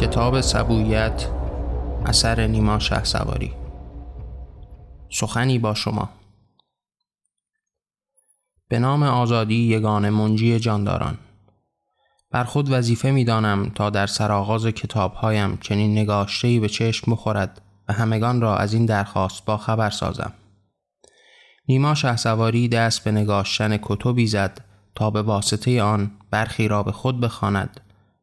کتاب سبویت اثر نیما شه سواری. سخنی با شما. به نام آزادی یگان منجی جانداران. بر خود وظیفه می دانم تا در سرآغاز کتابهایم چنین نگاشتهی به چشم بخورد و همگان را از این درخواست با خبر سازم. نیما شهسواری دست به نگاشتن کتبی زد تا به واسطه آن برخی را به خود بخواند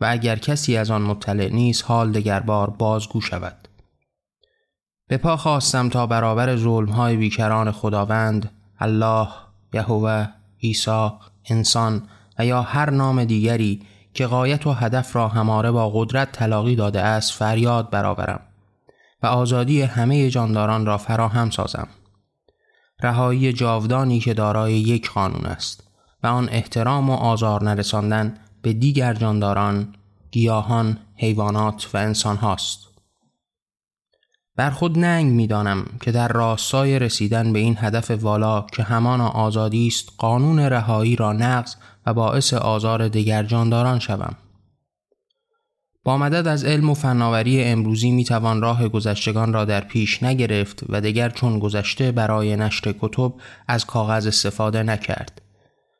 و اگر کسی از آن مطلع نیست حال دگربار بازگو شود. به پا خواستم تا برابر ظلمهای بیکران خداوند الله یهوه عیسی انسان و یا هر نام دیگری که قایت و هدف را هماره با قدرت تلاقی داده است فریاد برآورم و آزادی همه جانداران را فراهم سازم. رهایی جاودانی که دارای یک قانون است و آن احترام و آزار نرساندن به دیگر جانداران، گیاهان، حیوانات و انسان هاست. بر خود ننگ می دانم که در راستای رسیدن به این هدف والا که همان آزادی است قانون رهایی را نقض و باعث آزار دیگر جانداران شوم. با مدد از علم و فناوری امروزی می توان راه گذشتگان را در پیش نگرفت و دیگر چون گذشته برای نشر کتب از کاغذ استفاده نکرد.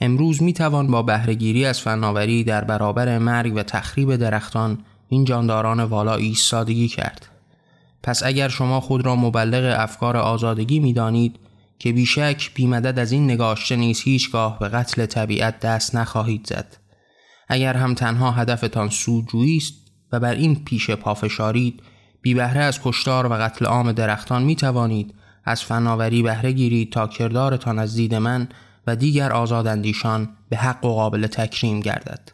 امروز می توان با بهرهگیری از فناوری در برابر مرگ و تخریب درختان این جانداران والا ایستادگی کرد. پس اگر شما خود را مبلغ افکار آزادگی می دانید که بیشک بیمدد از این نگاشته نیز هیچگاه به قتل طبیعت دست نخواهید زد. اگر هم تنها هدفتان سودجویی است و بر این پیش پافشارید بی بهره از کشتار و قتل عام درختان می توانید از فناوری بهره گیرید تا کردارتان از دید من و دیگر آزاداندیشان به حق و قابل تکریم گردد.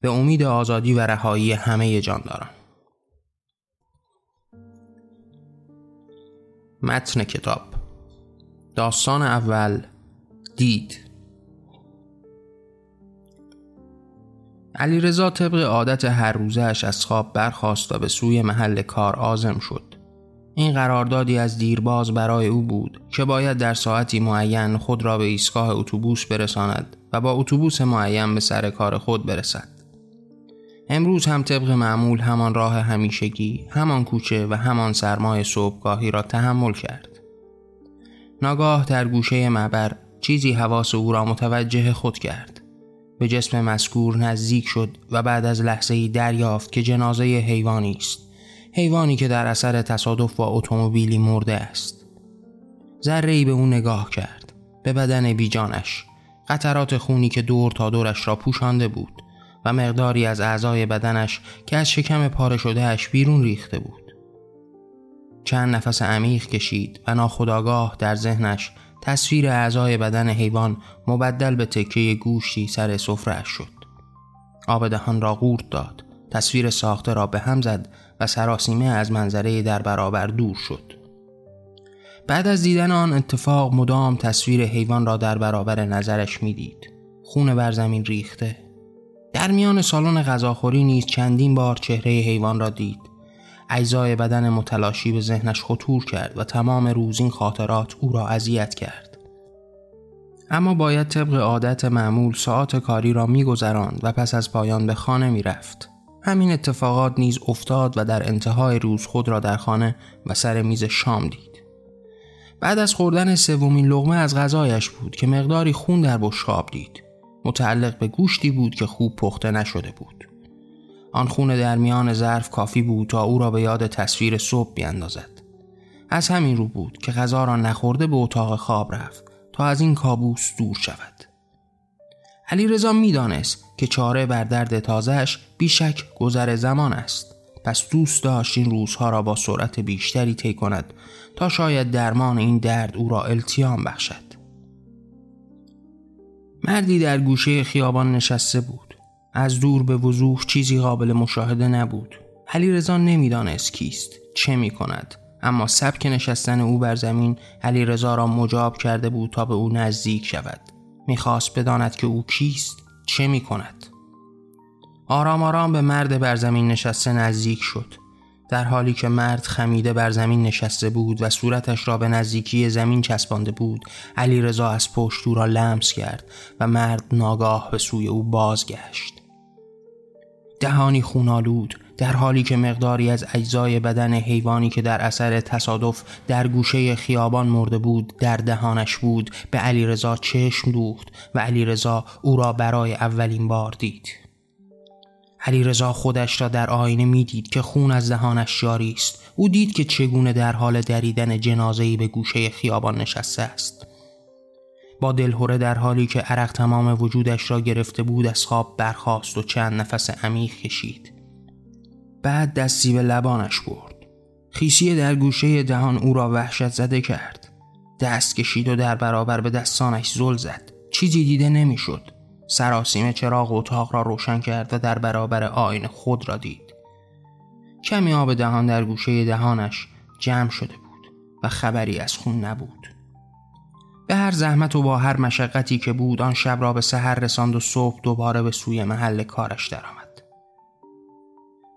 به امید آزادی و رهایی همه جانداران. متن کتاب. داستان اول. دید. علیرضا طبق عادت هر روزش از خواب برخاست و به سوی محل کار آزم شد. این قراردادی از دیرباز برای او بود که باید در ساعتی معین خود را به ایستگاه اتوبوس برساند و با اتوبوس معین به سر کار خود برسد. امروز هم طبق معمول همان راه همیشگی، همان کوچه و همان سرمای صبحگاهی را تحمل کرد. ناگاه در گوشه معبر چیزی حواس او را متوجه خود کرد. به جسم مذکور نزدیک شد و بعد از لحظه دریافت که جنازه حیوانی است حیوانی که در اثر تصادف با اتومبیلی مرده است. ذره به او نگاه کرد. به بدن بیجانش. قطرات خونی که دور تا دورش را پوشانده بود و مقداری از اعضای بدنش که از شکم پاره شدهش بیرون ریخته بود. چند نفس عمیق کشید و ناخداگاه در ذهنش تصویر اعضای بدن حیوان مبدل به تکه گوشتی سر سفرهش شد. آب دهان را قورت داد. تصویر ساخته را به هم زد و سراسیمه از منظره در برابر دور شد. بعد از دیدن آن اتفاق مدام تصویر حیوان را در برابر نظرش می‌دید. خون بر زمین ریخته. در میان سالن غذاخوری نیز چندین بار چهره حیوان را دید. اجزای بدن متلاشی به ذهنش خطور کرد و تمام روز این خاطرات او را اذیت کرد. اما باید طبق عادت معمول ساعت کاری را میگذراند و پس از پایان به خانه می‌رفت. همین اتفاقات نیز افتاد و در انتهای روز خود را در خانه و سر میز شام دید. بعد از خوردن سومین لغمه از غذایش بود که مقداری خون در بشقاب دید. متعلق به گوشتی بود که خوب پخته نشده بود. آن خون در میان ظرف کافی بود تا او را به یاد تصویر صبح بیاندازد از همین رو بود که غذا را نخورده به اتاق خواب رفت تا از این کابوس دور شود. علی رضا می‌دانست که چاره بر درد تازهش بیشک گذر زمان است. پس دوست داشت این روزها را با سرعت بیشتری طی کند تا شاید درمان این درد او را التیام بخشد. مردی در گوشه خیابان نشسته بود. از دور به وضوح چیزی قابل مشاهده نبود. علی رضا نمی‌دانست کیست چه می کند اما سبک نشستن او بر زمین علی رضا را مجاب کرده بود تا به او نزدیک شود. می‌خواست بداند که او کیست. چه می کند آرام آرام به مرد بر زمین نشسته نزدیک شد. در حالی که مرد خمیده بر زمین نشسته بود و صورتش را به نزدیکی زمین چسبانده بود علی رضا از پشت او را لمس کرد و مرد ناگاه به سوی او بازگشت. دهانی خونالود در حالی که مقداری از اجزای بدن حیوانی که در اثر تصادف در گوشه خیابان مرده بود در دهانش بود به علیرضا چشم دوخت و علیرضا او را برای اولین بار دید. علیرضا خودش را در آینه می‌دید که خون از دهانش جاری است. او دید که چگونه در حال دریدن جنازه‌ای به گوشه خیابان نشسته است. با دلهوره در حالی که عرق تمام وجودش را گرفته بود از خواب برخاست و چند نفس عمیق کشید. بعد دستی به لبانش برد. خیسی در گوشه دهان او را وحشت زده کرد. دست کشید و در برابر به دستانش زل زد. چیزی دیده نمی‌شد. سراسیمه چراغ اتاق را روشن کرد و در برابر آینه خود را دید. کمی آب دهان در گوشه دهانش جمع شده بود و خبری از خون نبود. به هر زحمت و با هر مشقتی که بود آن شب را به سحر رساند و صبح دوباره به سوی محل کارش درآمد.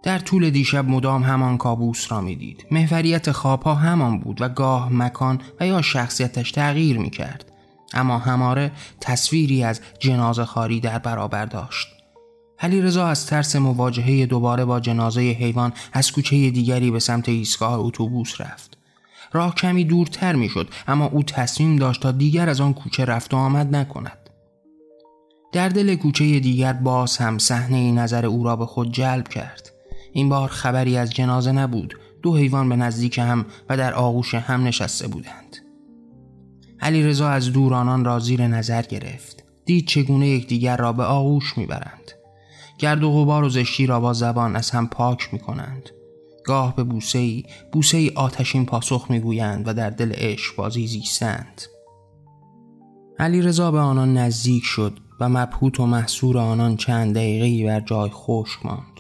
در طول دیشب مدام همان کابوس را می‌دید. محوریت خوابها همان بود و گاه مکان و یا شخصیتش تغییر می کرد اما هماره تصویری از جنازه خاری در برابر داشت. علی رضا از ترس مواجهه دوباره با جنازه حیوان از کوچه دیگری به سمت ایستگاه اتوبوس رفت. راه کمی دورتر می‌شد اما او تصمیم داشت تا دیگر از آن کوچه رفت و آمد نکند. در دل کوچه دیگر باز هم صحنه نظر او را به خود جلب کرد. این بار خبری از جنازه نبود. دو حیوان به نزدیک هم و در آغوش هم نشسته بودند. علی رضا از دور آنان را زیر نظر گرفت. دید چگونه یکدیگر را به آغوش می‌برند. گرد و غبار و زشتی را با زبان از هم پاک می کنند. گاه به بوسه ای بوسه ای آتشین پاسخ می‌گویند و در دل عشق بازی زیستند. علی رضا به آنان نزدیک شد و مبهوت و محصور آنان چند دقیقه بر جای خشک ماند.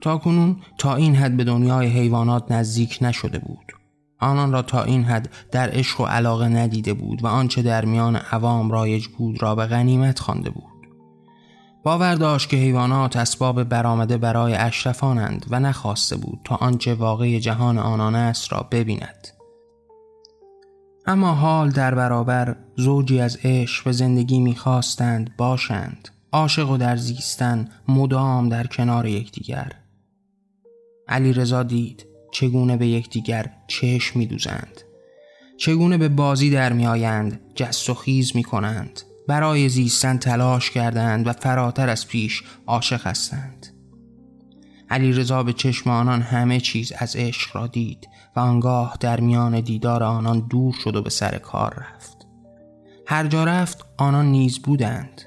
تا کنون تا این حد به دنیای حیوانات نزدیک نشده بود. آنان را تا این حد در عشق و علاقه ندیده بود و آنچه در میان عوام رایج بود را به غنیمت خوانده بود. باور داشت که حیوانات اسباب برآمده برای اشرفانند و نخواسته بود تا آنچه واقع جهان آنان است را ببیند. اما حال در برابر زوجی از عشق و زندگی می‌خواستند باشند. عاشق و در زیستن مدام در کنار یکدیگر. علی رضا دید چگونه به یکدیگر چشم می دوزند. چگونه به بازی در می آیند جست و خیز می کنند برای زیستن تلاش کردند و فراتر از پیش عاشق هستند. علی رضا به چشم آنان همه چیز از عشق را دید و آنگاه در میان دیدار آنان دور شد و به سر کار رفت. هر جا رفت آنان نیز بودند.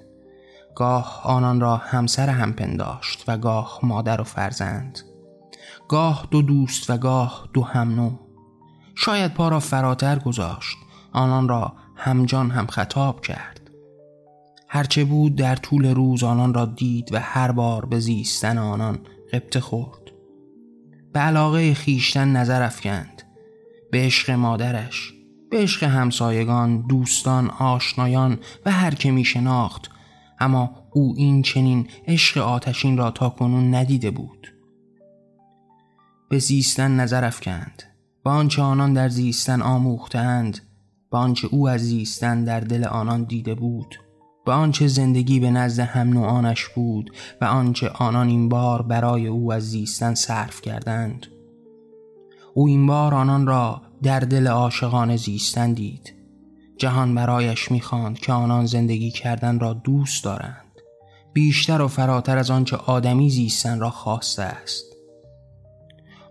گاه آنان را همسر هم پنداشت و گاه مادر و فرزند. گاه دو دوست و گاه دو هم نو. شاید پا را فراتر گذاشت. آنان را همجان هم خطاب کرد. هرچه بود در طول روز آنان را دید و هر بار به زیستن آنان قبطه خورد. به علاقه خیشتن نظر افکند. به عشق مادرش به عشق همسایگان دوستان آشنایان و هر که می شناخت. اما او این چنین عشق آتشین را تا کنون ندیده بود. به زیستن نظر افکند. با آنچه آنان در زیستن آموختند با آنچه او از زیستن در دل آنان دیده بود به آنچه زندگی به نزد هم نوعانش بود و آنچه آنان این بار برای او از زیستن صرف کردند. او این بار آنان را در دل عاشقان زیستن دید. جهان برایش می‌خواند که آنان زندگی کردن را دوست دارند. بیشتر و فراتر از آنچه آدمی زیستن را خواسته است.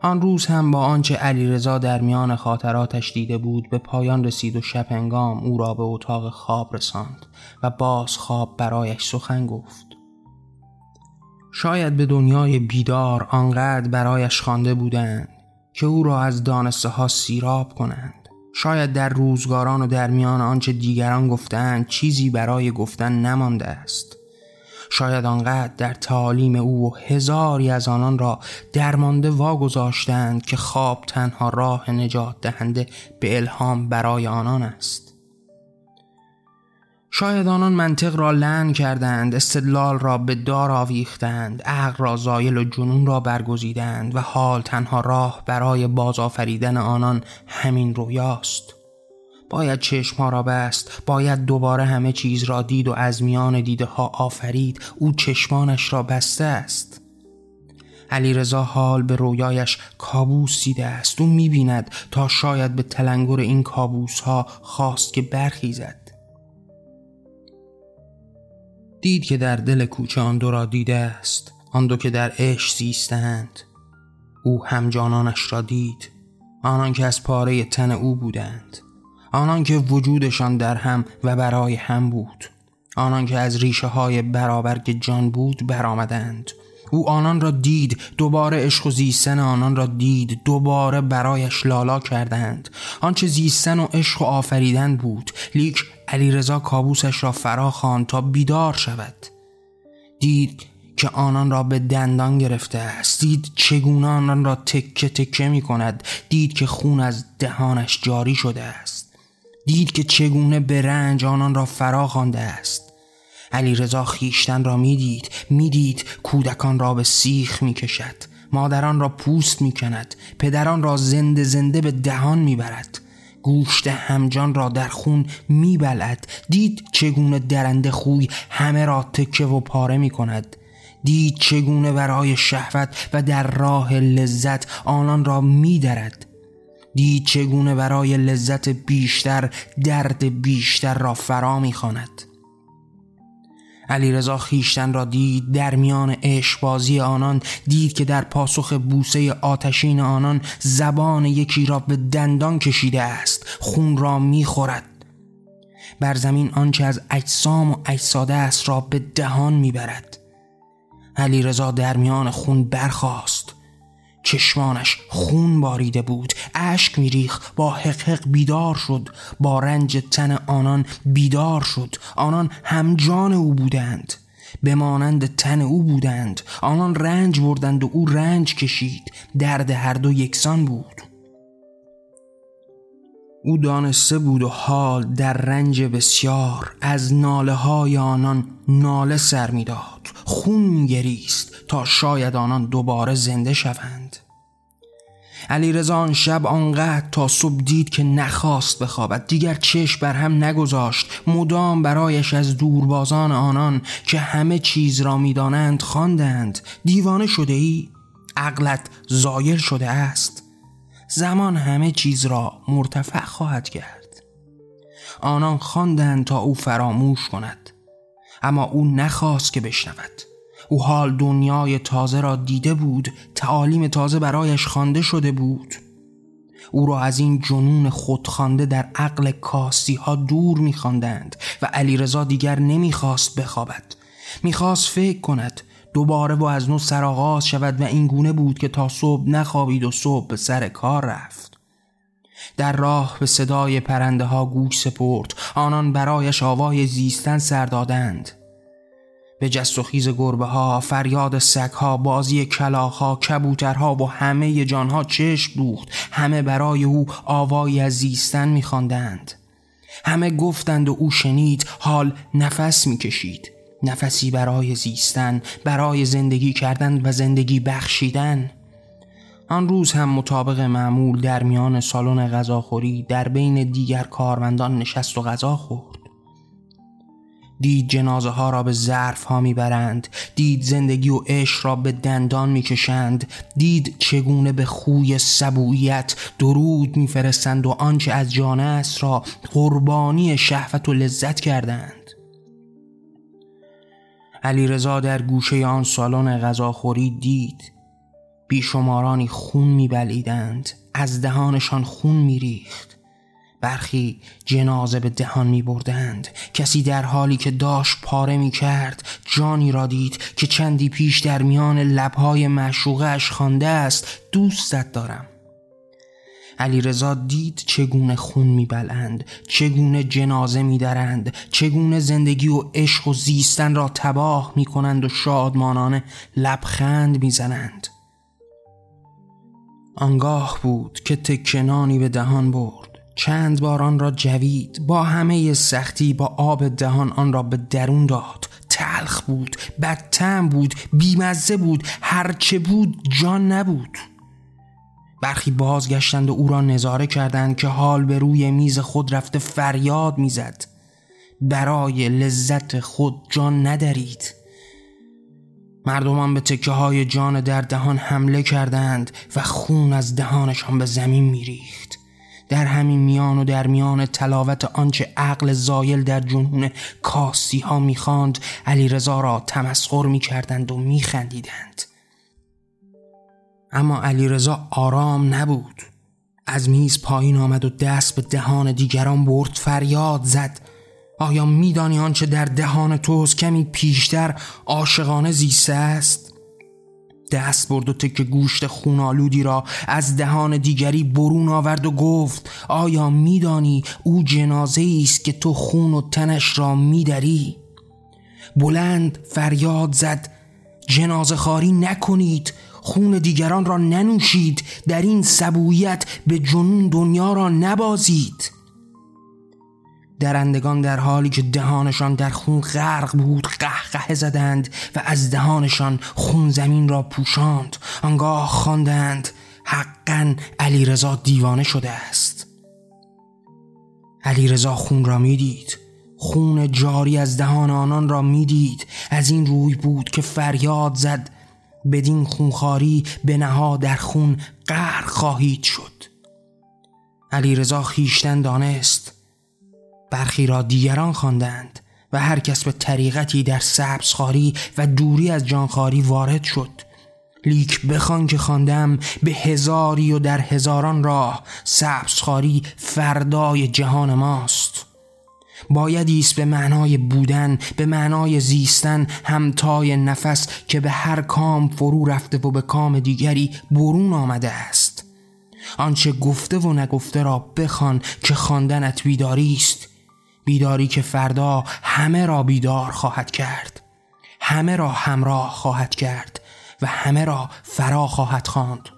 آن روز هم با آنچه علیرضا در میان خاطراتش دیده بود به پایان رسید و شب هنگام او را به اتاق خواب رساند و باز خواب برایش سخن گفت. شاید به دنیای بیدار آنقدر برایش خوانده بودند که او را از دانسته ها سیراب کنند. شاید در روزگاران و در میان آنچه دیگران گفتند چیزی برای گفتن نمانده است. شاید آنقدر در تعالیم او و هزاری از آنان را درمانده واگذاشتند که خواب تنها راه نجات دهنده به الهام برای آنان است. شاید آنان منطق را لن کردند استدلال را به دار آویختند عقل را زایل و جنون را برگزیدند و حال تنها راه برای بازآفریدن آنان همین رویاست. باید چشم ها را بست باید دوباره همه چیز را دید و از میان دیده ها آفرید او چشمانش را بسته است. علی رضا حال به رویایش کابوس دیده است. او می‌بیند تا شاید به تلنگر این کابوس ها خواست که برخیزد. دید که در دل کوچه آن دو را دیده است آن دو که در عشق زیستند او هم جانانش را دید آنان که از پاره تن او بودند. آنان که وجودشان در هم و برای هم بود. آنان که از ریشه های برابر که جان بود برآمدند. او آنان را دید دوباره عشق و زیستن آنان را دید دوباره برایش لالا کردند. آنچه زیستن و عشق و آفریدن بود لیک علیرضا کابوسش را فرا خواند تا بیدار شود. دید که آنان را به دندان گرفته است. دید چگونه آنان را تکه تکه می کند دید که خون از دهانش جاری شده است. دید که چگونه به رنج آنان را فرا خوانده است. علی رضا خیشتن را می‌دید می‌دید کودکان را به سیخ می‌کشد مادران را پوست می‌کند پدران را زنده زنده به دهان می‌برد. گوشت همجان را در خون میبلد دید چگونه درنده خوی همه را تکه و پاره می‌کند. دید چگونه برای شهوت و در راه لذت آنان را میدرد. دید چگونه برای لذت بیشتر درد بیشتر را فرا می‌خواند. علیرضا خیشتن را دید در میان عشقبازی آنان دید که در پاسخ بوسه آتشین آنان زبان یکی را به دندان کشیده است خون را می‌خورد. بر زمین آنچه از اجسام و اجساده است را به دهان می‌برد. علیرضا در میان خون برخاست. چشمانش خون باریده بود. اشک میریخ با حقحق بیدار شد. با رنج تن آنان بیدار شد. آنان همجان او بودند. بمانند تن او بودند. آنان رنج بردند و او رنج کشید. درد هر دو یکسان بود. او دانسته بود و حال در رنج بسیار. از ناله های آنان ناله سر می‌داد. خون میگریست تا شاید آنان دوباره زنده شوند. علی آن شب آنقدر تا صبح دید که نخواست بخوابد. دیگر چشم بر هم نگذاشت. مدام برایش از دوربازان آنان که همه چیز را می‌دانند خواندند. دیوانه شده ای؟ عقلت زایل شده است. زمان همه چیز را مرتفع خواهد کرد. آنان خواندند تا او فراموش کند. اما او نخواست که بشنود. او حال دنیای تازه را دیده بود تعالیم تازه برایش خوانده شده بود. او را از این جنون خودخوانده در عقل کاسی ها دور میخواندند و علیرضا دیگر نمی‌خواست بخوابد. می‌خواست فکر کند دوباره و از نو سرآغاز شود و این گونه بود که تا صبح نخوابید و صبح به سر کار رفت. در راه به صدای پرنده ها گوش سپرد. آنان برایش آوای زیستن سر دادند. به جست و خیز گربه ها، فریاد سگ ها، بازی کلاخ ها، کبوترها و همه جانها چشم دوخت. همه برای او آوایی از زیستن میخواندند. همه گفتند و او شنید حال نفس می‌کشید. نفسی برای زیستن برای زندگی کردن و زندگی بخشیدن. آن روز هم مطابق معمول در میان سالن غذاخوری در بین دیگر کارمندان نشست و غذا خورد. دید جنازه ها را به ظرف ها می‌برند دید زندگی و عشق را به دندان می‌کشند دید چگونه به خوی سبویت درود میفرستند و آنچه از جان است را قربانی شهوت و لذت کردند. علی رضا در گوشه آن سالن غذاخوری دید بیشمارانی خون میبلیدند. از دهانشان خون میریخت. برخی جنازه به دهان می بردند کسی در حالی که داشت پاره می کرد جانی را دید که چندی پیش در میان لبهای معشوقش خوانده است. دوستت دارم. علی رضا دید چگونه خون میبلند چگونه جنازه میدرند چگونه زندگی و عشق و زیستن را تباه می‌کنند و شادمانانه لبخند می‌زنند. آنگاه بود که تکنانی به دهان برد. چند بار آن را جوید. با همه سختی با آب دهان آن را به درون داد. تلخ بود بدتم بود بیمزه بود. هرچه بود جان نبود. برخی بازگشتند و او را نظاره کردند که حال به روی میز خود رفته فریاد می‌زد. برای لذت خود جان ندارید مردمان به تکه های جان در دهان حمله کردند و خون از دهانشان به زمین میریخت. در همین میان و در میان تلاوت آنچه عقل زایل در جنون کاسی ها می‌خواند علی رضا را تمسخر می‌کردند و میخندیدند. اما علی رضا آرام نبود. از میز پایین آمد و دست به دهان دیگران برد فریاد زد. آیا میدانی آنچه در دهان توست کمی پیشتر عاشقانه زیسته است؟ دست برد و تک گوشت خونالودی را از دهان دیگری برون آورد و گفت آیا میدانی او جنازه است که تو خون و تنش را میدری؟ بلند فریاد زد جنازه خاری نکنید خون دیگران را ننوشید در این سبویت به جنون دنیا را نبازید. درندگان در حالی که دهانشان در خون غرق بود قهقه زدند و از دهانشان خون زمین را پوشاند. آنگاه خواندند حقا علیرضا دیوانه شده است. علیرضا خون را می‌دید. خون جاری از دهان آنان را می‌دید. از این روی بود که فریاد زد. بدین خونخاری به نها در خون غرق خواهید شد. علیرضا خویشتن دانست. برخی را دیگران خواندند و هر کس به طریقتی در سبزخواری و دوری از جانخواری وارد شد. لیک بخوان که خواندم به هزاری و در هزاران راه سبزخواری فردای جهان ماست. باید ایست به معنای بودن به معنای زیستن همتای نفس که به هر کام فرو رفته و به کام دیگری برون آمده است. آنچه گفته و نگفته را بخوان که خواندنت بیداری است. بیداری که فردا همه را بیدار خواهد کرد. همه را همراه خواهد کرد و همه را فرا خواهد خواند.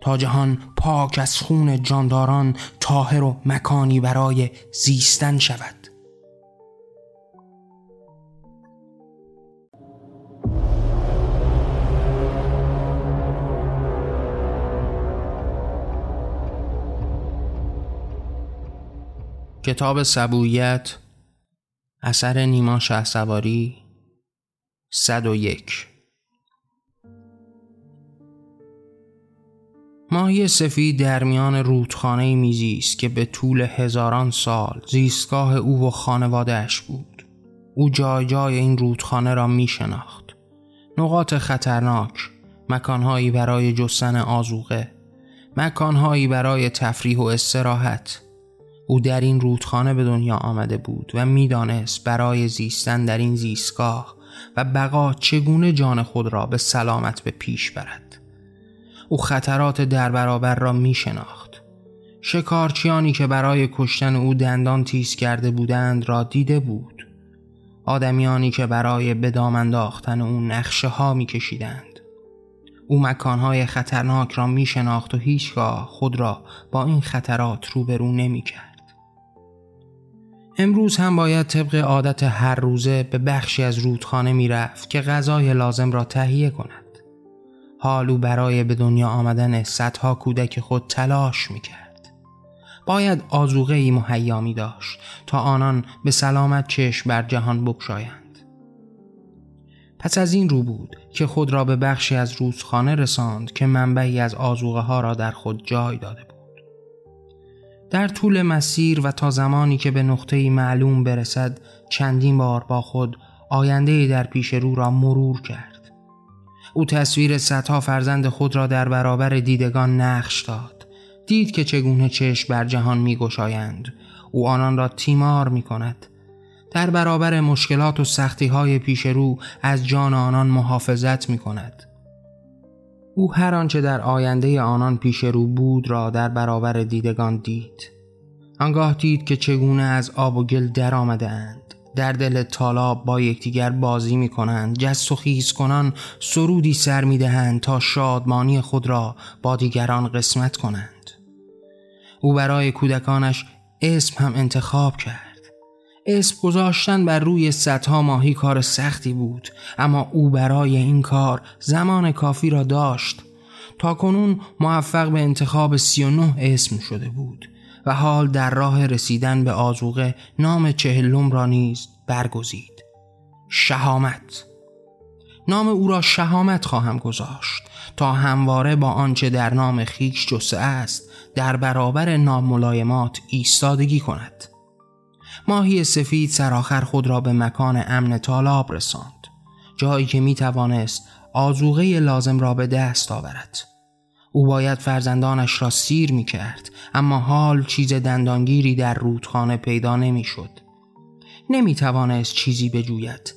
تا جهان پاک از خون جانداران تاهر و مکانی برای زیستن شود. کتاب سبویت اثر نیما سواری 101 ماهی سفید در میان رودخانه میزی است که به طول هزاران سال زیستگاه او و خانوادهش بود. او جای جای این رودخانه را می شناخت نقاط خطرناک مکانهایی برای جستن آزوقه مکانهایی برای تفریح و استراحت او در این رودخانه به دنیا آمده بود و می‌دانست برای زیستن در این زیستگاه و بقا چگونه جان خود را به سلامت به پیش برد. او خطرات در برابر را می شناخت شکارچیانی که برای کشتن او دندان تیز کرده بودند را دیده بود. آدمیانی که برای بدام انداختن او نقشه ها می کشیدند او مکانهای خطرناک را می شناخت و هیچگاه خود را با این خطرات روبرو نمی کرد. امروز هم باید طبق عادت هر روزه به بخشی از رودخانه می رفت که غذای لازم را تهیه کند. حال او برای به دنیا آمدن صدها کودک خود تلاش می کرد. باید آزوغه ای مهیا می داشت تا آنان به سلامت چشم بر جهان بکشایند. پس از این رو بود که خود را به بخشی از روزخانه رساند که منبعی از آزوغه ها را در خود جای داده بود. در طول مسیر و تا زمانی که به نقطه معلوم برسد چندین بار با خود آینده در پیش رو را مرور کرد. او تصویر صدها فرزند خود را در برابر دیدگان نقش داد. دید که چگونه چشم بر جهان می گشایند. او آنان را تیمار می کند در برابر مشکلات و سختی های پیش رو از جان آنان محافظت می کند او هر آنچه در آینده آنان پیش رو بود را در برابر دیدگان دید. آنگاه دید که چگونه از آب و گل در آمده اند. در دل تالاب با یکدیگر بازی می کنند. جست و خیز کنان سرودی سر می دهند تا شادمانی خود را با دیگران قسمت کنند. او برای کودکانش اسم هم انتخاب کرد. اسم گذاشتن بر روی صدها ماهی کار سختی بود اما او برای این کار زمان کافی را داشت. تا کنون موفق به انتخاب 39 اسم شده بود و حال در راه رسیدن به آزوغه نام چهلم را نیز برگزید. شهامت. نام او را شهامت خواهم گذاشت تا همواره با آنچه در نام خیش جسه است در برابر ناملایمات ایستادگی کند. ماهی سفید سرآخر خود را به مکان امن تالاب رساند. جایی که می توانست آزوغه لازم را به دست آورد. او باید فرزندانش را سیر می کرد اما حال چیز دندانگیری در رودخانه پیدا نمی شد نمی توانست چیزی بجوید.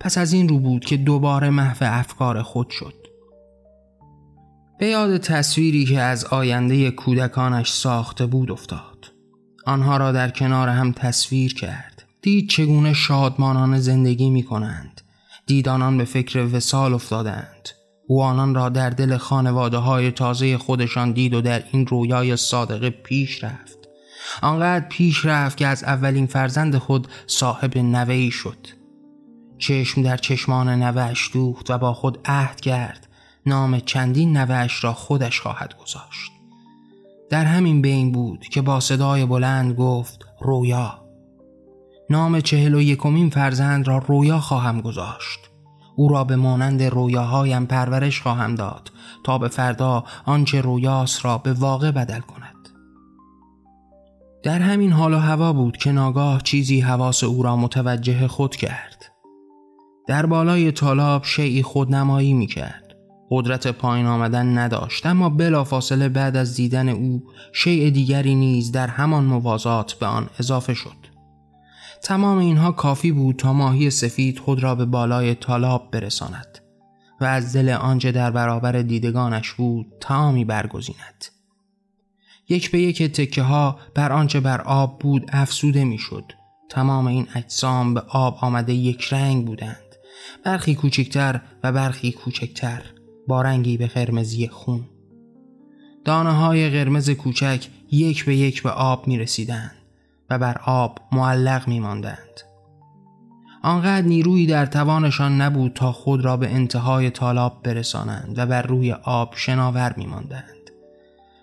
پس از این رو بود که دوباره محو افکار خود شد. به یاد تصویری که از آینده کودکانش ساخته بود افتاد. آنها را در کنار هم تصویر کرد. دید چگونه شادمانان زندگی می کنند دید آنان به فکر وسال افتادند. او آنان را در دل خانواده های تازه خودشان دید و در این رویای صادقه پیش رفت. آنقدر پیش رفت که از اولین فرزند خود صاحب نوهی شد. چشم در چشمان نوهش دوخت و با خود عهد کرد. نام چندین نوهش را خودش خواهد گذاشت. در همین بین بود که با صدای بلند گفت رویا. نام چهل و یکمین فرزند را رویا خواهم گذاشت. او را به مانند رویاهایم پرورش خواهم داد تا به فردا آنچه رویاست را به واقع بدل کند. در همین حال و هوا بود که ناگاه چیزی حواس او را متوجه خود کرد. در بالای تالاب شیعی خودنمایی می کرد قدرت پایین آمدن نداشت. اما بلافاصله بعد از دیدن او شیء دیگری نیز در همان موازات به آن اضافه شد. تمام اینها کافی بود تا ماهی سفید خود را به بالای تالاب برساند و از دل آنچه در برابر دیدگانش بود تامی برگزیند. یک به یک تکه ها بر آنچه بر آب بود افسوده می‌شد. تمام این اجسام به آب آمده یک رنگ بودند. برخی کوچکتر و برخی کوچکتر. با رنگی به قرمزی خون دانه های قرمز کوچک یک به یک به آب می رسیدند و بر آب معلق می ماندند. آنقدر نیرویی در توانشان نبود تا خود را به انتهای تالاب برسانند و بر روی آب شناور می ماندند.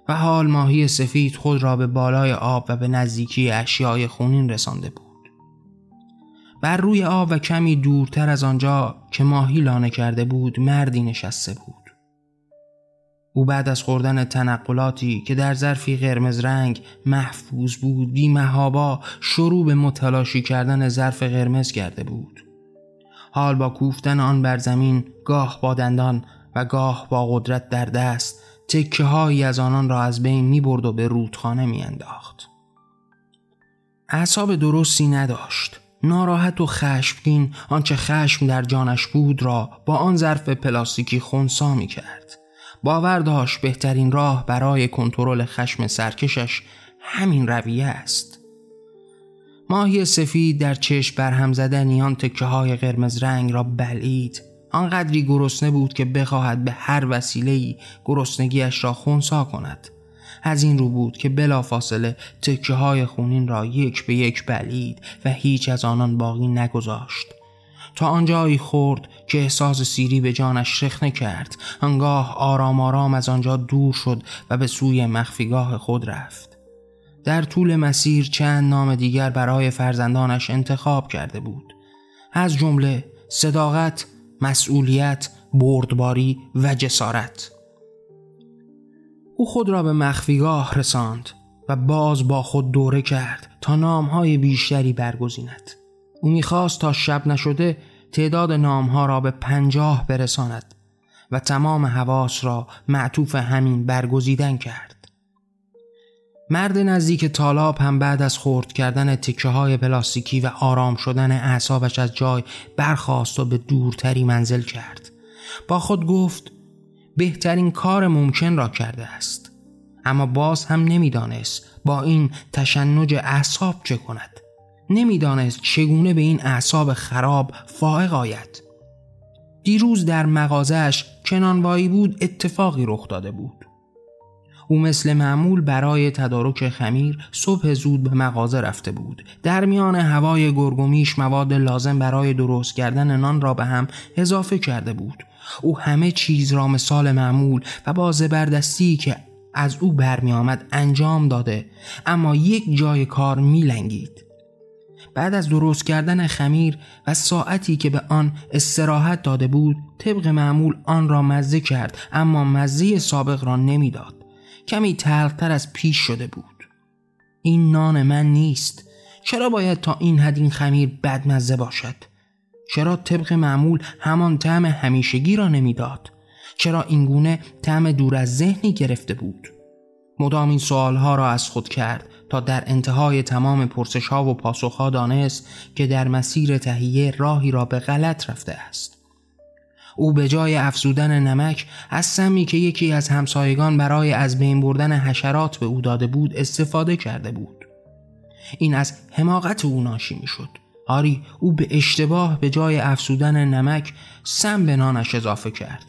و حال ماهی سفید خود را به بالای آب و به نزدیکی اشیای خونین رسانده بود. بر روی آب و کمی دورتر از آنجا که ماهی لانه کرده بود مردی نشسته بود. او بعد از خوردن تنقلاتی که در ظرفی قرمز رنگ محفوظ بود بی محابا شروع به متلاشی کردن ظرف قرمز کرده بود. حال با کوفتن آن بر زمین گاه با دندان و گاه با قدرت در دست تکه هایی از آنان را از بین می برد و به رودخانه می انداخت. اعصاب درستی نداشت. ناراحت و خشمگین آنچه خشم در جانش بود را با آن ظرف پلاستیکی خونسا می کرد باور داشت بهترین راه برای کنترل خشم سرکشش همین رویه است. ماهی سفید در چشم برهم زدن آن تکه های قرمز رنگ را بلید آنقدری گرسنه بود که بخواهد به هر وسیله‌ای گرسنگیش را خونسا کند. از این رو بود که بلافاصله تکه های خونین را یک به یک بلید و هیچ از آنان باقی نگذاشت. تا آنجایی خورد که احساس سیری به جانش رخنه کرد. انگاه آرام آرام از آنجا دور شد و به سوی مخفیگاه خود رفت. در طول مسیر چند نام دیگر برای فرزندانش انتخاب کرده بود. از جمله صداقت، مسئولیت، بردباری و جسارت. او خود را به مخفیگاه رساند و باز با خود دوره کرد تا نامهای بیشتری برگزیند. او می‌خواست تا شب نشده تعداد نامها را به پنجاه برساند و تمام حواس را معطوف همین برگزیدن کرد. مرد نزدیک تالاب هم بعد از خورد کردن تکه های پلاستیکی و آرام شدن اعصابش از جای برخواست و به دورتری منزل کرد. با خود گفت بهترین کار ممکن را کرده است. اما باز هم نمی‌دانست با این تشنج اعصاب چه کند. نمی‌دانست چگونه به این اعصاب خراب فائق آید. دیروز در مغازش چنانوایی بود اتفاقی رخ داده بود. او مثل معمول برای تدارک خمیر صبح زود به مغازه رفته بود. در میان هوای گرگومیش مواد لازم برای درست کردن نان را به هم اضافه کرده بود. او همه چیز را مثال معمول و با زبردستی که از او برمی آمد انجام داده اما یک جای کار می لنگید. بعد از درست کردن خمیر و ساعتی که به آن استراحت داده بود طبق معمول آن را مزه کرد اما مزه سابق را نمی‌داد. کمی تلختر از پیش شده بود این نان من نیست چرا باید تا این حد این خمیر بدمزه باشد چرا طبق معمول همان طعم همیشگی را نمی‌داد؟ چرا اینگونه طعم دور از ذهنی گرفته بود؟ مدام این سوالها را از خود کرد تا در انتهای تمام پرسش ها و پاسخ ها دانست که در مسیر تهیه راهی را به غلط رفته است. او به جای افزودن نمک از سمی که یکی از همسایگان برای از بین بردن حشرات به او داده بود استفاده کرده بود. این از حماقت او ناشی می شد آری او به اشتباه به جای افزودن نمک سم به نانش اضافه کرد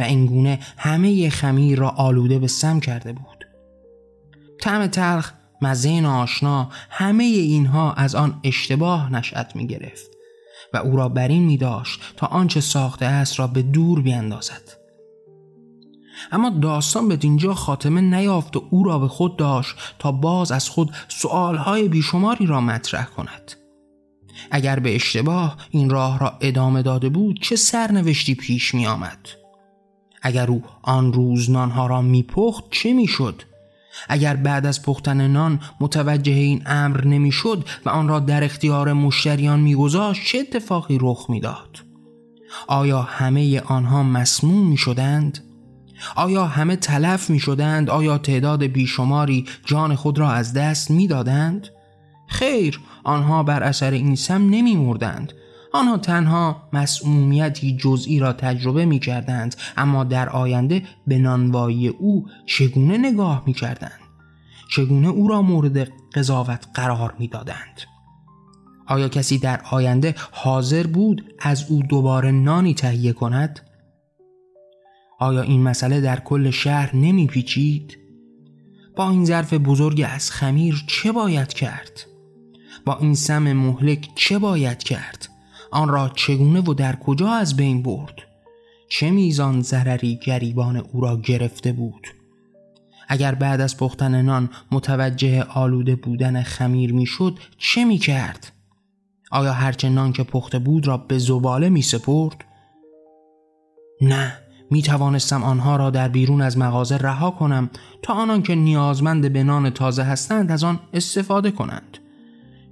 و اینگونه همه خمیر را آلوده به سم کرده بود. طعم تلخ مزه آشنا همه اینها از آن اشتباه نشأت می گرفت و او را بر این می داشت تا آنچه ساخته است را به دور بیندازد. اما داستان به دینجا خاتمه نیافت و او را به خود داشت تا باز از خود سؤالهای بیشماری را مطرح کند. اگر به اشتباه این راه را ادامه داده بود چه سرنوشتی پیش می آمد؟ اگر او آن روز نانها را میپخت چه می‌شد اگر بعد از پختن نان متوجه این امر نمی‌شد و آن را در اختیار مشتریان میگذاشت چه اتفاقی رخ می‌داد آیا همه آنها مسموم می شدند؟ آیا همه تلف می شدند؟ آیا تعداد بیشماری جان خود را از دست می دادند؟ خیر آنها بر اثر این سم نمی مردند آنها تنها مسئولیتی جزئی را تجربه می کردند اما در آینده به نانوایی او چگونه نگاه می کردند چگونه او را مورد قضاوت قرار می دادند آیا کسی در آینده حاضر بود از او دوباره نانی تهیه کند؟ آیا این مسئله در کل شهر نمی پیچید؟ با این ظرف بزرگ از خمیر چه باید کرد؟ با این سم مهلک چه باید کرد؟ آن را چگونه و در کجا از بین برد چه میزان ضرری گریبان او را گرفته بود اگر بعد از پختن نان متوجه آلوده بودن خمیر می‌شد چه می کرد؟ آیا هرچه نان که پخته بود را به زباله می سپرد؟ نه می توانستم آنها را در بیرون از مغازه رها کنم تا آنان که نیازمند به نان تازه هستند از آن استفاده کنند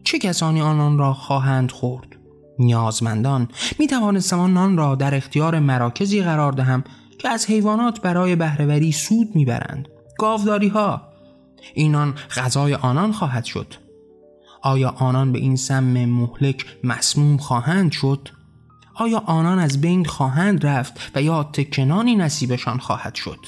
چه کسانی آنان را خواهند خورد؟ نیازمندان می توانستم آن را در اختیار مراکزی قرار دهم که از حیوانات برای بهرهوری سود می‌برند. گاوداری ها اینان غذای آنان خواهد شد. آیا آنان به این سم مهلک مسموم خواهند شد؟ آیا آنان از بین خواهند رفت و یا تکنانی نصیبشان خواهد شد؟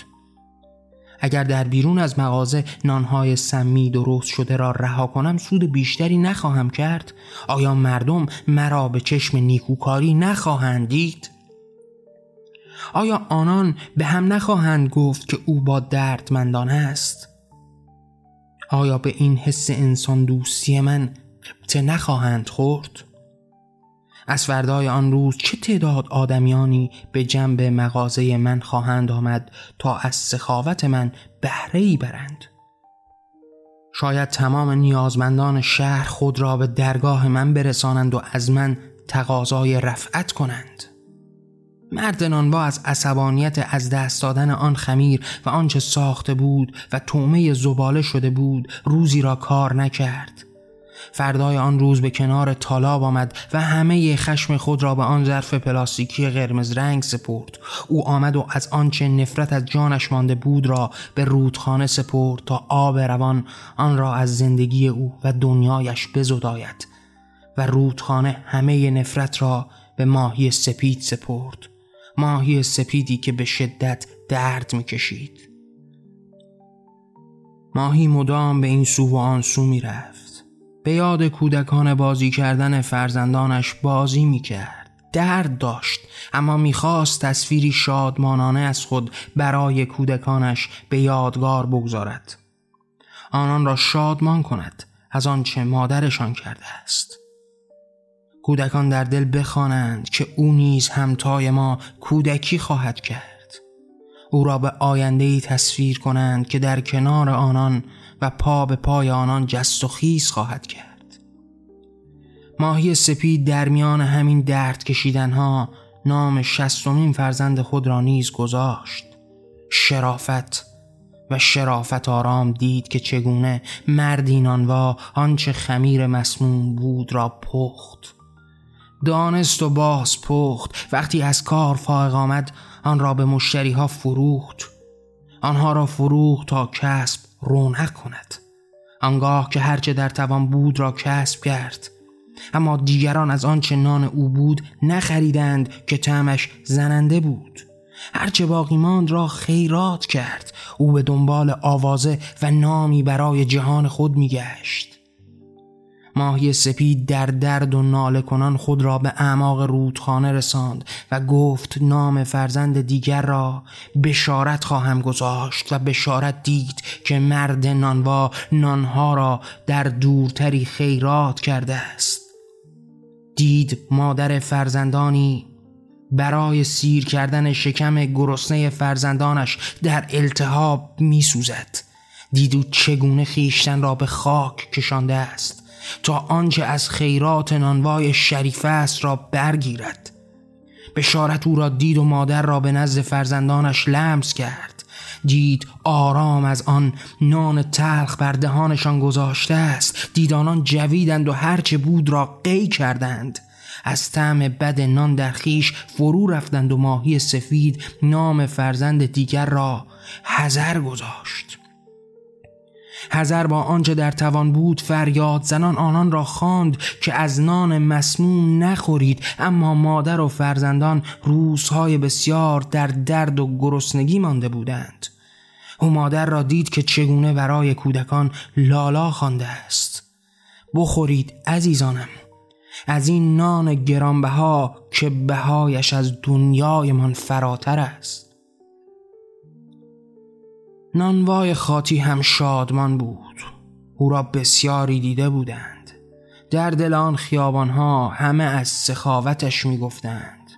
اگر در بیرون از مغازه نانهای سمی درست شده را رها کنم سود بیشتری نخواهم کرد آیا مردم مرا به چشم نیکوکاری نخواهند دید؟ آیا آنان به هم نخواهند گفت که او با دردمندان است؟ آیا به این حس انسان دوستی من قبطه نخواهند خورد؟ از فردای آن روز چه تعداد آدمیانی به جنب مغازه من خواهند آمد تا از سخاوت من بهره ای برند؟ شاید تمام نیازمندان شهر خود را به درگاه من برسانند و از من تقاضای رفعت کنند. مرد نانوا از عصبانیت از دست دادن آن خمیر و آنچه ساخته بود و تومه زباله شده بود روزی را کار نکرد. فردای آن روز به کنار تالاب آمد و همه خشم خود را به آن ظرف پلاستیکی قرمز رنگ سپرد. او آمد و از آنچه نفرت از جانش مانده بود را به رودخانه سپرد تا آب روان آن را از زندگی او و دنیایش بزداید و رودخانه همه نفرت را به ماهی سپید سپرد. ماهی سپیدی که به شدت درد می‌کشید. ماهی مدام به این سو و آن سو می‌رفت. به یاد کودکان بازی کردن فرزندانش بازی می‌کرد. درد داشت اما می‌خواست تصویری شادمانانه از خود برای کودکانش به یادگار بگذارد. آنان را شادمان کند از آنچه مادرشان کرده است. کودکان در دل بخوانند که او نیز همتای ما کودکی خواهد کرد. او را به آینده ای تصویر کنند که در کنار آنان و پا به پای آنان جست و خیز خواهد کرد. ماهی سپید در میان همین درد کشیدنها نام شستمین فرزند خود را نیز گذاشت. شرافت و شرافت آرام دید که چگونه مردی نانوا آنچه خمیر مسموم بود را پخت. دانست و باز پخت. وقتی از کار فائق آمد آن را به مشتری ها فروخت. آنها را فروخت تا کسب رونق کند. آنگاه که هرچه در توان بود را کسب کرد. اما دیگران از آنچه نان او بود نخریدند که تعمش زننده بود. هرچه باقی ماند را خیرات کرد. او به دنبال آوازه و نامی برای جهان خود میگشت. ماهی سپید در درد و ناله کنان خود را به اعماق رودخانه رساند و گفت نام فرزند دیگر را بشارت خواهم گذاشت و بشارت دید که مرد نانوا نانها را در دورتری خیرات کرده است. دید مادر فرزندانی برای سیر کردن شکم گرسنه فرزندانش در التهاب می سوزد دید او چگونه خیشتن را به خاک کشانده است. تا آنچه از خیرات نانوای شریف است را برگیرد. بشارت او را دید و مادر را به نزد فرزندانش لمس کرد. دید آرام از آن نان تلخ بر دهانشان گذاشته است. دید آنان جویدند و هرچه بود را قی کردند. از طعم بد نان در خیش فرو رفتند و ماهی سفید نام فرزند دیگر را هزر گذاشت. هزر با آنچه در توان بود فریاد زنان آنان را خواند که از نان مسموم نخورید. اما مادر و فرزندان روزهای بسیار در درد و گرسنگی مانده بودند. او مادر را دید که چگونه برای کودکان لالا خوانده است. بخورید عزیزانم. از این نان گرانبها که بهایش از دنیایمان فراتر است. نانوای خاطی هم شادمان بود. او را بسیاری دیده بودند. در دل آن خیابانها همه از سخاوتش می‌گفتند.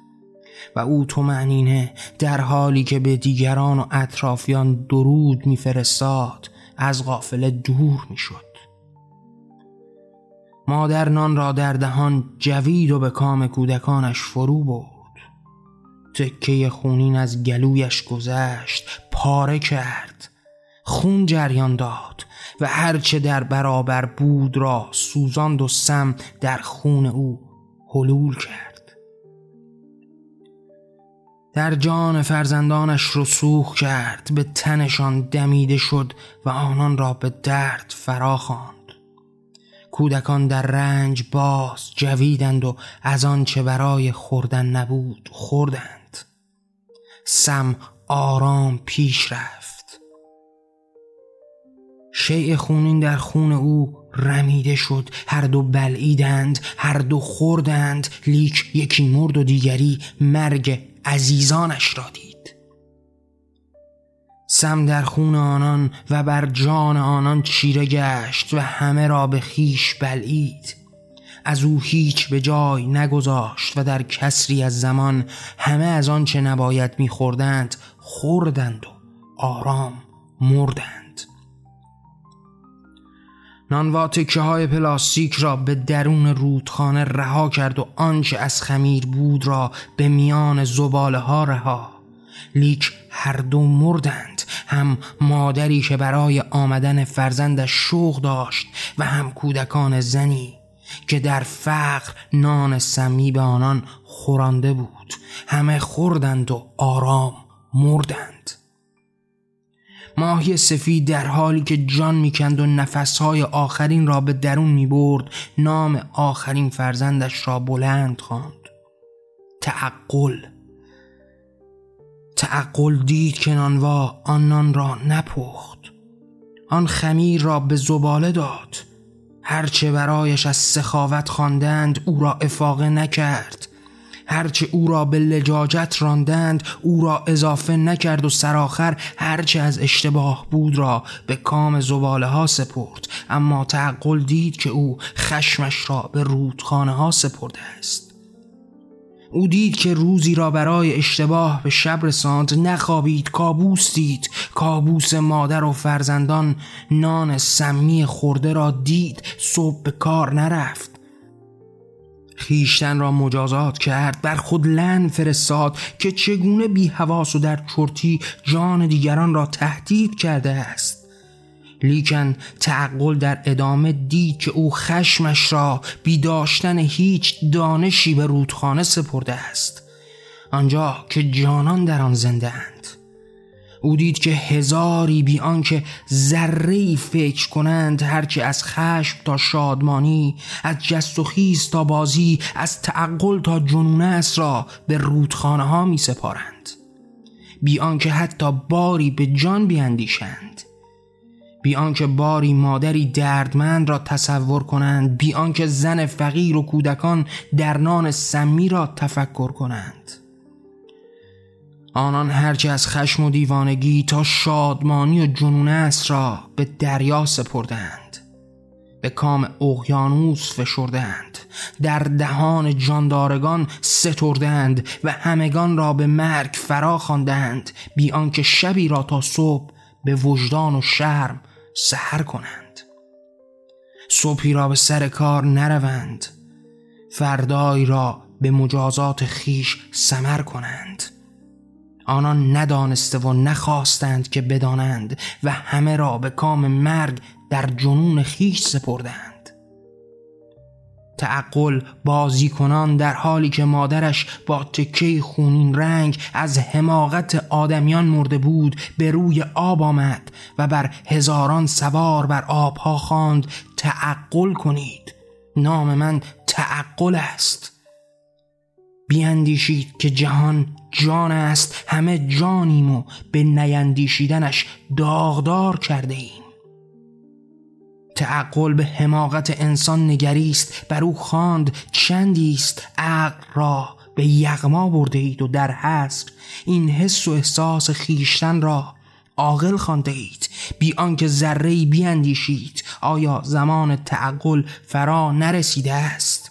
و او تو معنینه در حالی که به دیگران و اطرافیان درود میفرستاد از غافله دور می‌شد. مادر نان را در دهان جوید و به کام کودکانش فرو برد. تکه خونین از گلویش گذشت پاره کرد. خون جریان داد و هرچه در برابر بود را سوزاند و سم در خون او حلول کرد. در جان فرزندانش رسوخ کرد به تنشان دمیده شد و آنان را به درد فرا خواند. کودکان در رنج باز جویدند و از آنچه برای خوردن نبود خوردند. سم آرام پیش رفت. شیع خونین در خون او رمیده شد. هر دو بلعیدند هر دو خوردند. لیک یکی مرد و دیگری مرگ عزیزانش را دید. سم در خون آنان و بر جان آنان چیره گشت و همه را به خیش بلعید. از او هیچ به جای نگذاشت و در کسری از زمان همه از آن چه نباید میخوردند خوردند و آرام مردند. نانوا تکه های پلاستیک را به درون رودخانه رها کرد و آنچه از خمیر بود را به میان زباله ها رها. لیک هر دو مردند هم مادری که برای آمدن فرزندش شوق داشت و هم کودکان زنی. که در فقر نان سمی به آنان خورانده بود. همه خوردند و آرام مردند. ماهی سفید در حالی که جان می‌کند و نفسهای آخرین را به درون می‌برد نام آخرین فرزندش را بلند خواند. تعقل. تعقل دید که نانوا آن نان را نپخت. آن خمیر را به زباله داد. هرچه برایش از سخاوت خواندند او را افاقه نکرد. هرچه او را به لجاجت راندند او را اضافه نکرد و سرآخر هرچه از اشتباه بود را به کام زباله ها سپرد. اما تعقل دید که او خشمش را به رودخانه ها سپرده است. او دید که روزی را برای اشتباه به شب رساند نخوابید کابوس دید کابوس مادر و فرزندان نان سمی خورده را دید صبح به کار نرفت. خیشتن را مجازات کرد بر خود لن فرستاد که چگونه بی حواس و در چرتی جان دیگران را تهدید کرده است. لیکن تعقل در ادامه دید که او خشمش را بی داشتن هیچ دانشی به رودخانه سپرده است. آنجا که جانان در آن زنده اند. او دید که هزاری بی آنکه ذره فکر کنند هرچه از خشم تا شادمانی از جست و خیز تا بازی از تعقل تا جنون است را به رودخانه ها می سپارند بی آنکه حتی باری به جان بیاندیشند. بی آنکه باری مادری دردمند را تصور کنند بی آنکه زن فقیر و کودکان در نان سمی را تفکر کنند. آنان هرچه از خشم و دیوانگی تا شادمانی و جنون است را به دریا سپردند به کام اقیانوس فشردند در دهان جاندارگان ستردند و همگان را به مرگ فرا خواندند بی آنکه شبی را تا صبح به وجدان و شرم سهر کنند. صبحی را به سر کار نروند. فردایی را به مجازات خیش سمر کنند. آنان ندانسته و نخواستند که بدانند و همه را به کام مرگ در جنون خیش سپردند. تعقل بازی کنان در حالی که مادرش با تکه خونین رنگ از حماقت آدمیان مرده بود به روی آب آمد و بر هزاران سوار بر آبها خواند تعقل کنید نام من تعقل است. بیاندیشید که جهان جان است همه جانیم و به نیندیشیدنش داغدار کرده ایم. تعقل به حماقت انسان نگریست. بر او خواند چندیست عقل را به یغما برده اید و در حصر این حس و احساس خیشتن را عاقل خوانده اید. بی آنکه ذره بیاندیشید آیا زمان تعقل فرا نرسیده است؟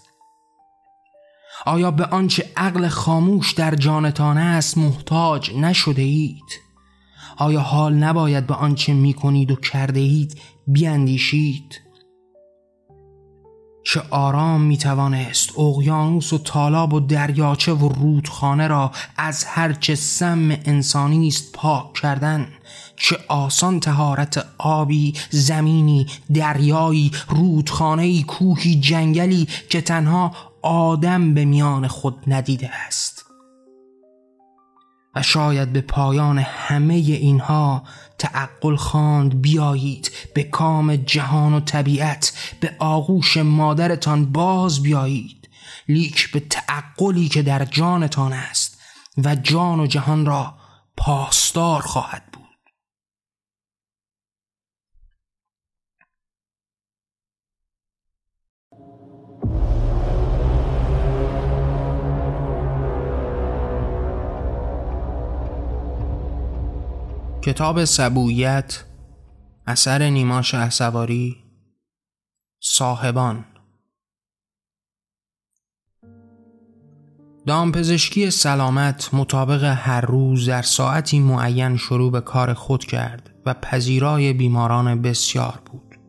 آیا به آنچه عقل خاموش در جانتان است محتاج نشده اید؟ آیا حال نباید به آنچه می کنید و کرده اید بیاندیشید. چه آرام می توانست اقیانوس و تالاب و دریاچه و رودخانه را از هرچه سم انسانی است پاک کردن. چه آسان تهارت آبی زمینی دریایی رودخانه‌ای کوهی جنگلی که تنها آدم به میان خود ندیده است. و شاید به پایان همه اینها تعقل خواند بیایید به کام جهان و طبیعت به آغوش مادرتان باز بیایید. لیک به تعقلی که در جانتان است و جان و جهان را پاسدار خواهد کتاب سبویت اثر نیما شهسواری صاحبان. دامپزشکی سلامت مطابق هر روز در ساعتی معین شروع به کار خود کرد و پذیرای بیماران بسیار بود.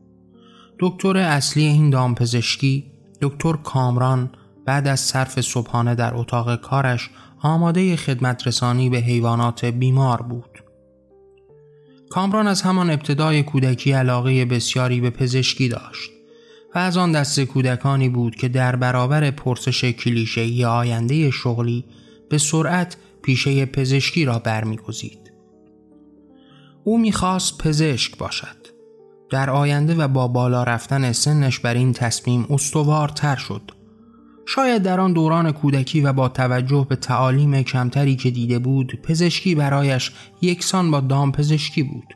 دکتر اصلی این دامپزشکی دکتر کامران بعد از صرف صبحانه در اتاق کارش آماده خدمت رسانی به حیوانات بیمار بود. کامران از همان ابتدای کودکی علاقه بسیاری به پزشکی داشت و از آن دست کودکانی بود که در برابر پرسش کلیشه‌ای آینده شغلی به سرعت پیشه پزشکی را برمیگزید. او می‌خواست پزشک باشد. در آینده و با بالا رفتن سنش بر این تصمیم استوارتر شد. شاید در آن دوران کودکی و با توجه به تعالیم کمتری که دیده بود پزشکی برایش یکسان با دام پزشکی بود.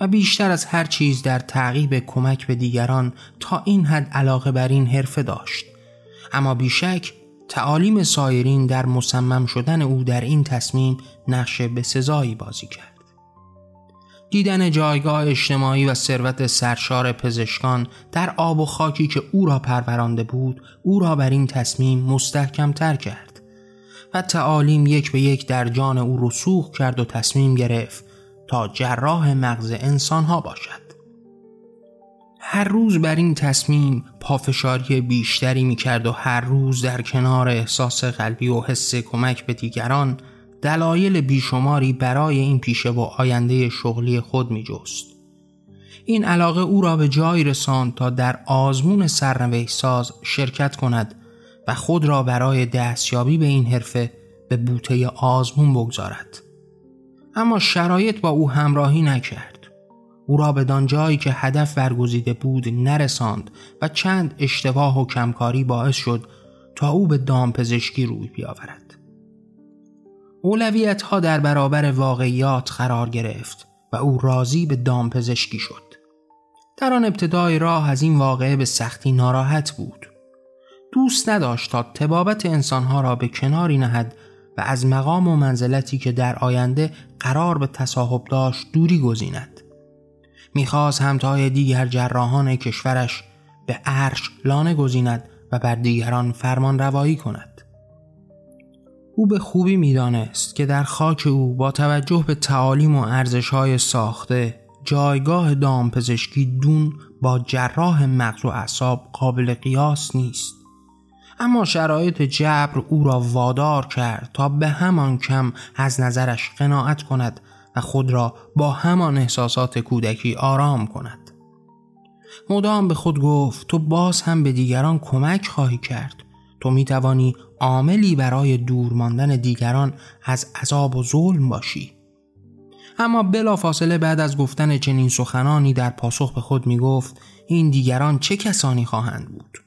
و بیشتر از هر چیز در تعقیب کمک به دیگران تا این حد علاقه بر این حرفه داشت اما بیشک تعالیم سایرین در مصمم شدن او در این تصمیم نقش به سزایی بازی کرد دیدن جایگاه اجتماعی و ثروت سرشار پزشکان در آب و خاکی که او را پرورانده بود او را بر این تصمیم مستحکم تر کرد و تعالیم یک به یک در جان او رسوخ کرد و تصمیم گرفت تا جراح مغز انسان ها باشد. هر روز بر این تصمیم پافشاری بیشتری می کرد و هر روز در کنار احساس قلبی و حس کمک به دیگران دلایل بیشماری برای این پیشه و آینده شغلی خود می جست. این علاقه او را به جایی رساند تا در آزمون سرنوشت ساز شرکت کند و خود را برای دستیابی به این حرفه به بوته آزمون بگذارد. اما شرایط با او همراهی نکرد او را به جایی که هدف برگزیده بود نرساند و چند اشتباه و کمکاری باعث شد تا او به دامپزشکی روی بیاورد اولویت ها در برابر واقعیات قرار گرفت و او راضی به دامپزشکی شد. در آن ابتدای راه از این واقعه به سختی ناراحت بود. دوست نداشت تا تبابت انسانها را به کناری نهد و از مقام و منزلتی که در آینده قرار به تصاحب داشت دوری گزیند. می‌خواست همتای دیگر جراحان کشورش به عرش لانه گزیند و بر دیگران فرمان روایی کند. او به خوبی می‌دانست که در خاک او با توجه به تعالیم و ارزشهای ساخته جایگاه دامپزشکی دون با جراح مغز و اعصاب قابل قیاس نیست. اما شرایط جبر او را وادار کرد تا به همان کم از نظرش قناعت کند و خود را با همان احساسات کودکی آرام کند. مدام به خود گفت تو باز هم به دیگران کمک خواهی کرد. تو می توانی عاملی برای دور ماندن دیگران از عذاب و ظلم باشی اما بلافاصله بعد از گفتن چنین سخنانی در پاسخ به خود می گفت این دیگران چه کسانی خواهند بود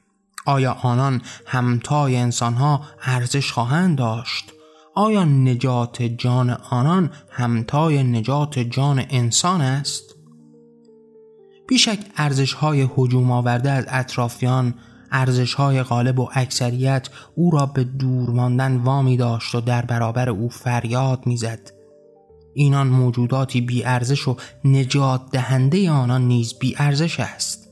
آیا آنان همتای انسانها ارزش خواهند داشت؟ آیا نجات جان آنان همتای نجات جان انسان است؟ بیشک ارزش های حجوم آورده از اطرافیان ارزش های غالب و اکثریت او را به دور ماندن وامی داشت و در برابر او فریاد می‌زد. اینان موجوداتی بی ارزش و نجات دهنده آنان نیز بی ارزش است.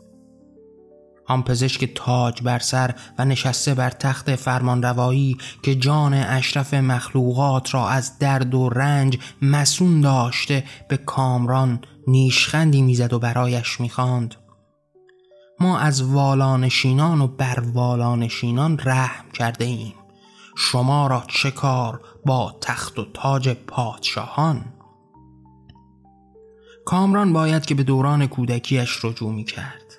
آن پزشک تاج بر سر و نشسته بر تخت فرمانروایی که جان اشرف مخلوقات را از درد و رنج مسون داشته به کامران نیشخندی می‌زد و برایش می‌خواند ما از والانشینان و بر والانشینان رحم کرده ایم. شما را چه کار با تخت و تاج پادشاهان؟ کامران باید که به دوران کودکیش رجوع می کرد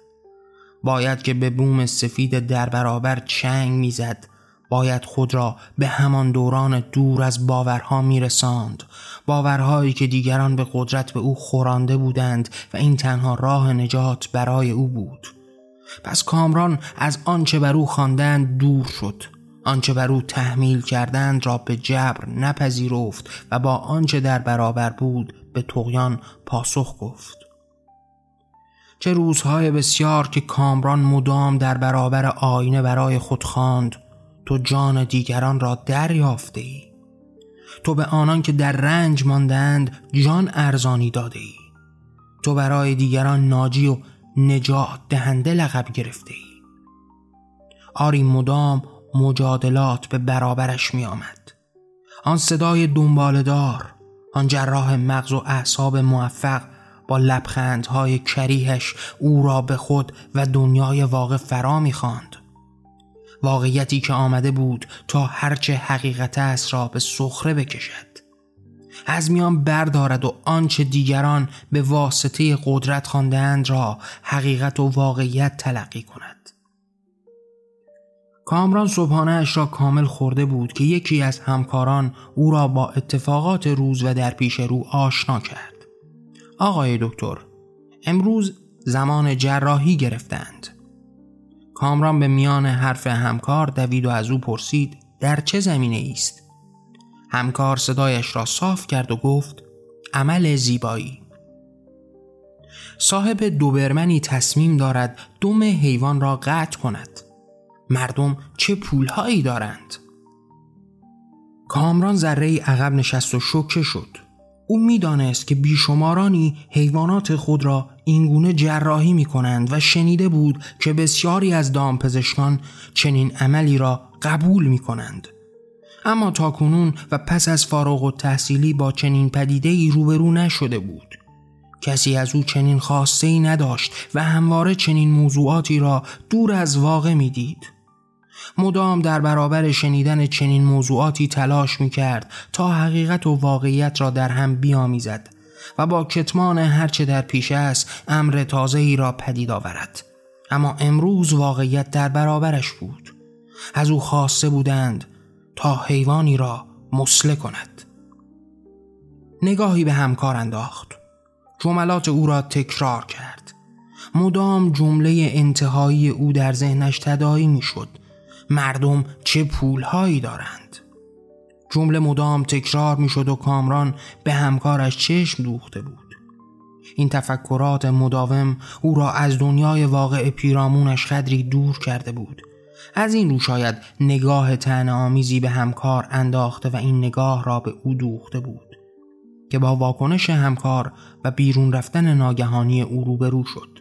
باید که به بوم سفید در برابر چنگ می‌زد. باید خود را به همان دوران دور از باورها میرساند. باورهایی که دیگران به قدرت به او خورانده بودند و این تنها راه نجات برای او بود. پس کامران از آنچه بر او خواندند دور شد. آنچه بر او تحمیل کردند را به جبر نپذیرفت و با آنچه در برابر بود به تقیان پاسخ گفت. چه روزهای بسیار که کامران مدام در برابر آینه برای خود خواند تو جان دیگران را دریافته ای. تو به آنان که در رنج ماندند جان ارزانی داده ای. تو برای دیگران ناجی و نجات دهنده لقب گرفته ای. آری مدام مجادلات به برابرش می آمد. آن صدای دنبالدار آن جراح مغز و اعصاب موفق با لبخندهای کریهش او را به خود و دنیای واقع فرا می‌خواند واقعیتی که آمده بود تا هرچه حقیقت است را به سخره بکشد. از میان بردارد و آنچه دیگران به واسطه قدرت خواندهاند را حقیقت و واقعیت تلقی کند. کامران صبحانه اش را کامل خورده بود که یکی از همکاران او را با اتفاقات روز و در پیش رو آشنا کرد. آقای دکتر امروز زمان جراحی گرفتند کامران به میان حرف همکار دوید و از او پرسید در چه زمینه است؟ همکار صدایش را صاف کرد و گفت عمل زیبایی. صاحب دوبرمنی تصمیم دارد دم حیوان را قطع کند. مردم چه پولهایی دارند؟ کامران ذره عقب نشست و شوکه شد. او می‌دانست که بیشمارانی حیوانات خود را اینگونه جراحی می کنند و شنیده بود که بسیاری از دامپزشکان چنین عملی را قبول می کنند. اما تا کنون و پس از فارغ و تحصیلی با چنین پدیده ای روبرو نشده بود. کسی از او چنین خواسته ای نداشت و همواره چنین موضوعاتی را دور از واقع می دید. مدام در برابر شنیدن چنین موضوعاتی تلاش می کرد تا حقیقت و واقعیت را در هم بیامیزد و با کتمان هرچه در پیش است امر تازه ای را پدید آورد اما امروز واقعیت در برابرش بود از او خواسته بودند تا حیوانی را مسله کند. نگاهی به همکار انداخت. جملات او را تکرار کرد. مدام جمله انتهایی او در ذهنش تدایی می‌شد. مردم چه پولهایی دارند؟ جمله مدام تکرار می‌شد و کامران به همکارش چشم دوخته بود. این تفکرات مداوم او را از دنیای واقع پیرامونش قدری دور کرده بود. از این رو شاید نگاه تن آمیزی به همکار انداخته و این نگاه را به او دوخته بود که با واکنش همکار و بیرون رفتن ناگهانی او روبرو شد.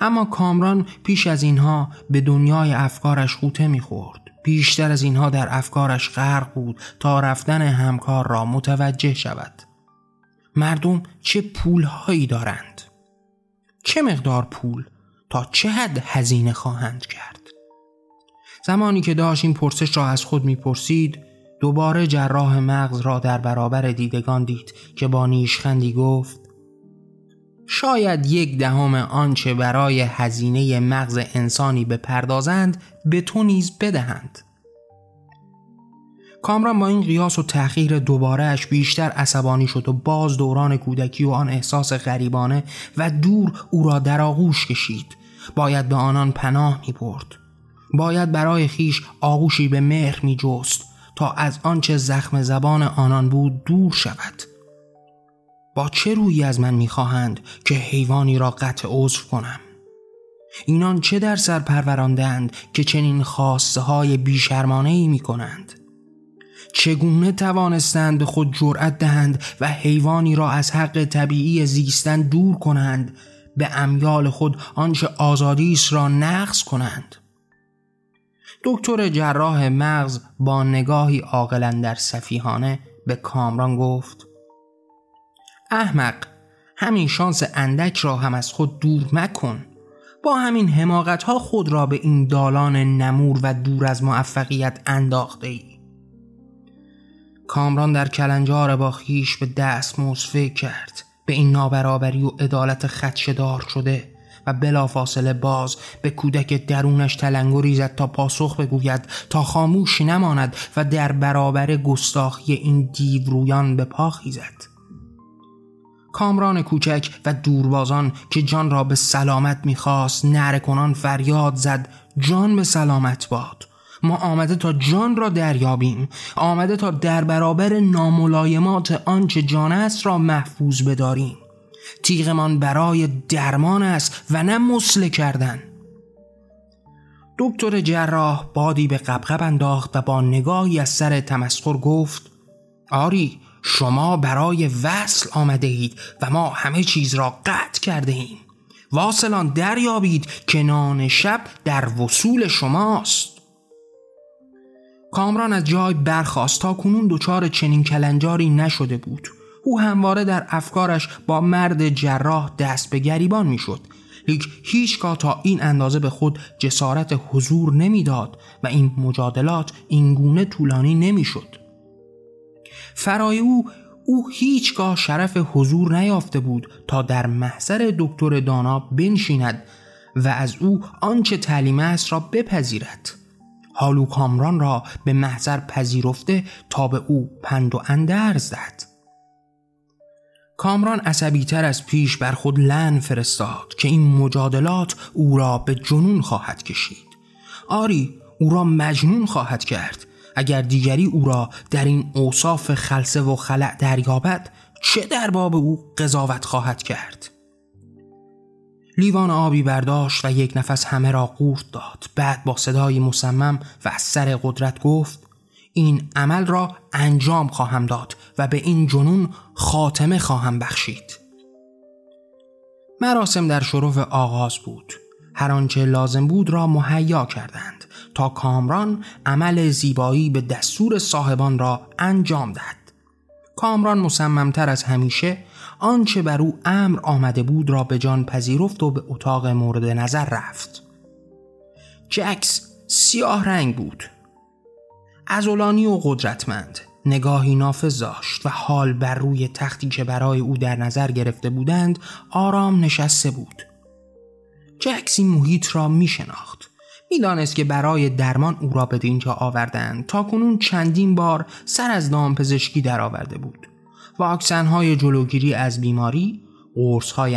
اما کامران پیش از اینها به دنیای افکارش خوته می‌خورد. بیشتر از اینها در افکارش غرق بود تا رفتن همکار را متوجه شود. مردم چه پولهایی دارند؟ چه مقدار پول تا چه حد هزینه خواهند کرد؟ زمانی که داشت این پرسش را از خود می‌پرسید دوباره جراح مغز را در برابر دیدگان دید که با نیشخندی گفت شاید یک دهم آنچه برای هزینه مغز انسانی بپردازند به تو نیز بدهند. کامران با این قیاس و تأخیر دوبارهش بیشتر عصبانی شد و باز دوران کودکی و آن احساس غریبانه و دور او را در آغوش کشید. باید به آنان پناه می برد باید برای خیش آغوشی به مهر می جست تا از آنچه زخم زبان آنان بود دور شود. با چه روی از من می‌خواهند که حیوانی را قطع عضو کنم؟ اینان چه در سر پروراندند که چنین خواسته های بیشرمانه ای می کنند چگونه توانستند به خود جرأت دهند و حیوانی را از حق طبیعی زیستن دور کنند به امیال خود آنچه آزادیش را نقض کنند؟ دکتر جراح مغز با نگاهی عاقلا در سفیهانه به کامران گفت احمق همین شانس اندک را هم از خود دور مکن. با همین حماقت ها خود را به این دالان نمور و دور از موفقیت انداخته ای. کامران در کلنجار با خیش به دست فکر کرد به این نابرابری و عدالت خدشدار شده. و بلافاصله باز به کودک درونش تلنگری زد تا پاسخ بگوید تا خاموش نماند و در برابر گستاخی این دیورویان به پا خیزد. کامران کوچک و دوربازان که جان را به سلامت می‌خواست نرکنان فریاد زد جان به سلامت باد. ما آمده تا جان را دریابیم. آمده تا در برابر ناملایمات آنچه جان است را محفوظ بداریم. تیغمان برای درمان است و نه مسله کردن. دکتر جراح بادی به قبقب انداخت و با نگاهی از سر تمسخر گفت آری شما برای وصل آمده اید و ما همه چیز را قطع کرده ایم واصلان دریابید که نان شب در وصول شماست. کامران از جای برخواست تا کنون دچار چنین کلنجاری نشده بود. او همواره در افکارش با مرد جراح دست به گریبان می‌شد. لیک هیچگاه تا این اندازه به خود جسارت حضور نمی‌داد و این مجادلات اینگونه طولانی نمی‌شد. فرای او او هیچگاه شرف حضور نیافته بود تا در محضر دکتر دانا بنشیند و از او آنچه تعلیم است را بپذیرد. حالو کامران را به محضر پذیرفته تا به او پند و اندرز دهد. کامران عصبی تر از پیش بر خود لن فرستاد که این مجادلات او را به جنون خواهد کشید. آری او را مجنون خواهد کرد. اگر دیگری او را در این اوصاف خلصه و خلع دریابد چه در باب او قضاوت خواهد کرد؟ لیوان آبی برداشت و یک نفس همه را قورت داد. بعد با صدای مصمم و از سر قدرت گفت این عمل را انجام خواهم داد و به این جنون خاتمه خواهم بخشید. مراسم در شرف آغاز بود. هر آنچه لازم بود را مهیا کردند تا کامران عمل زیبایی به دستور صاحبان را انجام دهد. کامران مصممتر از همیشه آنچه بر او امر آمده بود را به جان پذیرفت و به اتاق مورد نظر رفت. جکس سیاه رنگ بود. ازولانی و قدرتمند. نگاهی نافذ داشت و حال بر روی تختی که برای او در نظر گرفته بودند آرام نشسته بود. جکس این محیط را می شناخت می‌دانست که برای درمان او را به اینجا آوردند تا کنون چندین بار سر از دام پزشکی درآورده بود. واکسن های جلوگیری از بیماری قرص های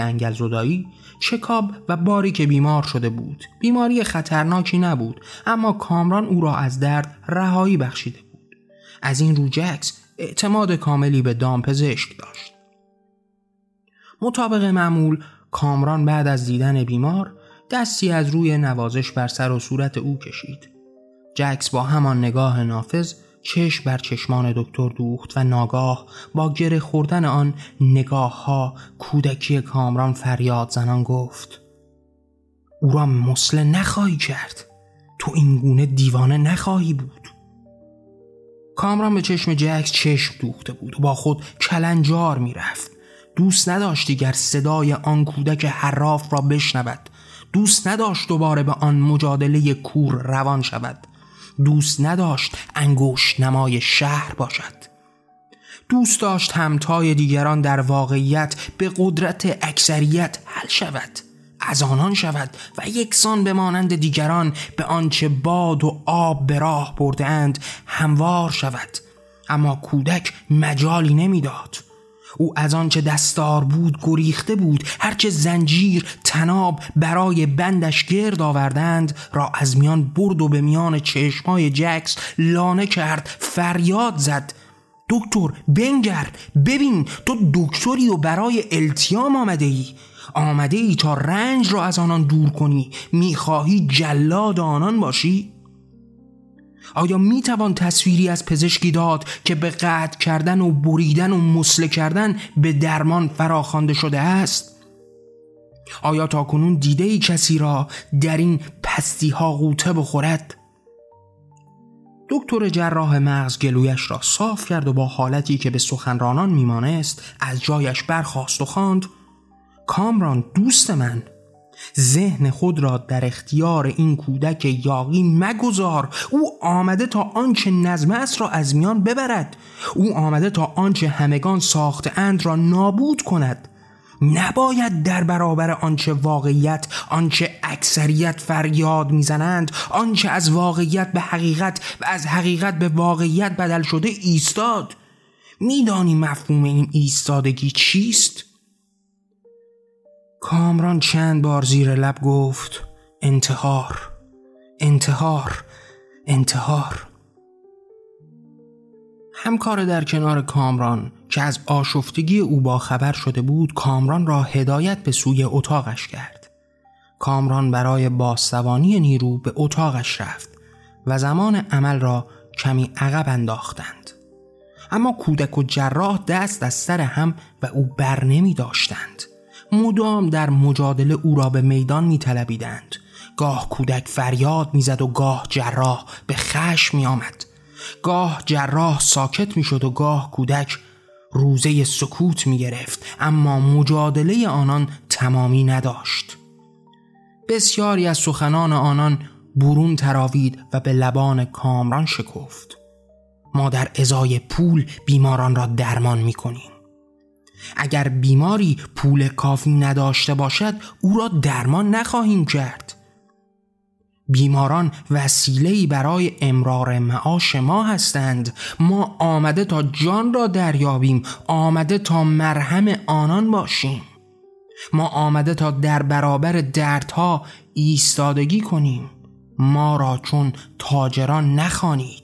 شکاب و باری که بیمار شده بود. بیماری خطرناکی نبود اما کامران او را از درد رهایی بخشیده بود. از این رو جکس اعتماد کاملی به دام پزشک داشت. مطابق معمول کامران بعد از دیدن بیمار دستی از روی نوازش بر سر و صورت او کشید. جکس با همان نگاه نافذ چشم بر چشمان دکتر دوخت و ناگاه با گره خوردن آن نگاه ها کودکی کامران فریاد زنان گفت او را مسله نخواهی کرد. تو این گونه دیوانه نخواهی بود. کامران به چشم جکس چشم دوخته بود و با خود کلنجار می‌رفت. دوست نداشت دیگر صدای آن کودک حراف را بشنود. دوست نداشت دوباره به آن مجادله کور روان شود. دوست نداشت انگوش نمای شهر باشد. دوست داشت همتای دیگران در واقعیت به قدرت اکثریت حل شود از آنان شود و یکسان به مانند دیگران به آنچه باد و آب به راه بردهاند هموار شود. اما کودک مجالی نمی‌داد. او از آنچه دستار بود گریخته بود هرچه زنجیر تناب برای بندش گرد آوردند را از میان برد و به میان چشمای جکس لانه کرد فریاد زد. دکتر بنگر ببین تو دکتری و برای التیام آمده ای. آمده ای تا رنج را از آنان دور کنی. می‌خواهی جلاد آنان باشی؟ آیا می توان تصویری از پزشکی داد که به قطع کردن و بریدن و مسله کردن به درمان فراخوانده شده است؟ آیا تا کنون دیده ای کسی را در این پستی ها قوطه بخورد؟ دکتر جراح مغز گلویش را صاف کرد و با حالتی که به سخنرانان میمانست از جایش برخواست و خواند کامران دوست من ذهن خود را در اختیار این کودک یاقی مگذار. او آمده تا آنچه نظم است را از میان ببرد. او آمده تا آنچه همگان ساخته اند را نابود کند. نباید در برابر آنچه واقعیت آنچه اکثریت فریاد می‌زنند آنچه از واقعیت به حقیقت و از حقیقت به واقعیت بدل شده ایستاد. میدانی مفهوم این ایستادگی چیست؟ کامران چند بار زیر لب گفت انتحار انتحار انتحار. همکار در کنار کامران که از آشفتگی او با خبر شده بود کامران را هدایت به سوی اتاقش کرد. کامران برای باستوانی نیرو به اتاقش رفت و زمان عمل را کمی عقب انداختند. اما کودک و جراح دست از سر هم و او بر نمی داشتند. مدام در مجادله او را به میدان می طلبیدند. گاه کودک فریاد می‌زد و گاه جراح به خشم می آمد. گاه جراح ساکت می شد و گاه کودک روزه سکوت می گرفت اما مجادله آنان تمامی نداشت بسیاری از سخنان آنان برون تراوید و به لبان کامران شکفت ما در ازای پول بیماران را درمان می کنیم اگر بیماری پول کافی نداشته باشد او را درمان نخواهیم کرد. بیماران وسیله‌ای برای امرار معاش ما هستند. ما آمده تا جان را دریابیم آمده تا مرهم آنان باشیم. ما آمده تا در برابر دردها ایستادگی کنیم. ما را چون تاجران نخوانید.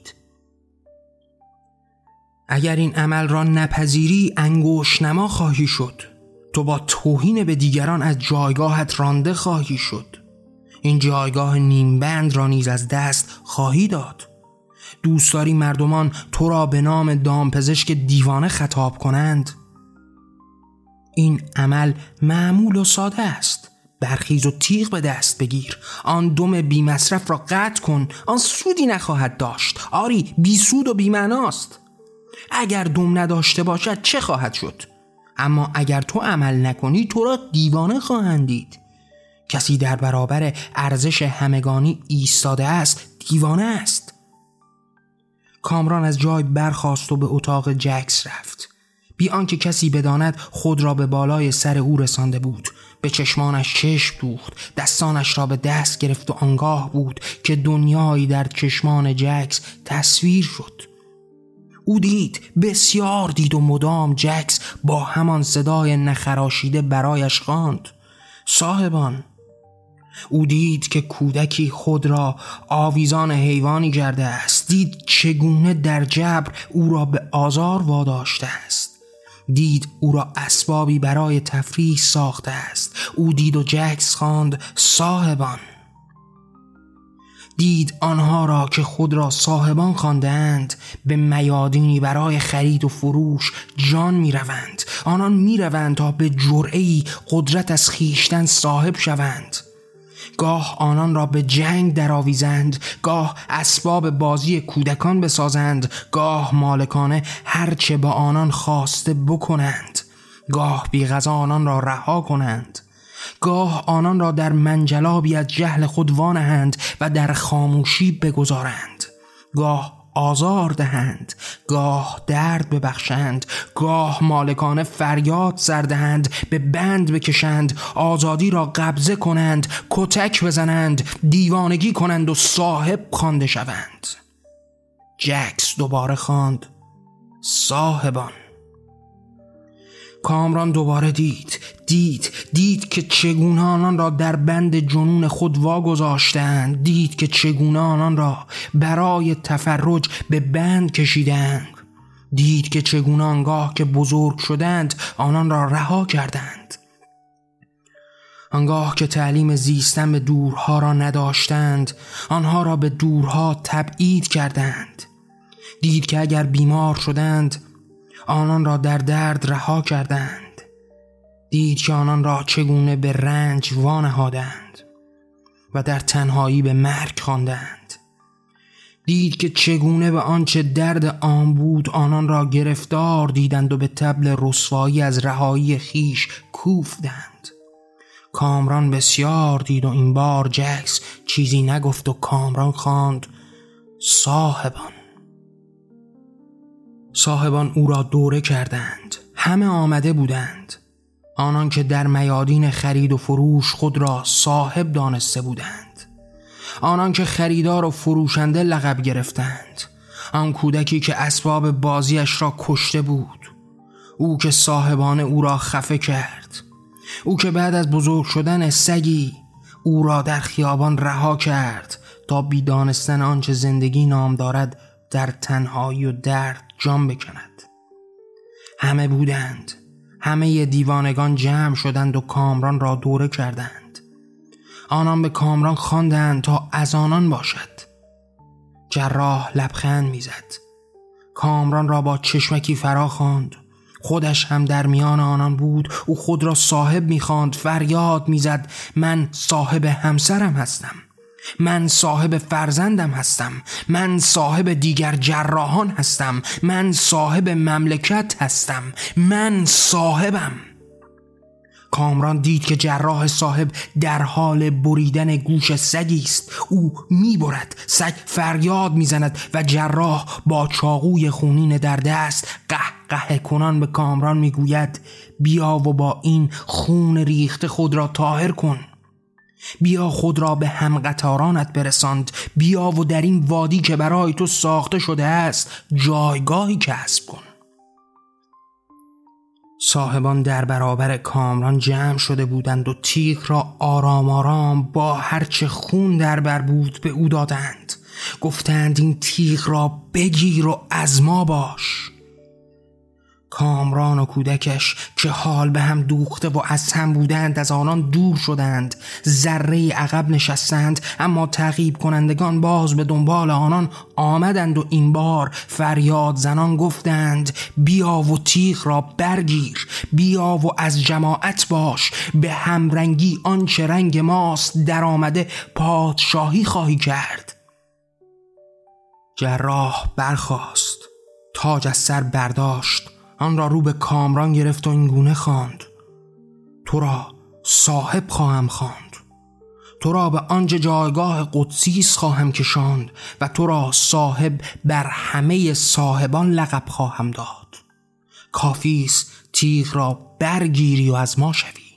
اگر این عمل را نپذیری انگوش نما خواهی شد. تو با توهین به دیگران از جایگاهت رانده خواهی شد. این جایگاه نیمبند را نیز از دست خواهی داد. دوست داری مردمان تو را به نام دامپزشک دیوانه خطاب کنند؟ این عمل معمول و ساده است. برخیز و تیغ به دست بگیر. آن دم بی مصرف را قطع کن. آن سودی نخواهد داشت. آری بی سود و بی اگر دم نداشته باشد چه خواهد شد؟ اما اگر تو عمل نکنی تو را دیوانه خواهند دید. کسی در برابر ارزش همگانی ایستاده است دیوانه است. کامران از جای برخاست و به اتاق جکس رفت. بی آنکه کسی بداند خود را به بالای سر او رسانده بود. به چشمانش چشم دوخت دستانش را به دست گرفت و آنگاه بود که دنیایی در چشمان جکس تصویر شد. او دید بسیار دید و مدام جکس با همان صدای نخراشیده برایش خواند. صاحبان او دید که کودکی خود را آویزان حیوانی کرده است. دید چگونه در جبر او را به آزار واداشته است. دید او را اسبابی برای تفریح ساخته است. او دید و جکس خواند صاحبان. دید آنها را که خود را صاحبان خواندند به میادینی برای خرید و فروش جان می روند آنان می روند تا به جرعی قدرت از خیشتن صاحب شوند. گاه آنان را به جنگ درآویزند گاه اسباب بازی کودکان بسازند گاه مالکانه هرچه با آنان خواسته بکنند. گاه بی آنان را رها کنند. گاه آنان را در منجلابی از جهل خود وانهند و در خاموشی بگذارند. گاه آزار دهند گاه درد ببخشند گاه مالکانه فریاد سردهند به بند بکشند آزادی را قبضه کنند کتک بزنند دیوانگی کنند و صاحب خوانده شوند. جکس دوباره خواند صاحبان. کامران دوباره دید. دید. دید که چگونه آنان را در بند جنون خود واگذاشتند. دید که چگونه آنان را برای تفرج به بند کشیدند. دید که چگونه آنگاه که بزرگ شدند آنان را رها کردند. آنگاه که تعلیم زیستن به دورها را نداشتند آنها را به دورها تبعید کردند. دید که اگر بیمار شدند آنان را در درد رها کردند. دید که آنان را چگونه به رنج وانهادند و در تنهایی به مرگ خواندند. دید که چگونه به آنچه درد آن بود آنان را گرفتار دیدند و به تبل رسوایی از رهایی خیش کوفتند. کامران بسیار دید و این بار جکس چیزی نگفت و کامران خواند صاحبان. صاحبان او را دوره کردند. همه آمده بودند. آنان که در میادین خرید و فروش خود را صاحب دانسته بودند. آنان که خریدار و فروشنده لقب گرفتند. آن کودکی که اسباب بازیش را کشته بود. او که صاحبان او را خفه کرد. او که بعد از بزرگ شدن سگی او را در خیابان رها کرد تا بیدانستن آنچه زندگی نام دارد در تنهایی و درد جام بکند. همه بودند. همه دیوانگان جمع شدند و کامران را دوره کردند. آنان به کامران خواندند تا از آنان باشد. جراح لبخند می‌زد. کامران را با چشمکی فرا خواند. خودش هم در میان آنان بود. او خود را صاحب می‌خواند. فریاد می‌زد. من صاحب همسرم هستم. من صاحب فرزندم هستم. من صاحب دیگر جراحان هستم. من صاحب مملکت هستم. من صاحبم. کامران دید که جراح صاحب در حال بریدن گوش سگی است. او می‌برد سگ فریاد می‌زند و جراح با چاقوی خونین در دست قه کنان به کامران می‌گوید بیا و با این خون ریخته خود را طاهر کن. بیا خود را به هم قطارانت برساند. بیا و در این وادی که برای تو ساخته شده است جایگاهی کسب کن. صاحبان در برابر کامران جمع شده بودند و تیغ را آرام آرام با هرچه خون در بر بود به او دادند. گفتند این تیغ را بگیر و از ما باش. کامران و کودکش که حال به هم دوخته و از هم بودند از آنان دور شدند. ذره عقب نشستند اما تعقیب کنندگان باز به دنبال آنان آمدند و این بار فریاد زنان گفتند بیا و تیغ را برگیر بیا و از جماعت باش به همرنگی آنچه رنگ ماست در آمده پادشاهی خواهی کرد. جراح برخاست تاج از سر برداشت. آن را رو به کامران گرفت و این گونه خواند. تو را صاحب خواهم خواند. تو را به آنجا جایگاه قدسیس خواهم کشاند و تو را صاحب بر همه صاحبان لقب خواهم داد. کافیس تیغ را برگیری و از ما شوی.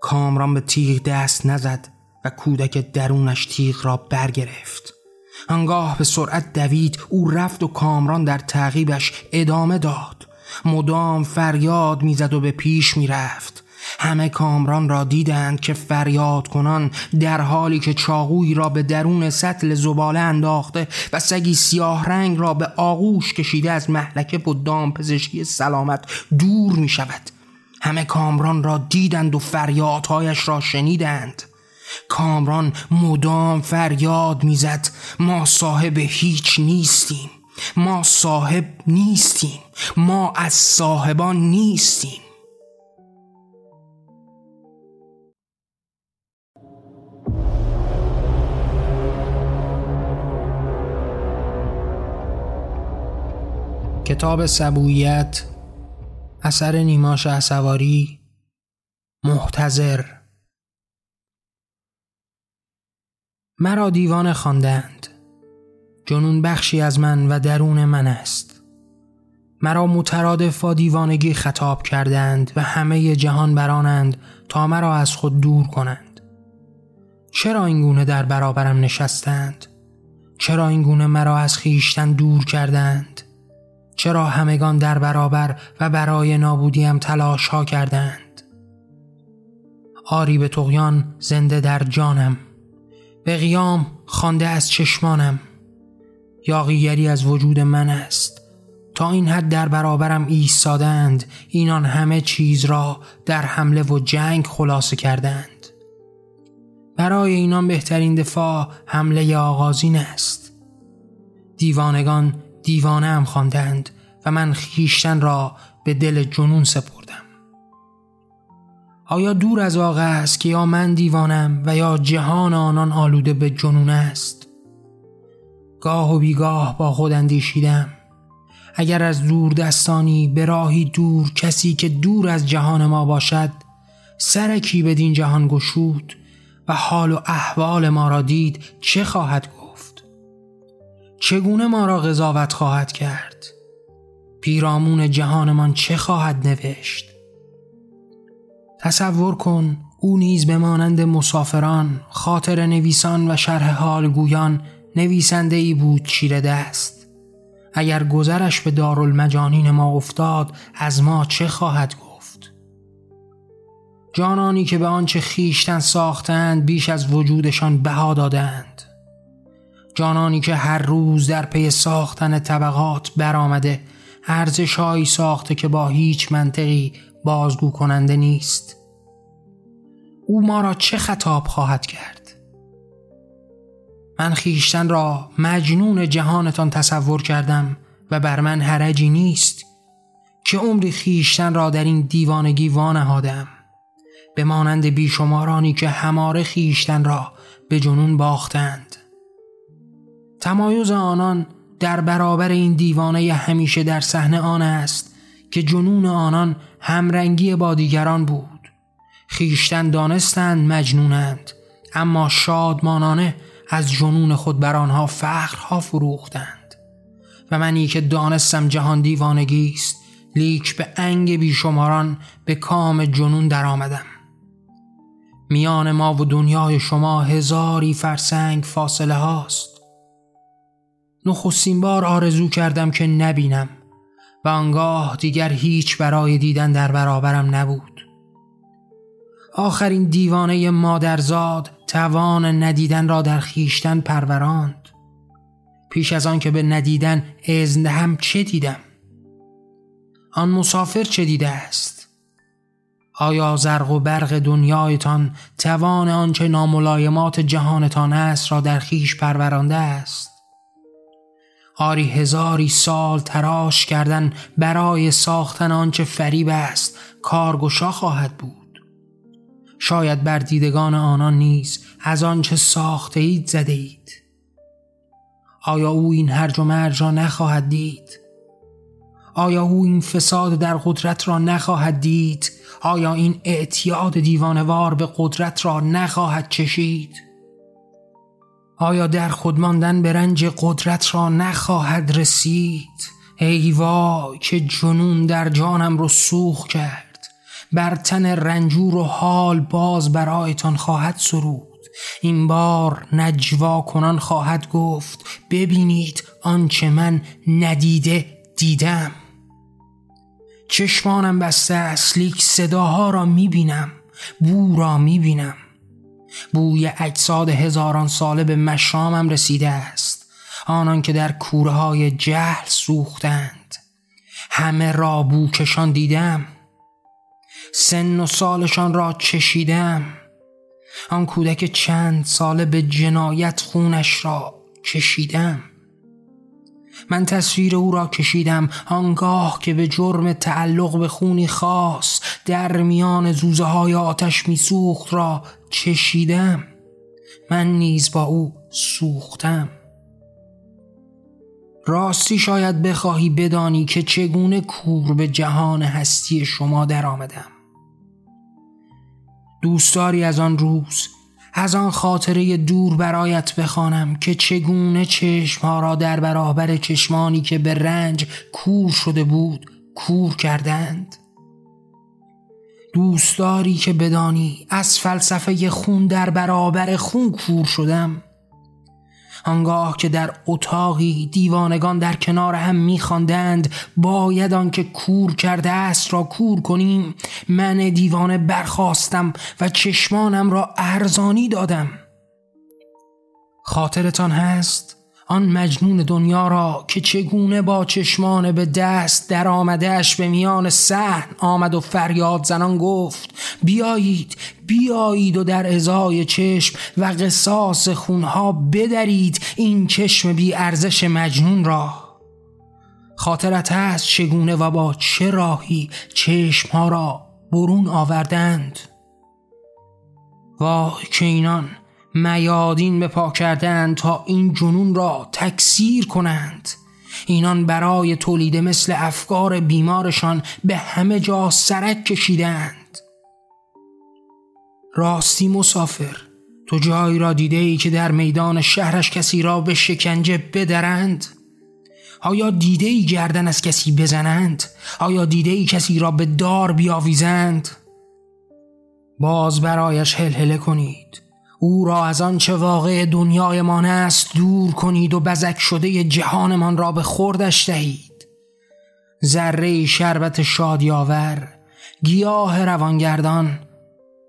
کامران به تیغ دست نزد و کودک درونش تیغ را برگرفت. انگاه به سرعت دوید او رفت و کامران در تعقیبش ادامه داد. مدام فریاد می‌زد و به پیش می‌رفت. همه کامران را دیدند که فریاد کنان در حالی که چاقوی را به درون سطل زباله انداخته و سگی سیاه رنگ را به آغوش کشیده از محلکه و دام پزشکی سلامت دور می شود همه کامران را دیدند و فریادهایش را شنیدند. کامران مدام فریاد می‌زد ما صاحب هیچ نیستیم ما صاحب نیستیم ما از صاحبان نیستیم. کتاب سبویت اثر نیماش اسواری محتظر مرا دیوانه خواندند. جنون بخشی از من و درون من است. مرا مترادف با دیوانگی خطاب کردند و همه جهان برانند تا مرا از خود دور کنند. چرا این گونه در برابرم نشستند؟ چرا این گونه مرا از خیشتن دور کردند؟ چرا همگان در برابر و برای نابودیم تلاش ها کردند؟ آری به تغیان زنده در جانم. به قیام خوانده از چشمانم. یاقیگری از وجود من است. تا این حد در برابرم ایستادند اینان همه چیز را در حمله و جنگ خلاصه کردند. برای اینان بهترین دفاع حمله آغازین است. دیوانگان دیوانه هم خواندند و من خیشتن را به دل جنون سپردم. آیا دور از واقع است که یا من دیوانم و یا جهان آنان آلوده به جنون است؟ گاه و بیگاه با خود اندیشیدم. اگر از دور دستانی به راهی دور کسی که دور از جهان ما باشد سرکی بدین جهان گشود و حال و احوال ما را دید چه خواهد گفت؟ چگونه ما را قضاوت خواهد کرد؟ پیرامون جهانمان چه خواهد نوشت؟ تصور کن او نیز به مانند مسافران خاطر نویسان و شرح حال گویان نویسنده ای بود چیره دست. اگر گذرش به دارالمجانین ما افتاد از ما چه خواهد گفت؟ جانانی که به آنچه خیشتن ساختند بیش از وجودشان بها دادند. جانانی که هر روز در پی ساختن طبقات برآمده ارزشهایی ساخته که با هیچ منطقی بازگو کننده نیست. او ما را چه خطاب خواهد کرد؟ من خیشتن را مجنون جهانتان تصور کردم و بر من حرجی نیست که عمری خیشتن را در این دیوانگی وانهادم به مانند بیشمارانی که هماره خیشتن را به جنون باختند. تمایز آنان در برابر این دیوانه همیشه در صحنه آن است که جنون آنان همرنگی با دیگران بود. خیشتن دانستند مجنونند اما شادمانانه از جنون خود بر آنها فخرها فروختند. و منی که دانستم جهان دیوانگی است لیک به انگ بیشماران به کام جنون درآمدم. میان ما و دنیای شما هزاری فرسنگ فاصله هاست. نخستین بار آرزو کردم که نبینم. و آنگاه دیگر هیچ برای دیدن در برابرم نبود. آخرین دیوانه مادرزاد توان ندیدن را در خویشتن پروراند. پیش از آن که به ندیدن اذن هم چه دیدم؟ آن مسافر چه دیده است؟ آیا زرق و برق دنیایتان توان آنچه ناملایمات جهانتان است را در خیش پرورانده است؟ آری هزاری سال تراش کردن برای ساختن آنچه فریب است کارگشا خواهد بود. شاید بر دیدگان آنان نیز از آنچه ساخته اید زده اید آیا او این هرج و مرج را نخواهد دید؟ آیا او این فساد در قدرت را نخواهد دید؟ آیا این اعتیاد دیوانوار به قدرت را نخواهد چشید؟ آیا در خود ماندن به رنج قدرت را نخواهد رسید؟ ای وای که جنون در جانم رو سوخ کرد. بر تن رنجور و حال باز برایتان خواهد سرود. این بار نجوا کنان خواهد گفت ببینید آنچه من ندیده دیدم. چشمانم بسته است لیک صداها را می‌بینم بو را می‌بینم. بوی اجساد هزاران ساله به مشامم رسیده است. آنان که در کوره های جهل سوختند. همه را بوکشان دیدم. سن و سالشان را چشیدم. آن کودک چند ساله به جنایت خونش را کشیدم من تصویر او را کشیدم آنگاه که به جرم تعلق به خونی خاص در میان زوزه های آتش می سوخت را چشیدم. من نیز با او سوختم. راستی شاید بخواهی بدانی که چگونه کور به جهان هستی شما در آمدم دوستاری از آن روز از آن خاطره دور برایت بخوانم که چگونه چشمها را در برابر چشمانی که به رنج کور شده بود کور کردند. دوستداری که بدانی از فلسفه خون در برابر خون کور شدم. آنگاه که در اتاقی دیوانگان در کنار هم میخواندند باید آنکه کور کرده است را کور کنیم. من دیوانه برخواستم و چشمانم را ارزانی دادم. خاطرتان هست؟ آن مجنون دنیا را که چگونه با چشمان به دست در آمدهش به میان سحن آمد و فریاد زنان گفت بیایید بیایید و در ازای چشم و قصاص خونها بدرید این چشم بی ارزش مجنون را. خاطرت هست چگونه و با چه راهی چشمها را برون آوردند؟ وای که اینان میادین به پا کردند تا این جنون را تکثیر کنند اینان برای تولید مثل افکار بیمارشان به همه جا سرک کشیدند راستی مسافر تو جایی را دیده ای که در میدان شهرش کسی را به شکنجه بدرند؟ آیا دیده ای گردن از کسی بزنند؟ آیا دیده ای کسی را به دار بیاویزند؟ باز برایش هلهله کنید او را از آنچه واقع دنیایمان است دور کنید و بزک شده جهانمان را به خوردش دهید. ذره شربت شادیاور گیاه روانگردان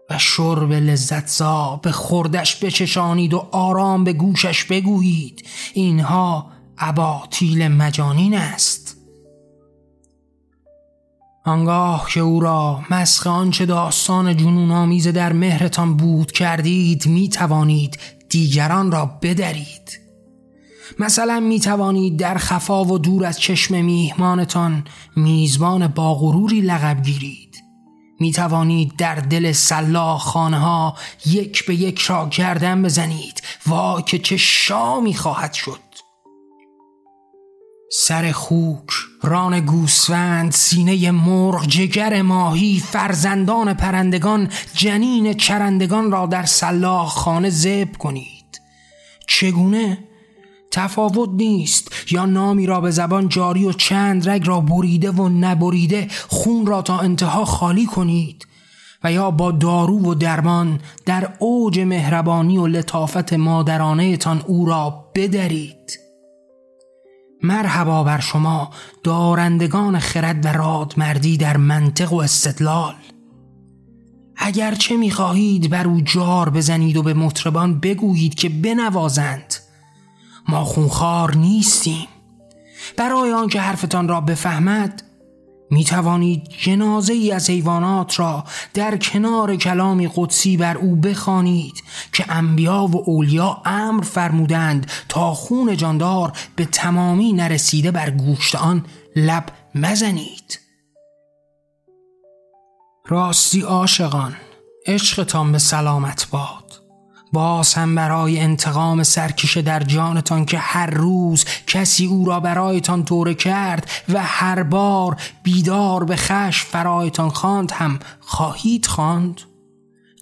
و شرب لذت زا به خوردش بچشانید و آرام به گوشش بگویید. اینها اباطیل مجانین است. آنگاه که او را مسخ آنچه داستان جنون آمیز در مهرتان بود کردید می توانید دیگران را بدرید. مثلا می توانید در خفا و دور از چشم میهمانتان میزبان باغروری لقب گیرید. می توانید در دل سلاح خانه ها یک به یک را گردن بزنید. وای که چه شامی خواهد شد! سر خوک ران گوسفند سینه مرغ جگر ماهی فرزندان پرندگان جنین چرندگان را در سلاح خانه زب کنید. چگونه؟ تفاوت نیست. یا نامی را به زبان جاری و چند رگ را بریده و نبریده خون را تا انتها خالی کنید و یا با دارو و درمان در اوج مهربانی و لطافت مادرانه تان او را بدرید. مرحبا بر شما دارندگان خرد و رادمردی در منطق و استدلال. اگر چه می‌خواهید بر او جار بزنید و به مطربان بگویید که بنوازند ما خونخوار نیستیم. برای آنکه حرفتان را بفهمد می توانید جنازه ای از حیوانات را در کنار کلامی قدسی بر او بخوانید که انبیا و اولیا امر فرمودند تا خون جاندار به تمامی نرسیده بر گوشت آن لب مزنید. راستی عاشقان عشقتان به سلامت باد. باز هم برای انتقام سرکشه در جانتان که هر روز کسی او را برایتان دوره کرد و هر بار بیدار به خش فرایتان خواند هم خواهید خواند؟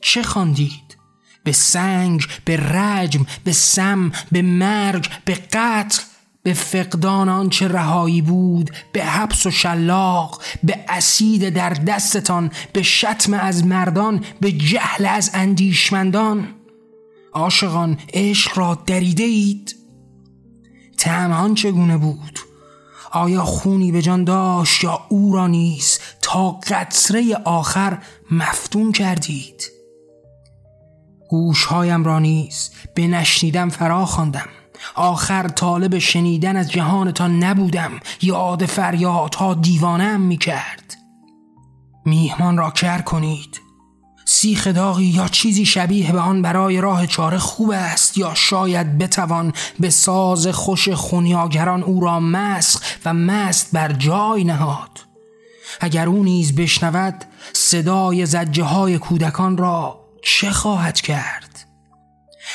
چه خواندید؟ به سنگ به رجم به سم به مرگ به قتل؟ به فقدان آنچه رهایی بود به حبس و شلاق به اسید در دستتان به شتم از مردان به جهل از اندیشمندان؟ عاشقان عشق را دریده اید؟ تعم چگونه بود؟ آیا خونی به جان داشت یا او را نیز تا قطره آخر مفتون کردید؟ گوشهایم را نیز به نشنیدم فرا خواندم. آخر طالب شنیدن از جهانتان نبودم. یاد فریادها دیوانم می کرد میهمان را کر کنید. سیخ داغی یا چیزی شبیه به آن برای راه چاره خوب است یا شاید بتوان به ساز خوش خونیاگران او را مسخ و مست بر جای نهاد؟ اگر او نیز بشنود صدای زجه های کودکان را چه خواهد کرد؟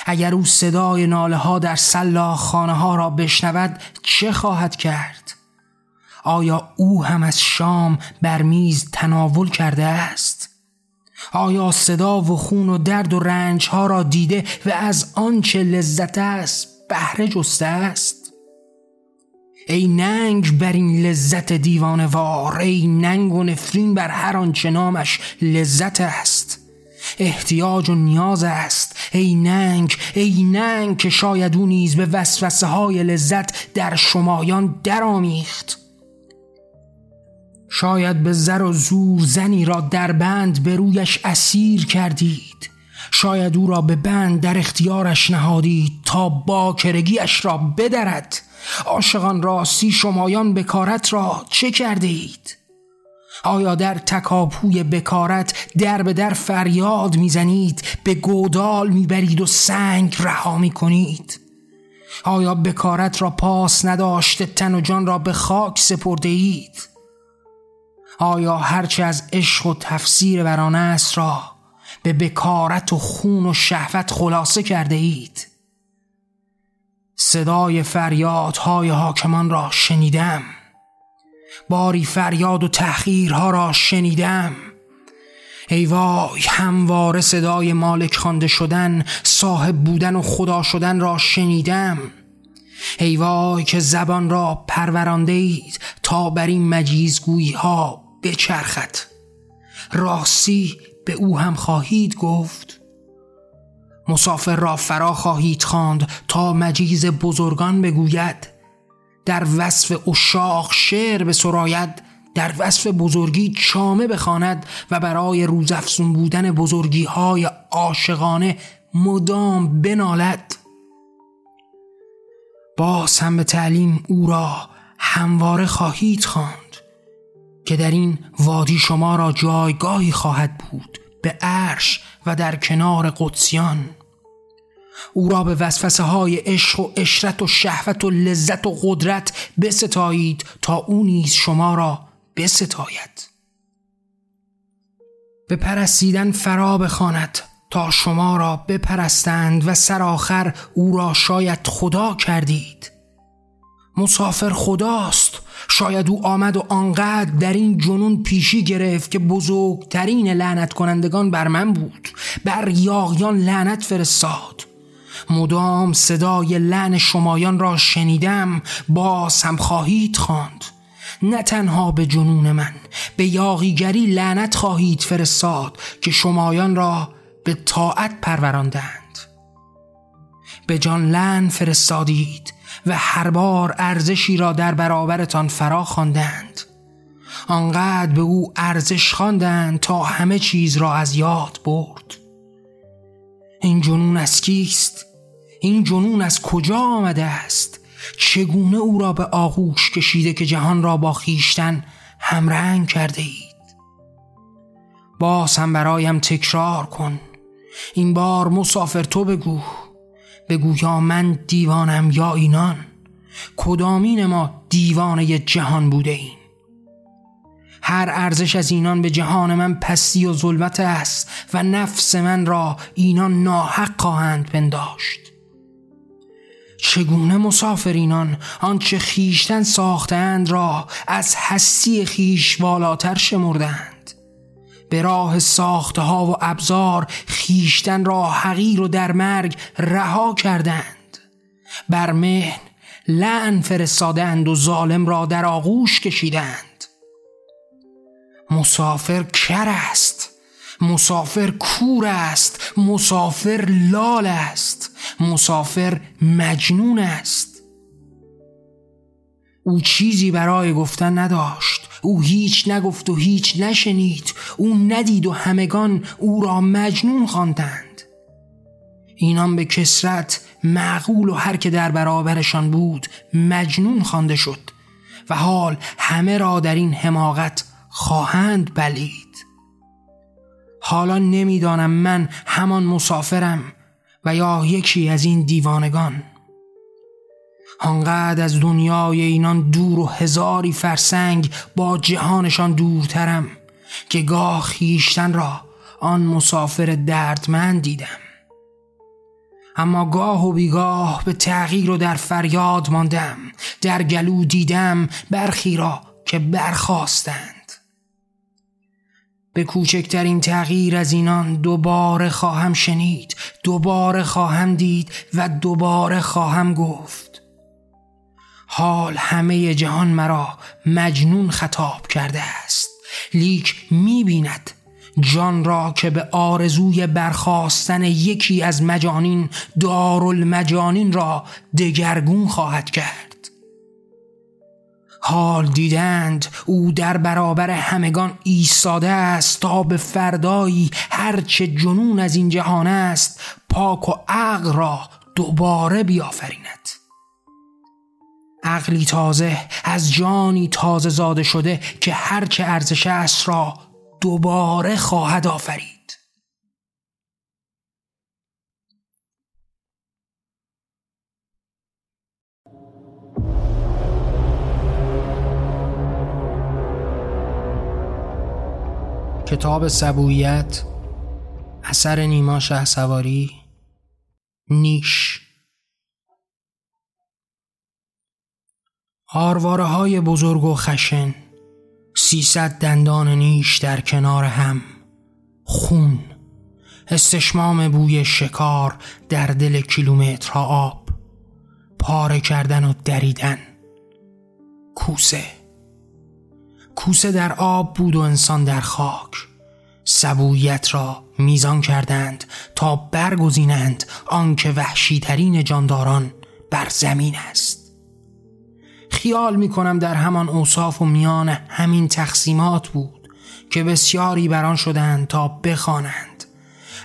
اگر او صدای ناله ها در سلاخ خانه ها را بشنود چه خواهد کرد؟ آیا او هم از شام بر میز تناول کرده است؟ آیا صدا و خون و درد و رنج ها را دیده و از آنچه لذت است بهره جسته است؟ ای ننگ بر این لذت دیوانوار ای ننگ و نفرین بر هر آنچه نامش لذت است. احتیاج و نیاز است. ای ننگ ای ننگ که شاید او نیز به وسوسه های لذت در شمایان درآمیخت. شاید به زر و زور زنی را در بند به رویش اسیر کردید. شاید او را به بند در اختیارش نهادید تا باکرگیش را بدرد. عاشقان راستی شمایان بکارت را چه کرده اید؟ آیا در تکاپوی بکارت در به در فریاد می‌زنید به گودال می‌برید و سنگ رها می‌کنید؟ آیا بکارت را پاس نداشته تن و جان را به خاک سپرده اید آیا هرچه از عشق و تفسیر بران است را به بکارت و خون و شهوت خلاصه کرده اید؟ صدای فریادهای حاکمان را شنیدم. باری فریاد و تحقیرها را شنیدم. ای وای همواره صدای مالک خوانده شدن صاحب بودن و خدا شدن را شنیدم. ای وای که زبان را پرورانده اید تا بر این مجیزگویی ها بچرخد. راستی به او هم خواهید گفت. مسافر را فرا خواهید خواند تا مجیز بزرگان بگوید. در وصف اشاق شعر به سراید در وصف بزرگی چامه بخواند و برای روزافزون بودن بزرگی های عاشقانه مدام بنالد. باز هم به تعلیم او را همواره خواهید خواند. که در این وادی شما را جایگاهی خواهد بود به عرش و در کنار قدسیان. او را به وسوسه های عشق و اشرت و شهوت و لذت و قدرت بستایید تا او نیز شما را بستاید. به پرستیدن فرا بخواند تا شما را بپرستند و سرآخر او را شاید خدا کردید. مسافر خداست. شاید او آمد و آنقدر در این جنون پیشی گرفت که بزرگترین لعنت کنندگان بر من بود. بر یاغیان لعنت فرستاد. مدام صدای لعن شمایان را شنیدم باز هم خواهید خواند. نه تنها به جنون من به یاغیگری لعنت خواهید فرستاد که شمایان را به طاعت پروراندند به جان لعن فرستادید. و هر بار ارزشی را در برابرتان فرا خواندند. آنقدر به او ارزش خواندند تا همه چیز را از یاد برد. این جنون از کیست؟ این جنون از کجا آمده است؟ چگونه او را به آغوش کشیده که جهان را با خیشتن همرنگ کرده اید؟ باز هم برایم تکرار کن. این بار مسافر تو بگو. بگو یا من دیوانم یا اینان کدامین ما دیوانه جهان بوده ایم؟ هر ارزش از اینان به جهان من پستی و ظلمت است و نفس من را اینان ناحق خواهند پنداشت. چگونه مسافرینان آنچه خیشتن ساختند را از هستی خیش والاتر شمردند؟ به راه ساخته ها و ابزار خیشتن را حقیر و در مرگ رها کردند. بر مهن لعن فرستادند و ظالم را در آغوش کشیدند. مسافر کر است مسافر کور است مسافر لال است مسافر مجنون است. او چیزی برای گفتن نداشت. او هیچ نگفت و هیچ نشنید. او ندید و همگان او را مجنون خواندند. اینان به کسرت معقول و هر که در برابرشان بود مجنون خوانده شد و حال همه را در این حماقت خواهند بلید. حالا نمی‌دانم من همان مسافرم و یا یکی از این دیوانگان. آنقدر از دنیای اینان دور و هزاری فرسنگ با جهانشان دورترم که گاه خیشتن را آن مسافر دردمند دیدم. اما گاه و بیگاه به تغییر و در فریاد ماندم. در گلو دیدم برخی را که برخواستند به کوچکترین تغییر از اینان دوباره خواهم شنید دوباره خواهم دید و دوباره خواهم گفت. حال همه جهان مرا مجنون خطاب کرده است. لیک می‌بیند جان را که به آرزوی برخواستن یکی از مجانین دارالمجانین را دگرگون خواهد کرد. حال دیدند او در برابر همگان ایستاده است تا به فردایی هرچه جنون از این جهان است پاک و عقل را دوباره بیافریند. عقلی تازه از جانی تازه زاده شده که هرچه ارزش است را دوباره خواهد آفرید. کتاب سبویت اثر نیما شه سواری نیش آرواره های بزرگ و خشن سیصد دندان نیش در کنار هم خون استشمام بوی شکار در دل کیلومترها آب پاره کردن و دریدن. کوسه کوسه در آب بود و انسان در خاک. سبویت را میزان کردند تا برگزینند آنکه وحشیترین جانداران بر زمین است. خیال می کنم در همان اوصاف و میان همین تقسیمات بود که بسیاری بران شدند تا بخوانند.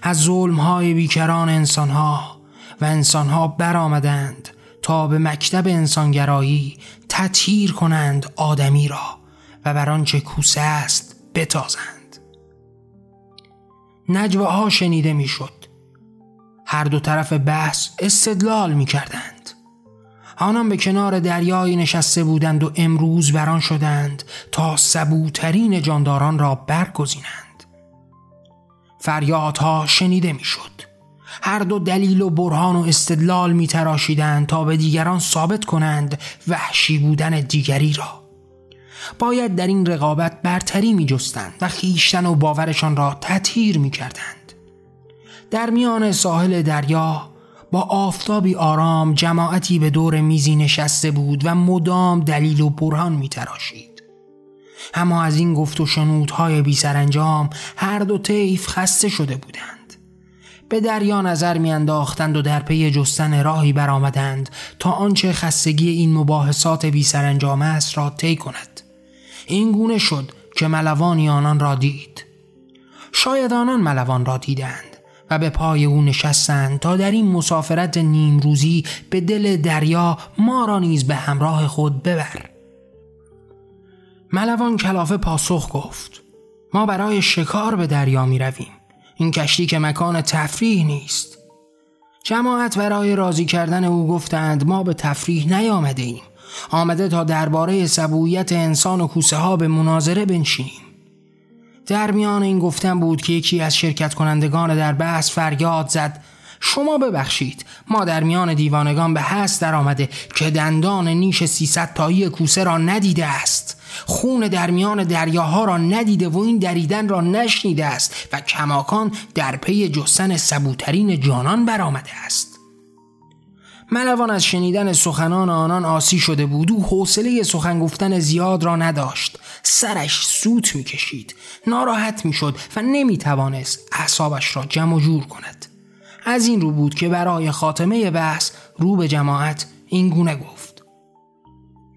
از ظلمهای بیکران انسانها و انسانها برآمدند تا به مکتب انسانگرایی تطهیر کنند آدمی را و بر آنچه کوسه است بتازند. نجوه ها شنیده می‌شد. هر دو طرف بحث استدلال می کردند آنان به کنار دریایی نشسته بودند و امروز بران شدند تا سبوترین جانداران را برگزینند. فریادها شنیده می‌شد. هر دو دلیل و برهان و استدلال می تراشیدند تا به دیگران ثابت کنند وحشی بودن دیگری را. باید در این رقابت برتری می جستند و خیشتن و باورشان را تطهیر می کردند. در میان ساحل دریا با آفتابی آرام جماعتی به دور میزی نشسته بود و مدام دلیل و برهان می تراشید. اما از این گفت و شنودهای بی سرانجام هر دو طیف خسته شده بودند. به دریا نظر میانداختند و در پی جستن راهی برآمدند تا آنچه خستگی این مباحثات بی سرانجام است را طی کند این گونه شد که ملوانی آنان را دید شاید آنان ملوان را دیدند و به پای او نشستند تا در این مسافرت نیم روزی به دل دریا ما را نیز به همراه خود ببر. ملوان کلافه پاسخ گفت ما برای شکار به دریا می رویم. این کشتی که مکان تفریح نیست. جماعت برای راضی کردن او گفتند ما به تفریح نیامده ایم. آمده تا درباره سبویت انسان و کوسه ها به مناظره بنشینیم. در میان این گفتن بود که یکی از شرکت کنندگان در بحث فریاد زد. شما ببخشید ما در میان دیوانگان به هست در آمده که دندان نیش سیصد تایی کوسه را ندیده است. خون در میان دریاها را ندیده و این دریدن را نشنیده است و کماکان در پی جستن سبوترین جانان برآمده است. ملوان از شنیدن سخنان آنان آسی شده بود. و حوصله سخن گفتن زیاد را نداشت. سرش سوت می‌کشید. ناراحت می‌شد و نمی‌توانست اعصابش را جمع جور کند. از این رو بود که برای خاتمه بحث رو به جماعت این گونه گفت.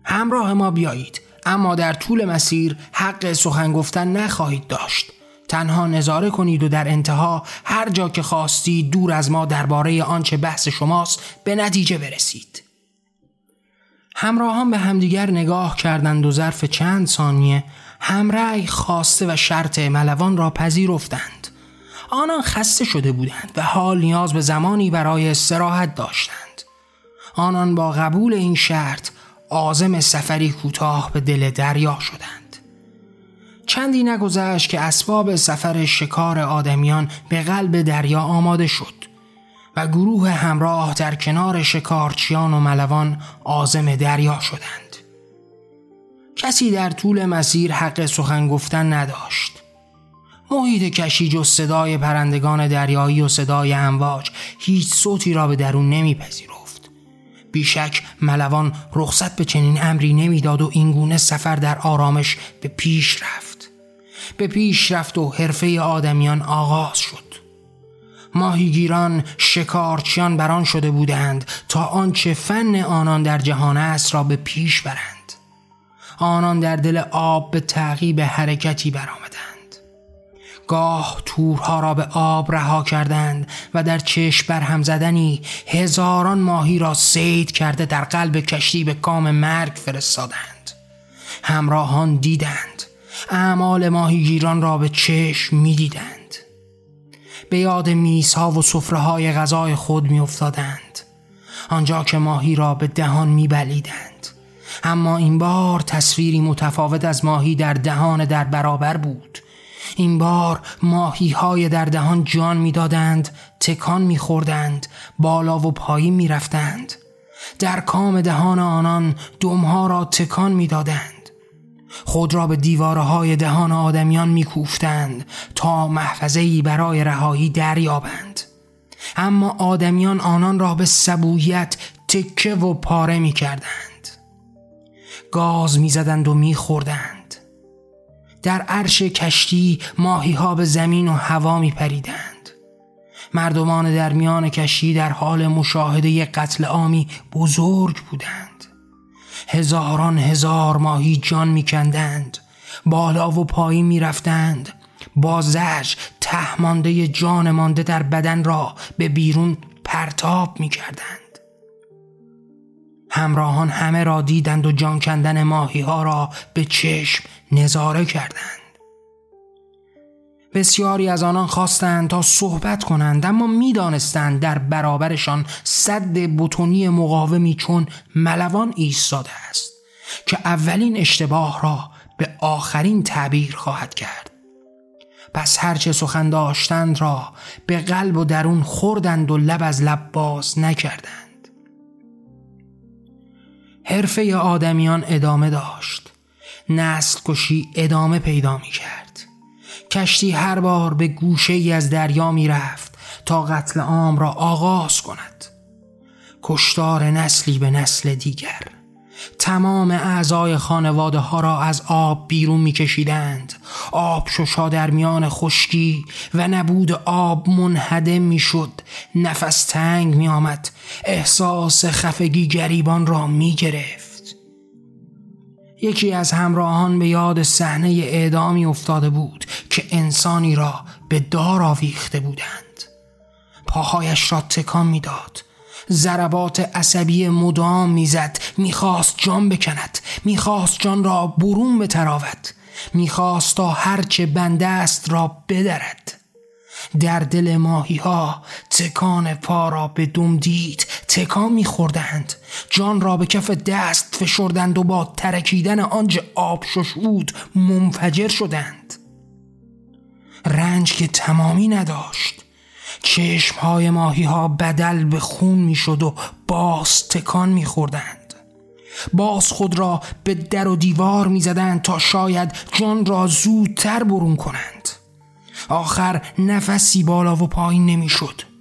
همراه ما بیایید اما در طول مسیر حق سخن گفتن نخواهید داشت. تنها نظاره کنید و در انتها هر جا که خواستید دور از ما درباره آنچه بحث شماست به نتیجه برسید. همراهان به همدیگر نگاه کردند و ظرف چند ثانیه همرأی خواسته و شرط ملوان را پذیرفتند. آنان خسته شده بودند و حال نیاز به زمانی برای استراحت داشتند. آنان با قبول این شرط آزم سفری کوتاه به دل دریا شدند. چندی نگذشت که اسباب سفر شکار آدمیان به قلب دریا آماده شد. و گروه همراه در کنار شکارچیان و ملوان آزم دریا شدند. کسی در طول مسیر حق سخن گفتن نداشت. محیط کشی جز صدای پرندگان دریایی و صدای امواج هیچ صوتی را به درون نمیپذیرفت. بیشک ملوان رخصت به چنین امری نمی‌داد و اینگونه سفر در آرامش به پیش رفت. به پیش رفت و حرفه آدمیان آغاز شد. ماهیگیران شکارچیان بران شده بودند تا آنچه فن آنان در جهان است را به پیش برند. آنان در دل آب به تعقیب حرکتی برآمدند. گاه تورها را به آب رها کردند و در چشم برهم زدنی هزاران ماهی را سید کرده در قلب کشتی به کام مرگ فرستادند. همراهان دیدند. اعمال ماهیگیران را به چشم می‌دیدند. به یاد میزها و صفره های غذای خود میافتادند. آنجا که ماهی را به دهان میبلیدند. اما این بار تصویری متفاوت از ماهی در دهان در برابر بود. این بار ماهی های در دهان جان می‌دادند تکان میخوردند بالا و پایین می‌رفتند. در کام دهان آنان دمها را تکان می‌دادند. خود را به دیوارهای دهان آدمیان میکوفتند تا محفظه‌ای برای رهایی دریابند. اما آدمیان آنان را به سبویت تکه و پاره می‌کردند. گاز می‌زدند و میخوردند. در عرش کشتی ماهی ها به زمین و هوا می پریدند. مردمان در میان کشتی در حال مشاهده قتل عامی بزرگ بودند. هزاران هزار ماهی جان میکندند بالا و پایین می‌رفتند. با زج تهمانده جان مانده در بدن را به بیرون پرتاب می‌کردند. همراهان همه را دیدند و جان کندن ماهی ها را به چشم نظاره کردند. بسیاری از آنان خواستند تا صحبت کنند اما می‌دانستند در برابرشان صد بتونی مقاومی چون ملوان ایستاده است که اولین اشتباه را به آخرین تعبیر خواهد کرد. پس هرچه سخن داشتند را به قلب و درون خوردند و لب از لب باز نکردند. حرفه آدمیان ادامه داشت. نسل کشی ادامه پیدا می کرد کشتی هر بار به گوشه ای از دریا می رفت تا قتل عام را آغاز کند. کشتار نسلی به نسل دیگر. تمام اعضای خانواده ها را از آب بیرون میکشیدند. آب ششا در میان خشکی و نبود آب منهدم می‌شد. نفس تنگ می آمد احساس خفگی گریبان را می گرفت یکی از همراهان به یاد صحنه اعدامی افتاده بود که انسانی را به دار آویخته بودند. پاهایش را تکان می‌داد. ضربات عصبی مدام می‌زد. می‌خواست جان بکند. می‌خواست جان را برون بتراود. می‌خواست تا هرچه بنده است را بدرد. در دل ماهی ها تکان پا را به دم دید. تکان میخوردند. جان را به کف دست فشردند و با ترکیدن آنچه آب بود منفجر شدند. رنج که تمامی نداشت. چشم های ماهی ها بدل به خون می شد و باز تکان می خوردند. باز خود را به در و دیوار می زدند تا شاید جان را زودتر برون کنند. آخر نفسی بالا و پایین نمی شد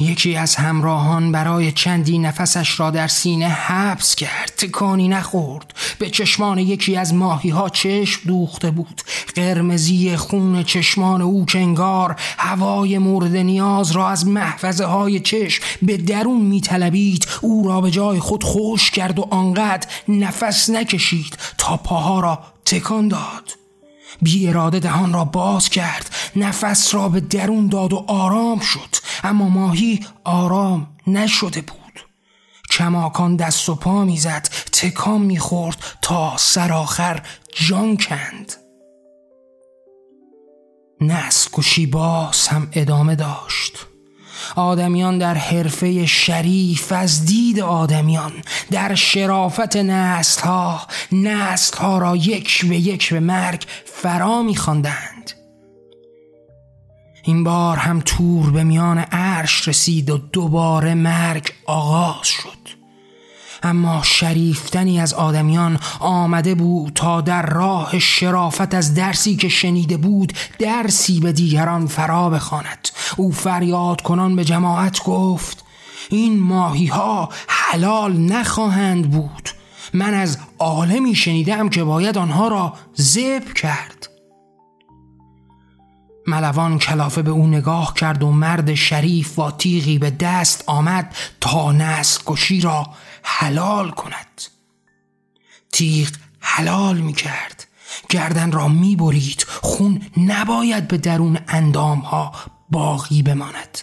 یکی از همراهان برای چندی نفسش را در سینه حبس کرد. تکانی نخورد. به چشمان یکی از ماهی ها چشم دوخته بود. قرمزی خون چشمان او کنگار هوای مورد نیاز را از محفظه های چشم به درون میطلبید. او را به جای خود خوش کرد و آنقدر نفس نکشید تا پاها را تکان داد. بی اراده دهان را باز کرد نفس را به درون داد و آرام شد اما ماهی آرام نشده بود. کماکان دست و پا می‌زد تکان می‌خورد تا سرآخر جان کند. نسل کشی باز هم ادامه داشت. آدمیان در حرفه شریف از دید آدمیان در شرافت نسل ها نسل ها را یک به یک به مرگ فرا میخواندند. این بار هم تور به میان عرش رسید و دوباره مرگ آغاز شد. اما شریفتنی از آدمیان آمده بود تا در راه شرافت از درسی که شنیده بود درسی به دیگران فرا بخواند. او فریاد کنان به جماعت گفت این ماهی ها حلال نخواهند بود. من از عالمی شنیدم که باید آنها را زب کرد. ملوان کلافه به او نگاه کرد و مرد شریف با تیغی به دست آمد تا نسل کشی را حلال کند. تیغ حلال می کرد. گردن را می برید. خون نباید به درون اندام ها باقی بماند.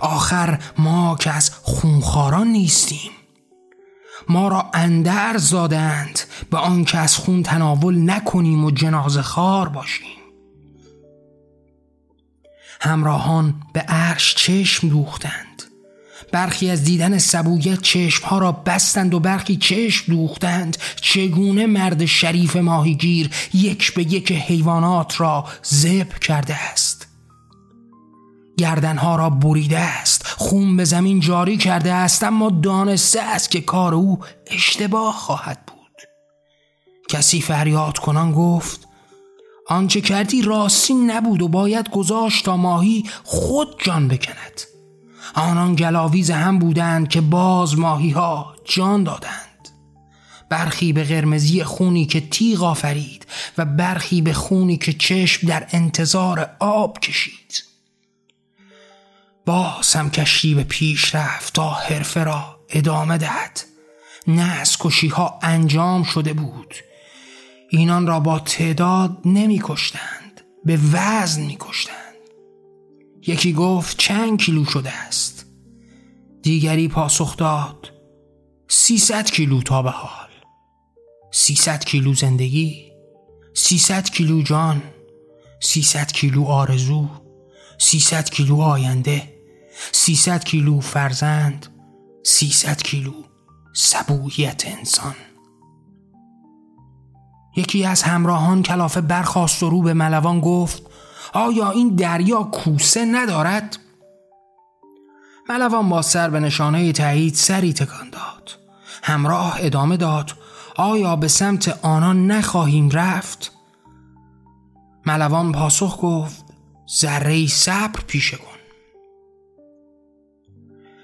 آخر ما که از خونخاران نیستیم. ما را اندر زادند به آنکه از خون تناول نکنیم و جنازه خار باشیم. همراهان به عرش چشم دوختند. برخی از دیدن سبویت چشمها را بستند و برخی چشم دوختند. چگونه مرد شریف ماهیگیر یک به یک حیوانات را زب کرده است؟ گردنها را بریده است خون به زمین جاری کرده است اما دانسته است که کار او اشتباه خواهد بود. کسی فریاد کنان گفت آنچه کردی راستی نبود و باید گذاشت تا ماهی خود جان بکند. آنان گلاویز هم بودند که باز ماهی ها جان دادند. برخی به قرمزی خونی که تیغ آفرید و برخی به خونی که چشم در انتظار آب کشید. باز هم کشتی به پیش رفت تا حرفه را ادامه دهد. نه از کشی ها انجام شده بود. اینان را با تعداد نمی کشتند به وزن می کشتند یکی گفت چند کیلو شده است؟ دیگری پاسخ داد سیصد کیلو تا به حال. سیصد کیلو زندگی سیصد کیلو جان سیصد کیلو آرزو سیصد کیلو آینده سیصد کیلو فرزند سیصد کیلو سبویت انسان. یکی از همراهان کلافه برخواست و رو به ملوان گفت آیا این دریا کوسه ندارد؟ ملوان با سر به نشانه تایید سری تکان داد همراه ادامه داد آیا به سمت آنان نخواهیم رفت؟ ملوان پاسخ گفت ذره صبر پیشه کن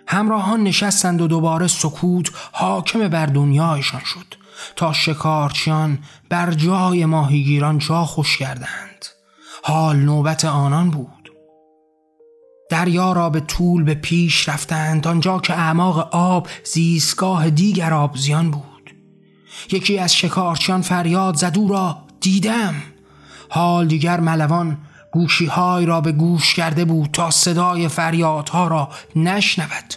همراهان نشستند و دوباره سکوت حاکم بر دنیایشان شد تا شکارچیان بر جای ماهیگیران جا خوش کردند حال نوبت آنان بود. دریا را به طول به پیش رفتند آنجا که اعماق آب زیستگاه دیگر آبزیان بود. یکی از شکارچیان فریاد زد او را دیدم. حال دیگر ملوان گوشیهای را به گوش کرده بود تا صدای فریادها را نشنود.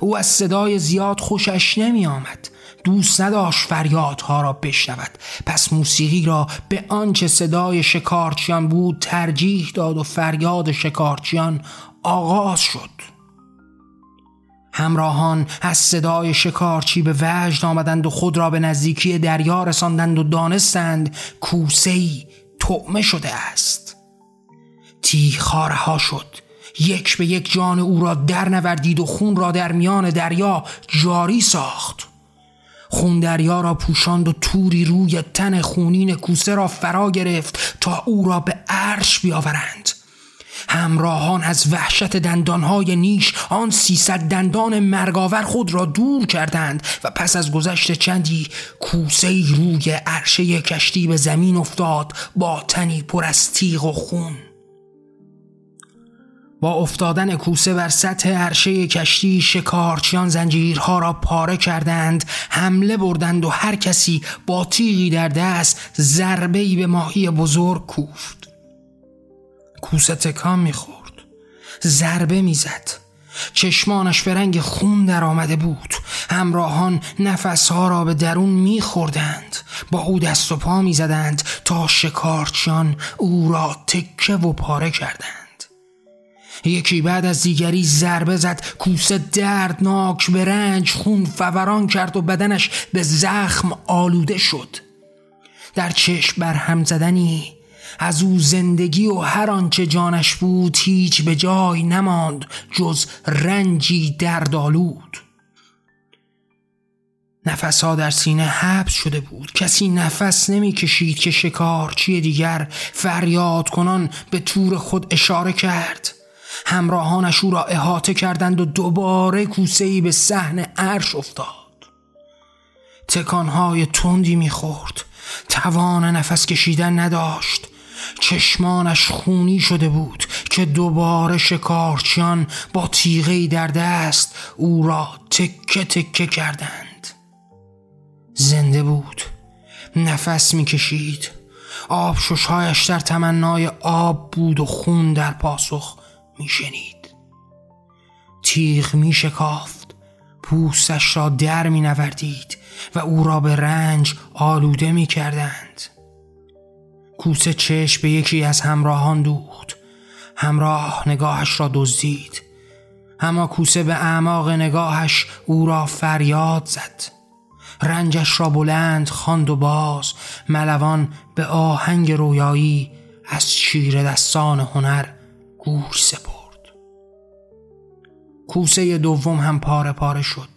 او از صدای زیاد خوشش نمی آمد دوست نداشت فریادها را بشنود. پس موسیقی را به آنچه صدای شکارچیان بود ترجیح داد و فریاد شکارچیان آغاز شد. همراهان از صدای شکارچی به وجد آمدند و خود را به نزدیکی دریا رساندند و دانستند کوسهی تعمه شده است. تیخارها شد. یک به یک جان او را در نوردید و خون را در میان دریا جاری ساخت. خون دریا را پوشاند و توری روی تن خونین کوسه را فرا گرفت تا او را به عرش بیاورند. همراهان از وحشت دندانهای نیش آن سیصد دندان مرگاور خود را دور کردند و پس از گذشت چندی کوسه روی عرشه کشتی به زمین افتاد با تنی پر از تیغ و خون. با افتادن کوسه بر سطح عرشه کشتی شکارچیان زنجیرها را پاره کردند حمله بردند و هر کسی با تیغی در دست ضربه‌ای به ماهی بزرگ کوفت. کوسه تکان می‌خورد. ضربه می‌زد. چشمانش به رنگ خون در آمده بود. همراهان نفسها را به درون میخوردند. با او دست و پا می‌زدند تا شکارچیان او را تکه و پاره کردند. یکی بعد از دیگری ضربه زد کوسه دردناک به رنج خون فوران کرد و بدنش به زخم آلوده شد. در چشم بر هم زدنی از او زندگی و هر آنچه جانش بود هیچ به جای نماند جز رنجی دردآلود. نفسها در سینه حبس شده بود. کسی نفس نمی کشید که شکارچی دیگر؟ فریاد کنان به تور خود اشاره کرد. همراهانش او را احاطه کردند و دوباره کوسهی به صحن عرش افتاد. تکانهای تندی می‌خورد. توان نفس کشیدن نداشت. چشمانش خونی شده بود که دوباره شکارچیان با تیغهی در دست او را تکه تکه کردند. زنده بود. نفس می‌کشید. آب ششهایش در تمنای آب بود و خون در پاسخ. میشنید. تیغ میشکافت. پوستش را در می نوردید و او را به رنج آلوده می کردند کوسه چشم به یکی از همراهان دوخت. همراه نگاهش را دزدید. اما کوسه به اعماق نگاهش او را فریاد زد. رنجش را بلند خواند و باز ملوان به آهنگ رویایی از شیر دستان هنر گوش سپرد. کوسه دوم هم پاره پاره شد.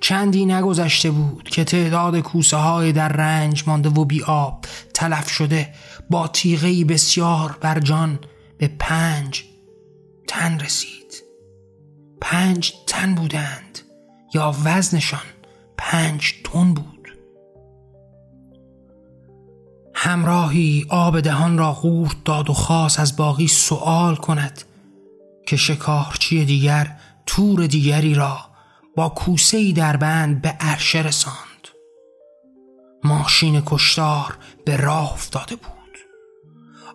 چندی نگذشته بود که تعداد کوسه های در رنج مانده و بی آب تلف شده با تیغهی بسیار بر جان به پنج تن رسید. پنج تن بودند یا وزنشان پنج تن بود. همراهی آب دهان را قورت داد و خواست از باقی سوال کند که شکارچی دیگر تور دیگری را با کوسه در بند به عرشه رساند. ماشین کشتار به راه افتاده بود.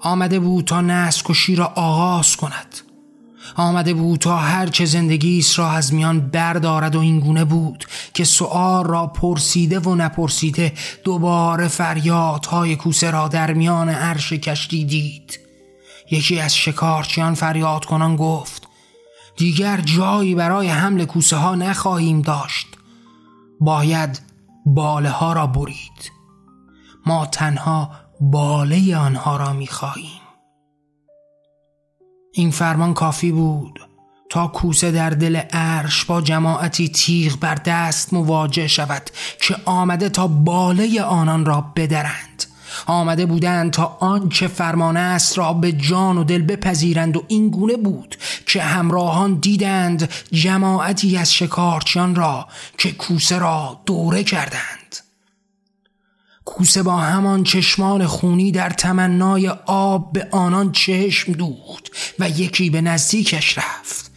آمده بود تا نسل کشی را آغاز کند. آمده بود تا هرچه زندگی را از میان بردارد و این گونه بود که سؤال را پرسیده و نپرسیده دوباره فریادهای کوسه را در میان عرش کشتی دید. یکی از شکارچیان فریاد کنان گفت دیگر جایی برای حمل کوسه ها نخواهیم داشت. باید باله ها را برید. ما تنها باله آنها را می خواهیم این فرمان کافی بود تا کوسه در دل عرش با جماعتی تیغ بر دست مواجه شود که آمده تا باله آنان را بدرند. آمده بودند تا آنچه فرمان است را به جان و دل بپذیرند و این گونه بود که همراهان دیدند جماعتی از شکارچیان را که کوسه را دوره کردند. کوسه با همان چشمان خونی در تمنای آب به آنان چشم دوخت و یکی به نزدیکش رفت.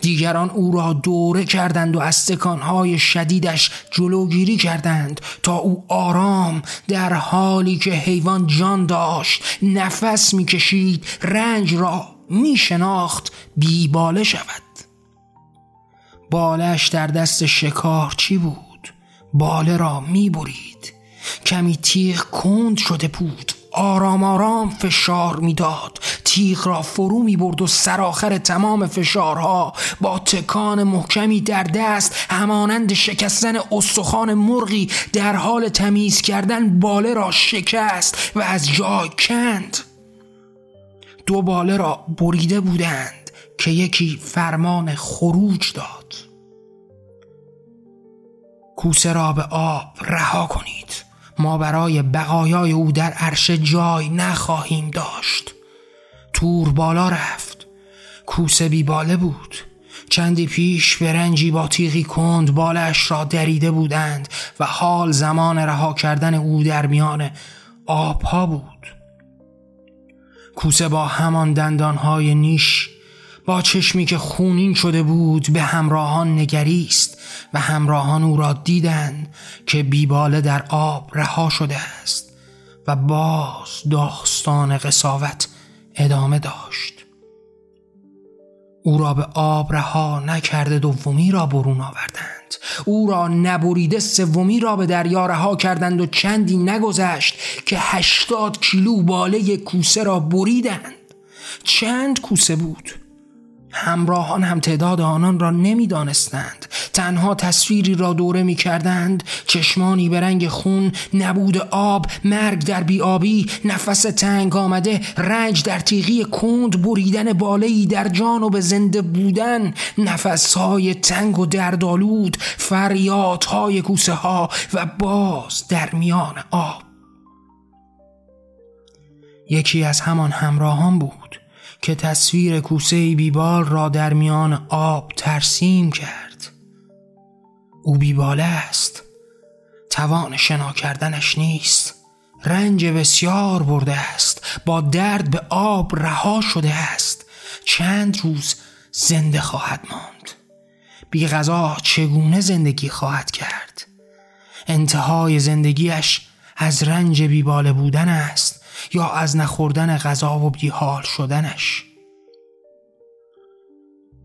دیگران او را دوره کردند و از سکانهای شدیدش جلوگیری کردند تا او آرام در حالی که حیوان جان داشت نفس می‌کشید رنج را میشناخت بیباله شود. بالش در دست شکار چی بود؟ باله را می‌برید. کمی تیغ کند شده بود. آرام آرام فشار می‌داد. تیغ را فرو می برد و سرآخر تمام فشارها. با تکان محکمی در دست همانند شکستن استخوان مرغی در حال تمیز کردن باله را شکست و از جای کند. دو باله را بریده بودند که یکی فرمان خروج داد. کوسه را به آب رها کنید. ما برای بقایای او در عرشه جای نخواهیم داشت. تور بالا رفت. کوسه بی باله بود. چندی پیش به رنجی با تیغی کند بالش را دریده بودند و حال زمان رها کردن او در میان آبها بود. کوسه با همان دندانهای نیش با چشمی که خونین شده بود به همراهان نگریست و همراهان او را دیدند که بیباله در آب رها شده است و باز داستان قصاوت ادامه داشت. او را به آب رها نکرده دومی را برون آوردند. او را نبریده سومی را به دریا رها کردند و چندی نگذشت که هشتاد کیلو باله کوسه را بریدند. چند کوسه بود؟ همراهان هم تعداد آنان را نمی‌دانستند. تنها تصویری را دوره می کردند چشمانی به رنگ خون نبود آب مرگ در بیابی نفس تنگ آمده رنج در تیغی کند بریدن بالهی در جان و به زنده بودن نفسهای تنگ و دردالود فریادهای کوسه ها و باز در میان آب. یکی از همان همراهان بود. که تصویر کوسه بیبال را در میان آب ترسیم کرد. او بیباله است. توان شنا کردنش نیست. رنج بسیار برده است. با درد به آب رها شده است. چند روز زنده خواهد ماند. بی غذا چگونه زندگی خواهد کرد؟ انتهای زندگیش از رنج بیباله بودن است. یا از نخوردن غذا و بیحال شدنش.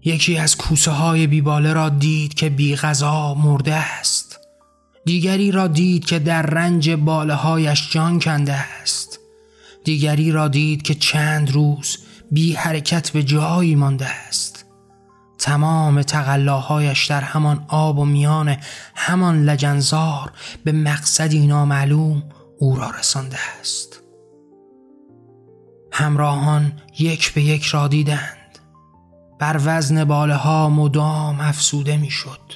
یکی از کوسه های بیباله را دید که بی غذا مرده است. دیگری را دید که در رنج باله هایش جان کنده است. دیگری را دید که چند روز بی حرکت به جایی مانده است. تمام تقلاهایش در همان آب و میان همان لجنزار به مقصدی نامعلوم او را رسانده است. همراهان یک به یک را دیدند. بر وزن باله ها مدام افسوده می شد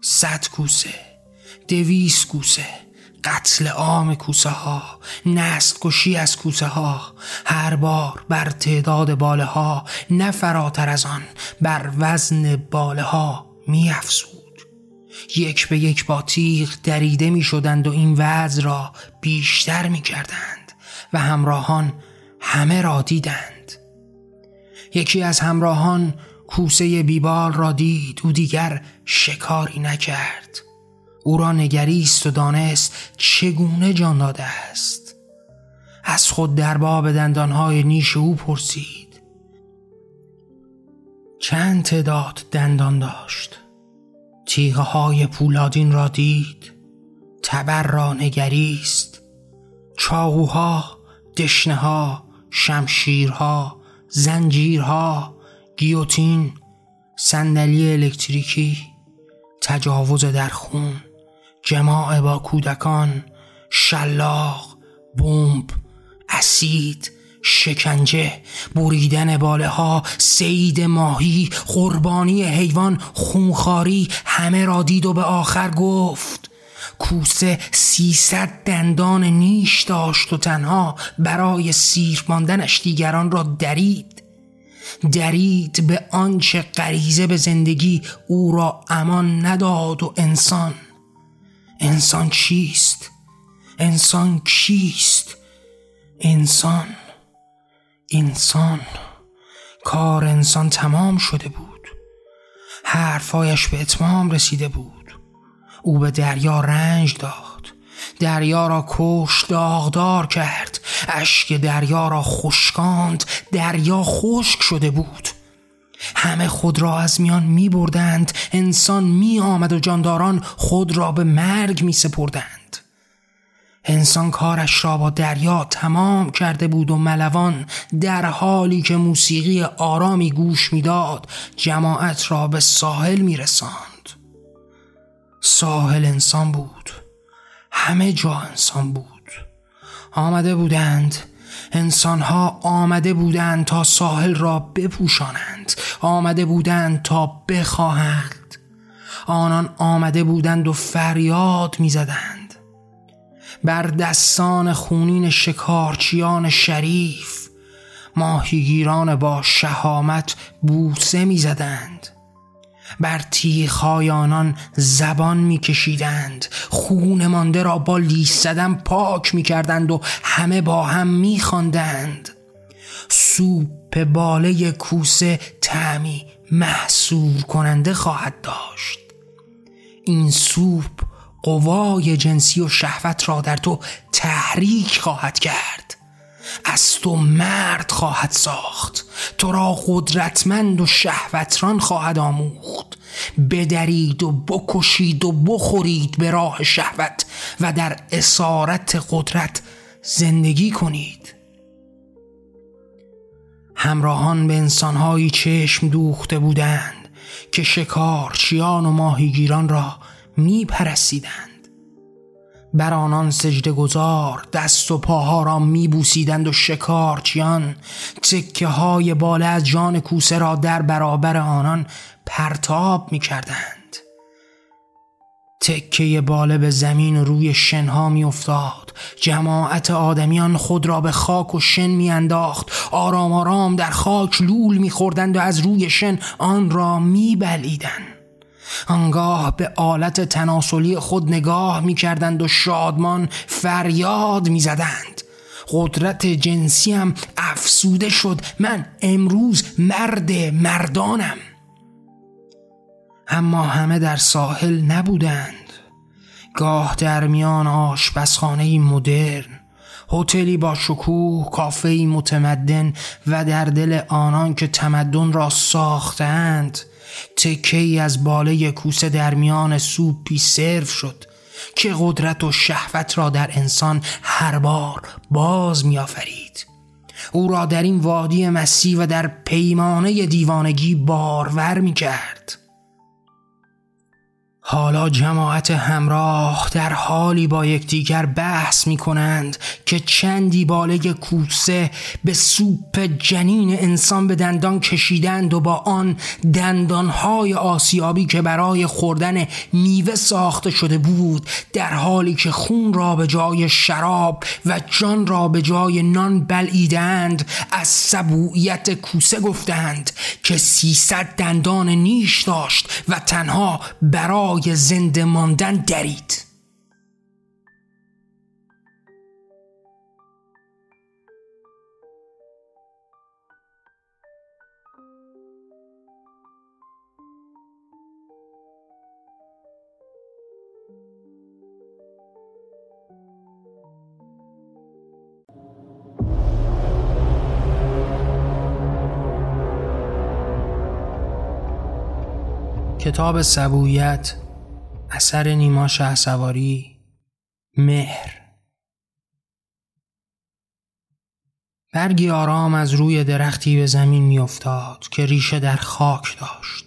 صد کوسه دویس کوسه قتل عام کوسه ها نست کشی از کوسه ها. هر بار بر تعداد باله ها نه فراتر از آن بر وزن باله ها می افسود. یک به یک با تیغ دریده می شدند و این وضع را بیشتر می کردند و همراهان همه را دیدند. یکی از همراهان کوسه بیبال را دید او دیگر شکاری نکرد. او را نگریست و دانست چگونه جان داده است. از خود در باب دندانهای نیش او پرسید. چند تعداد دندان داشت؟ تیغه های پولادین را دید تبر را نگریست چاقوها دشنه ها شمشیرها زنجیرها گیوتین صندلی الکتریکی تجاوز در خون جماع با کودکان شلاق بمب اسید شکنجه بریدن باله ها سید ماهی قربانی حیوان خونخاری همه را دید و به آخر گفت کوسه سیصد دندان نیش داشت و تنها برای سیر ماندنش دیگران را درید. درید به آنچه غریزه به زندگی او را امان نداد و انسان. انسان چیست؟ انسان کیست؟ انسان. انسان. کار انسان تمام شده بود. حرفایش به اتمام رسیده بود. او به دریا رنج داد. دریا را کش داغدار کرد. اشک دریا را خشکاند. دریا خشک شده بود. همه خود را از میان می بردند. انسان می آمد و جانداران خود را به مرگ می سپردند. انسان کارش را با دریا تمام کرده بود و ملوان در حالی که موسیقی آرامی گوش می‌داد جماعت را به ساحل می رساند. ساحل انسان بود. همه جا انسان بود. آمده بودند. انسانها آمده بودند تا ساحل را بپوشانند. آمده بودند تا بخواهند. آنان آمده بودند و فریاد می‌زدند. بر دستان خونین شکارچیان شریف ماهیگیران با شهامت بوسه می‌زدند. بر تیغهای آنان زبان میکشیدند. خون مانده را با لیس زدن پاک می‌کردند و همه با هم میخواندند. سوپ باله کوسه تعمی محصور کننده خواهد داشت. این سوپ قوای جنسی و شهوت را در تو تحریک خواهد کرد. از تو مرد خواهد ساخت. تو را قدرتمند و شهوتران خواهد آموخت. بدرید و بکشید و بخورید به راه شهوت و در اسارت قدرت زندگی کنید. همراهان به انسانهایی چشم دوخته بودند که شکارچیان و ماهیگیران را می پرستیدند بر آنان سجده گذار دست و پاها را میبوسیدند و شکارچیان تکه های باله از جان کوسه را در برابر آنان پرتاب می‌کردند. تکه باله به زمین و روی شنها میافتاد. جماعت آدمیان خود را به خاک و شن میانداخت. آرام آرام در خاک لول میخوردند و از روی شن آن را میبلیدند. آنگاه به آلت تناسلی خود نگاه می کردند و شادمان فریاد می زدند قدرت جنسیم افسوده شد. من امروز مرد مردانم. اما همه در ساحل نبودند. گاه در میان آشپزخانه مدرن هتلی با شکوه کافه متمدن و در دل آنان که تمدن را ساختند تکه ای از باله کوسه در میان سوپی سرو شد که قدرت و شهوت را در انسان هر بار باز میآفرید. او را در این وادی مسیح و در پیمانه دیوانگی بارور می کرد حالا جماعت همراه در حالی با یکدیگر بحث می کنند که چندی باله کوسه به سوپ جنین انسان به دندان کشیدند و با آن دندانهای آسیابی که برای خوردن میوه ساخته شده بود در حالی که خون را به جای شراب و جان را به جای نان بلعیدند از سبوعیت کوسه گفتند که سیصد دندان نیش داشت و تنها برای برای زنده ماندن درید. کتاب سبویت اثر نیما شه سواری مهر برگی آرام از روی درختی به زمین میافتاد که ریشه در خاک داشت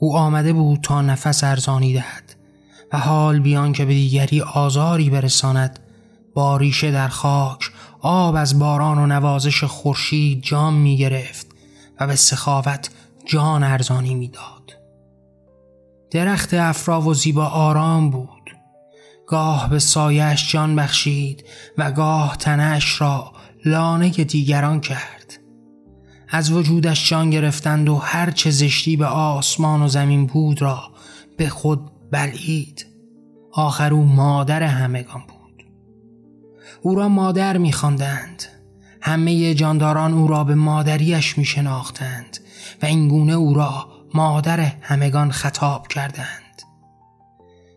او آمده بود تا نفس ارزانی دهد و حال بیان که به دیگری آزاری برساند با ریشه در خاک آب از باران و نوازش خورشید جام می گرفت و به سخاوت جان ارزانی می‌داد. درخت افرا و زیبا آرام بود. گاه به سایش جان بخشید و گاه تنش را لانه دیگران کرد. از وجودش جان گرفتند و هر چه زشتی به آسمان و زمین بود را به خود بلعید. آخر او مادر همگان بود. او را مادر میخواندند. همه جانداران او را به مادریش میشناختند و اینگونه او را مادر همگان خطاب کردند.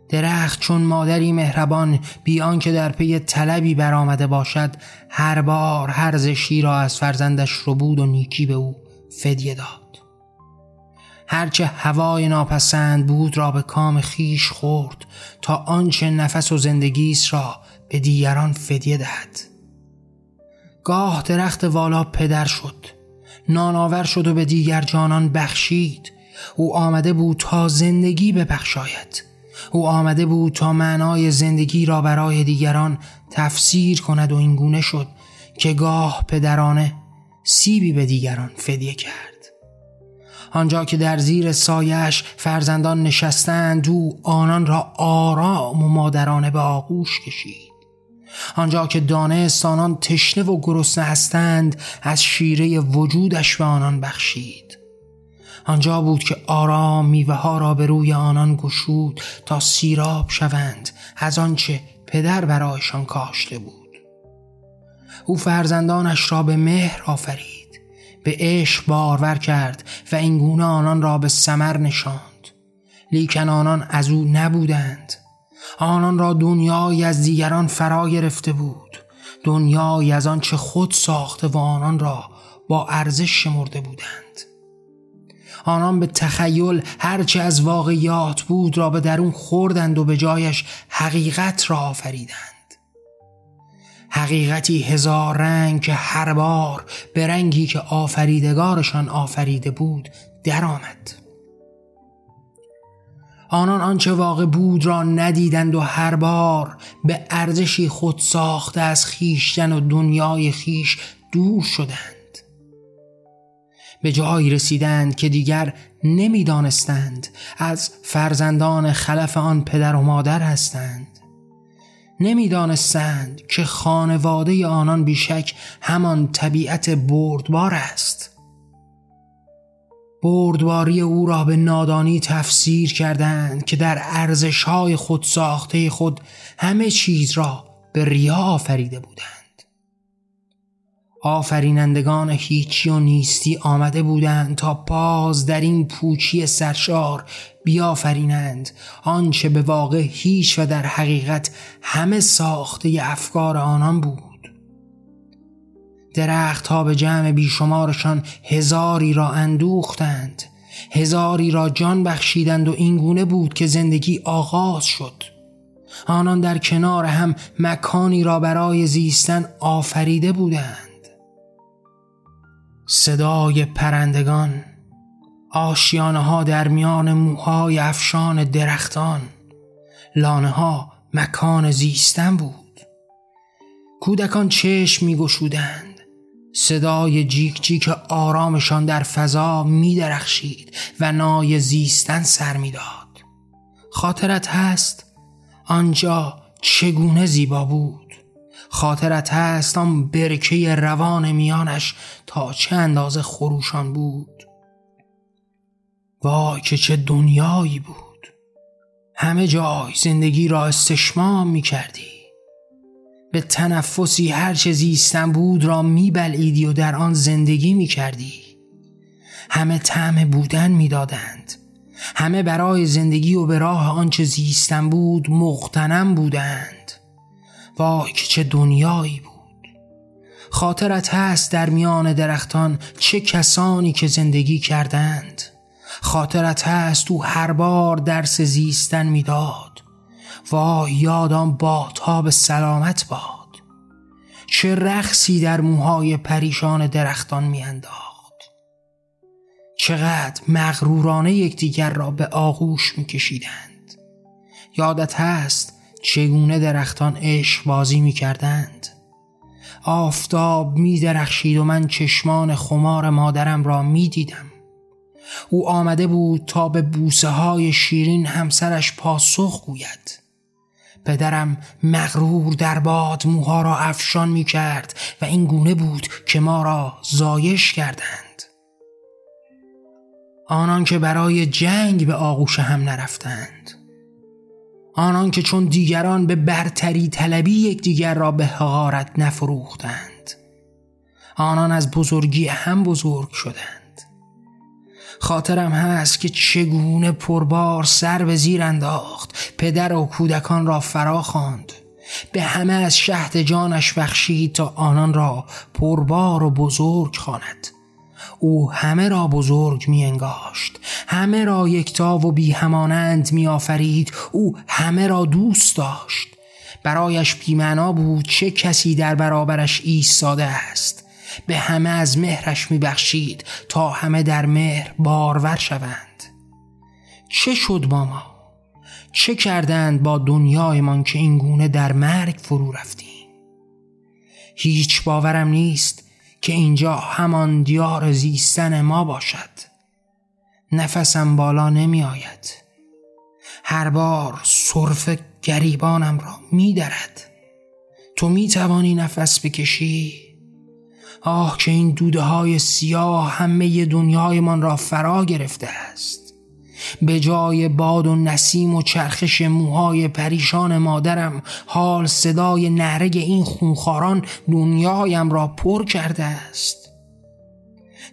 درخت چون مادری مهربان بیان که در پی طلبی برآمده باشد هر بار هر زشتی را از فرزندش رو بود و نیکی به او فدیه داد. هرچه هوای ناپسند بود را به کام خیش خورد تا آنچه نفس و زندگیست را به دیگران فدیه دهد. گاه درخت والا پدر شد. نانآور شد و به دیگر جانان بخشید. او آمده بود تا زندگی ببخشاید. او آمده بود تا معنای زندگی را برای دیگران تفسیر کند و اینگونه شد که گاه پدرانه سیبی به دیگران فدیه کرد. آنجا که در زیر سایش فرزندان نشستند او آنان را آرام و مادرانه به آغوش کشید. آنجا که دانستانان تشنه و گرسنه هستند از شیره وجودش به آنان بخشید. آنجا بود که آرام میوه ها را به روی آنان گشود تا سیراب شوند از آنچه پدر برایشان کاشته بود. او فرزندانش را به مهر آفرید به عشق بارور کرد و اینگونه آنان را به سمر نشاند. لیکن آنان از او نبودند. آنان را دنیای از دیگران فرا گرفته بود دنیای از آنچه خود ساخته و آنان را با ارزش شمرده بودند. آنان به تخیل هرچه از واقعیات بود را به درون خوردند و به جایش حقیقت را آفریدند حقیقتی هزار رنگ که هر بار به رنگی که آفریدگارشان آفریده بود درآمد. آنان آنچه واقع بود را ندیدند و هر بار به ارزشی خود ساخته از خیشتن و دنیای خیش دور شدند به جایی رسیدند که دیگر نمی‌دانستند. از فرزندان خلف آن پدر و مادر هستند. نمی‌دانستند که خانواده آنان بیشک همان طبیعت بردبار است. بردباری او را به نادانی تفسیر کردند که در ارزشهای خود ساخته خود همه چیز را به ریا آفریده بودند. آفرینندگان هیچی و نیستی آمده بودند تا باز در این پوچی سرشار بیافرینند. آنچه به واقع هیچ و در حقیقت همه ساخته افکار آنان بود. درخت ها به جمع بیشمارشان هزاری را اندوختند. هزاری را جان بخشیدند و اینگونه بود که زندگی آغاز شد. آنان در کنار هم مکانی را برای زیستن آفریده بودند. صدای پرندگان آشیانه ها در میان موهای افشان درختان لانه ها مکان زیستن بود. کودکان چشم می گشودند صدای جیک جیک آرامشان در فضا می درخشید و نای زیستن سر می داد خاطرت هست آنجا چگونه زیبا بود. خاطرت هست آن برکه روان میانش تا چه اندازه خروشان بود؟ وای که چه دنیایی بود. همه جای زندگی را استشمام می کردی به تنفسی هر چه زیستن بود را می بلعیدی و در آن زندگی می کردی همه طعم بودن می دادند. همه برای زندگی و به راه آنچه زیستن بود مقتنم بودند. که چه دنیایی بود. خاطرت هست در میان درختان چه کسانی که زندگی کردند. خاطرت هست او هر بار درس زیستن می‌داد. وای یادم با به سلامت باد. چه رقصی در موهای پریشان درختان میانداخت. چقدر مغرورانه یکدیگر را به آغوش میکشیدند. یادت هست چگونه درختان عشق بازی می کردند آفتاب می درخشید و من چشمان خمار مادرم را می دیدم. او آمده بود تا به بوسه های شیرین همسرش پاسخ گوید. پدرم مغرور در باد موها را افشان می کرد و این گونه بود که ما را زایش کردند. آنان که برای جنگ به آغوش هم نرفتند. آنان که چون دیگران به برتری طلبی یکدیگر را به حقارت نفروختند. آنان از بزرگی هم بزرگ شدند. خاطرم هست که چگونه پربار سر به زیر انداخت پدر و کودکان را فرا خواند. به همه از شهد جانش بخشید تا آنان را پربار و بزرگ خواند. او همه را بزرگ می انگاشت همه را یکتا و بی همانند می آفرید او همه را دوست داشت. برایش بیمعنا بود چه کسی در برابرش ایستاده است. به همه از مهرش می بخشید تا همه در مهر بارور شوند. چه شد با ما؟ چه کردند با دنیایمان که این گونه در مرگ فرو رفتیم؟ هیچ باورم نیست که اینجا همان دیار زیستن ما باشد. نفسم بالا نمی آید. هر بار صرف گریبانم را می درد. تو می توانی نفس بکشی؟ آه که این دوده های سیاه همه دنیای من را فرا گرفته است. به جای باد و نسیم و چرخش موهای پریشان مادرم حال صدای نهرگ این خونخاران دنیایم را پر کرده است.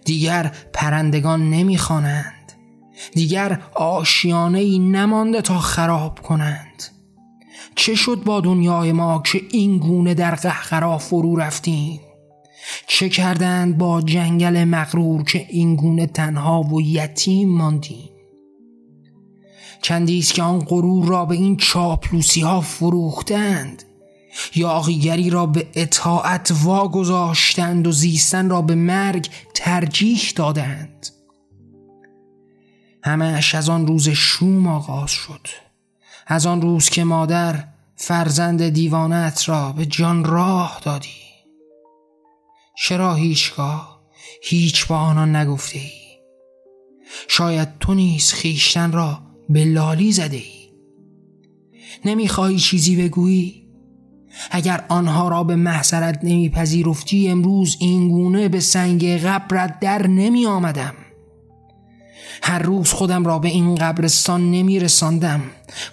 دیگر پرندگان نمی‌خوانند. دیگر آشیانه ای نمانده تا خراب کنند. چه شد با دنیای ما که این گونه در قهقرا فرو رفتیم؟ چه کردند با جنگل مغرور که این گونه تنها و یتیم ماندیم؟ چندی که آن غرور را به این چاپلوسی ها فروختند. یاغیگری را به اطاعت واگذاشتند و زیستن را به مرگ ترجیح دادند. همهش از آن روز شوم آغاز شد. از آن روز که مادر فرزند دیوانت را به جان راه دادی. چرا هیچگاه هیچ با آنان نگفته ای؟ شاید تو نیز خیشتن را به لالی زده ای. نمی‌خواهی چیزی بگویی؟ اگر آنها را به محضرت نمیپذیرفتی امروز اینگونه به سنگ قبرت در نمی آمدم هر روز خودم را به این قبرستان نمی رساندم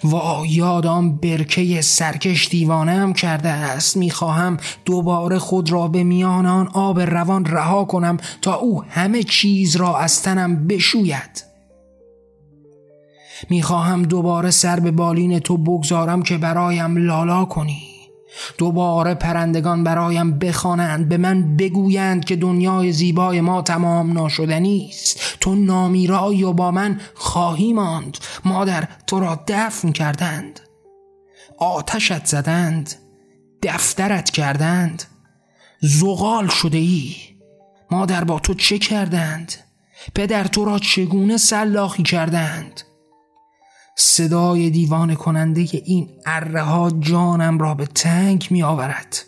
و یادم برکه سرکش دیوانم کرده است. می‌خواهم دوباره خود را به میان آن آب روان رها کنم تا او همه چیز را از تنم بشوید. می‌خواهم دوباره سر به بالین تو بگذارم که برایم لالا کنی. دوباره پرندگان برایم بخوانند به من بگویند که دنیای زیبای ما تمام ناشدنی است تو نامیرایی و با من خواهی ماند. مادر تو را دفن کردند. آتشت زدند دفترت کردند. زغال شده ای مادر با تو چه کردند؟ پدر تو را چگونه سلاخی کردند؟ صدای دیوان کننده این اره ها جانم را به تنگ می آورد.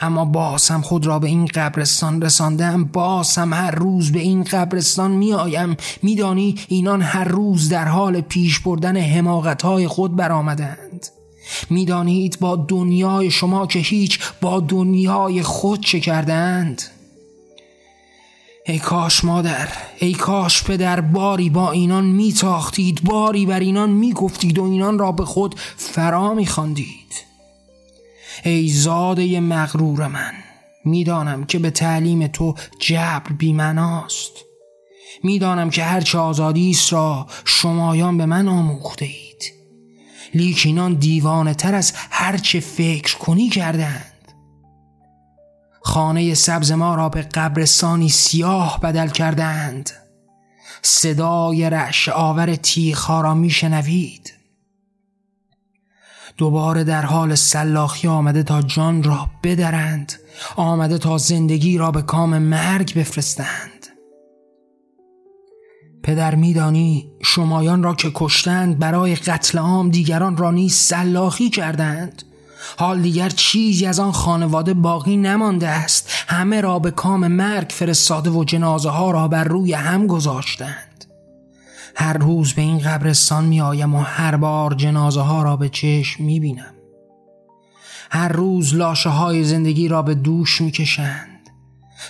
اما باز هم خود را به این قبرستان رساندم. باز هم هر روز به این قبرستان می آیم. میدانی اینان هر روز در حال پیش بردن حماقت های خود برآمدند. می‌دانید با دنیای شما که هیچ با دنیای خود چه کردند؟ ای کاش مادر ای کاش پدر باری با اینان میتاختید باری بر اینان می‌گفتید و اینان را به خود فرا میخواندید. ای زاده مغرور من می‌دانم که به تعلیم تو جبر بیمناست. می‌دانم که هرچه آزادی است را شمایان به من آموخته اید لیک دیوانه تر از هرچه فکر کنی کردند خانه سبز ما را به قبرستانی سیاه بدل کردند. صدای رعش آور تیخها را میشنوید دوباره در حال سلاخی آمده تا جان را بدرند. آمده تا زندگی را به کام مرگ بفرستند. پدر میدانی شمایان را که کشتند برای قتل عام دیگران را نیز سلاخی کردند. حال دیگر چیزی از آن خانواده باقی نمانده است. همه را به کام مرگ فرستاده و جنازه ها را بر روی هم گذاشتند. هر روز به این قبرستان می آیم و هر بار جنازه ها را به چشم می بینم. هر روز لاشه های زندگی را به دوش می کشند.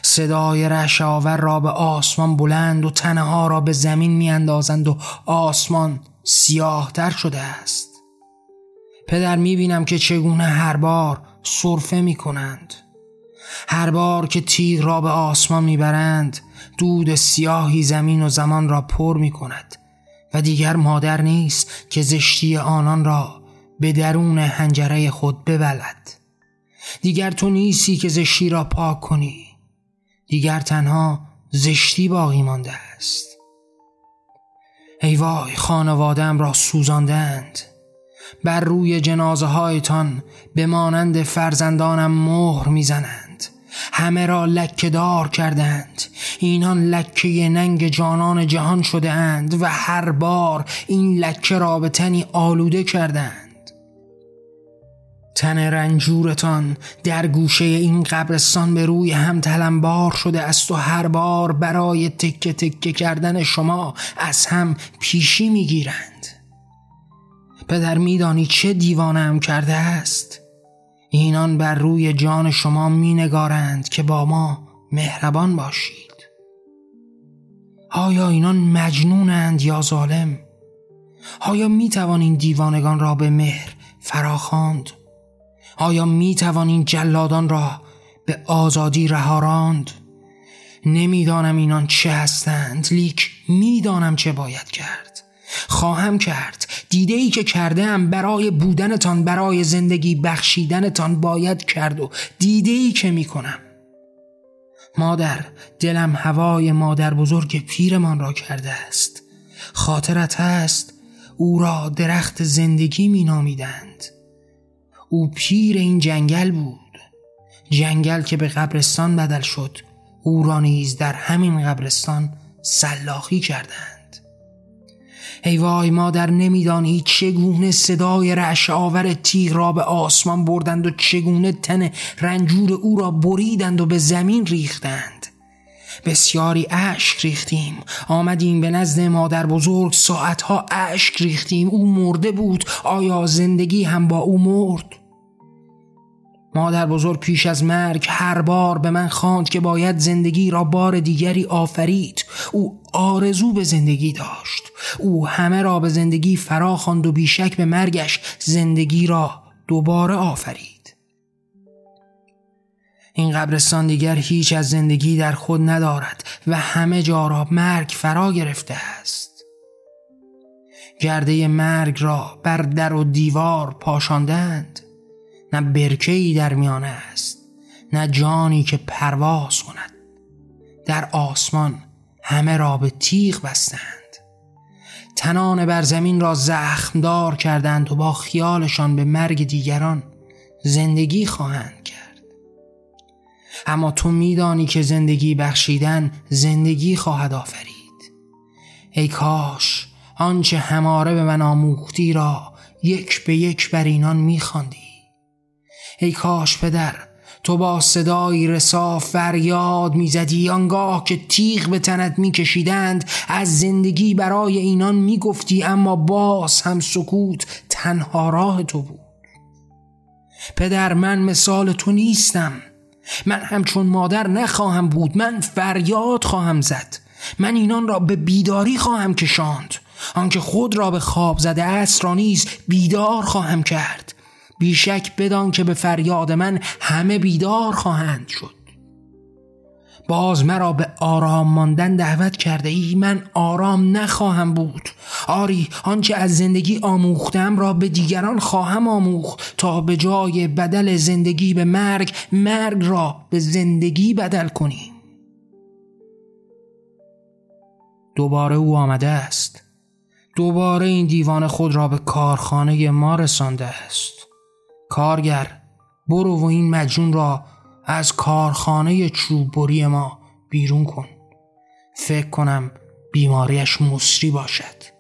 صدای رشاور را به آسمان بلند و تنه را به زمین می اندازند و آسمان سیاهتر شده است. پدر می بینم که چگونه هر بار صرفه می کنند هر بار که تیغ را به آسمان می‌برند دود سیاهی زمین و زمان را پر می کند و دیگر مادر نیست که زشتی آنان را به درون هنجره خود ببلد. دیگر تو نیستی که زشتی را پاک کنی. دیگر تنها زشتی باقی مانده است. ای وای خانوادم را سوزاندند بر روی جنازه هایتان به مانند فرزندانم مهر می‌زنند. همه را لکه دار کردند. اینان لکه ننگ جانان جهان شده اند و هر بار این لکه را به تنی آلوده کردند. تن رنجورتان در گوشه این قبرستان به روی هم تلمبار شده است و هر بار برای تکه تکه کردن شما از هم پیشی می‌گیرند. پدر میدانی چه دیوانم کرده است اینان بر روی جان شما مینگارند که با ما مهربان باشید آیا اینان مجنونند یا ظالم؟ آیا می این دیوانگان را به مهر فراخواند؟ آیا می توانین جلادان را به آزادی رهاراند؟ نمی‌دانم اینان چه هستند لیک می‌دانم چه باید کرد خواهم کرد. دیده ای که کردم برای بودنتان برای زندگی بخشیدنتان باید کرد و دیده ای که می‌کنم. مادر دلم هوای مادر بزرگ پیرمان را کرده است. خاطرت هست او را درخت زندگی می نامیدند او پیر این جنگل بود. جنگل که به قبرستان بدل شد او را نیز در همین قبرستان سلاخی کردند. ای وای مادر نمیدانی چگونه صدای رعش آور تیغ را به آسمان بردند و چگونه تن رنجور او را بریدند و به زمین ریختند؟ بسیاری اشک ریختیم. آمدیم به نزد مادر بزرگ ساعتها اشک ریختیم. او مرده بود. آیا زندگی هم با او مرد؟ مادر بزرگ پیش از مرگ هر بار به من خواند که باید زندگی را بار دیگری آفرید. او آرزو به زندگی داشت. او همه را به زندگی فرا خواند و بیشک به مرگش زندگی را دوباره آفرید. این قبرستان دیگر هیچ از زندگی در خود ندارد و همه جا را مرگ فرا گرفته است. گرده مرگ را بر در و دیوار پاشاندند. نه برکهی در میانه است نه جانی که پرواز کند. در آسمان همه را به تیغ بستند. تنان بر زمین را زخمدار کردند و با خیالشان به مرگ دیگران زندگی خواهند کرد. اما تو میدانی که زندگی بخشیدن زندگی خواهد آفرید. ای کاش آنچه هماره به من آموختی را یک به یک بر اینان میخواندی. ای کاش پدر تو با صدای رسا فریاد می‌زدی آنگاه که تیغ به تنت میکشیدند از زندگی برای اینان می‌گفتی اما باز هم سکوت تنها راه تو بود. پدر من مثال تو نیستم. من همچون مادر نخواهم بود من فریاد خواهم زد. من اینان را به بیداری خواهم کشاند. آنکه خود را به خواب زده است را نیز بیدار خواهم کرد. بیشک بدان که به فریاد من همه بیدار خواهند شد. باز مرا به آرام ماندن دعوت کرده ای من آرام نخواهم بود. آری آنچه از زندگی آموختم را به دیگران خواهم آموخت تا به جای بدل زندگی به مرگ مرگ را به زندگی بدل کنیم. دوباره او آمده است. دوباره این دیوان خود را به کارخانه ما رسانده است. کارگر برو و این مجون را از کارخانه چوببری ما بیرون کن. فکر کنم بیماریش مصری باشد.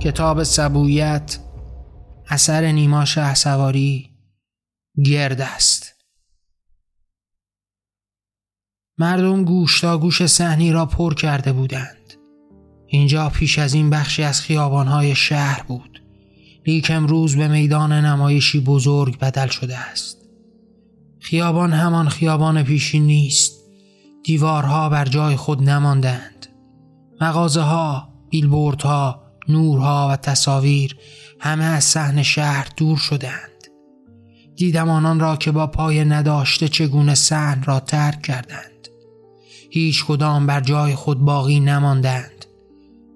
کتاب سبویت اثر نیما شهسواری گرد است. مردم گوش تا گوش صحنی را پر کرده بودند. اینجا پیش از این بخشی از خیابانهای شهر بود. لیک امروز به میدان نمایشی بزرگ بدل شده است. خیابان همان خیابان پیشین نیست. دیوارها بر جای خود نماندند. مغازه ها، بیلبورد ها، نورها و تصاویر همه از صحن شهر دور شدند. دیدم آنان را که با پای نداشته چگونه صحن را ترک کردند. هیچ کدام بر جای خود باقی نماندند.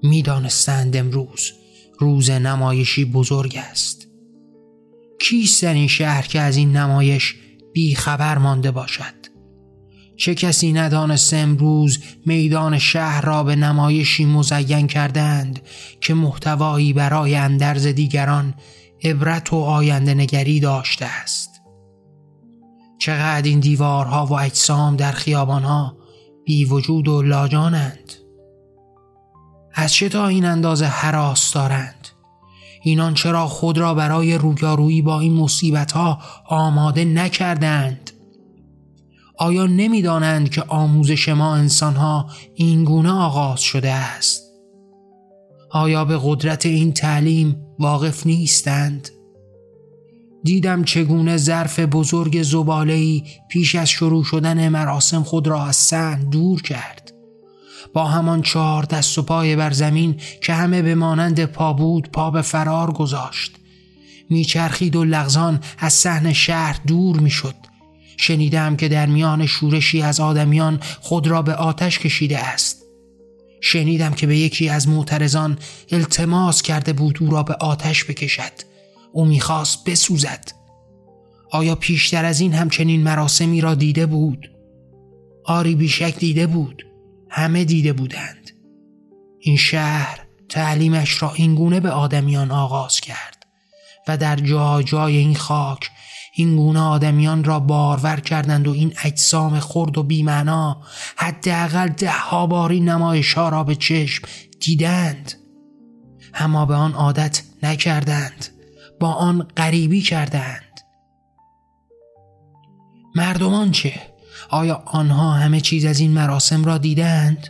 می‌دانستند امروز روز نمایشی بزرگ است. کیست در این شهر که از این نمایش بی خبر مانده باشد؟ چه کسی ندانست امروز میدان شهر را به نمایشی مزین کردند که محتوایی برای اندرز دیگران عبرت و آینده نگری داشته است؟ چقدر این دیوارها و اجسام در خیابانها بی وجود و لاجانند. از چه تا این اندازه حراس دارند؟ اینان چرا خود را برای رویارویی با این مصیبت ها آماده نکردند؟ آیا نمی‌دانند که آموزش ما انسانها این گونه آغاز شده است؟ آیا به قدرت این تعلیم واقف نیستند؟ دیدم چگونه ظرف بزرگ زباله‌ای پیش از شروع شدن مراسم خود را از سن دور کرد. با همان چهار دست و پای بر زمین که همه به مانند پا بود پا به فرار گذاشت. میچرخید و لغزان از صحن شهر دور می‌شد. شنیدم که در میان شورشی از آدمیان خود را به آتش کشیده است. شنیدم که به یکی از معترضان التماس کرده بود او را به آتش بکشد. او می‌خواست بسوزد. آیا پیشتر از این همچنین مراسمی را دیده بود؟ آری بیشک دیده بود. همه دیده بودند. این شهر تعلیمش را اینگونه به آدمیان آغاز کرد و در جا جای این خاک این گونه آدمیان را بارور کردند و این اجسام خرد و بیمعنا حداقل ده ها باری نمایش ها را به چشم دیدند. اما به آن عادت نکردند. با آن غریبی کردند مردمان چه؟ آیا آنها همه چیز از این مراسم را دیدند؟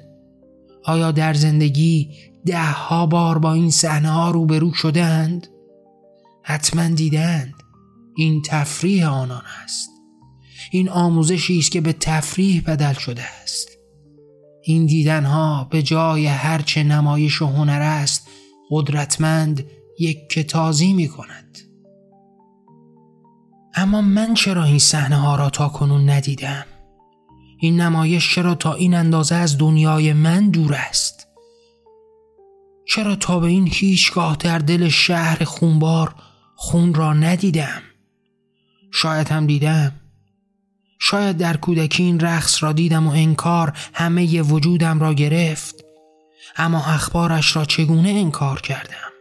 آیا در زندگی ده ها بار با این صحنه ها روبرو شدند؟ حتما دیدند این تفریح آنان است این آموزشی است که به تفریح بدل شده است این دیدنها به جای هرچه نمایش و هنر است قدرتمند یک کتازی می کند اما من چرا این صحنه ها را تا کنون ندیدم؟ این نمایش چرا تا این اندازه از دنیای من دور است؟ چرا تا به این هیچگاه در دل شهر خونبار خون را ندیدم؟ شاید هم دیدم. شاید در کودکی این رقص را دیدم و انکار همه ی وجودم را گرفت. اما اخبارش را چگونه انکار کردم؟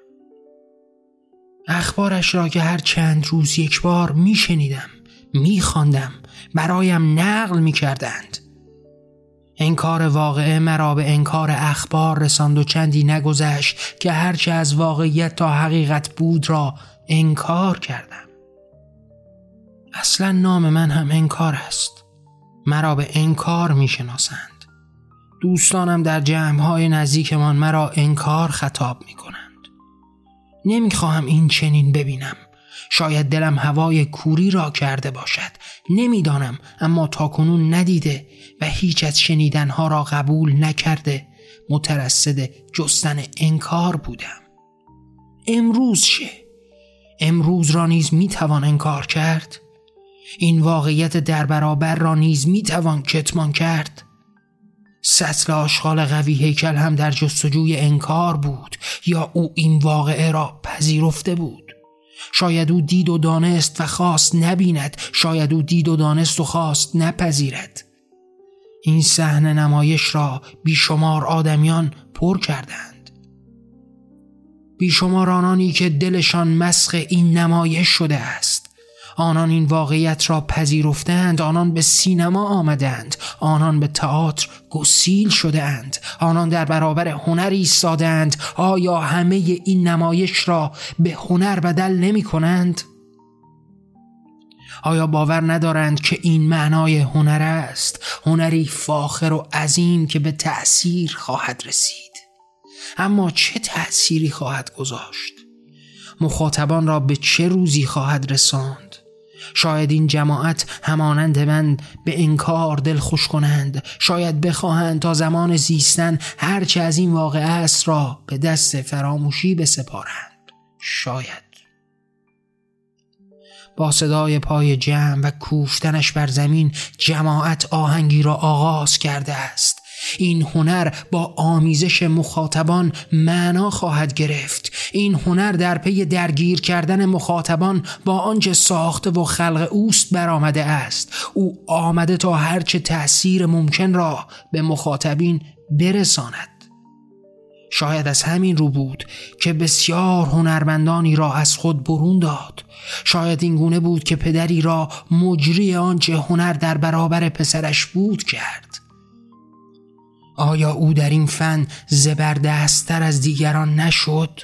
اخبارش را که هر چند روز یک بار می شنیدم می خواندم برایم نقل می کردند انکار واقعه مرا به انکار اخبار رساند و چندی نگذشت که هرچه از واقعیت تا حقیقت بود را انکار کردم. اصلا نام من هم انکار است. مرا به انکار می شناسند دوستانم در جمعهای نزدیکمان مرا انکار خطاب می کنند نمی‌خواهم این چنین ببینم. شاید دلم هوای کوری را کرده باشد. نمی‌دانم اما تاکنون ندیده و هیچ از شنیدنها را قبول نکرده. مترصد جستن انکار بودم. امروز چه؟ امروز را نیز می‌توان انکار کرد؟ این واقعیت در برابر را نیز می‌توان کتمان کرد؟ سطل آشغال قوی هیکل هم در جستجوی انکار بود یا او این واقعه را پذیرفته بود؟ شاید او دید و دانست و خواست نبیند شاید او دید و دانست و خواست نپذیرد. این صحنه نمایش را بیشمار آدمیان پر کردند. بیشمار آنانی که دلشان مسخ این نمایش شده است. آنان این واقعیت را پذیرفتند آنان به سینما آمدند آنان به تئاتر گسیل شدهاند آنان در برابر هنر ایستادند آیا همه این نمایش را به هنر بدل نمی کنند؟ آیا باور ندارند که این معنای هنر است؟ هنری فاخر و عظیم که به تأثیر خواهد رسید. اما چه تأثیری خواهد گذاشت؟ مخاطبان را به چه روزی خواهد رساند؟ شاید این جماعت همانند من به انکار دل خوش کنند. شاید بخواهند تا زمان زیستن هرچه از این واقع است را به دست فراموشی بسپارند. شاید. با صدای پای جمع و کوفتنش بر زمین جماعت آهنگی را آغاز کرده است. این هنر با آمیزش مخاطبان معنا خواهد گرفت. این هنر در پی درگیر کردن مخاطبان با آنچه ساخته و خلق اوست برآمده است. او آمده تا هرچه تأثیر ممکن را به مخاطبین برساند. شاید از همین رو بود که بسیار هنرمندانی را از خود برون داد. شاید این گونه بود که پدری را مجری آنچه هنر در برابر پسرش بود کرد. آیا او در این فن زبردستتر از دیگران نشد؟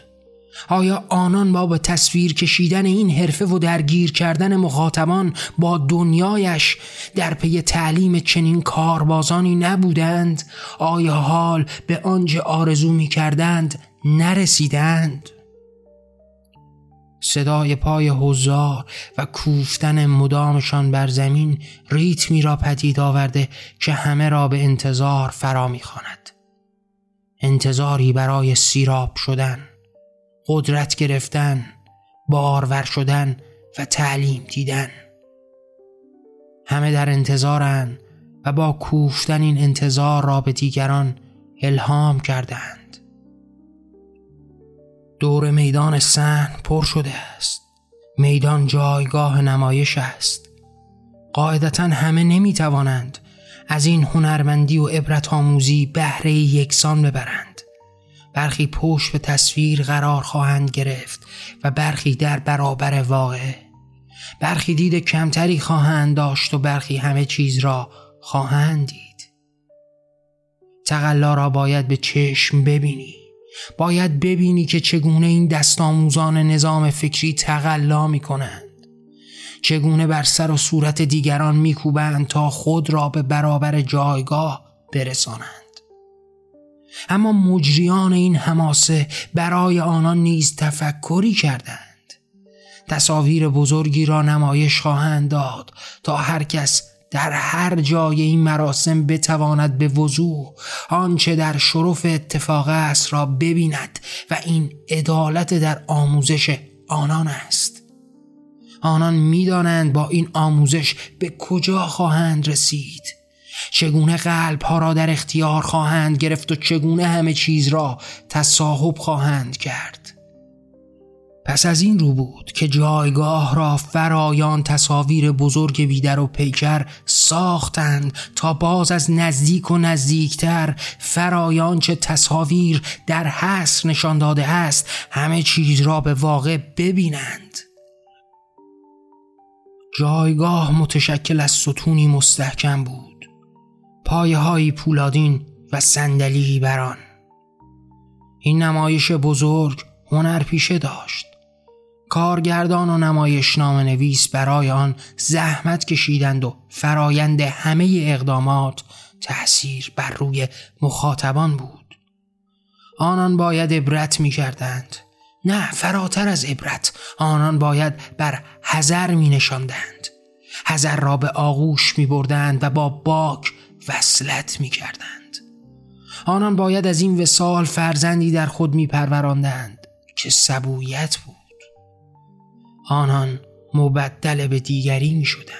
آیا آنان با به تصویر کشیدن این حرفه و درگیر کردن مخاطبان با دنیایش در پی تعلیم چنین کاربازانی نبودند؟ آیا حال به آنچه آرزو می کردند نرسیدند؟ صدای پای حضار و کوفتن مدامشان بر زمین ریتمی را پدید آورده که همه را به انتظار فرا می‌خواند. انتظاری برای سیراب شدن قدرت گرفتن بارور شدن و تعلیم دیدن. همه در انتظارن و با کوفتن این انتظار را به دیگران الهام کردند دور میدان سن پر شده است. میدان جایگاه نمایش است. قاعدتا همه نمی توانند از این هنرمندی و عبرت آموزی بهره یکسان ببرند. برخی پشت به تصویر قرار خواهند گرفت و برخی در برابر واقع برخی دید کمتری خواهند داشت و برخی همه چیز را خواهند دید. تقلا را باید به چشم ببینی. باید ببینی که چگونه این دستاموزان نظام فکری تقلا می کنند چگونه بر سر و صورت دیگران میکوبند تا خود را به برابر جایگاه برسانند. اما مجریان این حماسه برای آنان نیز تفکری کردند. تصاویر بزرگی را نمایش خواهند داد تا هر کس در هر جای این مراسم بتواند به وضوح آنچه در شرف اتفاق است را ببیند و این عدالت در آموزش آنان است. آنان می‌دانند با این آموزش به کجا خواهند رسید. چگونه قلب ها را در اختیار خواهند گرفت و چگونه همه چیز را تصاحب خواهند کرد. پس از این رو بود که جایگاه را فرایان تصاویر بزرگ بیدر و پیکر ساختند تا باز از نزدیک و نزدیکتر فرایان چه تصاویر در حصر نشان داده است همه چیز را به واقع ببینند. جایگاه متشکل از ستونی مستحکم بود پایه های پولادین و صندلی بران این نمایش بزرگ هنر پیشه داشت. کارگردان و نمایشنامه نویس برای آن زحمت کشیدند و فرایند همه اقدامات تأثیر بر روی مخاطبان بود. آنان باید عبرت می کردند نه فراتر از عبرت. آنان باید بر هزر می نشاندند هزر را به آغوش می بردند و با باک وصلت می کردند آنان باید از این وسال فرزندی در خود می پروراندند که سبویت بود. آنان مبدل به دیگری می شدند.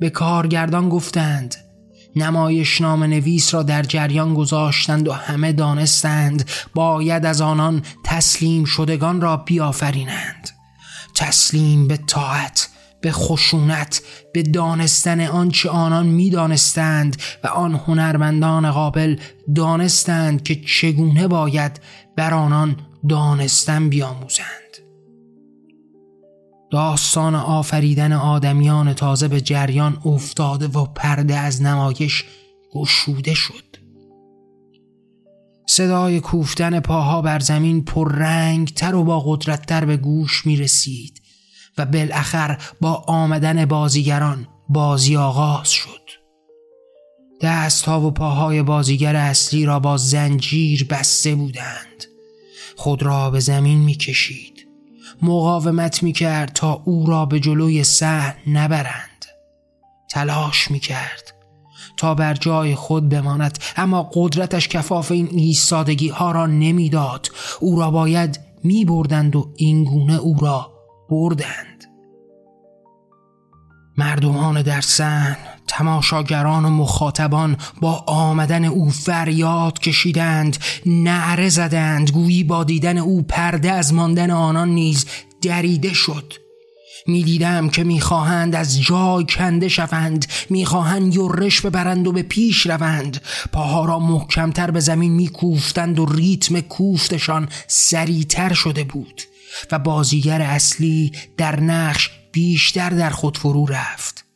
به کارگردان گفتند نمایشنامه نویس را در جریان گذاشتند و همه دانستند باید از آنان تسلیم شدگان را بیافرینند تسلیم به طاعت به خشونت به دانستن آنچه آنان می‌دانستند و آن هنرمندان قابل دانستند که چگونه باید بر آنان دانستن بیاموزند داستان آفریدن آدمیان تازه به جریان افتاده و پرده از نمایش گشوده شد. صدای کوفتن پاها بر زمین پررنگ تر و با قدرتتر به گوش می رسید و بالاخر با آمدن بازیگران بازی آغاز شد. دستها و پاهای بازیگر اصلی را با زنجیر بسته بودند. خود را به زمین می کشید مقاومت می کرد تا او را به جلوی صحن نبرند. تلاش می کرد تا بر جای خود بماند اما قدرتش کفاف این ایستادگی ها را نمی‌داد. او را باید می بردند و اینگونه او را بردند. مردمان در سن تماشاگران و مخاطبان با آمدن او فریاد کشیدند نعره زدند گویی با دیدن او پرده از ماندن آنان نیز دریده شد. می‌دیدم که می‌خواهند از جای کنده شوند می‌خواهند یورش ببرند و به پیش روند. پاها را محکمتر به زمین میکوفتند و ریتم کوفتشان سریعتر شده بود و بازیگر اصلی در نقش بیشتر در خود فرو رفت.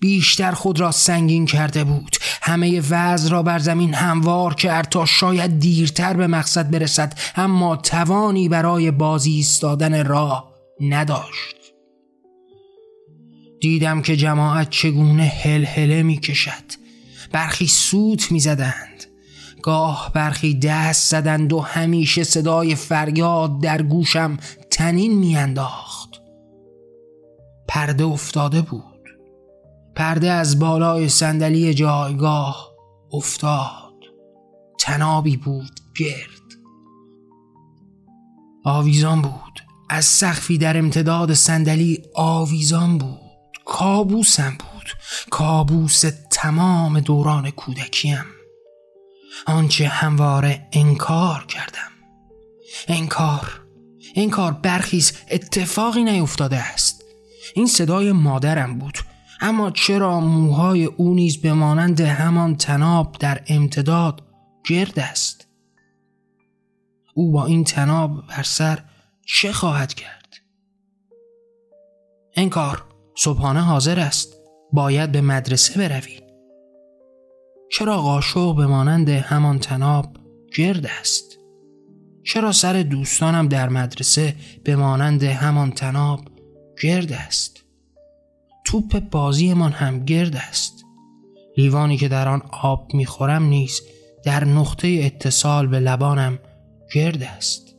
بیشتر خود را سنگین کرده بود. همه وز را بر زمین هموار کرد تا شاید دیرتر به مقصد برسد اما توانی برای بازی ایستادن راه نداشت. دیدم که جماعت چگونه هلهله می کشد. برخی سوت می زدند. گاه برخی دست زدند و همیشه صدای فریاد در گوشم تنین میانداخت پرده افتاده بود. پرده از بالای صندلی جایگاه افتاد. تنابی بود گرد. آویزان بود. از سخفی در امتداد صندلی آویزان بود. کابوسم بود. کابوس تمام دوران کودکیم. آنچه همواره انکار کردم. انکار. انکار برخیز. اتفاقی نیفتاده است. این صدای مادرم بود. اما چرا موهای او نیز به مانند همان تناب در امتداد گرد است؟ او با این تناب بر سر چه خواهد کرد؟ انکار صبحانه حاضر است. باید به مدرسه بروی. چرا قاشق به مانند همان تناب گرد است؟ چرا سر دوستانم در مدرسه به مانند همان تناب گرد است؟ توپ بازیمان هم گرد است. لیوانی که در آن آب می‌خورم نیز در نقطه اتصال به لبانم گرد است.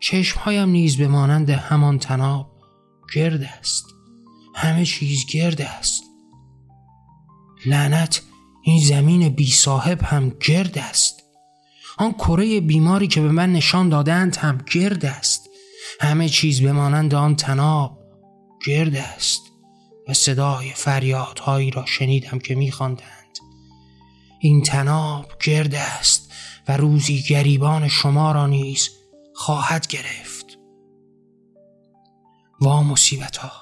چشمهایم نیز به مانند همان تناب گرد است. همه چیز گرد است. لعنت این زمین بی صاحب هم گرد است. آن کره بیماری که به من نشان دادند هم گرد است. همه چیز به مانند آن تناب گرد است و صدای فریادهایی را شنیدم که میخواندند. این تناب گرد است و روزی گریبان شما را نیز خواهد گرفت. وا مصیبت ها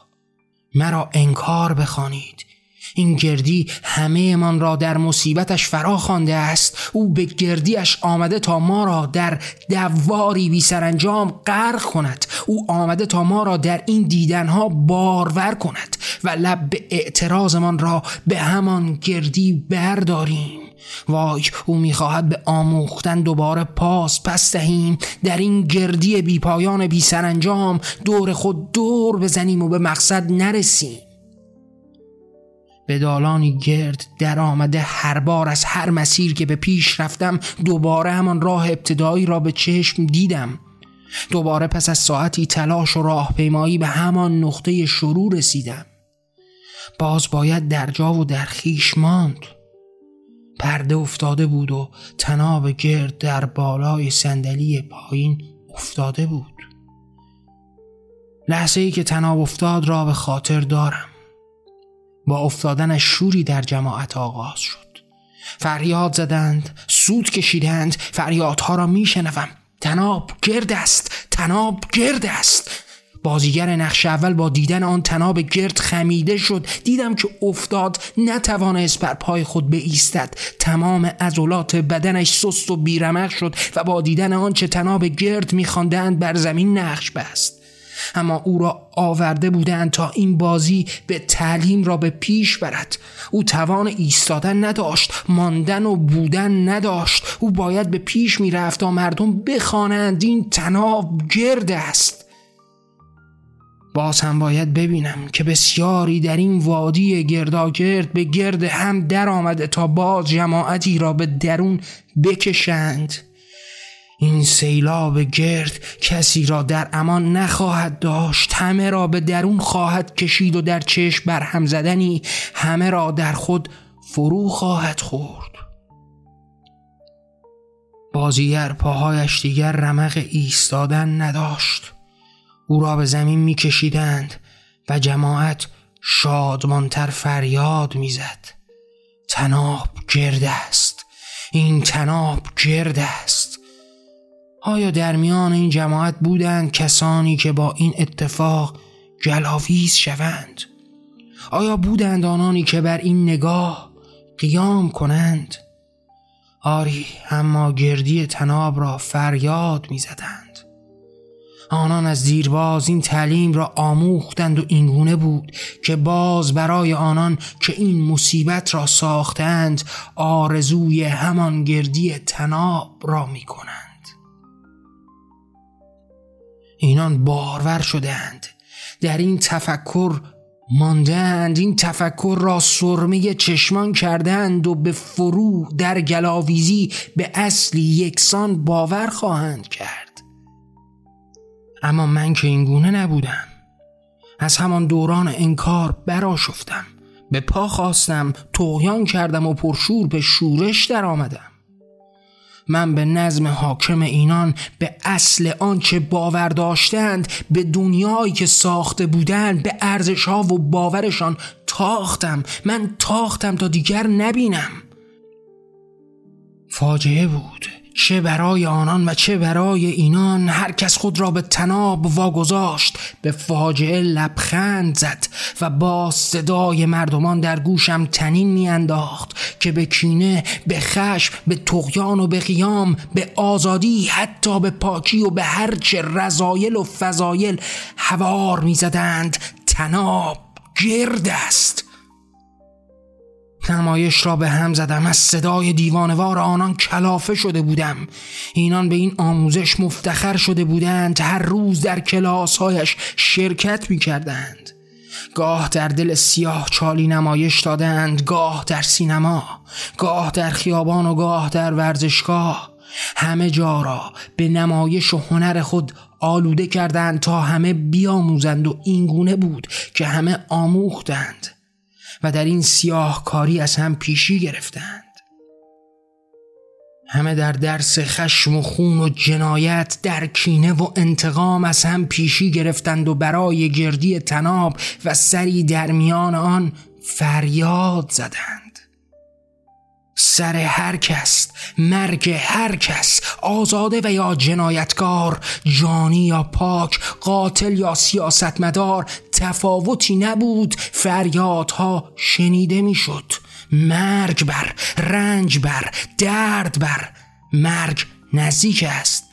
مرا انکار بخوانید. این گردی همه من را در مصیبتش فرا خوانده است. او به گردیش آمده تا ما را در دواری بی سرانجام غرق کند. او آمده تا ما را در این دیدنها بارور کند و لب به اعتراضمان را به همان گردی برداریم. وای او می‌خواهد به آموختن دوباره پاس پس دهیم. در این گردی بی پایان بی سرانجام دور خود دور بزنیم و به مقصد نرسیم. به دالانی گرد در آمده هر بار از هر مسیر که به پیش رفتم دوباره همان راه ابتدایی را به چشم دیدم. دوباره پس از ساعتی تلاش و راهپیمایی به همان نقطه شروع رسیدم. باز باید در جا و در خیش ماند. پرده افتاده بود و تناب گرد در بالای صندلی پایین افتاده بود. لحظه ای که تناب افتاد را به خاطر دارم. با افتادن شوری در جماعت آغاز شد. فریاد زدند سود کشیدند فریادها را میشنوم. تناب گرد است تناب گرد است. بازیگر نقش اول با دیدن آن تناب گرد خمیده شد. دیدم که افتاد نتوانست بر پای خود ایستد تمام عضلات بدنش سست و بیرمق شد و با دیدن آنچه تناب گرد میخواندند بر زمین نقش بست. اما او را آورده بودند تا این بازی به تعلیم را به پیش برد. او توان ایستادن نداشت ماندن و بودن نداشت. او باید به پیش می‌رفت تا مردم بخوانند این تناب گرد است. باز هم باید ببینم که بسیاری در این وادی گرداگرد به گرد هم در آمده تا باز جماعتی را به درون بکشند. این سیلاب گرد کسی را در امان نخواهد داشت. همه را به درون خواهد کشید و در چشم برهم زدنی. همه را در خود فرو خواهد خورد. بازیگر پاهایش دیگر رمق ایستادن نداشت. او را به زمین میکشیدند و جماعت شادمانتر فریاد می‌زد تناب گرد است. این تناب گرد است. آیا در میان این جماعت بودند کسانی که با این اتفاق جلاویز شوند؟ آیا بودند آنانی که بر این نگاه قیام کنند؟ آری اما گردی تناب را فریاد می‌زدند. آنان از دیرباز این تعلیم را آموختند و اینگونه بود که باز برای آنان که این مصیبت را ساختند آرزوی همان گردی تناب را می کنند اینان بارور شدند در این تفکر ماندند این تفکر را سرمه چشمان کردند و به فرو در گلاویزی به اصلی یکسان باور خواهند کرد. اما من که اینگونه نبودم. از همان دوران انکار برا شفتم به پا خواستم تویان کردم و پرشور به شورش در آمدم من به نظم حاکم اینان به اصل آنچه باور داشتند به دنیایی که ساخته بودند به ارزش ها و باورشان تاختم. من تاختم تا دیگر نبینم. فاجعه بود. چه برای آنان و چه برای اینان هر کس خود را به تناب واگذاشت به فاجعه لبخند زد و با صدای مردمان در گوشم تنین میانداخت که به کینه به خشم به تغیان و به قیام به آزادی حتی به پاکی و به هرچه رضایل و فضایل هوار می‌زدند. تناب گرد است. نمایش را به هم زدم. از صدای دیوانوار آنان کلافه شده بودم. اینان به این آموزش مفتخر شده بودند. هر روز در کلاسهایش شرکت می کردند گاه در دل سیاه چالی نمایش دادند. گاه در سینما گاه در خیابان و گاه در ورزشگاه. همه جا را به نمایش و هنر خود آلوده کردند تا همه بیاموزند و اینگونه بود که همه آموختند. و در این سیاه کاری از هم پیشی گرفتند. همه در درس خشم و خون و جنایت در کینه و انتقام از هم پیشی گرفتند و برای گردی تناب و سری در میان آن فریاد زدند. سر هر کس مرگ هر کس آزاده و یا جنایتکار جانی یا پاک قاتل یا سیاستمدار تفاوتی نبود فریادها شنیده می‌شد. مرگ بر رنج بر درد بر. مرگ نزدیک است.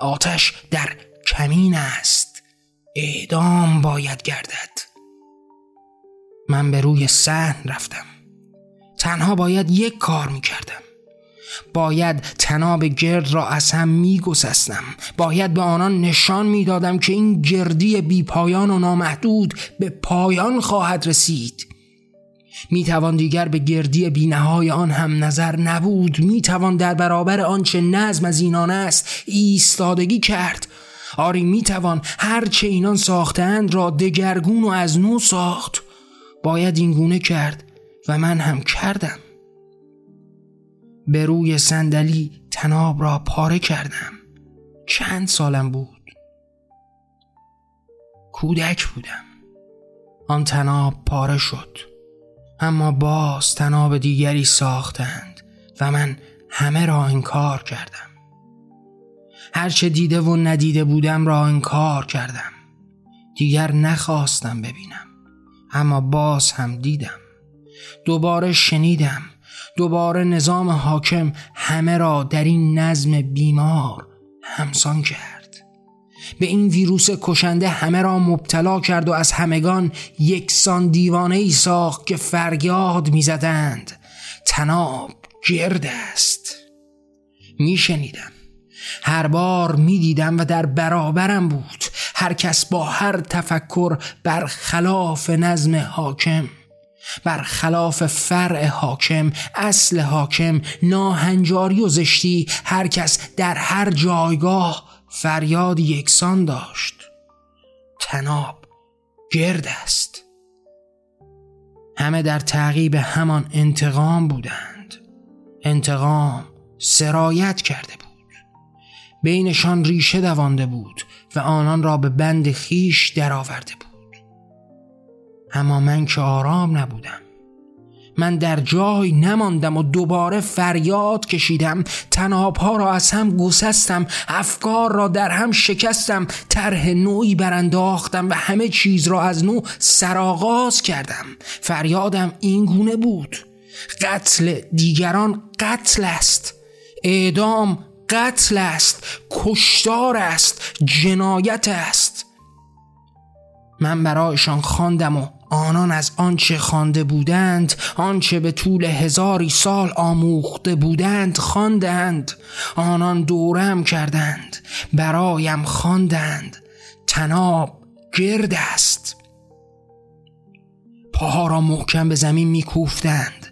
آتش در کمین است. اعدام باید گردد. من به روی صحن رفتم. تنها باید یک کار می‌کردم. باید تناب گرد را از هم میگسستم. باید به آنان نشان می‌دادم که این گردی بی پایان و نامحدود به پایان خواهد رسید. می‌توان دیگر به گردی بینهای آن هم نظر نبود. می‌توان در برابر آنچه نظم از اینان است ایستادگی کرد. آری می‌توان هرچه اینان ساختند را دگرگون و از نو ساخت. باید اینگونه کرد. و من هم کردم. به روی صندلی تناب را پاره کردم. چند سالم بود. کودک بودم. آن تناب پاره شد. اما باز تناب دیگری ساختند و من همه را انکار کردم. هرچه دیده و ندیده بودم را انکار کردم. دیگر نخواستم ببینم. اما باز هم دیدم. دوباره شنیدم. دوباره نظام حاکم همه را در این نظم بیمار همسان کرد. به این ویروس کشنده همه را مبتلا کرد و از همگان یکسان دیوانه ای ساخت که فریاد می‌زدند. تناب گرد است. میشنیدم. هر بار می‌دیدم و در برابرم بود. هر کس با هر تفکر بر خلاف نظم حاکم بر خلاف فرع حاکم اصل حاکم ناهنجاری و زشتی هر کس در هر جایگاه فریاد یکسان داشت. تناب گرد است. همه در تعقیب همان انتقام بودند. انتقام سرایت کرده بود. بینشان ریشه دوانده بود و آنان را به بند خیش درآورده بود. اما من که آرام نبودم. من در جای نماندم و دوباره فریاد کشیدم. تنابها را از هم گسستم افکار را در هم شکستم طرح نوعی برانداختم و همه چیز را از نو سرآغاز کردم. فریادم این گونه بود. قتل دیگران قتل است. اعدام قتل است. کشتار است. جنایت است. من برایشان خواندم و آنان از آنچه خوانده بودند آنچه به طول هزاری سال آموخته بودند خواندند. آنان دورم کردند برایم خواندند. تناب گرد است. پاها را محکم به زمین میکوفتند.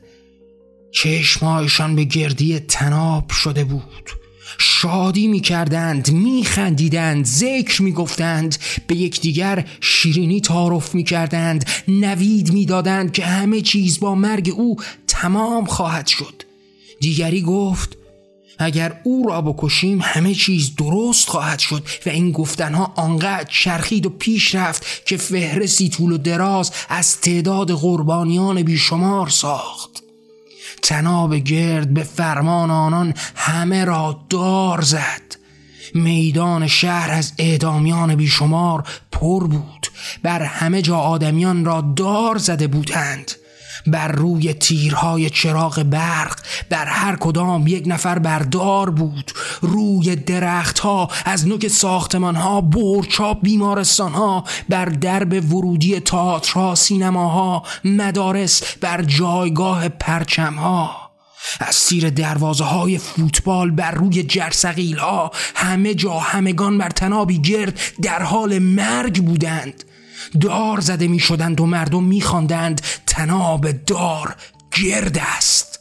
چشمهایشان به گردی تناب شده بود. شادی می کردند می خندیدند ذکر می گفتند به یکدیگر شیرینی تعارف می کردند نوید می دادند که همه چیز با مرگ او تمام خواهد شد. دیگری گفت اگر او را بکشیم همه چیز درست خواهد شد و این گفتنها آنقدر چرخید و پیش رفت که فهرستی طول و دراز از تعداد قربانیان بیشمار ساخت. تناب گرد به فرمان آنان همه را دار زد. میدان شهر از اعدامیان بیشمار پر بود. بر همه جا آدمیان را دار زده بودند. بر روی تیرهای چراغ برق بر هر کدام یک نفر بردار بود. روی درختها از نوک ساختمان ها برچاپ بیمارستان ها بر درب ورودی تئاترها سینماها مدارس بر جایگاه پرچم ها از سیر دروازه های فوتبال بر روی جرسقیل ها همه جا همگان بر تنابی گرد در حال مرگ بودند. دار زده می شدند و مردم می خواندند تناب دار گرد است.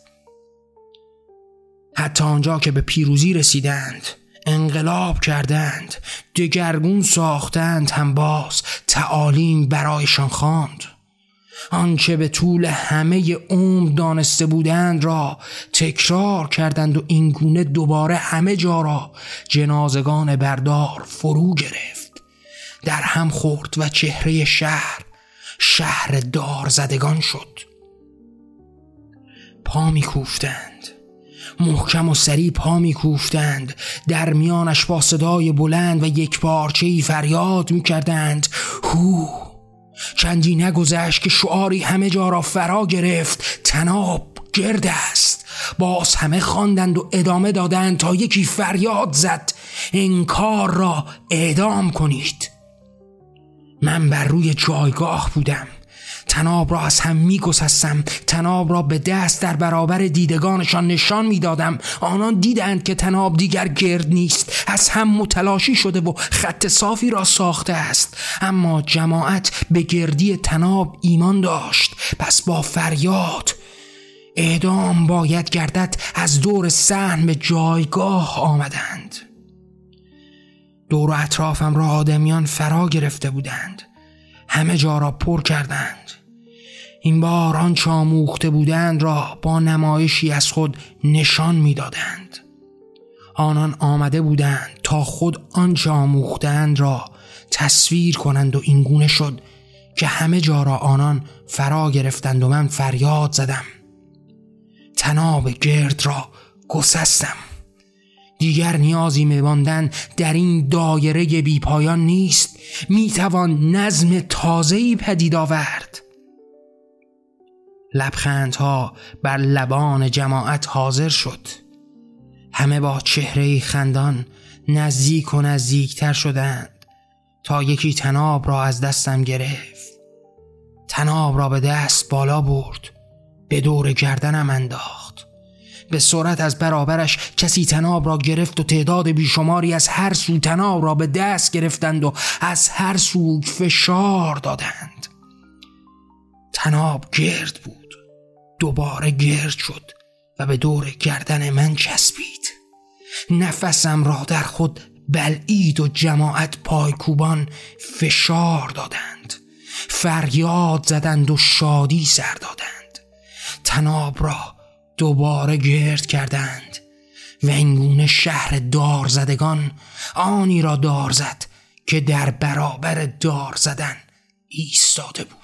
حتی آنجا که به پیروزی رسیدند انقلاب کردند دگرگون ساختند هم باز تعالیم برایشان خواند. آنچه به طول همه عمر دانسته بودند را تکرار کردند و اینگونه دوباره همه جا را جنازگان بردار فرو گرفت. در هم خورد و چهره شهر شهر دار زدگان شد. پا می کوفتند محکم و سریع پا می کوفتند در میانش با صدای بلند و یک پارچه فریاد می کردند هو! چندی نگذشت که شعاری همه جا را فرا گرفت. تناب گرد است. باز همه خواندند و ادامه دادند تا یکی فریاد زد. این کار را اعدام کنید. من بر روی جایگاه بودم. تناب را از هم میگسستم. تناب را به دست در برابر دیدگانشان نشان می‌دادم. آنان دیدند که تناب دیگر گرد نیست. از هم متلاشی شده و خط صافی را ساخته است. اما جماعت به گردی تناب ایمان داشت. پس با فریاد اعدام باید گردد از دور سحن به جایگاه آمدند. دور و اطرافم را آدمیان فرا گرفته بودند. همه جا را پر کردند. این بار آنچه آموخته بودند را با نمایشی از خود نشان می‌دادند. آنان آمده بودند تا خود آنچه آموختند را تصویر کنند و اینگونه شد که همه جا را آنان فرا گرفتند و من فریاد زدم. تناب گرد را گسستم. دیگر نیازی میباندن در این دایره بیپایان نیست. می‌توان نظم تازهی پدید آورد. لبخندها بر لبان جماعت حاضر شد. همه با چهره خندان نزدیک و نزدیکتر شدند تا یکی تناب را از دستم گرفت. تناب را به دست بالا برد به دور گردنم انداخت. به سرعت از برابرش کسی تناب را گرفت و تعداد بیشماری از هر سو تناب را به دست گرفتند و از هر سو فشار دادند. تناب گرد بود. دوباره گرد شد و به دور گردن من چسبید. نفسم را در خود بلعید و جماعت پایکوبان فشار دادند. فریاد زدند و شادی سر دادند. تناب را دوباره گرد کردند و اینگونه شهر دار زدگان آنی را دار زد که در برابر دار زدن ایستاده بود.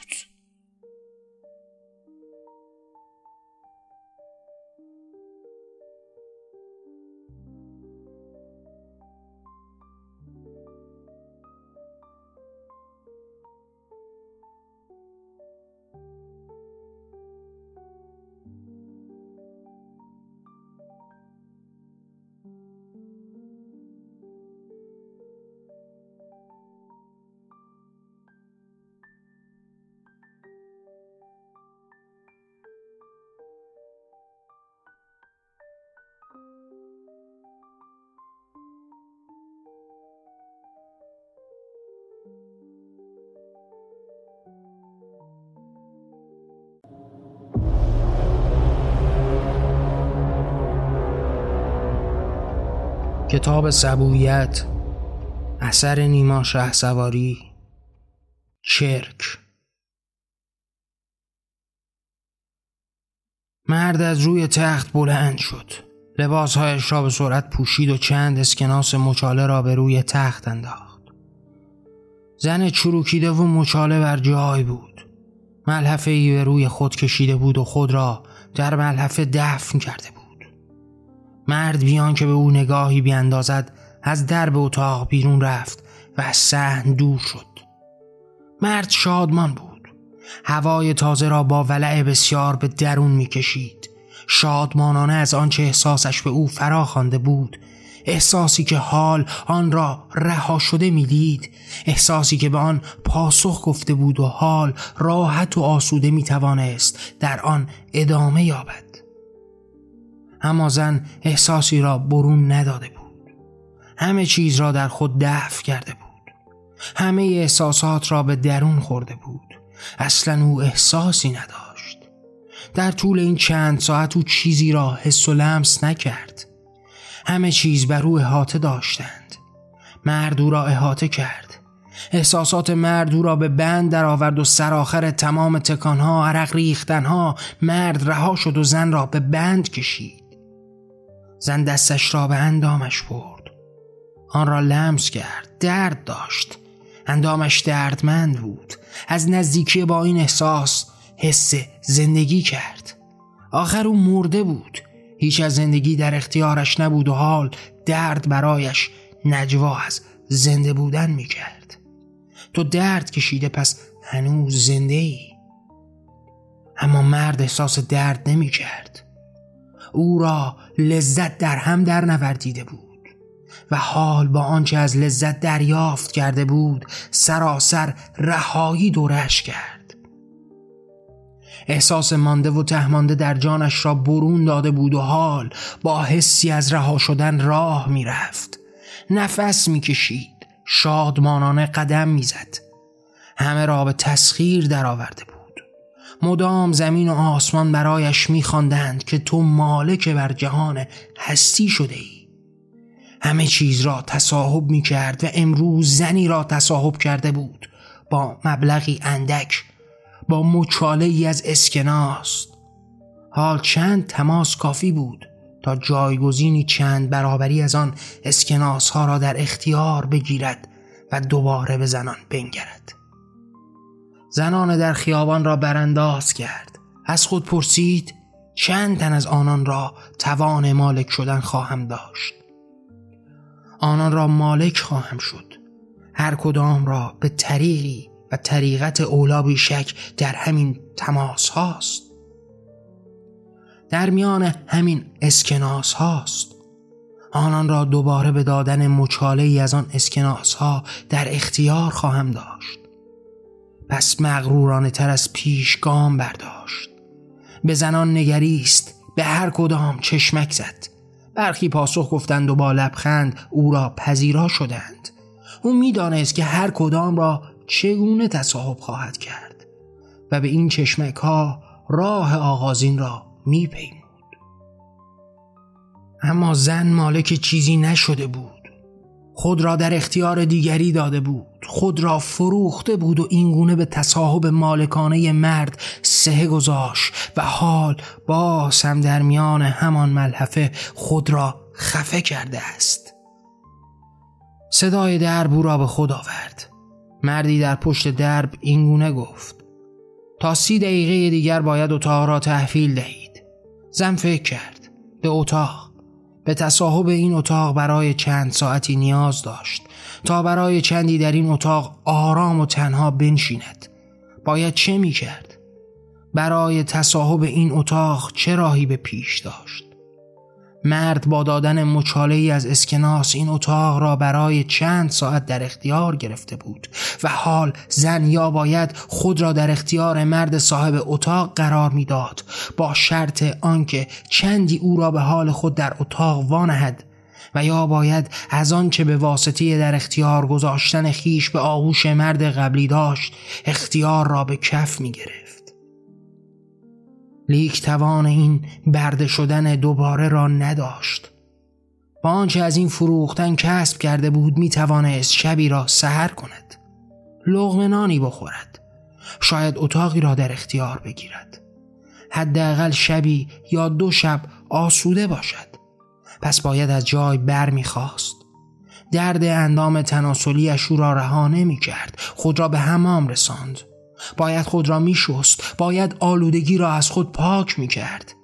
کتاب سبویت اثر نیما شه سواری چرک. مرد از روی تخت بلند شد. لباسهایش را به سرعت پوشید و چند اسکناس مچاله را به روی تخت انداخت. زن چروکیده و مچاله بر جای بود. ملحفه ای به روی خود کشیده بود و خود را در ملحفه دفن کرده بود. مرد بیان که به او نگاهی بیاندازد از درب اتاق بیرون رفت و از صحن دور شد. مرد شادمان بود. هوای تازه را با ولع بسیار به درون می‌کشید. شادمانانه از آنچه احساسش به او فرا خوانده بود احساسی که حال آن را رها شده می‌دید احساسی که به آن پاسخ گفته بود و حال راحت و آسوده می‌توانست در آن ادامه یابد. اما زن احساسی را برون نداده بود. همه چیز را در خود دفع کرده بود. همه احساسات را به درون خورده بود. اصلا او احساسی نداشت. در طول این چند ساعت او چیزی را حس و لمس نکرد. همه چیز بر او احاطه داشتند. مرد او را احاطه کرد. احساسات مرد او را به بند درآورد و سرآخر تمام تکانها عرق ریختنها مرد رها شد و زن را به بند کشید. زن دستش را به اندامش برد. آن را لمس کرد درد داشت. اندامش دردمند بود. از نزدیکی با این احساس حس زندگی کرد. آخر او مرده بود. هیچ از زندگی در اختیارش نبود و حال درد برایش نجوا از زنده بودن می کرد تو درد کشیده پس هنوز زنده ای اما مرد احساس درد نمی کرد او را لذت در هم در نوردیده بود و حال با آنچه از لذت دریافت کرده بود سراسر رهایی دورش کرد. احساس مانده و تهمانده در جانش را برون داده بود و حال با حسی از رها شدن راه می‌رفت. نفس می‌کشید. شادمانانه قدم می‌زد. همه را به تسخیر درآورده بود. مدام زمین و آسمان برایش میخواندند که تو مالک بر جهان هستی شده ای. همه چیز را تصاحب می‌کرد و امروز زنی را تصاحب کرده بود با مبلغی اندک با مچاله ای از اسکناست حال چند تماس کافی بود تا جایگزینی چند برابری از آن اسکناس ها را در اختیار بگیرد و دوباره به زنان بنگرد. زنان در خیابان را برانداز کرد. از خود پرسید چند تن از آنان را توان مالک شدن خواهم داشت؟ آنان را مالک خواهم شد. هر کدام را به طریقی و طریقت اولا شک در همین تماس هاست. در میان همین اسکناس هاست. آنان را دوباره به دادن مچاله ای از آن اسکناس ها در اختیار خواهم داشت. پس مغرورانه تر از پیش گام برداشت. به زنان نگریست به هر کدام چشمک زد. برخی پاسخ گفتند و با لبخند او را پذیرا شدند. او می‌دانست که هر کدام را چگونه تصاحب خواهد کرد و به این چشمک ها راه آغازین را میپیمود. اما زن مالک چیزی نشده بود. خود را در اختیار دیگری داده بود. خود را فروخته بود و اینگونه به تصاحب مالکانه مرد سه گذاشت و حال باز هم در میان همان ملحفه خود را خفه کرده است. صدای درب او را به خود آورد. مردی در پشت درب اینگونه گفت تا سی دقیقه دیگر باید اتاق را تحویل دهید. زن فکر کرد به اتاق. به تصاحب این اتاق برای چند ساعتی نیاز داشت تا برای چندی در این اتاق آرام و تنها بنشیند باید چه می کرد؟ برای تصاحب این اتاق چه راهی به پیش داشت؟ مرد با دادن مچاله ای از اسکناس این اتاق را برای چند ساعت در اختیار گرفته بود و حال زن یا باید خود را در اختیار مرد صاحب اتاق قرار می‌داد. با شرط آنکه چندی او را به حال خود در اتاق وانهد و یا باید از آنچه به واسطه در اختیار گذاشتن خیش به آغوش مرد قبلی داشت اختیار را به کف می لیک توان این برده شدن دوباره را نداشت. با آنچه از این فروختن کسب کرده بود می توانست شبی را سهر کند لغمنانی بخورد شاید اتاقی را در اختیار بگیرد. حداقل شبی یا دو شب آسوده باشد. پس باید از جای بر می‌خواست. درد اندام تناسلیش او را رها نمی کرد خود را به همام رساند. باید خود را میشست باید آلودگی را از خود پاک می کرد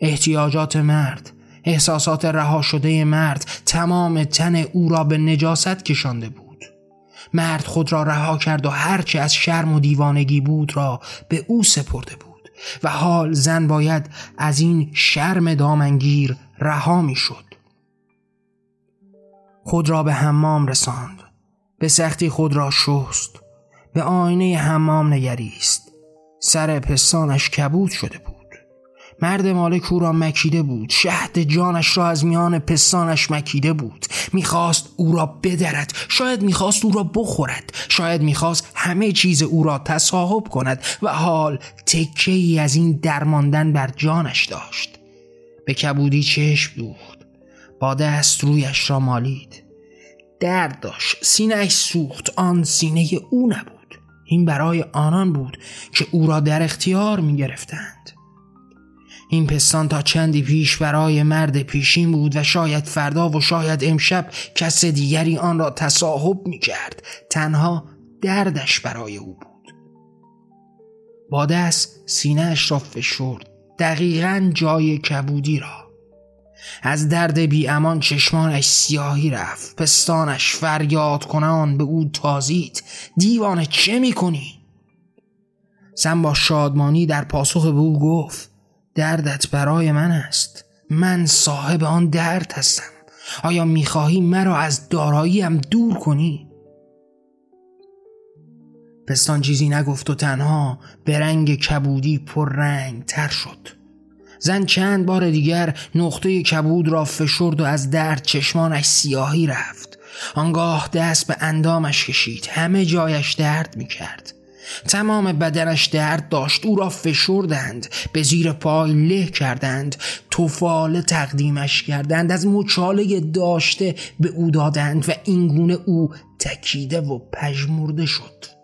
احتیاجات مرد احساسات رها شده مرد تمام تن او را به نجاست کشانده بود. مرد خود را رها کرد و هرچه از شرم و دیوانگی بود را به او سپرده بود و حال زن باید از این شرم دامنگیر رها می شد خود را به حمام رساند به سختی خود را شست. به آینه حمام نگریست سر پستانش کبود شده بود. مرد مالک او را مکیده بود. شهد جانش را از میان پستانش مکیده بود. می‌خواست او را بدرد. شاید می‌خواست او را بخورد. شاید می‌خواست همه چیز او را تصاحب کند و حال تکه ای از این درماندن بر جانش داشت. به کبودی چشم دوخت. با دست رویش را مالید. درد داشت. سینهش سوخت. آن سینه او نبود. این برای آنان بود که او را در اختیار می گرفتند. این پستان تا چندی پیش برای مرد پیشین بود و شاید فردا و شاید امشب کس دیگری آن را تصاحب می کرد تنها دردش برای او بود. با دست سینهش را فشرد. دقیقا جای کبودی را از درد بی امان چشمانش سیاهی رفت. پستانش فریاد کنان به او تازید دیوانه چه می‌کنی؟ زن با شادمانی در پاسخ به او گفت دردت برای من است. من صاحب آن درد هستم. آیا می‌خواهی مرا از داراییم دور کنی؟ پستان چیزی نگفت و تنها به رنگ کبودی پر رنگ تر شد. زن چند بار دیگر نقطه کبود را فشرد و از درد چشمانش سیاهی رفت. آنگاه دست به اندامش کشید. همه جایش درد می کرد تمام بدنش درد داشت. او را فشردند. به زیر پای له کردند. توفال تقدیمش کردند. از مچاله داشته به او دادند و اینگونه او تکیده و پژمرده شد.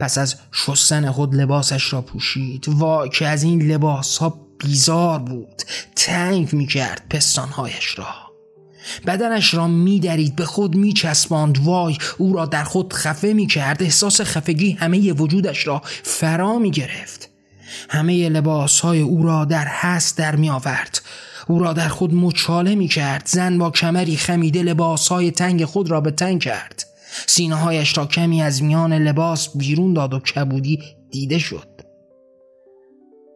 پس از شستن خود لباسش را پوشید. وا که از این لباس ها بیزار بود. تنگ می کرد پستانهایش را. بدنش را میدرید به خود میچسباند. وای او را در خود خفه می کرد احساس خفگی همه وجودش را فرا می گرفت همه لباس های او را در هست در می آورد او را در خود مچاله می کرد زن با کمری خمیده لباس های تنگ خود را به تنگ کرد. سینه هایش را کمی از میان لباس بیرون داد و کبودی دیده شد.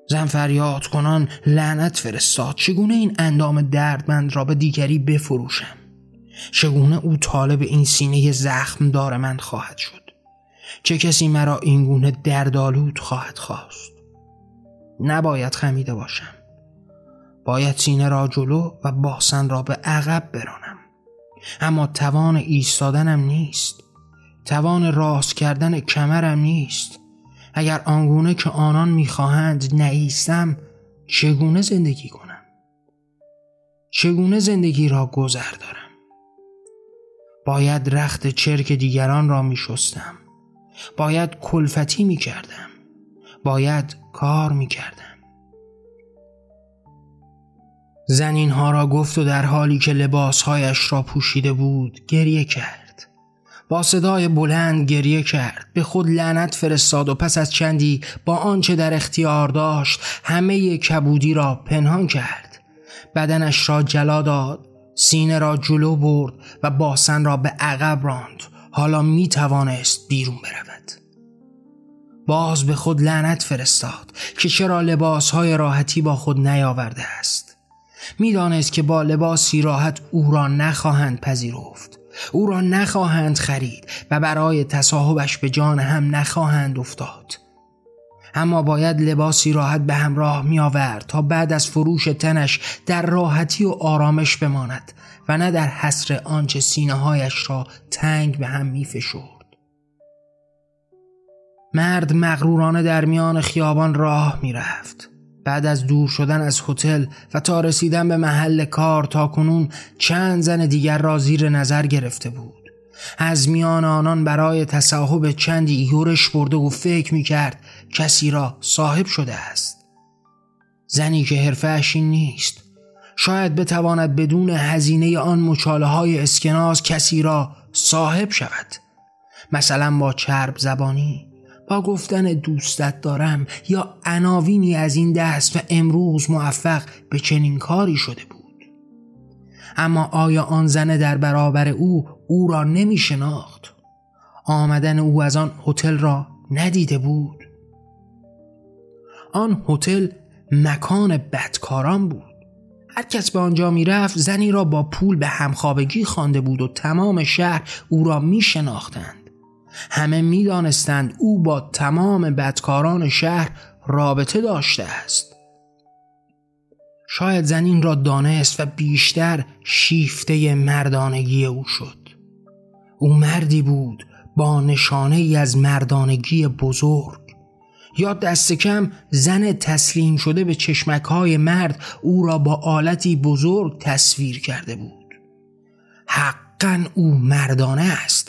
زن فریاد کنان لعنت فرستاد. چگونه این اندام دردمند را به دیگری بفروشم؟ چگونه او طالب این سینه زخم دار من خواهد شد؟ چه کسی مرا اینگونه دردالود خواهد خواست؟ نباید خمیده باشم. باید سینه را جلو و باسن را به عقب برانم اما توان ایستادنم نیست. توان راست کردن کمرم نیست. اگر آنگونه که آنان می‌خواهند نایستم چگونه زندگی کنم؟ چگونه زندگی را گذر دارم؟ باید رخت چرک دیگران را می شستم. باید کلفتی می کردم. باید کار می زن اینها را گفت و در حالی که لباسهایش را پوشیده بود گریه کرد. با صدای بلند گریه کرد. به خود لعنت فرستاد و پس از چندی با آنچه در اختیار داشت همه کبودی را پنهان کرد. بدنش را جلا داد سینه را جلو برد و باسن را به عقب راند. حالا می توانست بیرون برود. باز به خود لعنت فرستاد که چرا لباسهای راحتی با خود نیاورده است. می‌دانست که با لباسی راحت او را نخواهند پذیرفت او را نخواهند خرید و برای تصاحبش به جان هم نخواهند افتاد اما باید لباسی راحت به همراه می آورد تا بعد از فروش تنش در راحتی و آرامش بماند و نه در حسر آنچه سینه هایش را تنگ به هم می فشرد. مرد مغرورانه در میان خیابان راه می رفت. بعد از دور شدن از هتل و تا رسیدن به محل کار تا کنون چند زن دیگر را زیر نظر گرفته بود. از میان آنان برای تصاحب چندی یورش برده و فکر می کرد کسی را صاحب شده است. زنی که حرفه نیست. شاید بتواند بدون هزینه آن مچاله های اسکناس کسی را صاحب شود. مثلا با چرب زبانی. گفتن دوستت دارم یا عناوینی از این دست و امروز موفق به چنین کاری شده بود. اما آیا آن زن در برابر او او را نمی شناخت؟ آمدن او از آن هتل را ندیده بود. آن هتل مکان بدکاران بود. هر کس به آنجا می‌رفت زنی را با پول به همخوابگی خوانده بود و تمام شهر او را می شناختند. همه می دانستند او با تمام بدکاران شهر رابطه داشته است. شاید زن این را دانست و بیشتر شیفته مردانگی او شد. او مردی بود با نشانه ای از مردانگی بزرگ. یا دست کم زن تسلیم شده به چشمک های مرد او را با آلتی بزرگ تصویر کرده بود. حقا او مردانه است.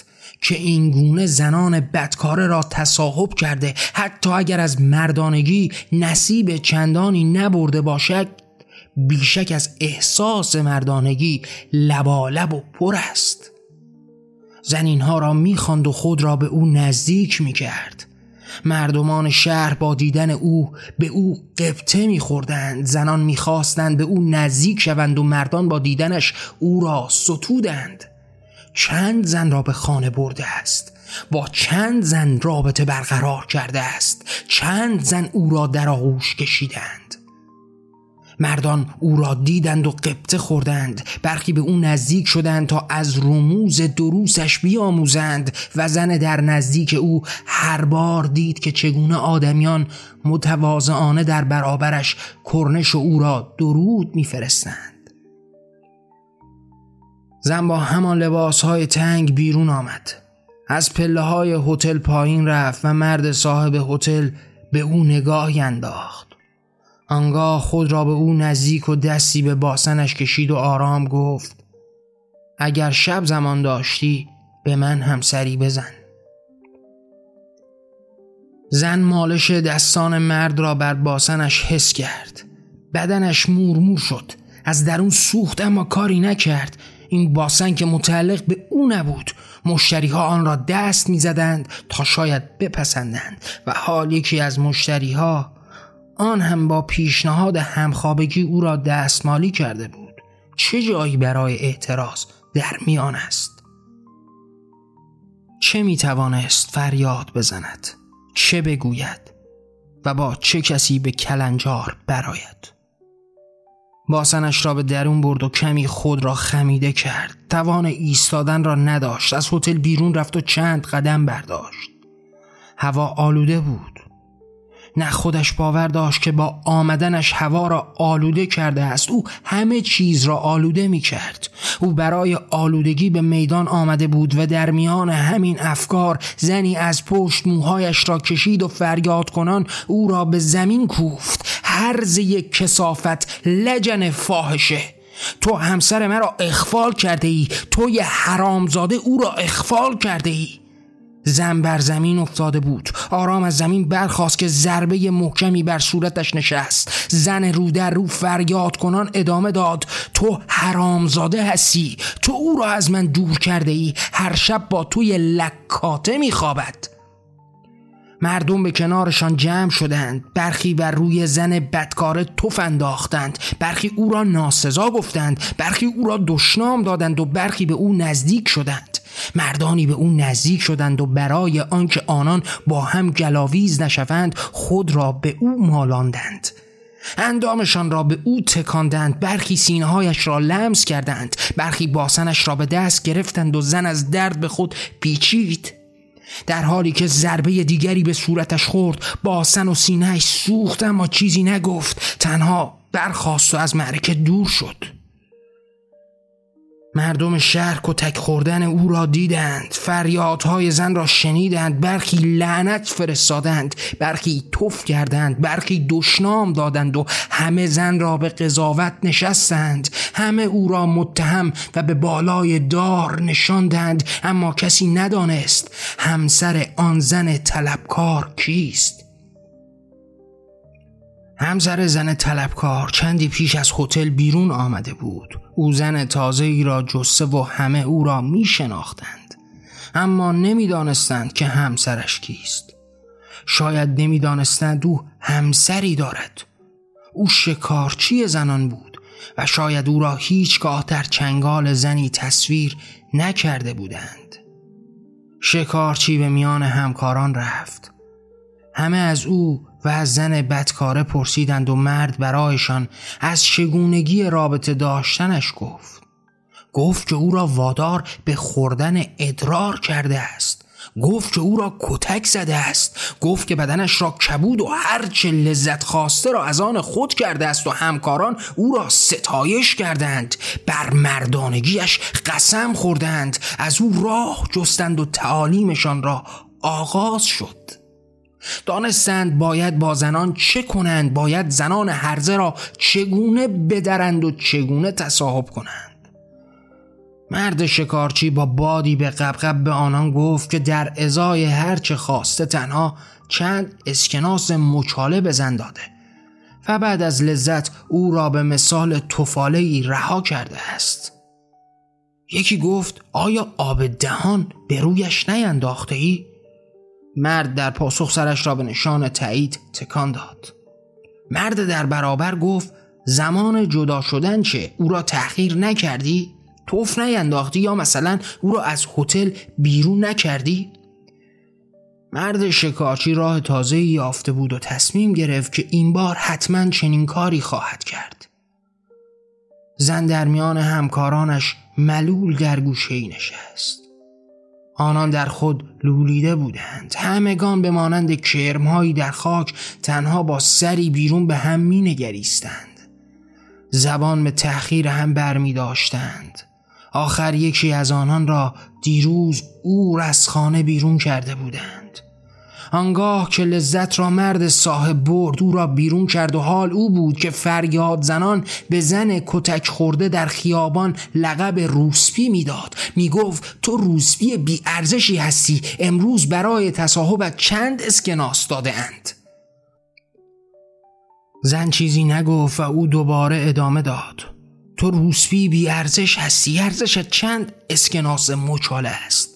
که این گونه زنان بدکاره را تصاحب کرده. حتی اگر از مردانگی نصیب چندانی نبرده باشد بیشک از احساس مردانگی لبالب و پر است. زنینها را می‌خواند و خود را به او نزدیک می‌کرد. مردمان شهر با دیدن او به او قبطه میخوردند. زنان می‌خواستند به او نزدیک شوند و مردان با دیدنش او را ستودند. چند زن را به خانه برده است با چند زن رابطه برقرار کرده است چند زن او را در آغوش کشیدند. مردان او را دیدند و قبطه خوردند برخی به او نزدیک شدند تا از رموز دروسش بیاموزند و زن در نزدیک او هر بار دید که چگونه آدمیان متواضعانه در برابرش کرنش و او را درود میفرستند. زن با همان لباس های تنگ بیرون آمد. از پله های هتل پایین رفت و مرد صاحب هتل به او نگاهی انداخت. آنگاه خود را به او نزدیک و دستی به باسنش کشید و آرام گفت اگر شب زمان داشتی به من هم سری بزن. زن مالش دستان مرد را بر باسنش حس کرد. بدنش مورمور شد. از درون سوخت اما کاری نکرد. این باسن که متعلق به او نبود. مشتری ها آن را دست می‌زدند تا شاید بپسندند و حال یکی از مشتری ها آن هم با پیشنهاد همخوابگی او را دستمالی کرده بود. چه جایی برای اعتراض در میان است؟ چه می توانست فریاد بزند؟ چه بگوید؟ و با چه کسی به کلنجار براید؟ باسنش را به درون برد و کمی خود را خمیده کرد. توان ایستادن را نداشت. از هتل بیرون رفت و چند قدم برداشت. هوا آلوده بود. نه خودش باور داشت که با آمدنش هوا را آلوده کرده است. او همه چیز را آلوده می کرد او برای آلودگی به میدان آمده بود و در میان همین افکار زنی از پشت موهایش را کشید و فریاد کنان او را به زمین کوفت. هرز یک کسافت لجن فاحشه. تو همسر مرا اخفال کرده ای. تو یه حرامزاده او را اخفال کرده ای. زن بر زمین افتاده بود. آرام از زمین برخواست که ضربه محکمی بر صورتش نشست. زن رو در رو فریاد کنان ادامه داد. تو حرامزاده هستی. تو او را از من دور کرده ای هر شب با توی لکاته میخوابد. مردم به کنارشان جمع شدند. برخی بر روی زن بدکاره توف انداختند. برخی او را ناسزا گفتند. برخی او را دشنام دادند و برخی به او نزدیک شدند. مردانی به او نزدیک شدند و برای آنکه آنان با هم گلاویز نشوند خود را به او مالاندند. اندامشان را به او تکاندند برخی سینهایش را لمس کردند برخی باسنش را به دست گرفتند و زن از درد به خود پیچید. در حالی که ضربه دیگری به صورتش خورد باسن و سینهش سوخت اما چیزی نگفت. تنها برخواست و از معرکه دور شد. مردم شهر کتک خوردن او را دیدند. فریادهای زن را شنیدند. برخی لعنت فرستادند. برخی توف کردند. برخی دشنام دادند و همه زن را به قضاوت نشستند. همه او را متهم و به بالای دار نشاندند. اما کسی ندانست همسر آن زن طلبکار کیست. همسر زن طلبکار چندی پیش از هتل بیرون آمده بود. او زن تازه ای را جسه و همه او را می شناختند اما نمی‌دانستند که همسرش کیست. شاید نمی‌دانستند او همسری دارد. او شکارچی زنان بود و شاید او را هیچگاه در چنگال زنی تصویر نکرده بودند. شکارچی به میان همکاران رفت. همه از او و از زن بدکاره پرسیدند و مرد برایشان از چگونگی رابطه داشتنش گفت. گفت که او را وادار به خوردن ادرار کرده است. گفت که او را کتک زده است. گفت که بدنش را کبود و هرچه لذت خواسته را از آن خود کرده است و همکاران او را ستایش کردند. بر مردانگیش قسم خوردند. از او راه جستند و تعالیمشان را آغاز شد. دانستند باید با زنان چه کنند باید زنان هرزه را چگونه بدرند و چگونه تصاحب کنند مرد شکارچی با بادی به قبقب به آنان گفت که در ازای هرچه خواسته تنها چند اسکناس مچاله بزن داده و بعد از لذت او را به مثال توفاله رها کرده است یکی گفت آیا آب دهان به رویش نینداخته ای؟ مرد در پاسخ سرش را به نشان تایید تکان داد. مرد در برابر گفت زمان جدا شدن چه؟ او را تأخیر نکردی؟ توف نینداختی یا مثلا او را از هتل بیرون نکردی؟ مرد شکارچی راه تازه یافته بود و تصمیم گرفت که این بار حتما چنین کاری خواهد کرد. زن در میان همکارانش ملول در گوشه نشست. آنان در خود لولیده بودند. همگان به مانند کرمهایی در خاک تنها با سری بیرون به هم می نگریستند زبان به تأخیر هم برمی داشتند آخر یکی از آنان را دیروز او از خانه بیرون کرده بودند. آنگاه که لذت را مرد صاحب برد او را بیرون کرد و حال او بود که فریاد زنان به زن کتک خورده در خیابان لقب روسپی می‌داد. می‌گفت تو روسپی بی ارزشی هستی امروز برای تصاحبت چند اسکناس داده اند؟ زن چیزی نگفت و او دوباره ادامه داد. تو روسپی بی ارزش هستی ارزشت چند اسکناس مچاله است؟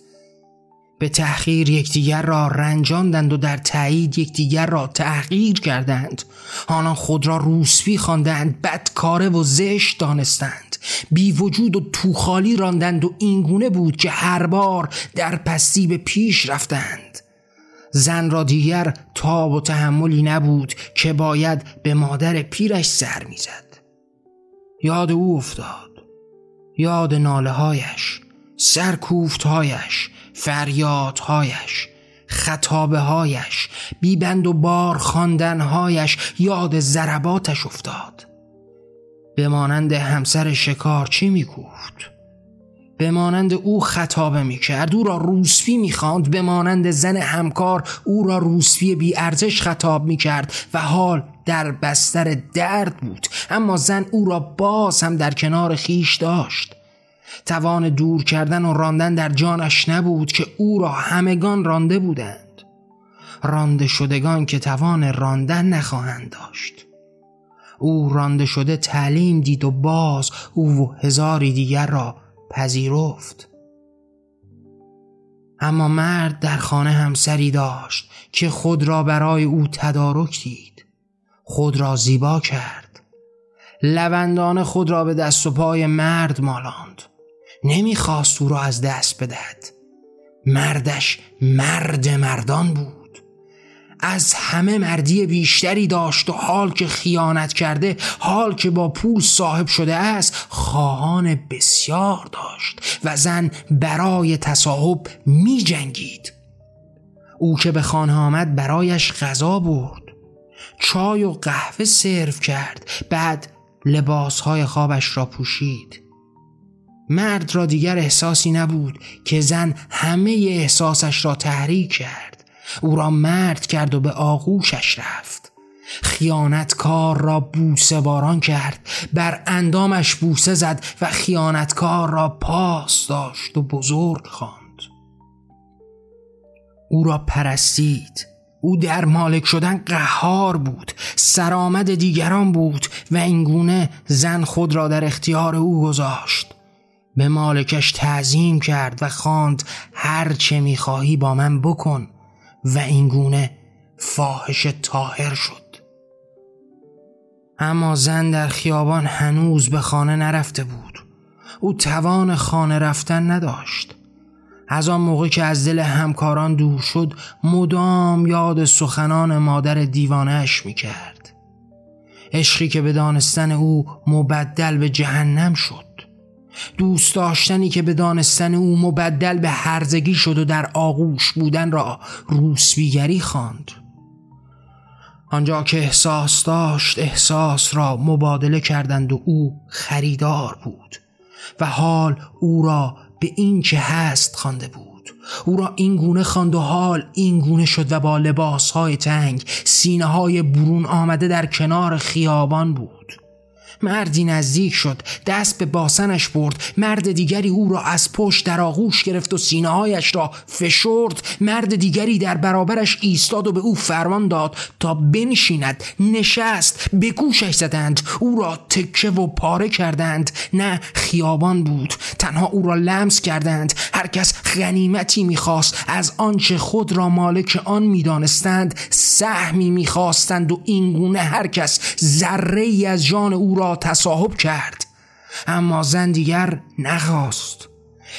به تحقیر یکدیگر را رنجاندند و در تایید یکدیگر را تحقیر کردند. آنان خود را روسپی خواندند بدکاره و زشت دانستند. بی وجود و توخالی راندند و اینگونه بود که هر بار در پستی به پیش رفتند. زن را دیگر تاب و تحملی نبود که باید به مادر پیرش سر می‌زد. یاد او افتاد. یاد ناله هایش سرکوفتهایش فریادهایش خطابه هایش بیبند و بار خواندنهایش یاد ضرباتش افتاد. به مانند همسر شکار چی می‌گفت به مانند او خطابه می‌کرد او را روسفی می‌خواند. به مانند زن همکار او را روسفی بیارزش خطاب می‌کرد و حال در بستر درد بود. اما زن او را باز هم در کنار خیش داشت. توان دور کردن و راندن در جانش نبود که او را همگان رانده بودند. رانده شدگان که توان راندن نخواهند داشت. او رانده شده تعلیم دید و باز او و هزاری دیگر را پذیرفت. اما مرد در خانه همسری داشت که خود را برای او تدارک دید. خود را زیبا کرد. لوندان خود را به دست و پای مرد مالاند. نمی‌خواست او را از دست بدهد. مردش مرد مردان بود. از همه مردی بیشتری داشت و حال که خیانت کرده حال که با پول صاحب شده است خواهان بسیار داشت و زن برای تصاحب می جنگید او که به خانه آمد برایش غذا برد. چای و قهوه سرو کرد. بعد لباسهای خوابش را پوشید. مرد را دیگر احساسی نبود که زن همه احساسش را تحریک کرد. او را مرد کرد و به آغوشش رفت. خیانتکار را بوسه باران کرد. بر اندامش بوسه زد و خیانتکار را پاس داشت و بزرگ خواند. او را پرستید. او در مالک شدن قهار بود. سرآمد دیگران بود و اینگونه زن خود را در اختیار او گذاشت. به مالکش تعظیم کرد و خواند هر چه می‌خواهی با من بکن و اینگونه فاحش تاهر شد. اما زن در خیابان هنوز به خانه نرفته بود. او توان خانه رفتن نداشت. از آن موقع که از دل همکاران دور شد مدام یاد سخنان مادر دیوانهش می کرد عشقی که به دانستن او مبدل به جهنم شد. دوست داشتنی که به دانستن او مبدل به هرزگی شد و در آغوش بودن را روسبیگری خواند. آنجا که احساس داشت احساس را مبادله کردند و او خریدار بود و حال او را به این که هست خوانده بود او را این گونه خواند و حال این گونه شد و با لباس های تنگ سینه های برون آمده در کنار خیابان بود مردی نزدیک شد دست به باسنش برد مرد دیگری او را از پشت در آغوش گرفت و سینه هایش را فشرد مرد دیگری در برابرش ایستاد و به او فرمان داد تا بنشیند نشست به گوشش زدند او را تکه و پاره کردند نه خیابان بود تنها او را لمس کردند هر کس غنیمتی می‌خواست از آنچه خود را مالک آن می‌دانستند سهمی می‌خواستند و اینگونه هر کس ذره ای از جان او را تصاحب کرد اما زن دیگر نخواست.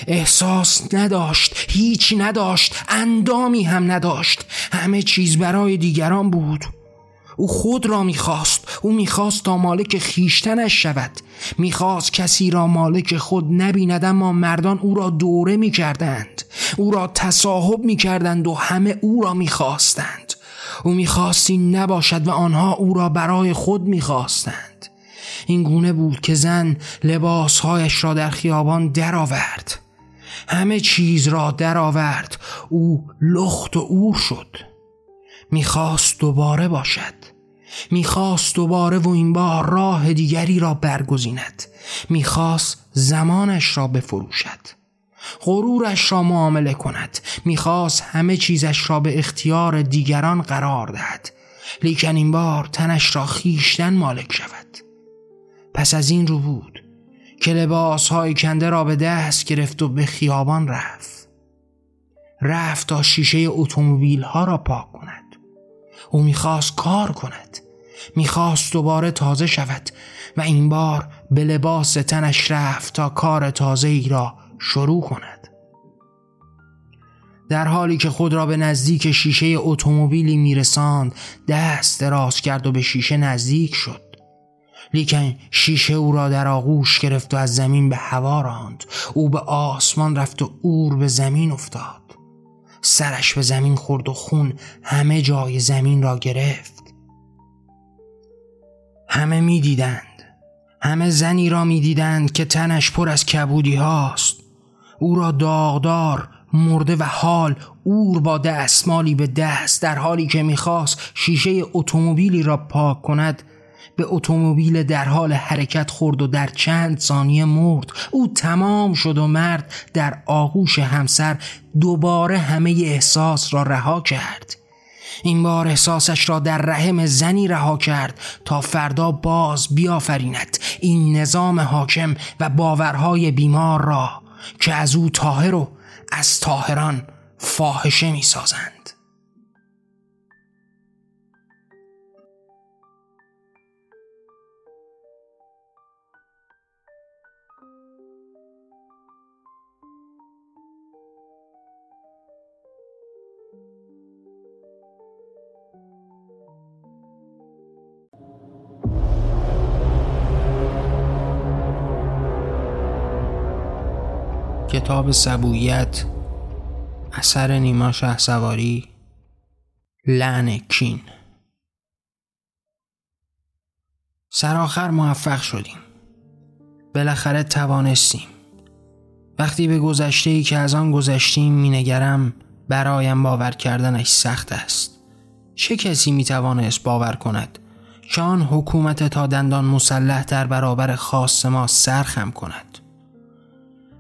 احساس نداشت هیچی نداشت اندامی هم نداشت. همه چیز برای دیگران بود. او خود را می‌خواست او می‌خواست تا مالک خیشتنش شود. می‌خواست کسی را مالک خود نبیند اما مردان او را دوره می‌کردند. او را تصاحب می‌کردند و همه او را می‌خواستند. او می‌خواست نباشد و آنها او را برای خود می‌خواستند. این گونه بود که زن لباسهایش را در خیابان درآورد. همه چیز را درآورد. او لخت و اور شد. می‌خواست دوباره باشد. می‌خواست دوباره و این بار راه دیگری را برگزیند. می‌خواست زمانش را بفروشد. غرورش را معامله کند. می‌خواست همه چیزش را به اختیار دیگران قرار دهد. لیکن این بار تنش را خیشتن مالک شود. پس از این رو بود که لباس های کنده را به دست گرفت و به خیابان رفت. رفت تا شیشه اتومبیل ها را پاک کند. او می‌خواست کار کند. می‌خواست دوباره تازه شود و این بار به لباس تنش رفت تا کار تازه ای را شروع کند. در حالی که خود را به نزدیک شیشه اتومبیلی میرساند دست دراز کرد و به شیشه نزدیک شد. لیکن شیشه او را در آغوش گرفت و از زمین به هوا راند. او به آسمان رفت و اور به زمین افتاد. سرش به زمین خورد و خون همه جای زمین را گرفت. همه می‌دیدند. همه زنی را می‌دیدند که تنش پر از کبودی هاست. او را داغدار مرده و حال اور با دستمالی به دست در حالی که می‌خواست شیشه اتومبیلی را پاک کند به اتومبیل در حال حرکت خورد و در چند ثانیه مرد او تمام شد و مرد در آغوش همسر دوباره همه احساس را رها کرد این بار احساسش را در رحم زنی رها کرد تا فردا باز بیافریند این نظام حاکم و باورهای بیمار را که از او تاهر و از تاهران فاحشه می سازند. کتاب سبویت اثر نیما شه سواری لعن کین. سرآخر موفق شدیم. بالاخره توانستیم. وقتی به گذشته ای که از آن گذشتیم مینگرم برایم باور کردنش سخت است. چه کسی می‌توانست باور کند که آن حکومت تا دندان مسلح در برابر خاص ما سرخم کند؟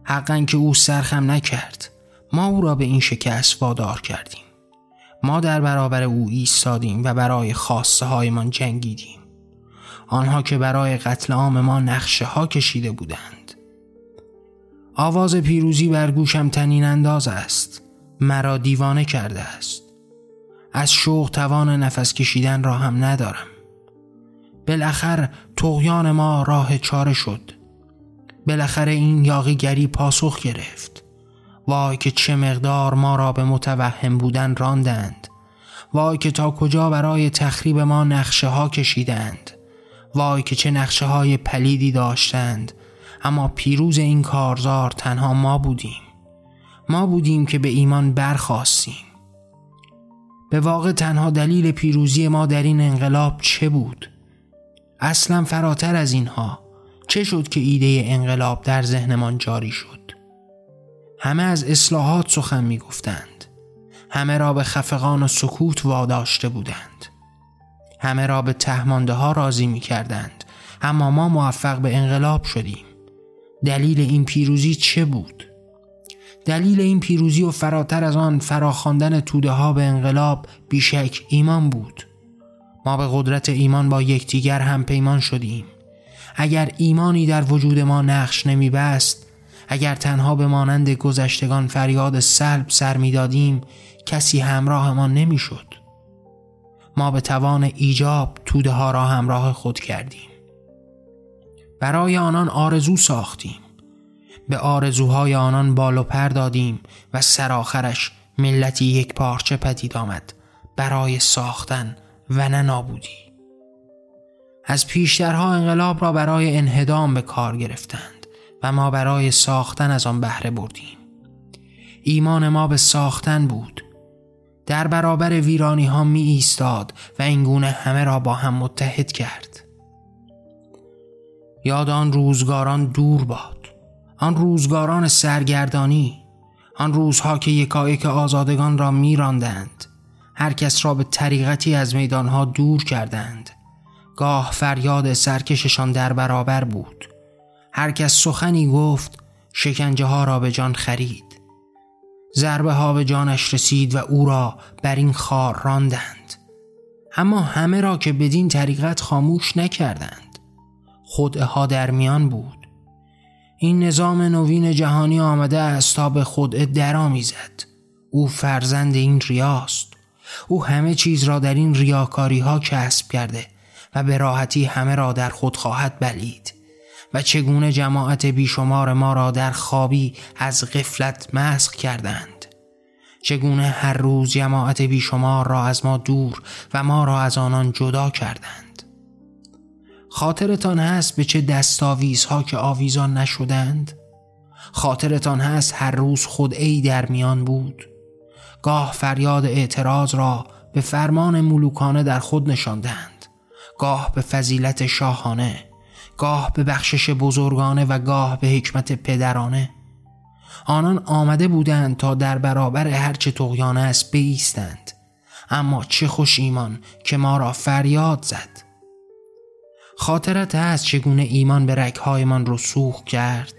حقا که او سرخم نکرد. ما او را به این شکست وادار کردیم. ما در برابر او ایستادیم و برای خواسته هایمان جنگیدیم. آنها که برای قتل عام ما نقشه ها کشیده بودند. آواز پیروزی بر گوشم تنین انداز است. مرا دیوانه کرده است. از شوق توان نفس کشیدن را هم ندارم. بالاخر تغیان ما راه چاره شد. بالاخره این یاغیگری پاسخ گرفت. وای که چه مقدار ما را به متوهم بودن راندند. وای که تا کجا برای تخریب ما نقشه ها کشیدند. وای که چه نقشه های پلیدی داشتند. اما پیروز این کارزار تنها ما بودیم. ما بودیم که به ایمان برخواستیم به واقع تنها دلیل پیروزی ما در این انقلاب چه بود؟ اصلا فراتر از اینها. چه شد که ایده انقلاب در ذهنمان جاری شد؟ همه از اصلاحات سخن می گفتند همه را به خفقان و سکوت واداشته بودند. همه را به تهمانده ها راضی می کردند اما ما موفق به انقلاب شدیم. دلیل این پیروزی چه بود؟ دلیل این پیروزی و فراتر از آن فراخواندن توده ها به انقلاب بیشک ایمان بود. ما به قدرت ایمان با یکدیگر هم پیمان شدیم. اگر ایمانی در وجود ما نقش نمی بست اگر تنها به مانند گذشتگان فریاد سلب سر می‌دادیم کسی همراه ما نمی‌شد. ما به توان ایجاب توده ها را همراه خود کردیم. برای آنان آرزو ساختیم. به آرزوهای آنان بال و پر دادیم و سرآخرش ملتی یک پارچه پدید آمد. برای ساختن و نه نابودی. از پیشترها انقلاب را برای انهدام به کار گرفتند و ما برای ساختن از آن بهره بردیم. ایمان ما به ساختن بود. در برابر ویرانی ها می ایستاد و اینگونه همه را با هم متحد کرد. یاد آن روزگاران دور باد. آن روزگاران سرگردانی. آن روزها که یکایک آزادگان را میراندند. هر کس را به طریقتی از میدانها دور کردند. گاه فریاد سرکششان در برابر بود. هر کس سخنی گفت شکنجه ها را به جان خرید. ضربه ها به جانش رسید و او را بر این خار راندند. اما همه را که بدین طریقت خاموش نکردند. خودها در میان بود. این نظام نوین جهانی آمده است تا به خودع درآمیزد او فرزند این ریاست. او همه چیز را در این ریاکاری ها کسب کرده. و به راحتی همه را در خود خواهد بلید. و چگونه جماعت بیشمار ما را در خوابی از غفلت مسخ کردند؟ چگونه هر روز جماعت بیشمار را از ما دور و ما را از آنان جدا کردند؟ خاطرتان هست به چه دستاویزها که آویزان نشدند؟ خاطرتان هست هر روز خود ای در میان بود؟ گاه فریاد اعتراض را به فرمان ملوکانه در خود نشاندند. گاه به فضیلت شاهانه گاه به بخشش بزرگانه و گاه به حکمت پدرانه. آنان آمده بودند تا در برابر هرچه تغیانه است بیستند. اما چه خوش ایمان که ما را فریاد زد. خاطرت هست چگونه ایمان به رکهایمان رسوخ کرد.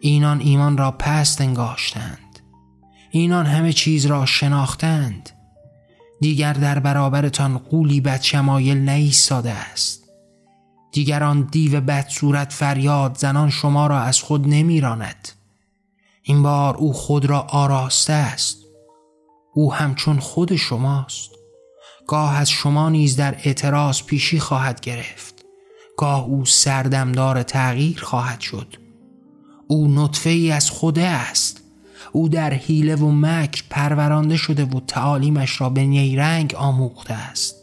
اینان ایمان را پست انگاشتند. اینان همه چیز را شناختند. دیگر در برابرتان قولی بد شمایل نیستاده است. دیگر آن دیو بد صورت فریاد زنان شما را از خود نمیراند. این بار او خود را آراسته است. او همچون خود شماست. گاه از شما نیز در اعتراض پیشی خواهد گرفت. گاه او سردمدار تغییر خواهد شد. او نطفه ای از خوده است. او در حیله و مکر پرورانده شده و تعالیمش را به نیرنگ آموخته است.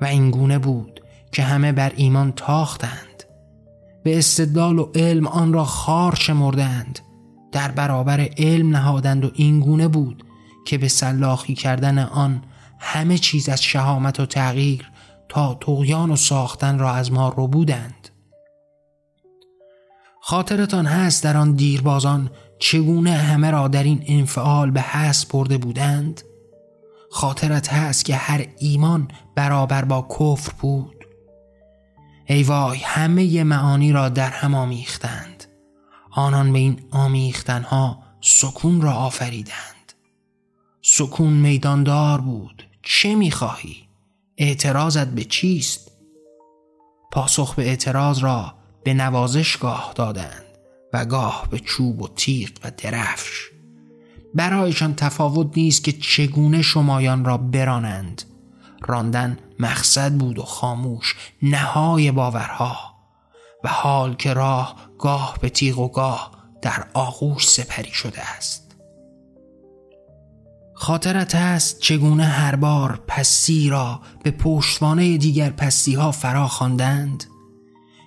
و این گونه بود که همه بر ایمان تاختند. به استدلال و علم آن را خار شمردند. در برابر علم نهادند و این گونه بود که به سلاخی کردن آن همه چیز از شهامت و تغییر تا تغیان و ساختن را از ما رو بودند خاطرتان هست در آن دیربازان چگونه همه را در این انفعال به حس برده بودند؟ خاطرت هست که هر ایمان برابر با کفر بود. ای وای همه معانی را در هم آمیختند. آنان به این آمیختنها سکون را آفریدند. سکون میداندار بود. چه می‌خواهی؟ اعتراضت به چیست؟ پاسخ به اعتراض را به نوازشگاه دادند. گاه به چوب و تیغ و درفش. برایشان تفاوت نیست که چگونه شمایان را برانند. راندن مقصد بود و خاموش نهای باورها. و حال که راه گاه به تیغ و گاه در آغوش سپری شده است. خاطرت است چگونه هر بار پستی را به پشتوانه دیگر پستی ها فرا خواندند؟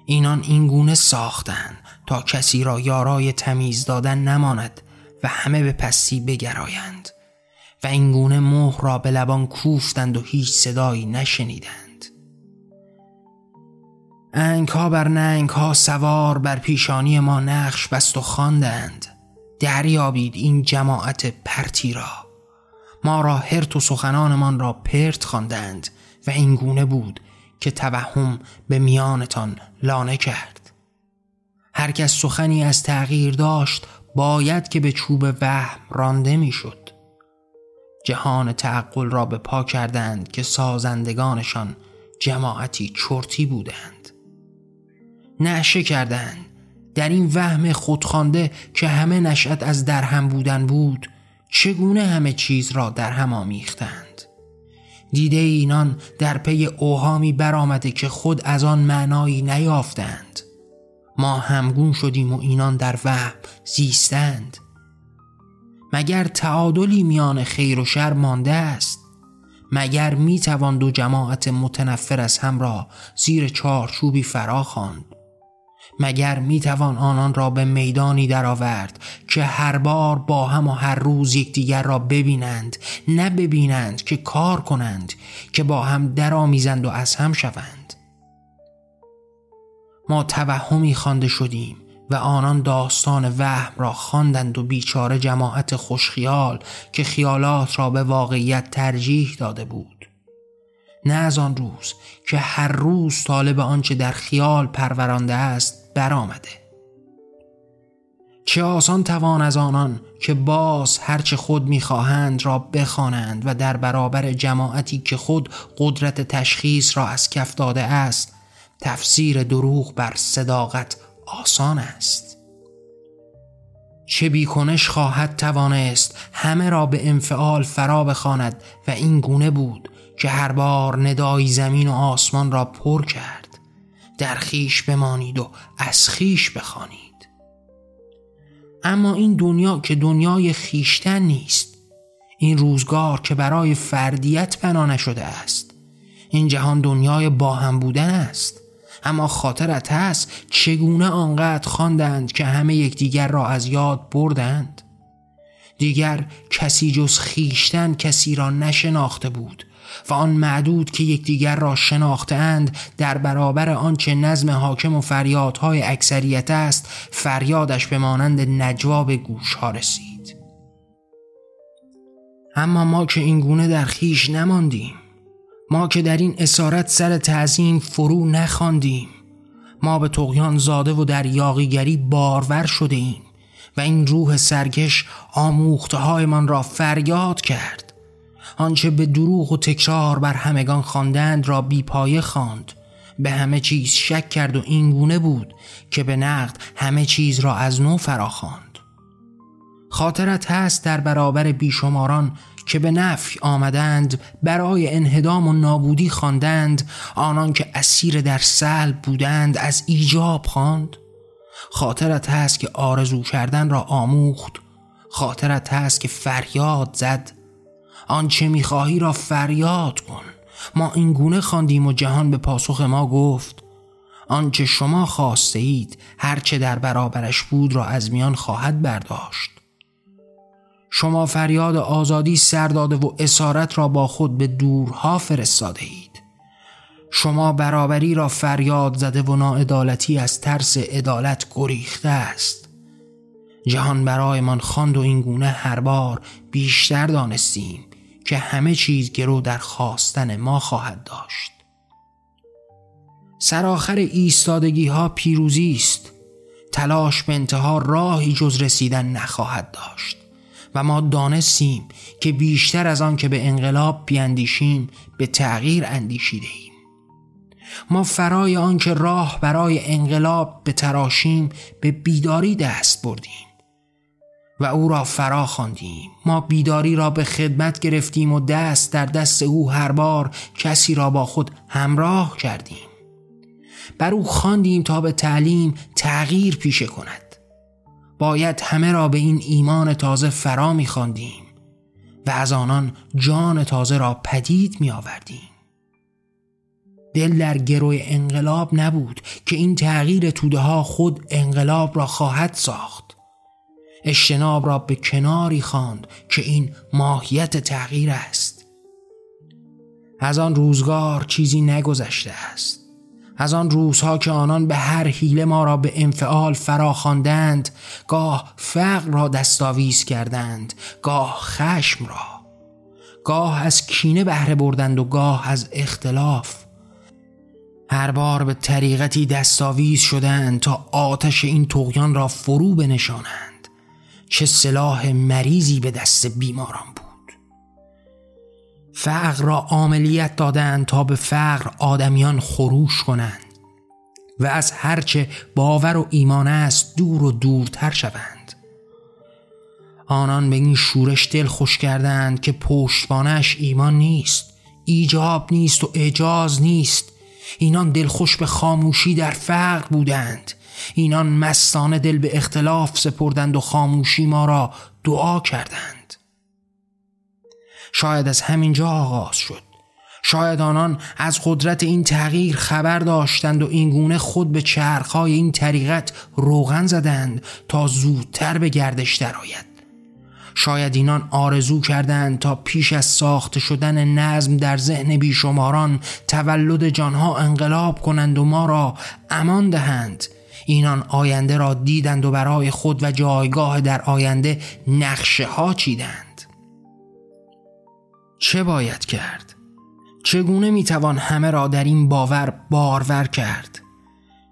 اینان این گونه ساختند. تا کسی را یارای تمیز دادن نماند و همه به پستی بگرایند و این گونه مهر را به لبان کوفتند و هیچ صدایی نشنیدند. انگ ها بر ننگ ها سوار بر پیشانی ما نقش بست و خواندند. دریابید این جماعت پرتی را. ما را هرت و سخنانمان را پرت خواندند و این گونه بود که توهم به میانتان لانه کرد. هر کس سخنی از تغییر داشت باید که به چوب وهم رانده می‌شد. جهان تعقل را به پا کردند که سازندگانشان جماعتی چرتی بودند. نعشه کردند. در این وهم خودخوانده که همه نشأت از درهم بودن بود چگونه همه چیز را در هم آمیختند؟ دیده اینان در پی اوهامی برآمده که خود از آن معنایی نیافتند. ما همگون شدیم و اینان در وهم زیستند. مگر تعادلی میان خیر و شر مانده است؟ مگر می توان دو جماعت متنفر از هم را زیر چارچوبی فرا خواند؟ مگر می توان آنان را به میدانی درآورد که هر بار با هم و هر روز یکدیگر را ببینند نه ببینند که کار کنند که با هم درآمیزند و از هم شوند؟ ما توهمی خوانده شدیم و آنان داستان وهم را خواندند و بیچاره جماعت خوشخیال که خیالات را به واقعیت ترجیح داده بود. نه از آن روز که هر روز طالب آنچه در خیال پرورانده است برآمده. چه آسان توان از آنان که باز هرچه خود می‌خواهند را بخوانند و در برابر جماعتی که خود قدرت تشخیص را از کف داده است تفسیر دروغ بر صداقت آسان است. چه بیکنش خواهد توانست همه را به انفعال فرا بخواند و این گونه بود که هر بار ندایی زمین و آسمان را پر کرد در خیش بمانید و از خیش بخوانید. اما این دنیا که دنیای خیشتن نیست این روزگار که برای فردیت بنا نشده است این جهان دنیای با هم بودن است. اما خاطرت هست چگونه آنقدر خواندند که همه یکدیگر را از یاد بردند؟ دیگر کسی جز خیشتن کسی را نشناخته بود و آن معدود که یکدیگر را شناختند در برابر آنچه نظم حاکم و فریادهای اکثریت است فریادش به مانند نجوا گوش ها رسید. اما ما که اینگونه در خیش نماندیم. ما که در این اسارت سر تعظیم فرو نخواندیم. ما به تقیان زاده و در یاقیگری بارور شده ایم و این روح سرگش آموخته من را فریاد کرد. آنچه به دروغ و تکرار بر همگان خواندند را بیپایه خواند. به همه چیز شک کرد و این گونه بود که به نقد همه چیز را از نو فراخواند. خاطرت هست در برابر بیشماران که به نفی آمدند برای انهدام و نابودی خواندند. آنان که اسیر در سلب بودند از ایجاب خواند. خاطرت هست که آرزو کردن را آموخت. خاطرت هست که فریاد زد. آنچه می‌خواهی را فریاد کن. ما این گونه خواندیم و جهان به پاسخ ما گفت. آنچه شما خواسته اید هرچه در برابرش بود را از میان خواهد برداشت. شما فریاد آزادی سر داده و اسارت را با خود به دورها فرستاده اید. شما برابری را فریاد زده و ناعدالتی از ترس عدالت گریخته است. جهان برایمان خواند و این گونه هر بار بیشتر دانستیم که همه چیز گرو در خواستن ما خواهد داشت. سرآخر ایستادگی ها پیروزی است. تلاش به انتها راهی جز رسیدن نخواهد داشت. و ما دانستیم که بیشتر از آن که به انقلاب بیاندیشیم به تغییر اندیشیده ایم ما فرای آن که راه برای انقلاب به تراشیم به بیداری دست بردیم و او را فرا خواندیم. ما بیداری را به خدمت گرفتیم و دست در دست او هر بار کسی را با خود همراه کردیم. بر او خواندیم تا به تعلیم تغییر پیشه کند. باید همه را به این ایمان تازه فرا می خواندیم و از آنان جان تازه را پدید می آوردیم. دل در گروی انقلاب نبود که این تغییر توده ها خود انقلاب را خواهد ساخت. اجتناب را به کناری خواند که این ماهیت تغییر است. از آن روزگار چیزی نگذشته است. از آن روزها که آنان به هر حیله ما را به انفعال فراخواندند گاه فقر را دستاویز کردند گاه خشم را. گاه از کینه بهره بردند و گاه از اختلاف. هر بار به طریقتی دستاویز شدند تا آتش این تقیان را فرو بنشانند. چه سلاح مریضی به دست بیماران بود. فقر را عملیت دادند تا به فقر آدمیان خروش کنند و از هرچه باور و ایمان است دور و دورتر شوند. آنان به این شورش دل خوش کردند که پشتبانش ایمان نیست ایجاب نیست و اجاز نیست. اینان دلخوش به خاموشی در فقر بودند. اینان مستانه دل به اختلاف سپردند و خاموشی ما را دعا کردند. شاید از همینجا آغاز شد. شاید آنان از قدرت این تغییر خبر داشتند و اینگونه خود به چرخهای این طریقت روغن زدند تا زودتر به گردش درآید. شاید اینان آرزو کردند تا پیش از ساخته شدن نظم در ذهن بیشماران تولد جانها انقلاب کنند و ما را امان دهند. اینان آینده را دیدند و برای خود و جایگاه در آینده نقشه ها چیدند. چه باید کرد؟ چگونه می‌توان همه را در این باور بارور کرد؟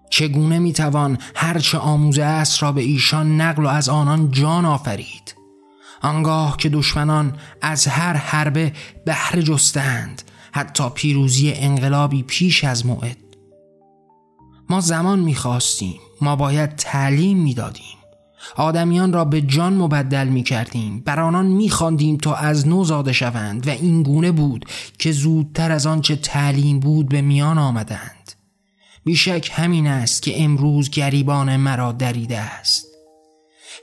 چگونه می‌توان هرچه آموزه است را به ایشان نقل و از آنان جان آفرید؟ آنگاه که دشمنان از هر حربه بهره جستند حتی پیروزی انقلابی پیش از موعد ما زمان می‌خواستیم ما باید تعلیم می‌دادیم آدمیان را به جان مبدل می کردیم بر آنان می خاندیم تا از نو زاده شوند و این گونه بود که زودتر از آنچه تعلیم بود به میان آمدند. بیشک همین است که امروز گریبان مرا دریده است.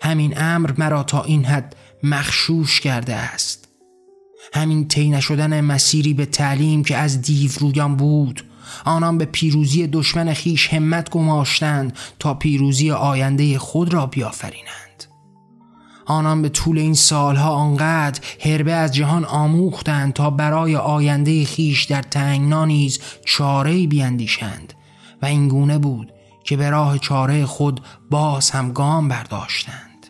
همین امر مرا تا این حد مخشوش کرده است. همین طی نشدن مسیری به تعلیم که از دیو رویان بود آنان به پیروزی دشمن خیش همت گماشتند تا پیروزی آینده خود را بیافرینند. آنان به طول این سالها آنقدر هربه از جهان آموختند تا برای آینده خیش در تنگنا نیز چاره بیاندیشند و این گونه بود که به راه چاره خود باز هم گام برداشتند.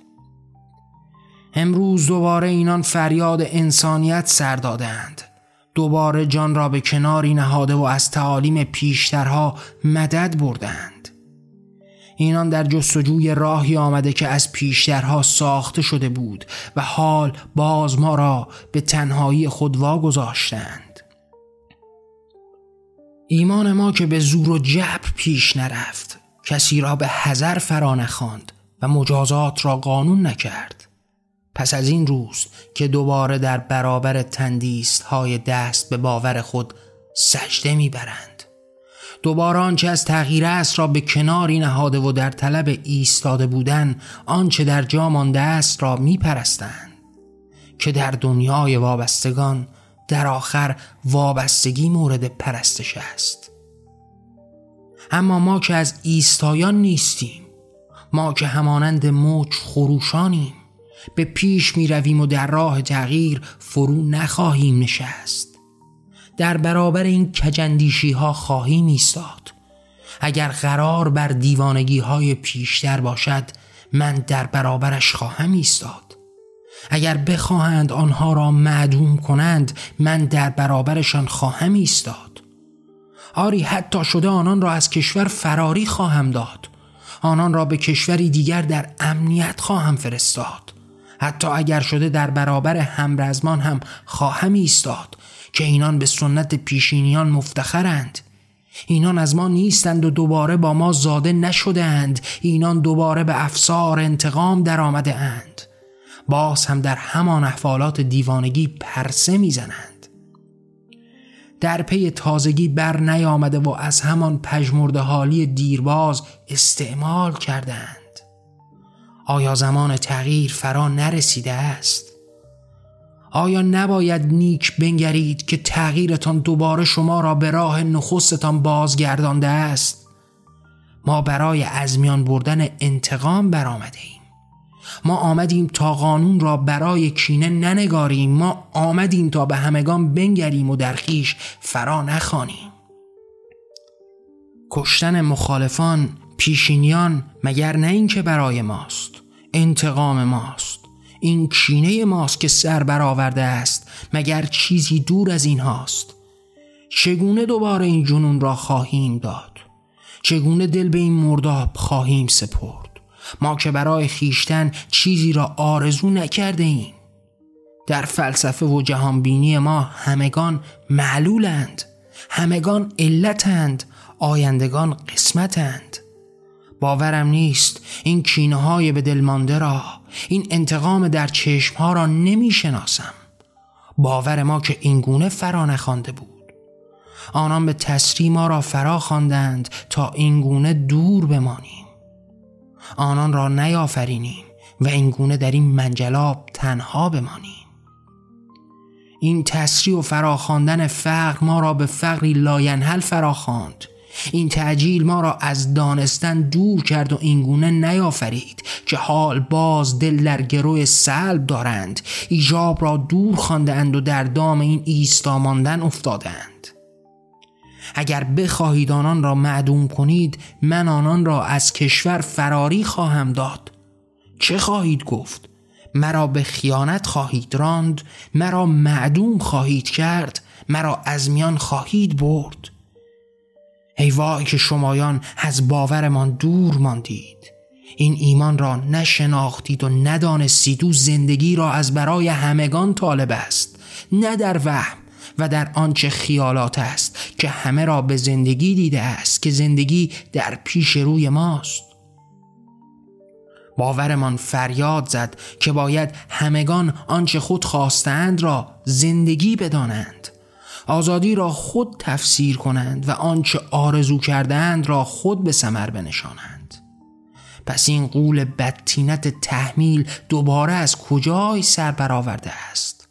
امروز دوباره اینان فریاد انسانیت سر دادند دوباره جان را به کناری نهاده و از تعالیم پیشترها مدد بردند. اینان در جستجوی راهی آمده که از پیشترها ساخته شده بود و حال باز ما را به تنهایی خود واگذاشتند. ایمان ما که به زور و جبر پیش نرفت کسی را به حذر فرا نخواند و مجازات را قانون نکرد. پس از این روز که دوباره در برابر تندیست های دست به باور خود سجده می‌برند. دوباره آنچه از تغییر است را به کناری نهاده و در طلب ایستاده بودن آنچه در جا مانده است را میپرستند که در دنیای وابستگان در آخر وابستگی مورد پرستش است. اما ما که از ایستایان نیستیم ما که همانند موج خروشانیم. به پیش می رویم و در راه تغییر فرو نخواهیم نشست. در برابر این کجندیشی ها خواهیم ایستاد اگر قرار بر دیوانگی های پیشتر باشد من در برابرش خواهم ایستاد. اگر بخواهند آنها را معدوم کنند من در برابرشان خواهم ایستاد. آری حتی شده آنان را از کشور فراری خواهم داد. آنان را به کشوری دیگر در امنیت خواهم فرستاد. حتی اگر شده در برابر همرزمان هم خواهم ایستاد که اینان به سنت پیشینیان مفتخرند. اینان از ما نیستند و دوباره با ما زاده نشدهاند. اینان دوباره به افسار انتقام در آمده اند باز هم در همان احوالات دیوانگی پرسه می‌زنند. در پی تازگی بر نیامده و از همان پژمرده حالی دیرباز استعمال کردند آیا زمان تغییر فرا نرسیده است؟ آیا نباید نیک بنگرید که تغییرتان دوباره شما را به راه نخستتان بازگردانده است؟ ما برای ازمیان بردن انتقام برآمده ایم. ما آمدیم تا قانون را برای کینه ننگاریم ما آمدیم تا به همگان بنگریم و در خیش فرا نخوانیم کشتن مخالفان پیشینیان مگر نه اینکه برای ماست انتقام ماست. این کینه ماست که سر برآورده است مگر چیزی دور از این هاست. چگونه دوباره این جنون را خواهیم داد؟ چگونه دل به این مرداب خواهیم سپرد؟ ما که برای خیشتن چیزی را آرزو نکرده ایم. در فلسفه و جهانبینی ما همگان معلولند همگان علتند آیندگان قسمتند. باورم نیست. این کینه های به دلمانده را این انتقام در چشم ها را نمی شناسم باور ما که این گونه فرا نخوانده بود. آنان به تسری ما را فرا خواندند تا این گونه دور بمانیم. آنان را نیافرینیم و این گونه در این منجلاب تنها بمانیم. این تسری و فراخواندن فقر ما را به فقری لاینحل فراخواند این تعجیل ما را از دانستن دور کرد و اینگونه نیافرید که حال باز دل در گرو سلب دارند. ایجاب را دور خواندند و در دام این ایستا ماندن افتادند. اگر بخواهید آنان را معدوم کنید من آنان را از کشور فراری خواهم داد. چه خواهید گفت؟ مرا به خیانت خواهید راند مرا معدوم خواهید کرد مرا از میان خواهید برد. ای وای که شمایان از باورمان دور ماندید. این ایمان را نشناختید و ندانستید او زندگی را از برای همگان طالب است. نه در وهم و در آنچه خیالات است که همه را به زندگی دیده است که زندگی در پیش روی ماست. باورمان فریاد زد که باید همگان آنچه خود خواستند را زندگی بدانند. آزادی را خود تفسیر کنند و آنچه آرزو کردند را خود به سمر بنشانند. پس این قول بدتینت تحمیل دوباره از کجای سر برآورده است؟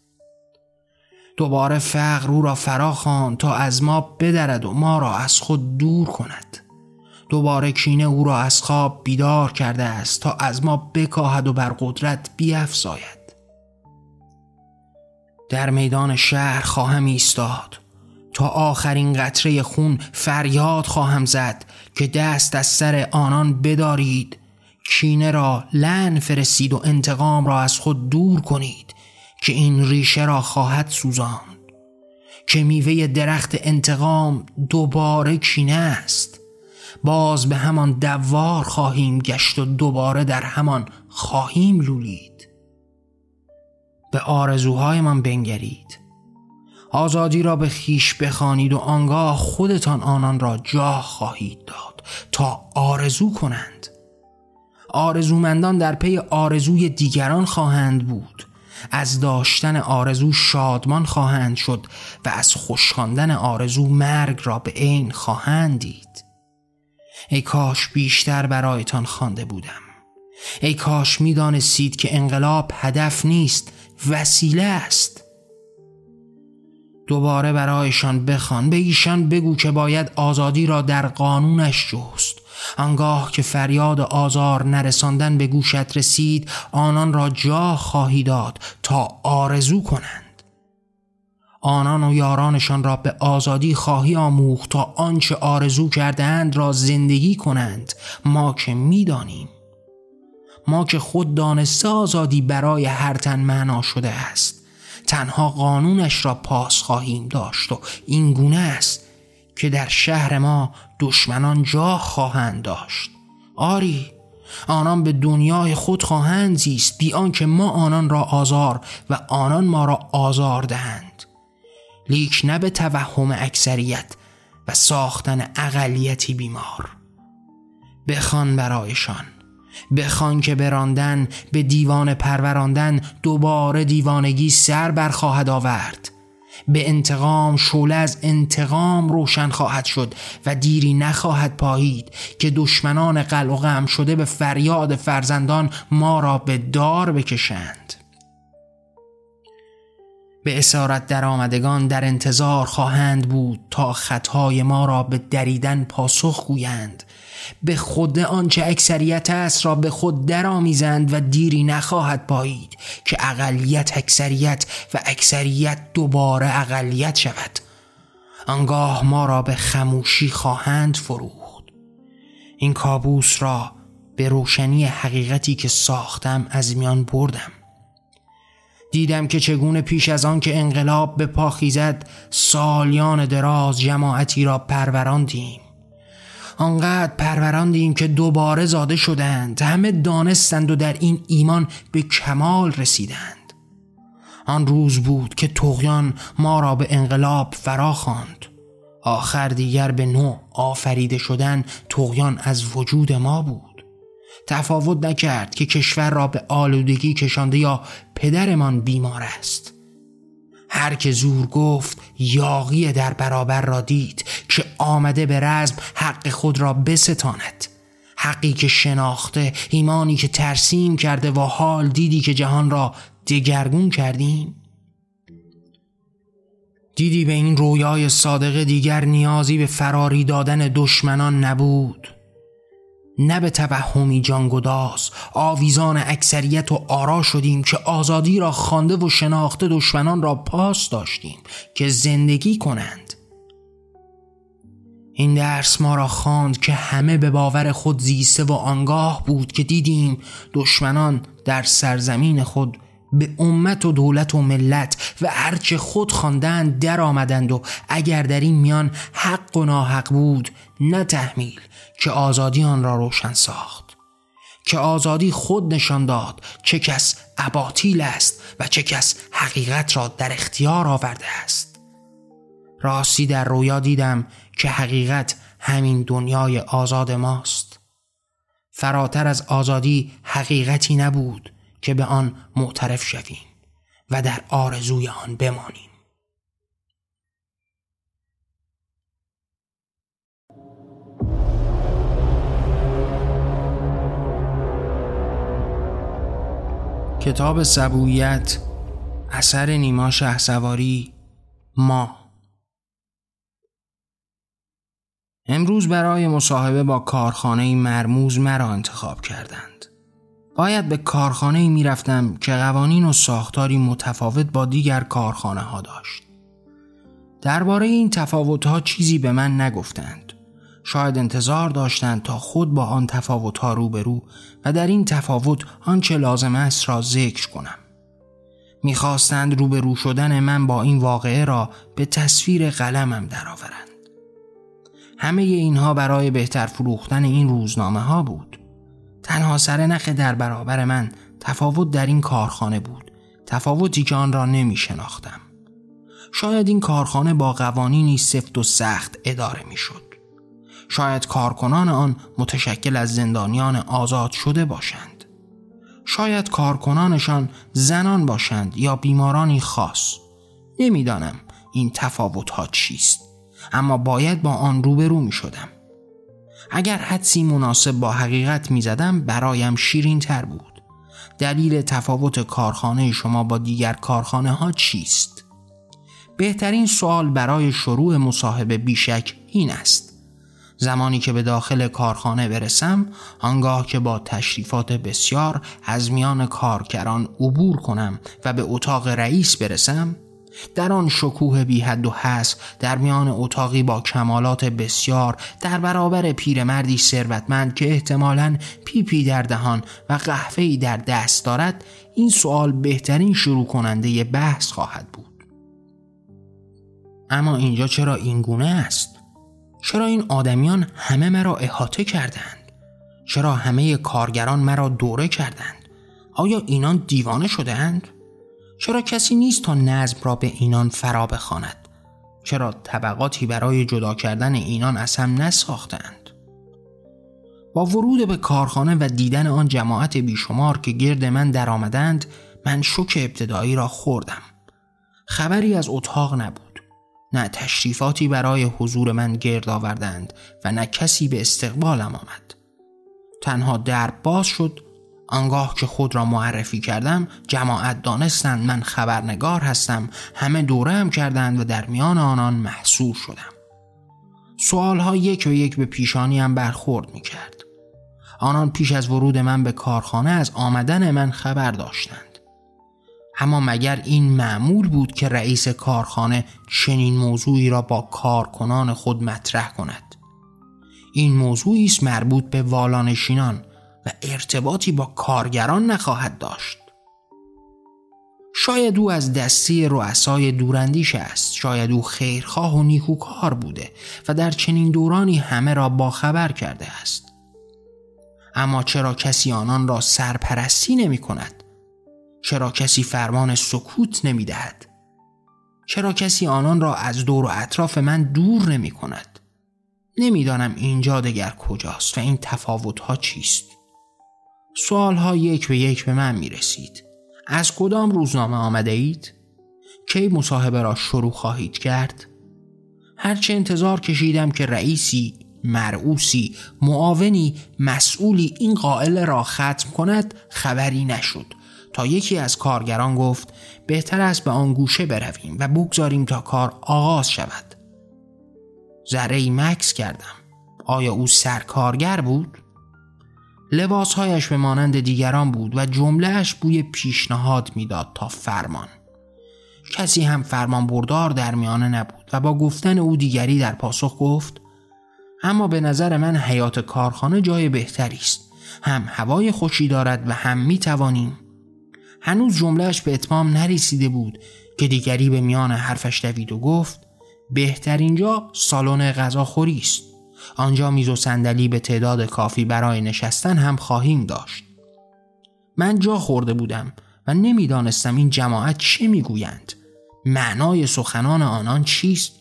دوباره فقر او را فرا خوان تا از ما بدرد و ما را از خود دور کند. دوباره کینه او را از خواب بیدار کرده است تا از ما بکاهد و بر قدرت بیافزاید در میدان شهر خواهم ایستاد. تا آخرین قطره خون فریاد خواهم زد که دست از سر آنان بدارید. کینه را لن فرستید و انتقام را از خود دور کنید که این ریشه را خواهد سوزاند. که میوه درخت انتقام دوباره کینه است. باز به همان دوار خواهیم گشت و دوباره در همان خواهیم لولید. به آرزوهایمان بنگرید. آزادی را به خیش بخوانید و آنگاه خودتان آنان را جا خواهید داد تا آرزو کنند. آرزومندان در پی آرزوی دیگران خواهند بود. از داشتن آرزو شادمان خواهند شد و از خوشخواندن آرزو مرگ را به عین خواهند دید ای کاش بیشتر برایتان خوانده بودم. ای کاش می‌دانستید که انقلاب هدف نیست وسیله است. دوباره برایشان بخوان به ایشان بگو که باید آزادی را در قانونش جست. آنگاه که فریاد آزار نرساندن به گوشت رسید آنان را جا خواهی داد تا آرزو کنند. آنان و یارانشان را به آزادی خواهی آموخت تا آنچه آرزو کردهاند را زندگی کنند. ما که می‌دانیم. ما که خود دانسته آزادی برای هر تن معنا شده است. تنها قانونش را پاس خواهیم داشت و این گونه است که در شهر ما دشمنان جا خواهند داشت. آری آنان به دنیای خود خواهند زیست بیان که ما آنان را آزار و آنان ما را آزار دهند. لیک نه به توهم اکثریت و ساختن اقلیتی بیمار. بخوان برایشان. بخوان که براندن به دیوان پروراندن دوباره دیوانگی سر برخواهد آورد. به انتقام شعله از انتقام روشن خواهد شد و دیری نخواهد پایید که دشمنان قلع و غم شده به فریاد فرزندان ما را به دار بکشند. به اسارت در آمدگان در انتظار خواهند بود تا خطای ما را به دریدن پاسخ گویند. به خود آنچه اکثریت است را به خود درآمیزند و دیری نخواهد پایید که اقلیت اکثریت و اکثریت دوباره اقلیت شود. آنگاه ما را به خموشی خواهند فروخت. این کابوس را به روشنی حقیقتی که ساختم از میان بردم. دیدم که چگونه پیش از آن که انقلاب به پا خیزد سالیان دراز جماعتی را پروراندیم. آنقدر پروراندیم که دوباره زاده شدند همه دانستند و در این ایمان به کمال رسیدند. آن روز بود که تغیان ما را به انقلاب فرا خواند. آخر دیگر به نوع آفریده شدن تغیان از وجود ما بود. تفاوت نکرد که کشور را به آلودگی کشانده یا پدرمان بیمار است. هر که زور گفت یاقی در برابر را دید که آمده به رزم حق خود را بستاند. حقی که شناخته ایمانی که ترسیم کرده و حال دیدی که جهان را دگرگون کردیم؟ دیدی به این رویای صادقه دیگر نیازی به فراری دادن دشمنان نبود؟ نه به توهمی جانگداز آویزان اکثریت و آرا شدیم که آزادی را خوانده و شناخته دشمنان را پاس داشتیم که زندگی کنند. این درس ما را خواند که همه به باور خود زیسته و آنگاه بود که دیدیم دشمنان در سرزمین خود به امت و دولت و ملت و هرچه خود خواندند در آمدند و اگر در این میان حق و ناحق بود نه تحمیل که آزادی آن را روشن ساخت. که آزادی خود نشان داد چه کس اباطیل است و چه کس حقیقت را در اختیار آورده است. راستی در رویا دیدم که حقیقت همین دنیای آزاد ماست. فراتر از آزادی حقیقتی نبود. که به آن معترف شویم و در آرزوی آن بمانیم. کتاب سبویت اثر نیما سواری ما. امروز برای مصاحبه با کارخانه مرموز مرا انتخاب کردند. باید به کارخانه می رفتم که قوانین و ساختاری متفاوت با دیگر کارخانه ها داشت درباره این تفاوت ها چیزی به من نگفتند شاید انتظار داشتند تا خود با آن تفاوت ها روبرو و در این تفاوت آنچه لازم است را ذکر کنم می‌خواستند روبرو شدن من با این واقعه را به تصویر قلمم درآورند. همه اینها برای بهتر فروختن این روزنامه ها بود. تنها سرنخ در برابر من تفاوت در این کارخانه بود. تفاوتی که آن را نمی شناختم. شاید این کارخانه با قوانینی سفت و سخت اداره می شد. شاید کارکنان آن متشکل از زندانیان آزاد شده باشند. شاید کارکنانشان زنان باشند یا بیمارانی خاص نمی‌دانم این تفاوت ها چیست اما باید با آن روبرو می شدم اگر حدسی مناسب با حقیقت می زدم برایم شیرین تر بود دلیل تفاوت کارخانه شما با دیگر کارخانه ها چیست؟ بهترین سوال برای شروع مصاحبه بیشک این است زمانی که به داخل کارخانه برسم آنگاه که با تشریفات بسیار از میان کارگران عبور کنم و به اتاق رئیس برسم در آن شکوه بی حد و حس در میان اتاقی با کمالات بسیار در برابر پیرمردی ثروتمند که احتمالاً پیپی در دهان و قهوه‌ای در دست دارد این سوال بهترین شروع کننده بحث خواهد بود اما اینجا چرا این گونه است چرا این آدمیان همه مرا احاطه کردند؟ چرا همه کارگران مرا دوره کردند؟ آیا اینان دیوانه شدهاند؟ چرا کسی نیست تا نظم را به اینان فرا بخواند؟ چرا طبقاتی برای جدا کردن اینان از هم نساختند؟ با ورود به کارخانه و دیدن آن جماعت بیشمار که گرد من درآمدند من شوک ابتدایی را خوردم خبری از اتاق نبود نه تشریفاتی برای حضور من گرد آوردند و نه کسی به استقبالم آمد تنها در باز شد آنگاه که خود را معرفی کردم جماعت دانستند من خبرنگار هستم. همه دوره هم کردند و در میان آنان محصول شدم. سوالها یک و یک به پیشانیم برخورد می کرد آنان پیش از ورود من به کارخانه از آمدن من خبر داشتند. اما مگر این معمول بود که رئیس کارخانه چنین موضوعی را با کارکنان خود مطرح کند؟ این موضوعی است مربوط به والانشینان. و ارتباطی با کارگران نخواهد داشت شاید او از دستی رؤسای دوراندیش است شاید او خیرخواه و نیکوکار بوده و در چنین دورانی همه را با خبر کرده است اما چرا کسی آنان را سرپرستی نمی کند چرا کسی فرمان سکوت نمی دهد؟ چرا کسی آنان را از دور و اطراف من دور نمی کند؟ نمی‌دانم اینجا دگر کجاست و این تفاوت ها چیست؟ سوال ها یک به یک به من می رسید. از کدام روزنامه آمده اید؟ کی مصاحبه را شروع خواهید کرد؟ هرچه انتظار کشیدم که رئیسی، مرعوسی، معاونی، مسئولی این قائل را ختم کند خبری نشد تا یکی از کارگران گفت بهتر است به آن گوشه برویم و بگذاریم تا کار آغاز شود ذره مکس کردم آیا او سرکارگر بود؟ لباسهایش به مانند دیگران بود و جملهش بوی پیشنهاد می‌داد تا فرمان. کسی هم فرمان بردار در میانه نبود و با گفتن او دیگری در پاسخ گفت اما به نظر من حیات کارخانه جای بهتری است. هم هوای خوشی دارد و هم می توانیم هنوز جملهش به اتمام نرسیده بود که دیگری به میان حرفش دوید و گفت بهترین جا سالن غذاخوری است. آنجا میز و صندلی به تعداد کافی برای نشستن هم خواهیم داشت. من جا خورده بودم و نمی‌دانستم این جماعت چه می‌گویند. معنای سخنان آنان چیست؟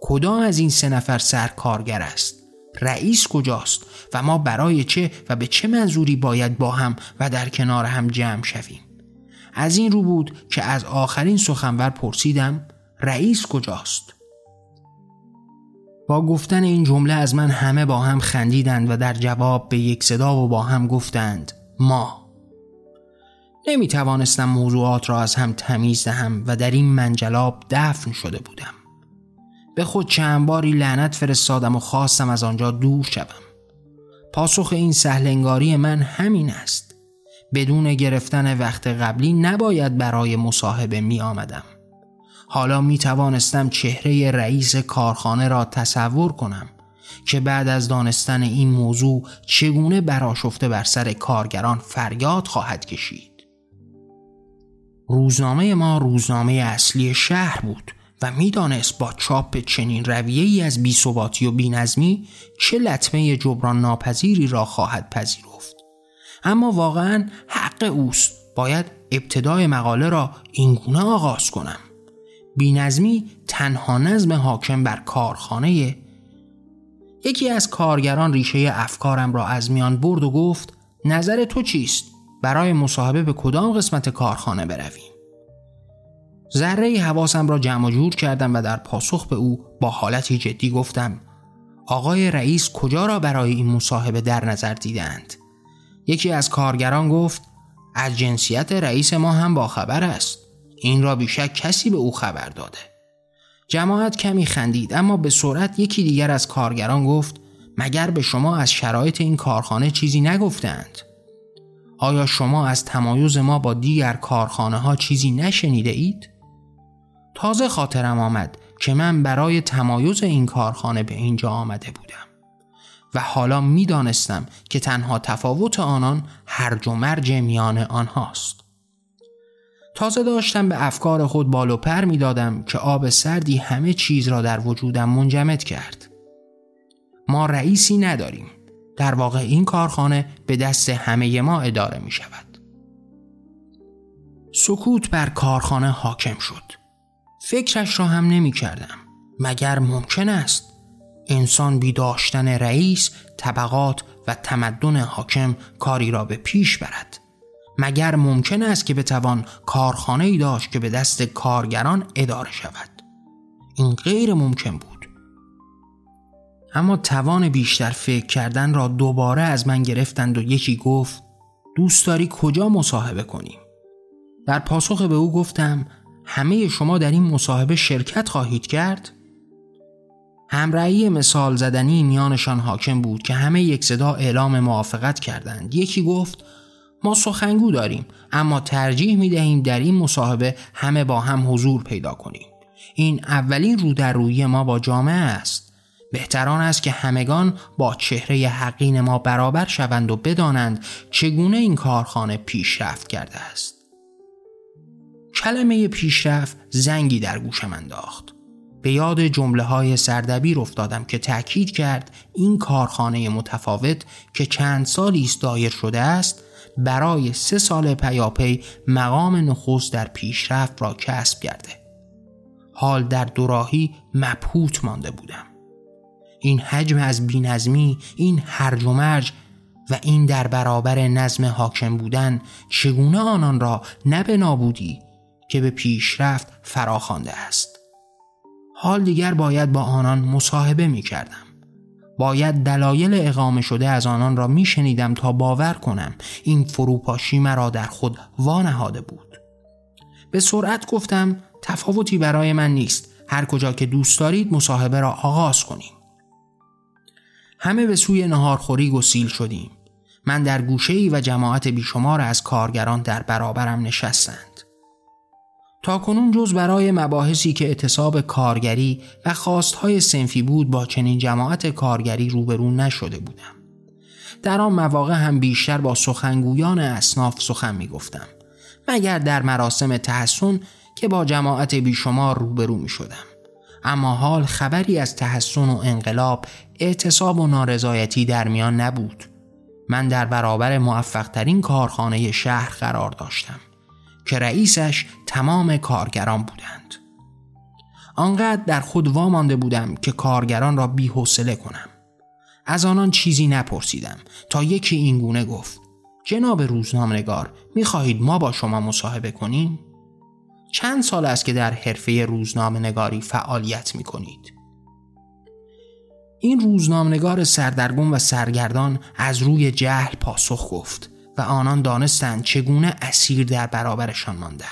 کدام از این سه نفر سرکارگر است؟ رئیس کجاست و ما برای چه و به چه منظوری باید با هم و در کنار هم جمع شویم؟ از این رو بود که از آخرین سخنور پرسیدم رئیس کجاست؟ با گفتن این جمله از من همه با هم خندیدند و در جواب به یک صدا و با هم گفتند ما. نمی توانستم موضوعات را از هم تمیز دهم و در این منجلاب دفن شده بودم. به خود چند باری لعنت فرستادم و خواستم از آنجا دور شوم. پاسخ این سهلنگاری من همین است. بدون گرفتن وقت قبلی نباید برای مصاحبه می آمدم حالا می توانستم چهره رئیس کارخانه را تصور کنم که بعد از دانستن این موضوع چگونه براشفته بر سر کارگران فریاد خواهد کشید. روزنامه ما روزنامه اصلی شهر بود و می‌دانست با چاپ چنین رویه ای از بیثباتی و بینظمی چه لطمه جبران ناپذیری را خواهد پذیرفت. اما واقعا حق اوست باید ابتدای مقاله را اینگونه آغاز کنم. بینظمی تنها نظم حاکم بر کارخانه. یکی از کارگران ریشه افکارم را از میان برد و گفت نظر تو چیست؟ برای مصاحبه به کدام قسمت کارخانه برویم؟ ذره حواسم را جمع جور کردم و در پاسخ به او با حالتی جدی گفتم آقای رئیس کجا را برای این مصاحبه در نظر دیدند یکی از کارگران گفت از جنسیت رئیس ما هم باخبر است. این را بیشک کسی به او خبر داده جماعت کمی خندید اما به سرعت یکی دیگر از کارگران گفت مگر به شما از شرایط این کارخانه چیزی نگفتند آیا شما از تمایز ما با دیگر کارخانه ها چیزی نشنیده اید؟ تازه خاطرم آمد که من برای تمایز این کارخانه به اینجا آمده بودم و حالا می دانستم که تنها تفاوت آنان هرج و مرج میان آنهاست. تازه داشتم به افکار خود بالو پر می دادم که آب سردی همه چیز را در وجودم منجمد کرد. ما رئیسی نداریم. در واقع این کارخانه به دست همه ما اداره می شود. سکوت بر کارخانه حاکم شد. فکرش را هم نمی کردم. مگر ممکن است انسان بی داشتن رئیس، طبقات و تمدن حاکم کاری را به پیش برد؟ مگر ممکن است که بتوان کارخانه ای داشت که به دست کارگران اداره شود؟ این غیر ممکن بود. اما توان بیشتر فکر کردن را دوباره از من گرفتند و یکی گفت دوست داری کجا مصاحبه کنیم؟ در پاسخ به او گفتم همه شما در این مصاحبه شرکت خواهید کرد؟ همرأی مثال زدنی میانشان حاکم بود که همه یک صدا اعلام موافقت کردند. یکی گفت ما سخنگو داریم اما ترجیح می دهیم در این مصاحبه همه با هم حضور پیدا کنیم. این اولین رو در روی ما با جامعه است. بهتران است که همگان با چهره حقین ما برابر شوند و بدانند چگونه این کارخانه پیشرفت کرده است. کلمه پیشرفت زنگی در گوشم انداخت به یاد جمله های سردبیر افتادم که تأکید کرد این کارخانه متفاوت که چند سالی است دایر شده است برای سه سال پیاپی مقام نخست در پیشرفت را کسب کرده. حال در دوراهی مبهوت مانده بودم. این حجم از بینظمی این هرج و مرج و این در برابر نظم حاکم بودن چگونه آنان را نه به نابودی که به پیشرفت فراخوانده است. حال دیگر باید با آنان مصاحبه می کردم باید دلایل اقامه شده از آنان را می شنیدم تا باور کنم. این فروپاشی مرا در خود وانهاده بود. به سرعت گفتم تفاوتی برای من نیست. هر کجا که دوست دارید مصاحبه را آغاز کنیم. همه به سوی نهارخوری گسیل شدیم. من در گوشه ای و جماعت بیشمار از کارگران در برابرم نشستند. تا کنون جز برای مباحثی که اعتصاب کارگری و خواستهای سنفی بود با چنین جماعت کارگری روبرو نشده بودم. در آن مواقع هم بیشتر با سخنگویان اصناف سخن می گفتم. مگر در مراسم تحسن که با جماعت بیشمار روبرو می شدم. اما حال خبری از تحسن و انقلاب اعتصاب و نارضایتی در میان نبود. من در برابر موفقترین کارخانه شهر قرار داشتم. که رئیسش تمام کارگران بودند آنقدر در خود وامانده بودم که کارگران را بیحوصله کنم از آنان چیزی نپرسیدم تا یکی اینگونه گفت جناب روزنامه‌نگار می‌خواهید ما با شما مصاحبه کنیم؟ چند سال است که در حرفه روزنامه نگاری فعالیت می کنید؟ این روزنامهنگار سردرگم و سرگردان از روی جهل پاسخ گفت و آنان دانستند چگونه اسیر در برابرشان ماندم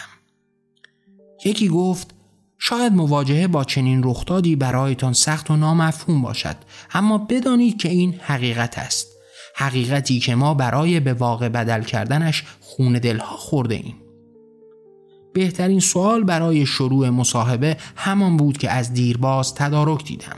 یکی گفت شاید مواجهه با چنین رخدادی برایتان سخت و نامفهوم باشد اما بدانید که این حقیقت است. حقیقتی که ما برای به واقع بدل کردنش خون دلها خورده ایم. بهترین سوال برای شروع مصاحبه همان بود که از دیرباز تدارک دیدم.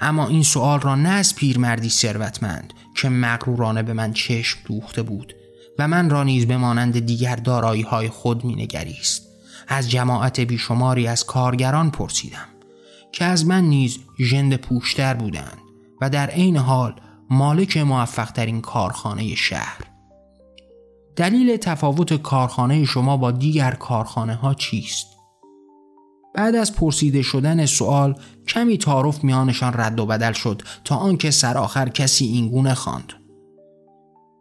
اما این سوال را نه از پیرمردی ثروتمند که مغرورانه به من چشم دوخته بود و من را نیز به مانند دیگر دارایی های خود می نگریست. از جماعت بیشماری از کارگران پرسیدم که از من نیز ژند پوشتر بودند و در عین حال مالک موفقترین کارخانه شهر دلیل تفاوت کارخانه شما با دیگر کارخانه ها چیست؟ بعد از پرسیده شدن سوال کمی تعارف میانشان رد و بدل شد تا آنکه سرآخر کسی اینگونه خواند.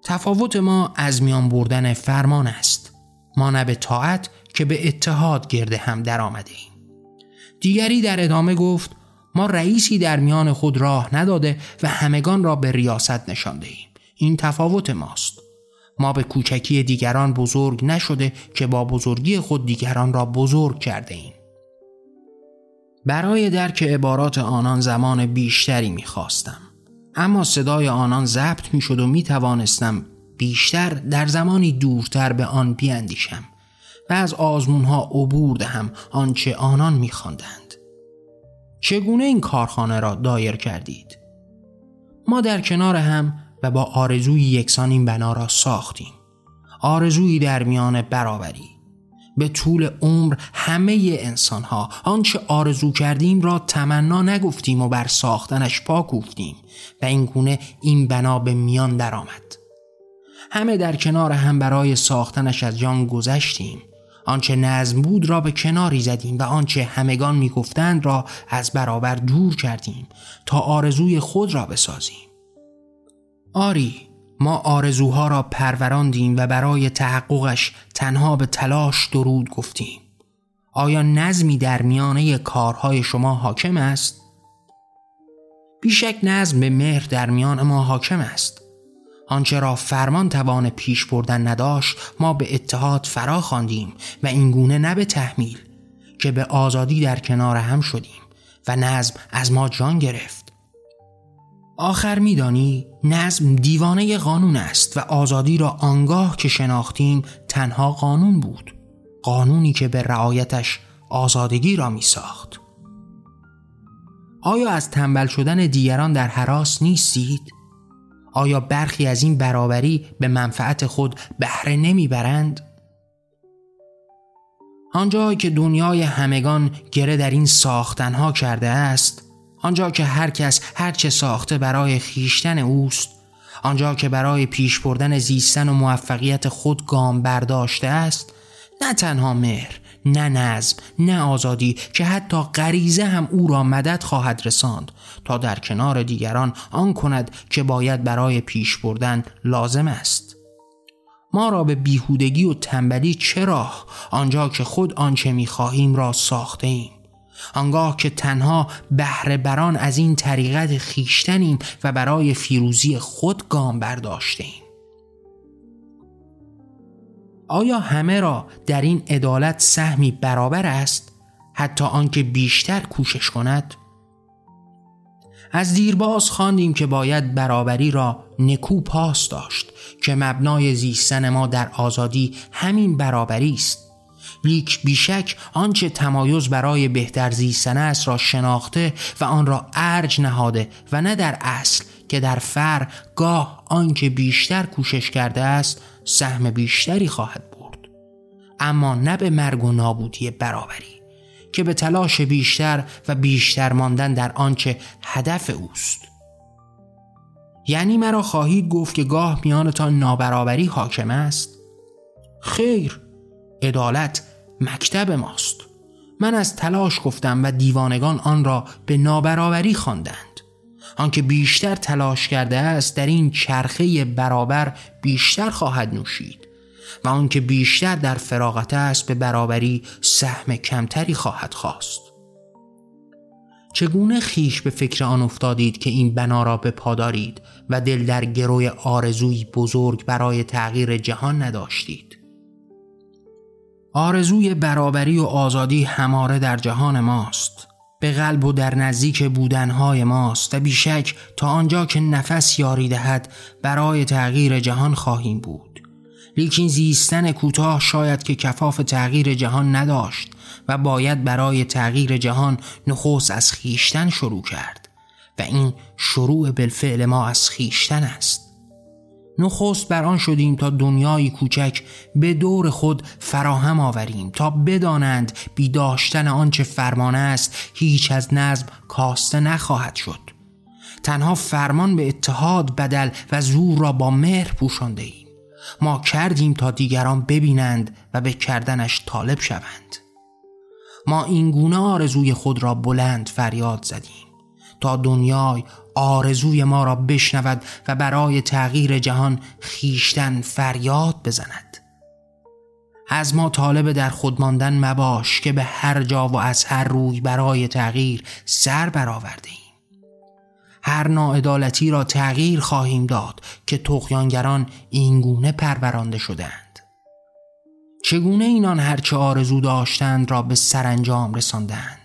تفاوت ما از میان بردن فرمان است. ما نه به طاعت که به اتحاد گرده هم در آمده ایم. دیگری در ادامه گفت ما رئیسی در میان خود راه نداده و همگان را به ریاست نشانده ایم. این تفاوت ماست. ما به کوچکی دیگران بزرگ نشده که با بزرگی خود دیگران را بزرگ کرده ایم. برای درک عبارات آنان زمان بیشتری می‌خواستم اما صدای آنان ضبط می‌شد و می توانستم بیشتر در زمانی دورتر به آن بیاندیشم و از آزمون ها عبور دهم آنچه آنان میخواندند. چگونه این کارخانه را دایر کردید؟ ما در کنار هم و با آرزوی یکسان این بنا را ساختیم. آرزویی در میان برابری به طول عمر همه انسان ها آنچه آرزو کردیم را تمنا نگفتیم و بر ساختنش پا کوفتیم و این گونه این بنا به میان درآمد. همه در کنار هم برای ساختنش از جان گذشتیم آنچه نظم بود را به کناری زدیم و آنچه همگان می‌گفتند را از برابر دور کردیم تا آرزوی خود را بسازیم آری ما آرزوها را پروراندیم و برای تحققش تنها به تلاش درود گفتیم. آیا نظمی در میانه کارهای شما حاکم است؟ بیشک نظم به مهر در میان ما حاکم است. آنچه را فرمان توان پیش بردن نداشت ما به اتحاد فرا خواندیم و اینگونه نه به تحمیل که به آزادی در کنار هم شدیم و نظم از ما جان گرفت. آخر میدانی؟ نظم دیوانه قانون است و آزادی را آنگاه که شناختیم تنها قانون بود قانونی که به رعایتش آزادگی را می ساخت آیا از تنبل شدن دیگران در حراس نیستید؟ آیا برخی از این برابری به منفعت خود بهره نمی‌برند؟ آنجا که دنیای همگان گره در این ساختنها کرده است آنجا که هر کس هر چه ساخته برای خیشتن اوست آنجا که برای پیش بردن زیستن و موفقیت خود گام برداشته است نه تنها مهر نه نظم نه آزادی که حتی غریزه هم او را مدد خواهد رساند تا در کنار دیگران آن کند که باید برای پیش بردن لازم است. ما را به بیهودگی و تنبلی چرا آنجا که خود آنچه می‌خواهیم را ساخته ایم آنگاه که تنها بهره بران از این طریقت خیشتنیم و برای فیروزی خود گام برداشتیم آیا همه را در این عدالت سهمی برابر است؟ حتی آنکه بیشتر کوشش کند؟ از دیرباز خواندیم که باید برابری را نکو پاس داشت که مبنای زیستن ما در آزادی همین برابری است. لیک بیشک آنچه تمایز برای بهتر زیستن است را شناخته و آن را ارج نهاده و نه در اصل که در فر گاه آنکه بیشتر کوشش کرده است سهم بیشتری خواهد برد. اما نه به مرگ و نابودی برابری که به تلاش بیشتر و بیشتر ماندن در آنچه هدف اوست. یعنی مرا خواهید گفت که گاه میانتان نابرابری حاکم است؟ خیر عدالت مکتب ماست. من از تلاش گفتم و دیوانگان آن را به نابرابری خواندند. آنکه بیشتر تلاش کرده است در این چرخه برابر بیشتر خواهد نوشید و آنکه بیشتر در فراغت است به برابری سهم کمتری خواهد خواست. چگونه خیش به فکر آن افتادید که این بنا را به پادارید و دل در گروی آرزوی بزرگ برای تغییر جهان نداشتید؟ آرزوی برابری و آزادی هماره در جهان ماست. به قلب و در نزدیک بودنهای ماست و بیشک تا آنجا که نفس یاری دهد برای تغییر جهان خواهیم بود. لیکن زیستن کوتاه شاید که کفاف تغییر جهان نداشت و باید برای تغییر جهان نخست از خیشتن شروع کرد. و این شروع بالفعل ما از خیشتن است. نخست بر آن شدیم تا دنیایی کوچک به دور خود فراهم آوریم تا بدانند بی داشتن آنچه فرمان است هیچ از نظم کاسته نخواهد شد. تنها فرمان به اتحاد بدل و زور را با مهر پوشانده ایم ما کردیم تا دیگران ببینند و به کردنش طالب شوند. ما این گونه آرزوی خود را بلند فریاد زدیم تا دنیای آرزوی ما را بشنود و برای تغییر جهان خیشتن فریاد بزند. از ما طالب در خود ماندن مباش که به هر جا و از هر روی برای تغییر سر برآورده ایم. هر ناعدالتی را تغییر خواهیم داد که تقیانگران اینگونه پرورانده شدند چگونه اینان هرچه آرزو داشتند را به سرانجام رساندند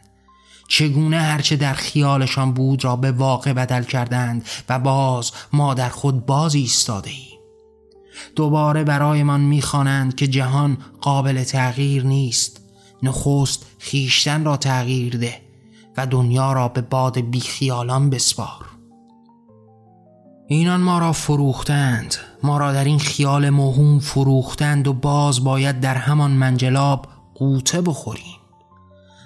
چگونه هرچه در خیالشان بود را به واقع بدل کردند و باز ما در خود باز ایستاده ایم. دوباره برایمان می‌خوانند که جهان قابل تغییر نیست. نخست خیشتن را تغییر ده و دنیا را به باد بیخیالان بسپار. اینان ما را فروختند. ما را در این خیال مهم فروختند و باز باید در همان منجلاب قوطه بخوریم.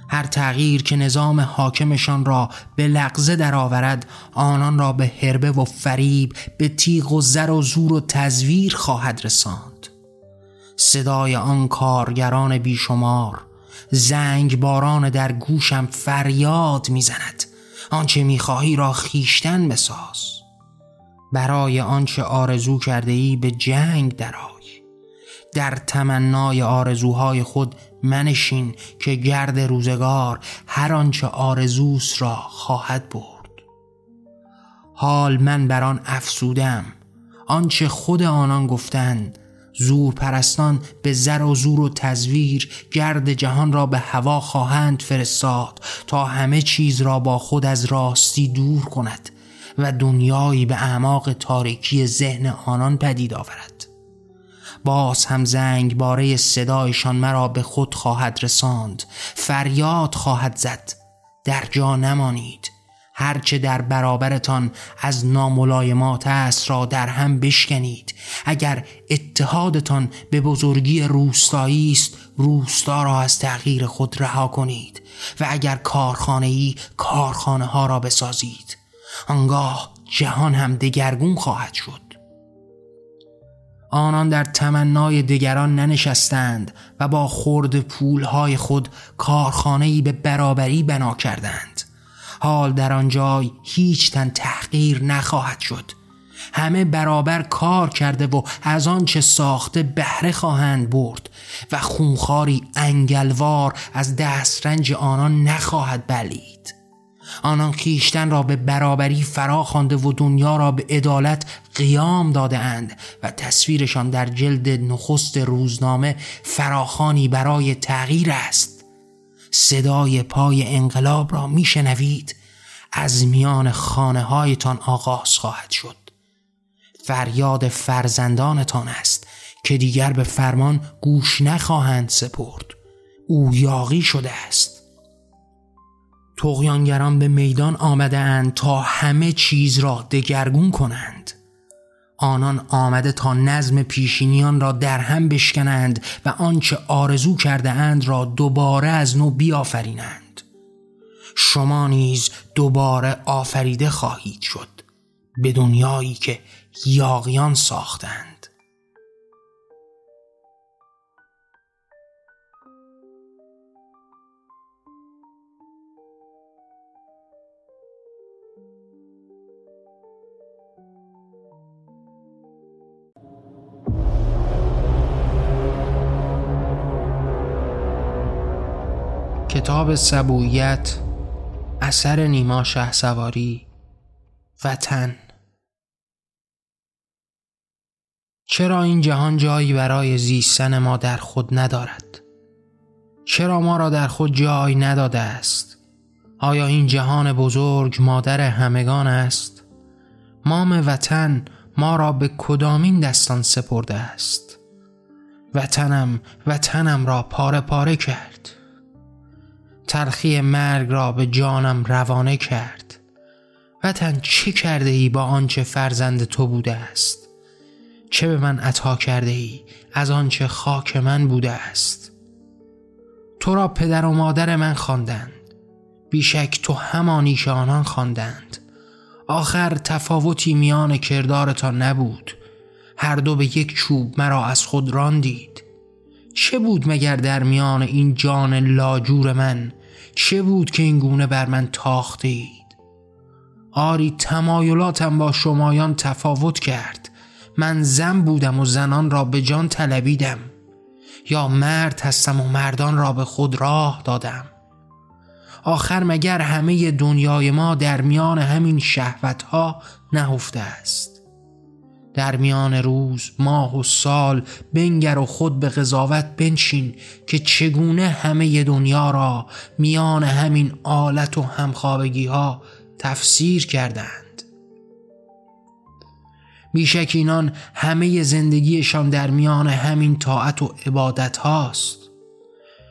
هر تغییر که نظام حاکمشان را به لغزه درآورد آنان را به هربه و فریب به تیغ و زر و زور و تزویر خواهد رساند. صدای آن کارگران بیشمار زنگ باران در گوشم فریاد می‌زند. آنچه می‌خواهی را خیشتن بساز. برای آنچه آرزو کرده ای به جنگ درآی. در تمنای آرزوهای خود منشین که گرد روزگار هر آنچه آرزوس را خواهد برد. حال من بر آن افسودم. آنچه خود آنان گفتند زور پرستان به زر و زور و تزویر گرد جهان را به هوا خواهند فرستاد تا همه چیز را با خود از راستی دور کند و دنیایی به اعماق تاریکی ذهن آنان پدید آورد. باز هم زنگ باره صدایشان مرا به خود خواهد رساند. فریاد خواهد زد. در جا نمانید. هرچه در برابرتان از ناملایمات است را در هم بشکنید. اگر اتحادتان به بزرگی روستایی است روستا را از تغییر خود رها کنید و اگر کارخانه ای کارخانه ها را بسازید. آنگاه جهان هم دگرگون خواهد شد. آنان در تمنای دیگران ننشستند و با خورد پولهای خود کارخانه‌ای به برابری بنا کردند. حال در آن جای هیچ تن تحقیر نخواهد شد. همه برابر کار کرده و از آنچه ساخته بهره خواهند برد و خونخاری انگلوار از دسترنج آنان نخواهد بلید. آنان خیشتن را به برابری فرا خوانده و دنیا را به عدالت قیام داده اند و تصویرشان در جلد نخست روزنامه فراخانی برای تغییر است. صدای پای انقلاب را میشنوید. از میان خانه هایتان آغاز خواهد شد. فریاد فرزندانتان است که دیگر به فرمان گوش نخواهند سپرد. او یاقی شده است. تغیانگران به میدان آمده اند تا همه چیز را دگرگون کنند. آنان آمده تا نظم پیشینیان را در هم بشکنند و آنچه آرزو کرده اند را دوباره از نو بیافرینند. شما نیز دوباره آفریده خواهید شد به دنیایی که یاغیان ساختند. کتاب سبویت اثر نیما شه سواری وطن چرا این جهان جایی برای زیستن ما در خود ندارد؟ چرا ما را در خود جای نداده است؟ آیا این جهان بزرگ مادر همگان است؟ مام وطن ما را به کدامین دستان سپرده است؟ وطنم وطنم را پاره پاره کرد تلخی مرگ را به جانم روانه کرد. وطن چه کرده ای با آنچه فرزند تو بوده است؟ چه به من عطا کرده ای از آنچه خاک من بوده است؟ تو را پدر و مادر من خواندند. بیشک تو همانی که آنان خواندند. آخر تفاوتی میان کردارتان نبود. هر دو به یک چوب مرا از خود راندید. چه بود مگر در میان این جان لاجور من چه بود که این گونه بر من تاخته اید آری تمایلاتم با شمایان تفاوت کرد. من زن بودم و زنان را به جان طلبیدم. یا مرد هستم و مردان را به خود راه دادم. آخر مگر همه دنیای ما در میان همین شهوت ها نهفته است؟ در میان روز ماه و سال بنگر و خود به قضاوت بنشین که چگونه همه دنیا را میان همین آلت و همخوابگی ها تفسیر کردند. بیشک اینان همه زندگیشان در میان همین طاعت و عبادت هاست.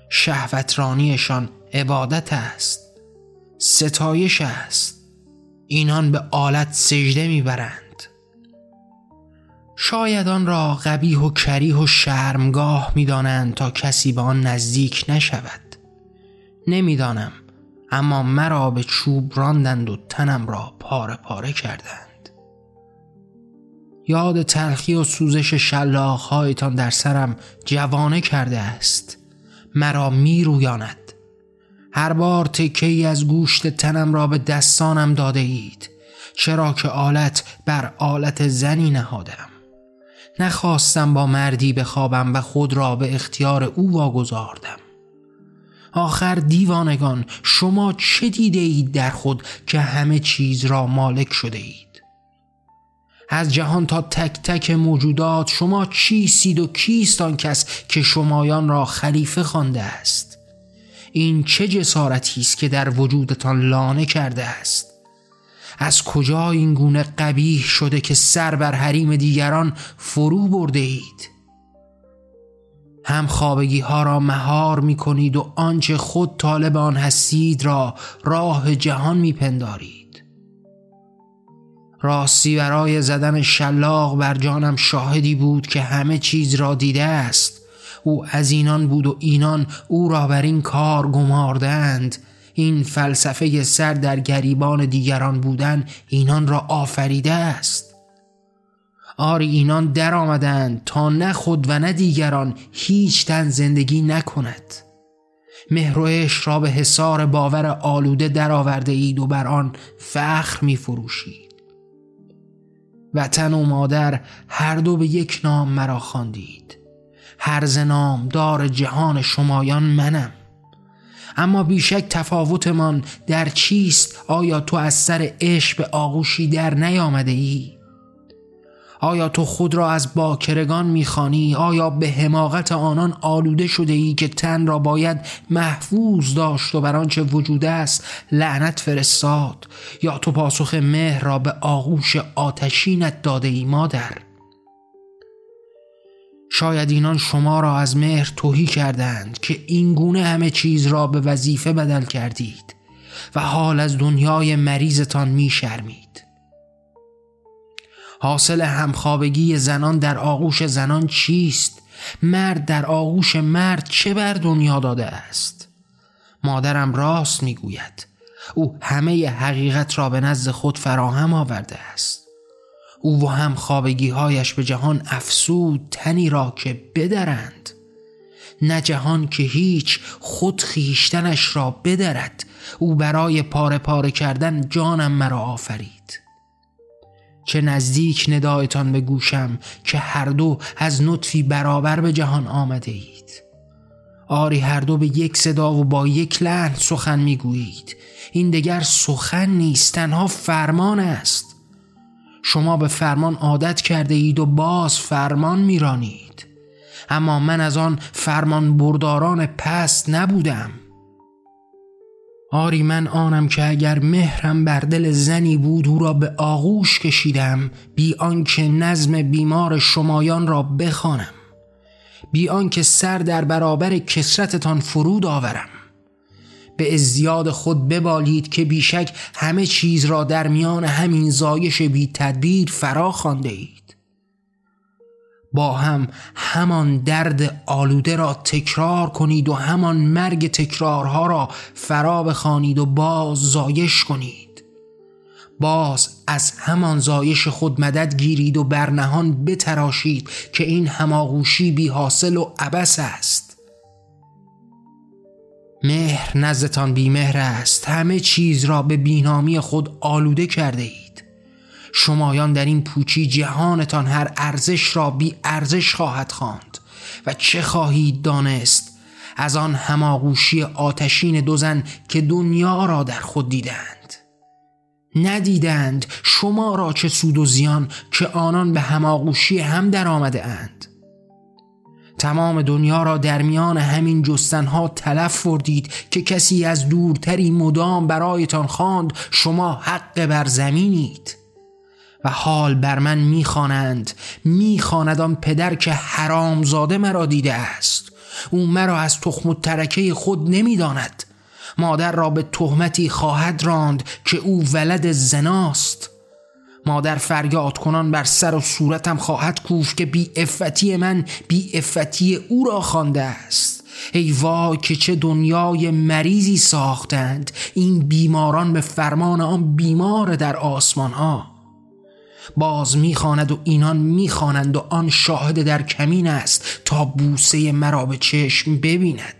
شهوترانیشان عبادت است. ستایش است. اینان به آلت سجده می‌برند. شاید آن را قبیح و کریه و شرمگاه می‌دانند تا کسی به آن نزدیک نشود. نمی‌دانم اما مرا به چوب راندند و تنم را پاره پاره کردند. یاد تلخی و سوزش شلاخهایتان در سرم جوانه کرده است. مرا می رویاند هر بار تکه از گوشت تنم را به دستانم داده اید چرا که آلت بر آلت زنی نهادم نخواستم با مردی بخوابم و خود را به اختیار او واگذاردم. آخر دیوانگان شما چه دیده اید در خود که همه چیز را مالک شده اید؟ از جهان تا تک تک موجودات شما چیستید و کیست آن کس که شمایان را خلیفه خوانده است؟ این چه جسارتی است که در وجودتان لانه کرده است؟ از کجا این گونه قبیح شده که سر بر حریم دیگران فرو برده اید؟ هم خوابگی ها را مهار می کنید و آنچه خود طالب آن هستید را راه جهان می پندارید راستی برای زدن شلاق بر جانم شاهدی بود که همه چیز را دیده است. او از اینان بود و اینان او را بر این کار گماردند. این فلسفه سر در گریبان دیگران بودن اینان را آفریده است. آری اینان در آمدند تا نه خود و نه دیگران هیچ تن زندگی نکند. مهروش را به حصار باور آلوده درآورده اید و بر آن فخر می فروشید وطن و مادر هر دو به یک نام مرا خواندید. هر نام دار جهان شمایان منم. اما بیشک تفاوتمان در چیست؟ آیا تو از سر عشق به آغوشی در نیامده ای؟ آیا تو خود را از باکرگان می‌خوانی؟ آیا به حماقت آنان آلوده شده ای که تن را باید محفوظ داشت و بر آنچه وجود است لعنت فرستاد؟ یا تو پاسخ مهر را به آغوش آتشینت داده ای مادر؟ شاید اینان شما را از مهر توهی کردند که این گونه همه چیز را به وظیفه بدل کردید و حال از دنیای مریضتان میشرمید حاصل همخوابگی زنان در آغوش زنان چیست؟ مرد در آغوش مرد چه بر دنیا داده است؟ مادرم راست می‌گوید او همه حقیقت را به نزد خود فراهم آورده است او و هم هایش به جهان افسود تنی را که بدرند. نه جهان که هیچ خود خیشتنش را بدرد. او برای پاره پاره کردن جانم مرا آفرید. چه نزدیک ندایتان به گوشم که هر دو از نطفی برابر به جهان آمده اید. آری هر دو به یک صدا و با یک لحن سخن می‌گویید. این دگر سخن نیست تنها فرمان است. شما به فرمان عادت کرده اید و باز فرمان میرانید. اما من از آن فرمان برداران پست نبودم. آری من آنم که اگر مهرم بر دل زنی بود او را به آغوش کشیدم. بی آنکه نظم بیمار شمایان را بخوانم. بی آنکه سر در برابر کسرتتان فرود آورم. به ازدیاد خود ببالید که بیشک همه چیز را در میان همین زایش بی تدبیر فرا خانده اید. با هم همان درد آلوده را تکرار کنید و همان مرگ تکرارها را فرا بخوانید و باز زایش کنید. باز از همان زایش خود مدد گیرید و برنهان بتراشید که این هماغوشی بی حاصل و عبس است. مهر نزدتان بی مهر است. همه چیز را به بینامی خود آلوده کرده اید. شمایان در این پوچی جهانتان هر ارزش را بی ارزش خواهد خواند. و چه خواهید دانست؟ از آن هماغوشی آتشین دو زن که دنیا را در خود دیدند. ندیدند شما را چه سود و زیان که آنان به هماغوشی هم در آمده اند. تمام دنیا را در میان همین جستنها تلف فردید که کسی از دورتری مدام برایتان خواند شما حق بر زمینید. و حال بر من می‌خوانند. می‌خواند آن پدر که حرامزاده مرا دیده است. او مرا از تخم و ترکه خود نمی‌داند. مادر را به تهمتی خواهد راند که او ولد زناست. مادر فریاد کنان بر سر و صورتم خواهد کوف که بی افتی من بی افتی او را خوانده است. ای وای که چه دنیای مریضی ساختند. این بیماران به فرمان آن بیمار در آسمان ها. باز می‌خواند و اینان می‌خوانند و آن شاهد در کمین است تا بوسه مرا به چشم ببیند.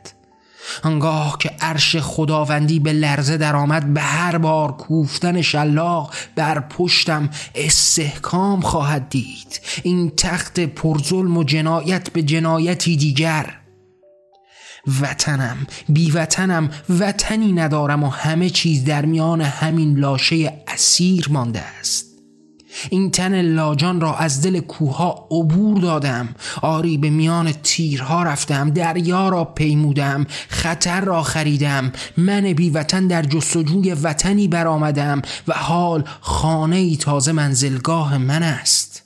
انگاه که عرش خداوندی به لرزه درآمد به هر بار کوفتن شلاق بر پشتم استحکام خواهد دید. این تخت پرظلم و جنایت به جنایتی دیگر. وطنم بی وطنم وطنی ندارم و همه چیز در میان همین لاشه اسیر مانده است. این تن لاجان را از دل کوها عبور دادم. آری به میان تیرها رفتم دریا را پیمودم خطر را خریدم. من بی وطن در جستجوی وطنی برآمدم و حال خانه ای تازه منزلگاه من است.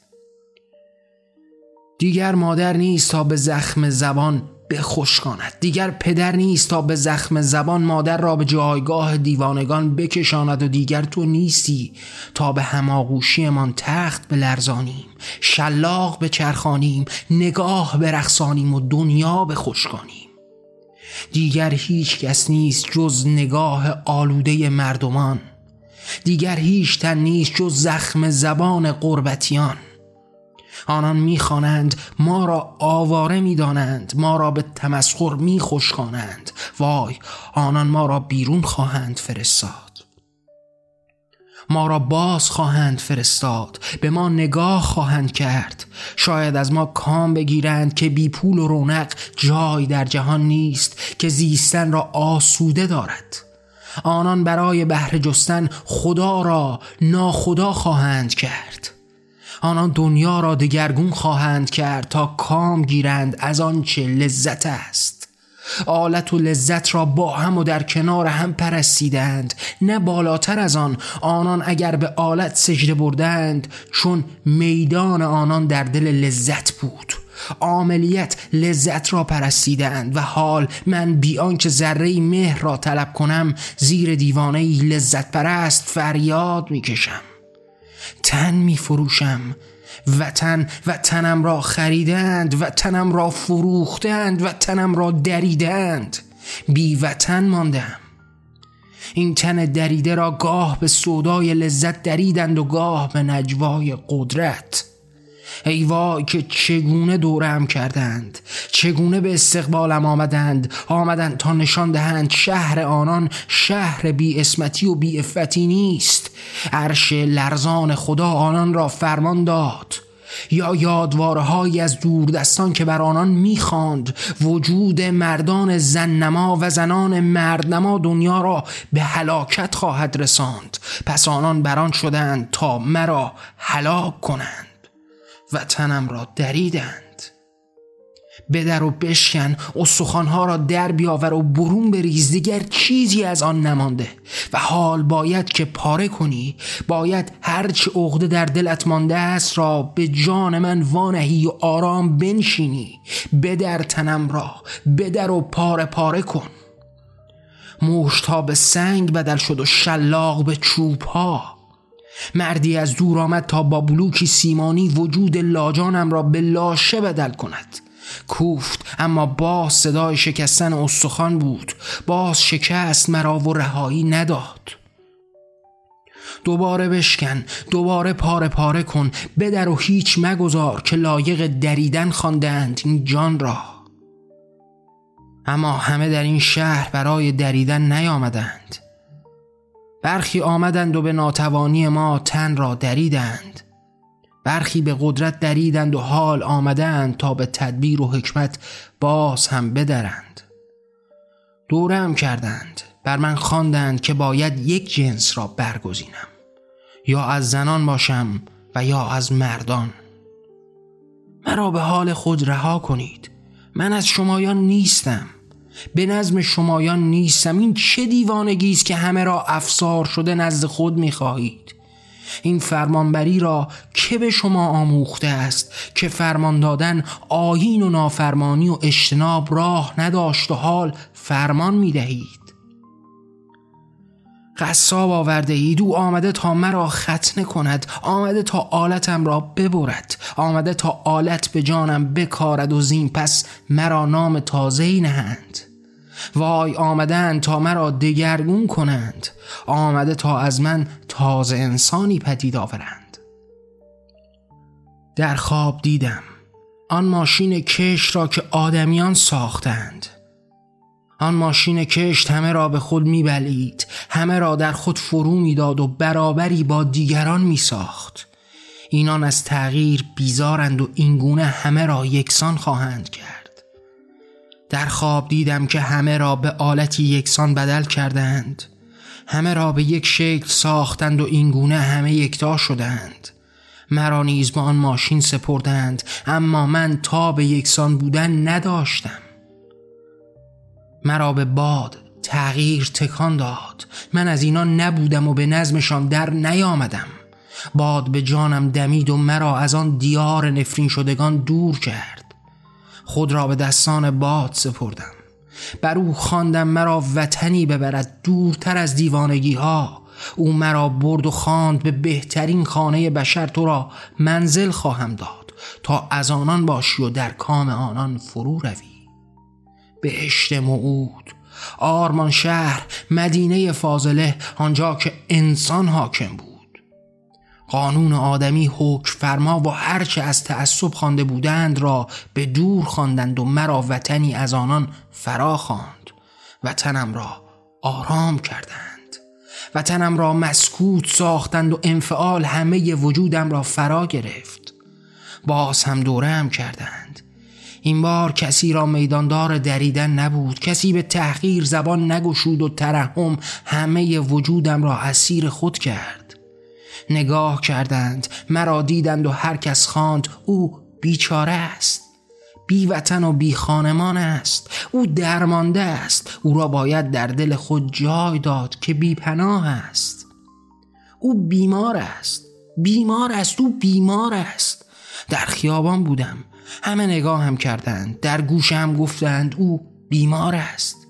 دیگر مادر نیست تا به زخم زبان بخشکاند دیگر پدر نیست تا به زخم زبان مادر را به جایگاه دیوانگان بکشاند و دیگر تو نیستی تا به هماغوشیمان تخت بلرزانیم. شلاق بچرخانیم نگاه برخصانیم و دنیا بخشکانیم. دیگر هیچ کس نیست جز نگاه آلوده مردمان. دیگر هیچ تن نیست جز زخم زبان قربتیان. آنان می‌خوانند ما را آواره می‌دانند ما را به تمسخر میخشکانند. وای آنان ما را بیرون خواهند فرستاد. ما را باز خواهند فرستاد به ما نگاه خواهند کرد. شاید از ما کام بگیرند که بی پول و رونق جای در جهان نیست که زیستن را آسوده دارد. آنان برای بهره جستن خدا را ناخدا خواهند کرد. آنان دنیا را دگرگون خواهند کرد تا کام گیرند از آنچه لذت است. آلت و لذت را با هم و در کنار هم پرستیدند. نه بالاتر از آن آنان اگر به آلت سجده بردند چون میدان آنان در دل لذت بود. عاملیت لذت را پرستیدند و حال من بیان که ذره مهر را طلب کنم زیر دیوانه لذت پرست فریاد می‌کشم. تن می فروشم وطن و تنم را خریدند و تنم را فروختند و تنم را دریدند. بی وطن ماندم. این تن دریده را گاه به سودای لذت دریدند و گاه به نجوای قدرت. ای وای که چگونه دورم کردند چگونه به استقبالم آمدند آمدند تا نشان دهند شهر آنان شهر بی اسمتی و بی افتی نیست. عرش لرزان خدا آنان را فرمان داد. یا یادوارهایی از دوردستان که بر آنان می‌خواند وجود مردان زننما و زنان مردنما دنیا را به هلاکت خواهد رساند. پس آنان بران شدند تا مرا هلاک کنند. و تنم را دریدند. بدر و بشکن استخوانها را در بیاور و برون بریز دیگر چیزی از آن نمانده. و حال باید که پاره کنی باید هرچه عقده در دلت مانده است را به جان من وانهی و آرام بنشینی. بدر تنم را بدر و پاره پاره کن. مشت ها به سنگ بدل شد و شلاق به چوب ها. مردی از دور آمد تا با بلوکی سیمانی وجود لاجانم را به لاشه بدل کند. کوفت اما باز صدای شکستن استخوان بود. باز شکست مرا و رهایی نداد. دوباره بشکن دوباره پاره پاره کن. بدر و هیچ مگذار که لایق دریدن خواندند این جان را. اما همه در این شهر برای دریدن نیامدند. برخی آمدند و به ناتوانی ما تن را دریدند. برخی به قدرت دریدند و حال آمدند تا به تدبیر و حکمت باز هم بدرند. دورم کردند. بر من خواندند که باید یک جنس را برگزینم. یا از زنان باشم و یا از مردان. مرا به حال خود رها کنید. من از شمایان نیستم. به نظم شمایان نیستم. این چه دیوانگی است که همه را افسار شده نزد خود می‌خواهید؟ این فرمانبری را که به شما آموخته است که فرمان دادن آیین و نافرمانی و اجتناب راه نداشت و حال فرمان می دهید قصاب آورده اید او آمده تا مرا ختنه کند آمده تا آلتم را ببرد آمده تا آلت به جانم بکارد و زین پس مرا نام تازه نهند. وای آمدن تا مرا دگرگون کنند آمده تا از من تازه انسانی پدید آورند. در خواب دیدم آن ماشین کش را که آدمیان ساختند. آن ماشین کشت همه را به خود میبلید همه را در خود فرو می‌داد و برابری با دیگران میساخت. اینان از تغییر بیزارند و اینگونه همه را یکسان خواهند کرد. در خواب دیدم که همه را به آلتی یکسان بدل کردند همه را به یک شکل ساختند و اینگونه همه یکتا شدند مرا نیز به آن ماشین سپردند اما من تا به یکسان بودن نداشتم. مرا به باد تغییر تکان داد. من از اینا نبودم و به نظمشان در نیامدم. باد به جانم دمید و مرا از آن دیار نفرین شدگان دور کرد. خود را به دستان باد سپردم. بر او خواندم مرا وطنی ببرد دورتر از دیوانگی ها او مرا برد و خواند به بهترین خانه بشر تو را منزل خواهم داد تا از آنان باشی و در کام آنان فرو روی. بهشت موعود. آرمان شهر مدینه فاضله آنجا که انسان حاکم بود. قانون آدمی حکم فرما و هرچه از تعصب خوانده بودند را به دور خواندند و مرا وطنی از آنان فرا خواند. وطنم را آرام کردند. وطنم را مسکوت ساختند و انفعال همه وجودم را فرا گرفت. باز هم دورم کردند. این بار کسی را میداندار دریدن نبود. کسی به تحقیر زبان نگشود و ترحم همه وجودم را اسیر خود کرد. نگاه کردند مرا دیدند و هر کس خواند او بیچاره است. بی وطن و بی خانمان است. او درمانده است. او را باید در دل خود جای داد که بی پناه است. او بیمار است. بیمار است. او بیمار است. در خیابان بودم. همه نگاه هم کردند. در گوشم گفتند او بیمار است.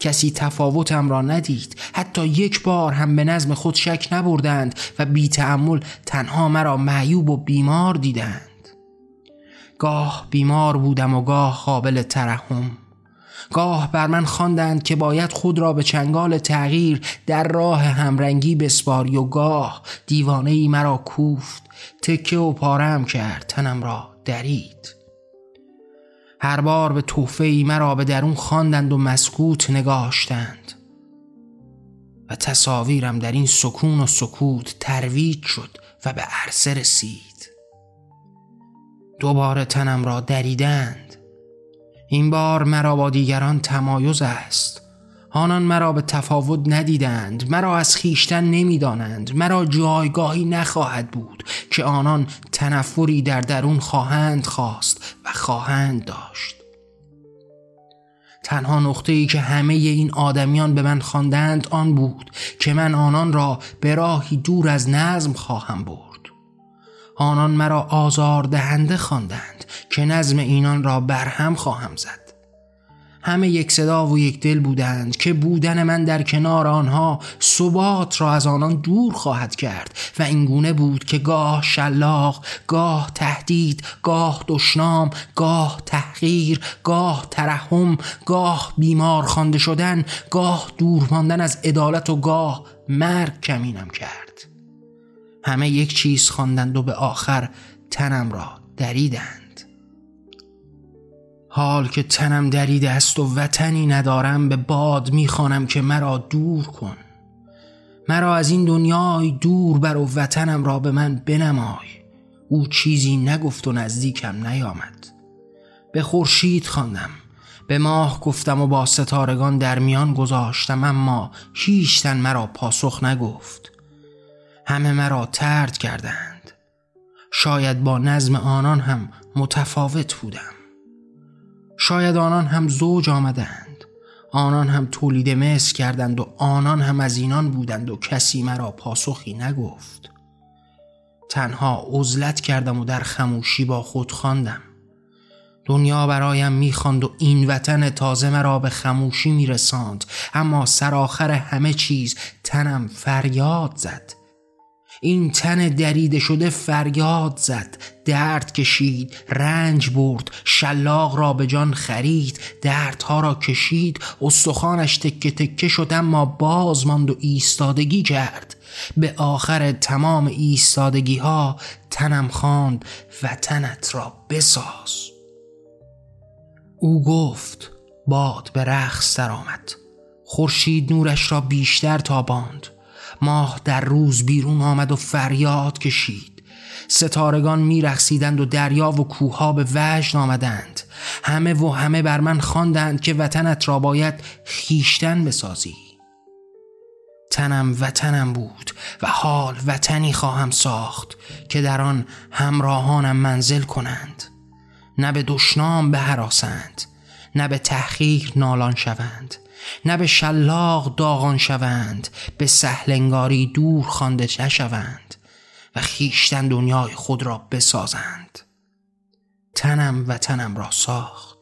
کسی تفاوتم را ندید. حتی یک بار هم به نظم خود شک نبردند و بی تعمل تنها مرا معیوب و بیمار دیدند. گاه بیمار بودم و گاه قابل ترحم. گاه بر من خواندند که باید خود را به چنگال تغییر در راه همرنگی بسپاری و گاه دیوانه ای مرا کوفت. تکه و پارم کرد تنم را. درید. هر بار به توفه ای مرا به درون خواندند و مسکوت نگاشتند و تصاویرم در این سکون و سکوت ترویج شد و به عرصه رسید. دوباره تنم را دریدند. این بار مرا با دیگران تمایز است. آنان مرا به تفاوت ندیدند مرا از خیشتن نمی‌دانند مرا جایگاهی نخواهد بود که آنان تنفری در درون خواهند خواست و خواهند داشت. تنها نقطه ای که همه این آدمیان به من خواندند آن بود که من آنان را به راهی دور از نظم خواهم برد. آنان مرا آزار دهنده خواندند که نظم اینان را برهم خواهم زد. همه یک صدا و یک دل بودند که بودن من در کنار آنها ثبات را از آنان دور خواهد کرد و اینگونه بود که گاه شلاق گاه تهدید گاه دشنام گاه تحقیر گاه ترحم گاه بیمار خوانده شدن گاه دور ماندن از عدالت و گاه مرگ کمینم کرد. همه یک چیز خواندند و به آخر تنم را دریدند. حال که تنم دریده است و وطنی ندارم به باد می‌خوانم که مرا دور کن. مرا از این دنیای دور بر و وطنم را به من بنمای. او چیزی نگفت و نزدیکم نیامد. به خورشید خواندم. به ماه گفتم و با ستارگان در میان گذاشتم اما هیچ مرا پاسخ نگفت. همه مرا ترد کردند. شاید با نظم آنان هم متفاوت بودم. شاید آنان هم زوج آمدند. آنان هم تولید مثل کردند و آنان هم از اینان بودند و کسی مرا پاسخی نگفت. تنها عزلت کردم و در خموشی با خود خواندم. دنیا برایم می‌خواند و این وطن تازه مرا به خموشی میرساند. اما سرآخر همه چیز تنم فریاد زد. این تن دریده شده فریاد زد. درد کشید رنج برد شلاق را به جان خرید دردها را کشید. استخوانش تکه تکه شد اما باز ماند و ایستادگی کرد. به آخر تمام ایستادگی ها تنم خواند و تنت را بساز. او گفت باد به رقص درآمد خورشید نورش را بیشتر تاباند. ماه در روز بیرون آمد و فریاد کشید. ستارگان میرقصیدند و دریا و کوها به وجد آمدند. همه و همه بر من خواندند که وطنت را باید خیشتن بسازی. تنم وطنم بود و حال وطنی خواهم ساخت که در آن همراهانم منزل کنند. نه به دشنام بهراسند نه به تحقیر نالان شوند. نه به شلاق داغان شوند به سهلنگاری دور خوانده نشوند و خیشتن دنیای خود را بسازند. تنم و تنم را ساخت.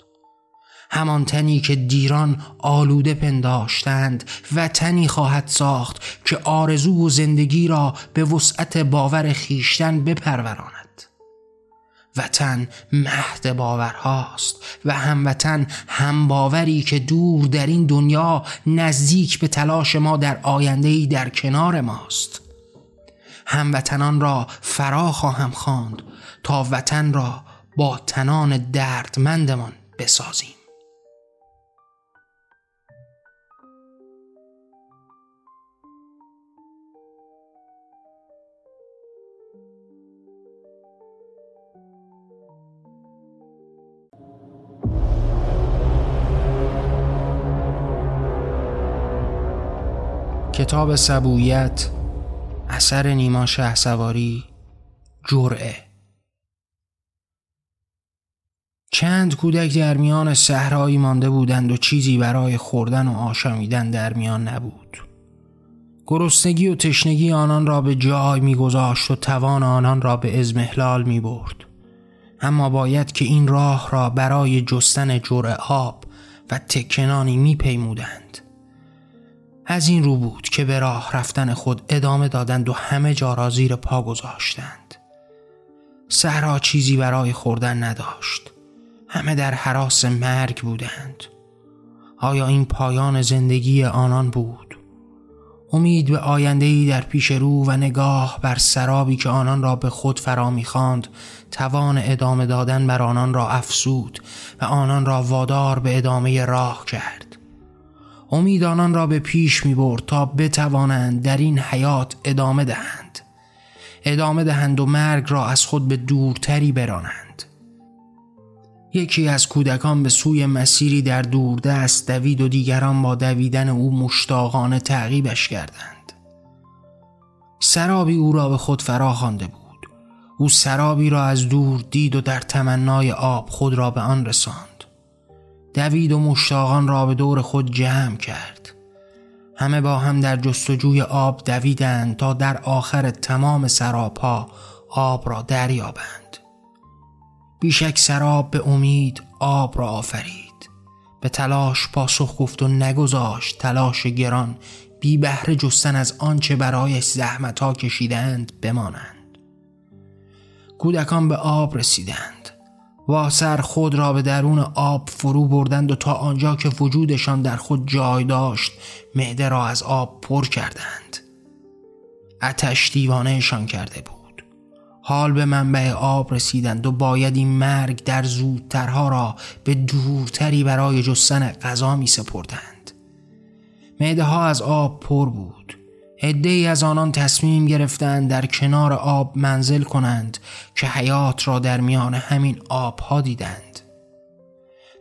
همان تنی که دیران آلوده پنداشتند و تنی خواهد ساخت که آرزو و زندگی را به وسعت باور خیشتن بپروراند. وطن مهد باورهاست و هموطن هم باوری که دور در این دنیا نزدیک به تلاش ما در آیندهی در کنار ماست. هموطنان را فرا خواهم خواند تا وطن را با تنان دردمندمان بسازیم. کتاب سبویت اثر نیما شه سواری جرعه چند کودک در میان صحرایی مانده بودند و چیزی برای خوردن و آشامیدن در میان نبود گرسنگی و تشنگی آنان را به جای میگذاشت و توان آنان را به ازمهلال می برد. اما باید که این راه را برای جستن جرعه آب و تکنانی می پیمودند. از این رو بود که به راه رفتن خود ادامه دادند و همه جا را زیر پا گذاشتند. صحرا چیزی برای خوردن نداشت. همه در حراس مرگ بودند. آیا این پایان زندگی آنان بود؟ امید به آیندهی در پیش رو و نگاه بر سرابی که آنان را به خود فرا می‌خواند توان ادامه دادن بر آنان را افسود و آنان را وادار به ادامه راه کرد. امید آنان را به پیش می برد تا بتوانند در این حیات ادامه دهند. ادامه دهند و مرگ را از خود به دورتری برانند. یکی از کودکان به سوی مسیری در دوردست دوید و دیگران با دویدن او مشتاقانه تعقیبش کردند. سرابی او را به خود فرا خوانده بود. او سرابی را از دور دید و در تمنای آب خود را به آن رساند. دوید و مشتاقان را به دور خود جمع کرد. همه با هم در جستجوی آب دویدند تا در آخر تمام سرابها آب را دریابند. بیشک سراب به امید آب را آفرید. به تلاش پاسخ گفت و نگذاشت تلاش گران بی بهره جستن از آنچه برایش زحمت ها کشیدند بمانند. کودکان به آب رسیدند. واسر خود را به درون آب فرو بردند و تا آنجا که وجودشان در خود جای داشت معده را از آب پر کردند. اتش دیوانهشان کرده بود. حال به منبع آب رسیدند و باید این مرگ در زودترها را به دورتری برای جستن غذا می سپردند معده ها از آب پر بود. عده از آنان تصمیم گرفتند در کنار آب منزل کنند که حیات را در میان همین آبها دیدند.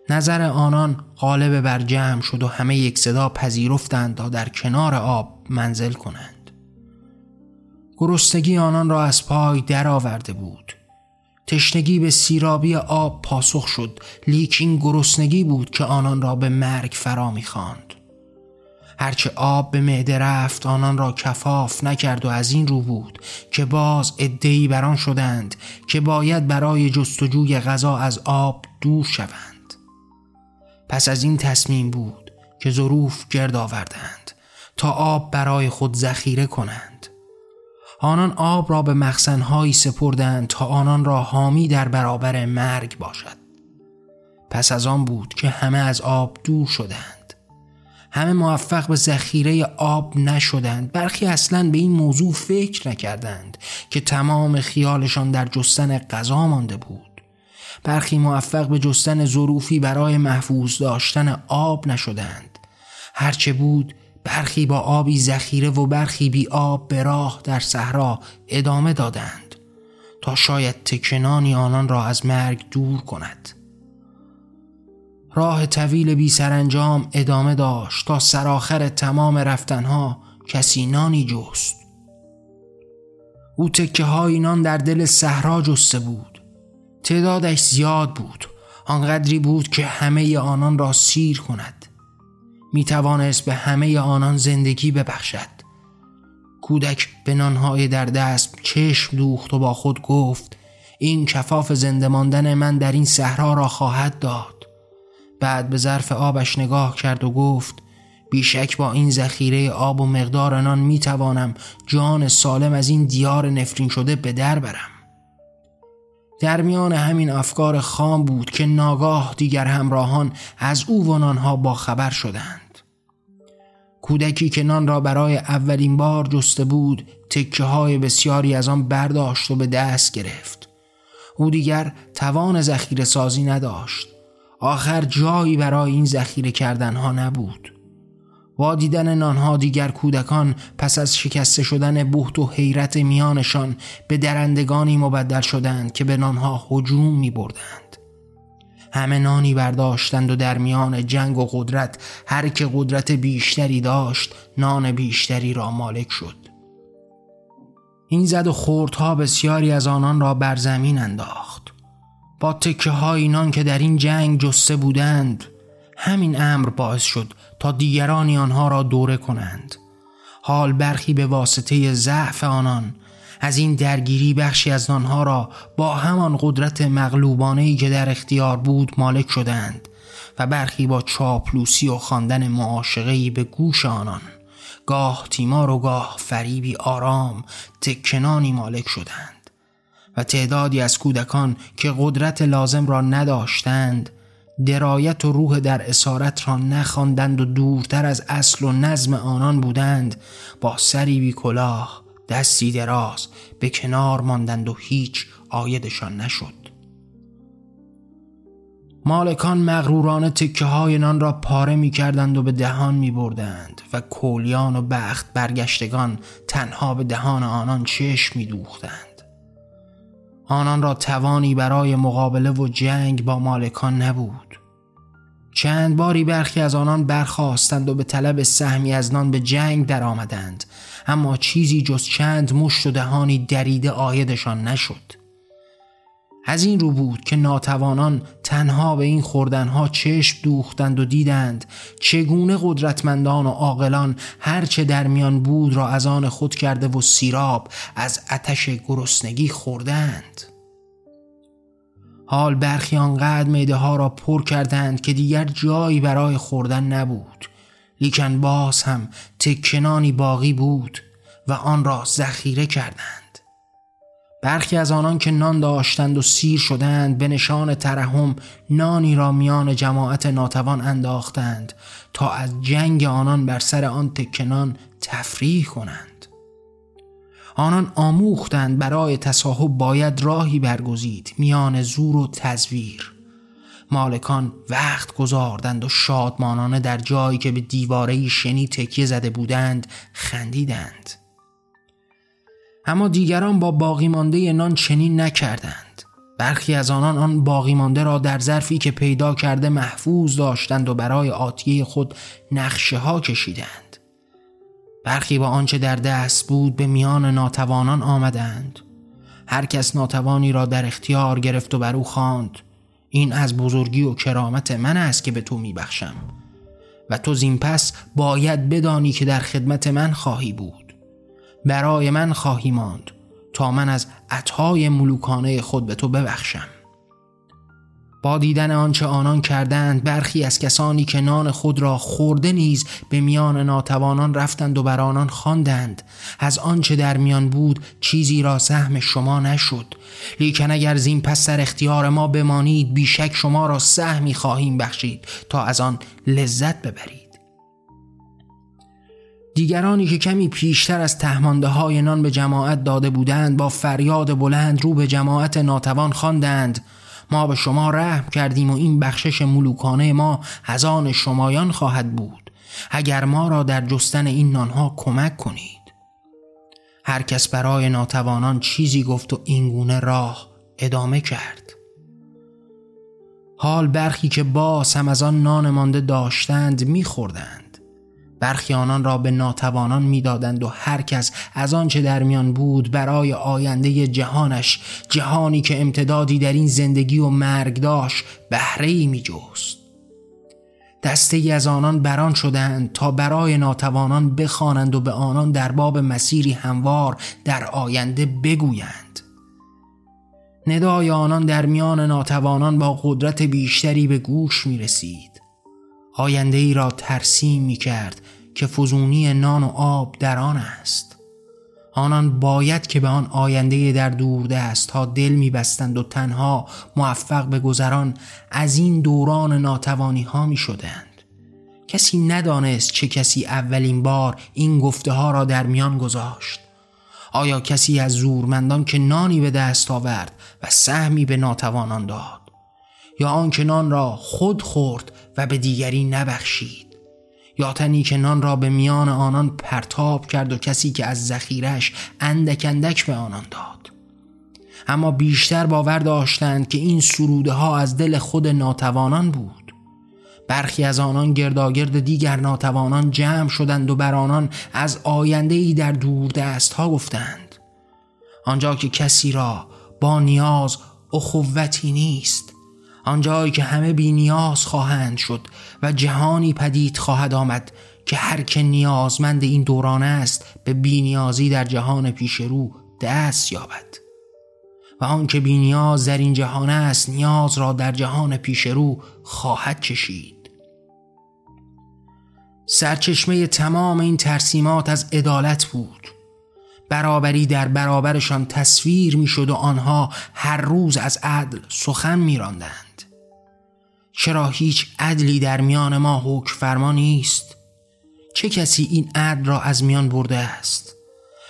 نظر آنان غالب بر جمع شد و همه یک صدا پذیرفتند تا در کنار آب منزل کنند. گرسنگی آنان را از پای درآورده بود. تشنگی به سیرابی آب پاسخ شد. لیکن گرسنگی بود که آنان را به مرگ فرا می‌خواند. هرچه آب به معده رفت آنان را کفاف نکرد و از این رو بود که باز ادهی بران شدند که باید برای جستجوی غذا از آب دور شوند. پس از این تصمیم بود که ظروف گرد آوردند تا آب برای خود ذخیره کنند. آنان آب را به مخزنهایی سپردند تا آنان را حامی در برابر مرگ باشد. پس از آن بود که همه از آب دور شدند. همه موفق به ذخیره آب نشدند. برخی اصلا به این موضوع فکر نکردند که تمام خیالشان در جستن غذا مانده بود. برخی موفق به جستن ظروفی برای محفوظ داشتن آب نشدند. هرچه بود برخی با آبی ذخیره و برخی بی آب به راه در صحرا ادامه دادند تا شاید تکنانی آنان را از مرگ دور کند. راه طویل بی سرانجام ادامه داشت تا سرآخر تمام رفتنها کسی نانی جست. او تکه های نان در دل صحرا جسته بود. تعدادش زیاد بود. آنقدری بود که همه آنان را سیر کند. می توانست به همه آنان زندگی ببخشد. کودک به نانهای در دست چشم دوخت و با خود گفت این کفاف زنده ماندن من در این صحرا را خواهد داد. بعد به ظرف آبش نگاه کرد و گفت بیشک با این ذخیره آب و مقدار نان می توانم جان سالم از این دیار نفرین شده به در برم. در میان همین افکار خام بود که ناگاه دیگر همراهان از او و نانها با خبر شدند. کودکی که نان را برای اولین بار جسته بود تکه های بسیاری از آن برداشت و به دست گرفت. او دیگر توان ذخیره سازی نداشت. آخر جایی برای این ذخیره کردن ها نبود. با دیدن نانها دیگر کودکان پس از شکسته شدن بحت و حیرت میانشان به درندگانی مبدل شدند که به نانها هجوم می بردند. همه نانی برداشتند و در میان جنگ و قدرت هر که قدرت بیشتری داشت نان بیشتری را مالک شد. این زد و خوردها بسیاری از آنان را بر زمین انداخت. با تکه های نان که در این جنگ جسته بودند همین امر باعث شد تا دیگرانی آنها را دوره کنند. حال برخی به واسطه ضعف آنان از این درگیری بخشی از آنها را با همان قدرت مغلوبانه که در اختیار بود مالک شدند و برخی با چاپلوسی و خواندن معاشقه به گوش آنان. گاه تیمار و گاه فریبی آرام تکنانی مالک شدند. و تعدادی از کودکان که قدرت لازم را نداشتند درایت و روح در اسارت را نخواندند و دورتر از اصل و نظم آنان بودند با سری بی کلاه دستی دراز به کنار ماندند و هیچ آیدشان نشد مالکان مغروران تکه های نان را پاره می کردند و به دهان می بردند و کولیان و بخت برگشتگان تنها به دهان آنان چشم می دوختند. آنان را توانی برای مقابله و جنگ با مالکان نبود. چند باری برخی از آنان برخواستند و به طلب سهمی از نان به جنگ در آمدند اما چیزی جز چند مشت و دهانی دریده آیدشان نشد. از این رو بود که ناتوانان تنها به این خوردنها چشم دوختند و دیدند چگونه قدرتمندان و عاقلان هرچه در میان بود را از آن خود کرده و سیراب از اتش گرسنگی خوردند. حال برخی آنقدر میده ها را پر کردند که دیگر جایی برای خوردن نبود. لیکن باز هم تکنانی باقی بود و آن را ذخیره کردند. برخی از آنان که نان داشتند و سیر شدند به نشان ترحم نانی را میان جماعت ناتوان انداختند تا از جنگ آنان بر سر آن تکنان تفریح کنند. آنان آموختند برای تصاحب باید راهی برگزید میان زور و تزویر. مالکان وقت گذاردند و شادمانانه در جایی که به دیواره شنی تکیه زده بودند خندیدند. اما دیگران با باقی مانده نان چنین نکردند. برخی از آنان آن باقی مانده را در ظرفی که پیدا کرده محفوظ داشتند و برای آتیه خود نقشه ها کشیدند. برخی با آنچه در دست بود به میان ناتوانان آمدند. هر کس ناتوانی را در اختیار گرفت و بر او خواند. این از بزرگی و کرامت من است که به تو میبخشم. و تو زین پس باید بدانی که در خدمت من خواهی بود. برای من خواهی ماند تا من از عطای ملوکانه خود به تو ببخشم. با دیدن آنچه آنان کردند برخی از کسانی که نان خود را خورده نیز به میان ناتوانان رفتند و بر آنان خواندند. از آنچه در میان بود چیزی را سهم شما نشد. لیکن اگر زین پس سر اختیار ما بمانید بیشک شما را سهمی خواهیم بخشید تا از آن لذت ببرید. دیگرانی که کمی پیشتر از تهمانده های نان به جماعت داده بودند با فریاد بلند رو به جماعت ناتوان خواندند. ما به شما رحم کردیم و این بخشش ملوکانه ما از شمایان خواهد بود. اگر ما را در جستن این نانها کمک کنید. هر کس برای ناتوانان چیزی گفت و اینگونه راه ادامه کرد. حال برخی که باز هم از آن نان مانده داشتند میخوردند. برخی آنان را به ناتوانان می‌دادند و هر کس از آنچه در میان بود برای آینده جهانش جهانی که امتدادی در این زندگی و مرگ داشت بهره ای می جوست. دسته ای از آنان بران شدند تا برای ناتوانان بخوانند و به آنان در باب مسیری هموار در آینده بگویند ندای آنان در میان ناتوانان با قدرت بیشتری به گوش می رسید آینده ای را ترسیم می کرد که فزونی نان و آب در آن است. آنان باید که به آن آینده در دور دست ها دل می بستند و تنها موفق به گذران از این دوران ناتوانی ها می شدند کسی ندانست چه کسی اولین بار این گفته ها را در میان گذاشت. آیا کسی از زورمندان که نانی به دست آورد و سهمی به ناتوانان داد؟ یا آن نان را خود خورد و به دیگری نبخشید. یا تنی که نان را به میان آنان پرتاب کرد و کسی که از ذخیرش اندک اندک به آنان داد. اما بیشتر باور داشتند که این سروده ها از دل خود ناتوانان بود. برخی از آنان گرداگرد دیگر ناتوانان جمع شدند و بر آنان از آینده ای در دور دست ها گفتند. آنجا که کسی را با نیاز اخوتی نیست آنجایی که همه بی نیاز خواهند شد و جهانی پدید خواهد آمد که هر که نیازمند این دوران است به بینیازی در جهان پیش رو دست یابد. و آنکه بی نیاز در این جهان است نیاز را در جهان پیش رو خواهد کشید. سرچشمه تمام این ترسیمات از عدالت بود. برابری در برابرشان تصویر می‌شد و آنها هر روز از عدل سخن میراندند. چرا هیچ عدلی در میان ما حکم فرما نیست؟ چه کسی این عدل را از میان برده است؟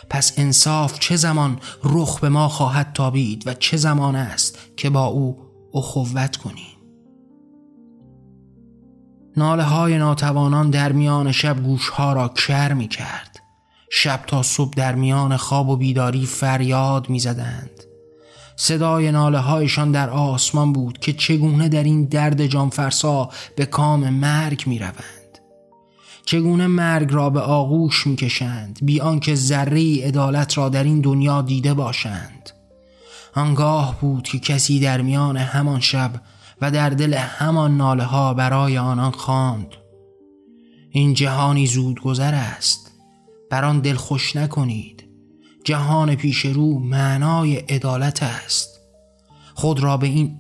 پس انصاف چه زمان رخ به ما خواهد تابید و چه زمان است که با او اخوت کنیم؟ ناله های ناتوانان در میان شب گوشها را کر می کرد شب تا صبح در میان خواب و بیداری فریاد می زدند صدای ناله هایشان در آسمان بود که چگونه در این درد جانفرسا به کام مرگ می روند. چگونه مرگ را به آغوش می کشند بی آنکه ذره عدالت را در این دنیا دیده باشند. آنگاه بود که کسی در میان همان شب و در دل همان ناله ها برای آنان خواند. این جهانی زود گذر است. بر آن دل خوش نکنید. جهان پیش رو معنای عدالت است. خود را به این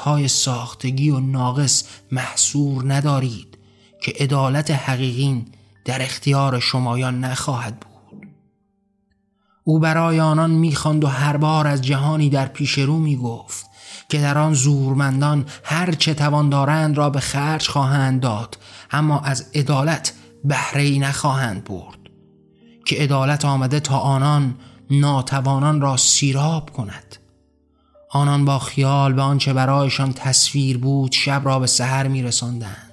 های ساختگی و ناقص محصور ندارید که عدالت حقیقین در اختیار شمایان نخواهد بود. او برای آنان می‌خواند و هر بار از جهانی در پیش رو می‌گفت که در آن زورمندان هر چه توان دارند را به خرج خواهند داد اما از عدالت بهره نخواهند برد. که عدالت آمده تا آنان ناتوانان را سیراب کند آنان با خیال به آنچه برایشان تصویر بود شب را به سحر می رسندند.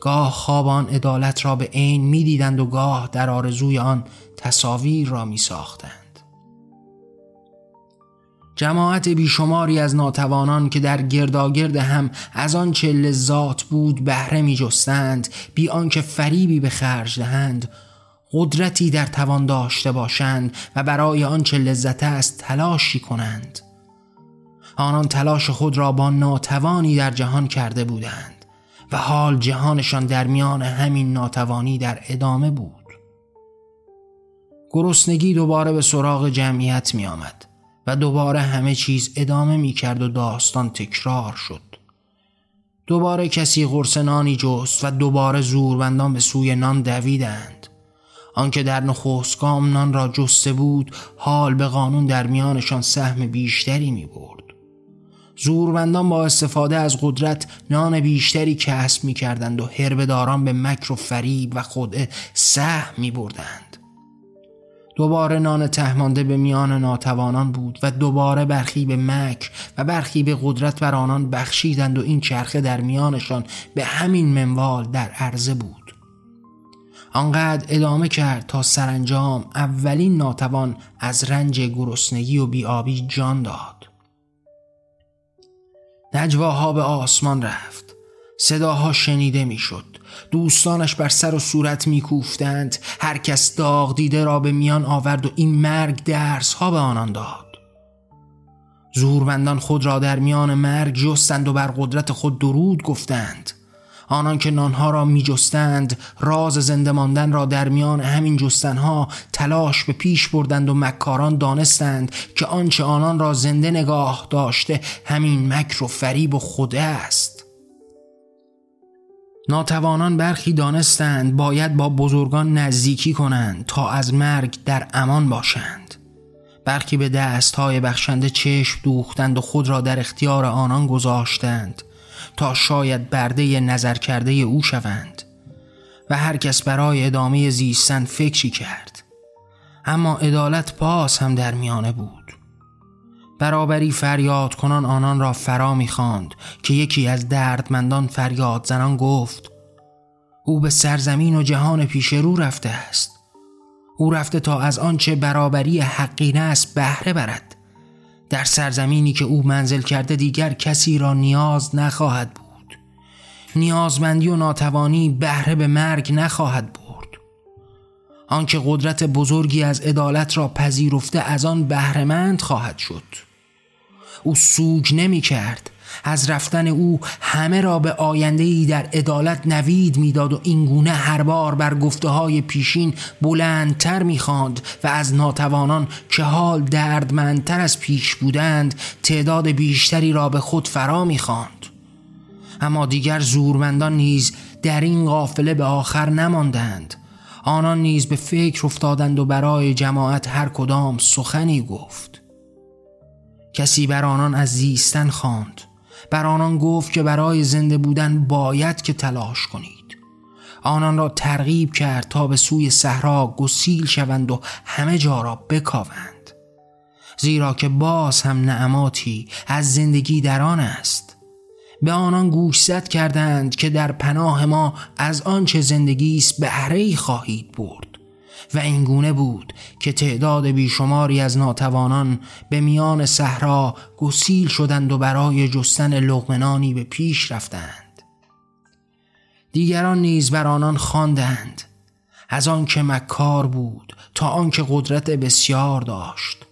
گاه خواب آن عدالت را به عین می دیدند و گاه در آرزوی آن تصاویر را می ساختند. جماعت بیشماری از ناتوانان که در گرداگرد هم از آن چه لذات بود بهره می جستند بی آنکه فریبی به خرج دهند قدرتی در توان داشته باشند و برای آنچه لذت است تلاشی کنند. آنان تلاش خود را با ناتوانی در جهان کرده بودند و حال جهانشان در میان همین ناتوانی در ادامه بود. گرسنگی دوباره به سراغ جمعیت می آمد و دوباره همه چیز ادامه می کرد و داستان تکرار شد. دوباره کسی قرص نانی جست و دوباره زوربندان به سوی نان دویدند. آنکه در نخستگام نان را جسته بود حال به قانون در میانشان سهم بیشتری می برد زوربندان با استفاده از قدرت نان بیشتری کسب می کردند و هربداران به مکر و فریب و خود سهم می بردند دوباره نان تهمانده به میان ناتوانان بود و دوباره برخی به مکر و برخی به قدرت بر آنان بخشیدند و این چرخه در میانشان به همین منوال در عرضه بود. آنقدر ادامه کرد تا سرانجام اولین ناتوان از رنج گرسنگی و بیابی جان داد. نجواها به آسمان رفت. صداها شنیده می‌شد. دوستانش بر سر و صورت میکوفتند. هر کس داغ دیده را به میان آورد و این مرگ درس ها به آنان داد. زورمندان خود را در میان مرگ جستند و بر قدرت خود درود گفتند. آنان که نانها را می جستند راز زنده ماندن را در میان همین جستنها تلاش به پیش بردند و مکاران دانستند که آنچه آنان را زنده نگاه داشته همین مکر و فریب و خوده است. ناتوانان برخی دانستند باید با بزرگان نزدیکی کنند تا از مرگ در امان باشند. برخی به دستهای بخشنده چشم دوختند و خود را در اختیار آنان گذاشتند. تا شاید برده نظر کرده او شوند. و هر کس برای ادامه زیستن فکری کرد. اما عدالت باز هم در میانه بود. برابری فریاد کنان آنان را فرا می‌خواند که یکی از دردمندان فریاد زنان گفت او به سرزمین و جهان پیش رو رفته است. او رفته تا از آنچه برابری حقینه است بهره برد. در سرزمینی که او منزل کرده دیگر کسی را نیاز نخواهد بود. نیازمندی و ناتوانی بهره به مرگ نخواهد برد. آنکه قدرت بزرگی از عدالت را پذیرفته از آن بهرهمند خواهد شد. او سوگ نمی کرد از رفتن او همه را به آینده ای در عدالت نوید می‌داد و اینگونه هر بار بر گفته های پیشین بلندتر می‌خواند و از ناتوانان که حال دردمندتر از پیش بودند تعداد بیشتری را به خود فرا می‌خواند. اما دیگر زورمندان نیز در این قافله به آخر نماندند. آنان نیز به فکر افتادند و برای جماعت هر کدام سخنی گفت. کسی بر آنان از زیستن خواند. بر آنان گفت که برای زنده بودن باید که تلاش کنید. آنان را ترغیب کرد تا به سوی صحرا گسیل شوند و همه جا را بکاوند. زیرا که باز هم نعماتی از زندگی در آن است. به آنان گوشزد کردند که در پناه ما از آنچه زندگی است بهره خواهید برد. و اینگونه بود که تعداد بیشماری از ناتوانان به میان صحرا گسیل شدند و برای جستن لغمنانی به پیش رفتند. دیگران نیز بر آنان خواندند. از آن که مکار بود تا آنکه قدرت بسیار داشت.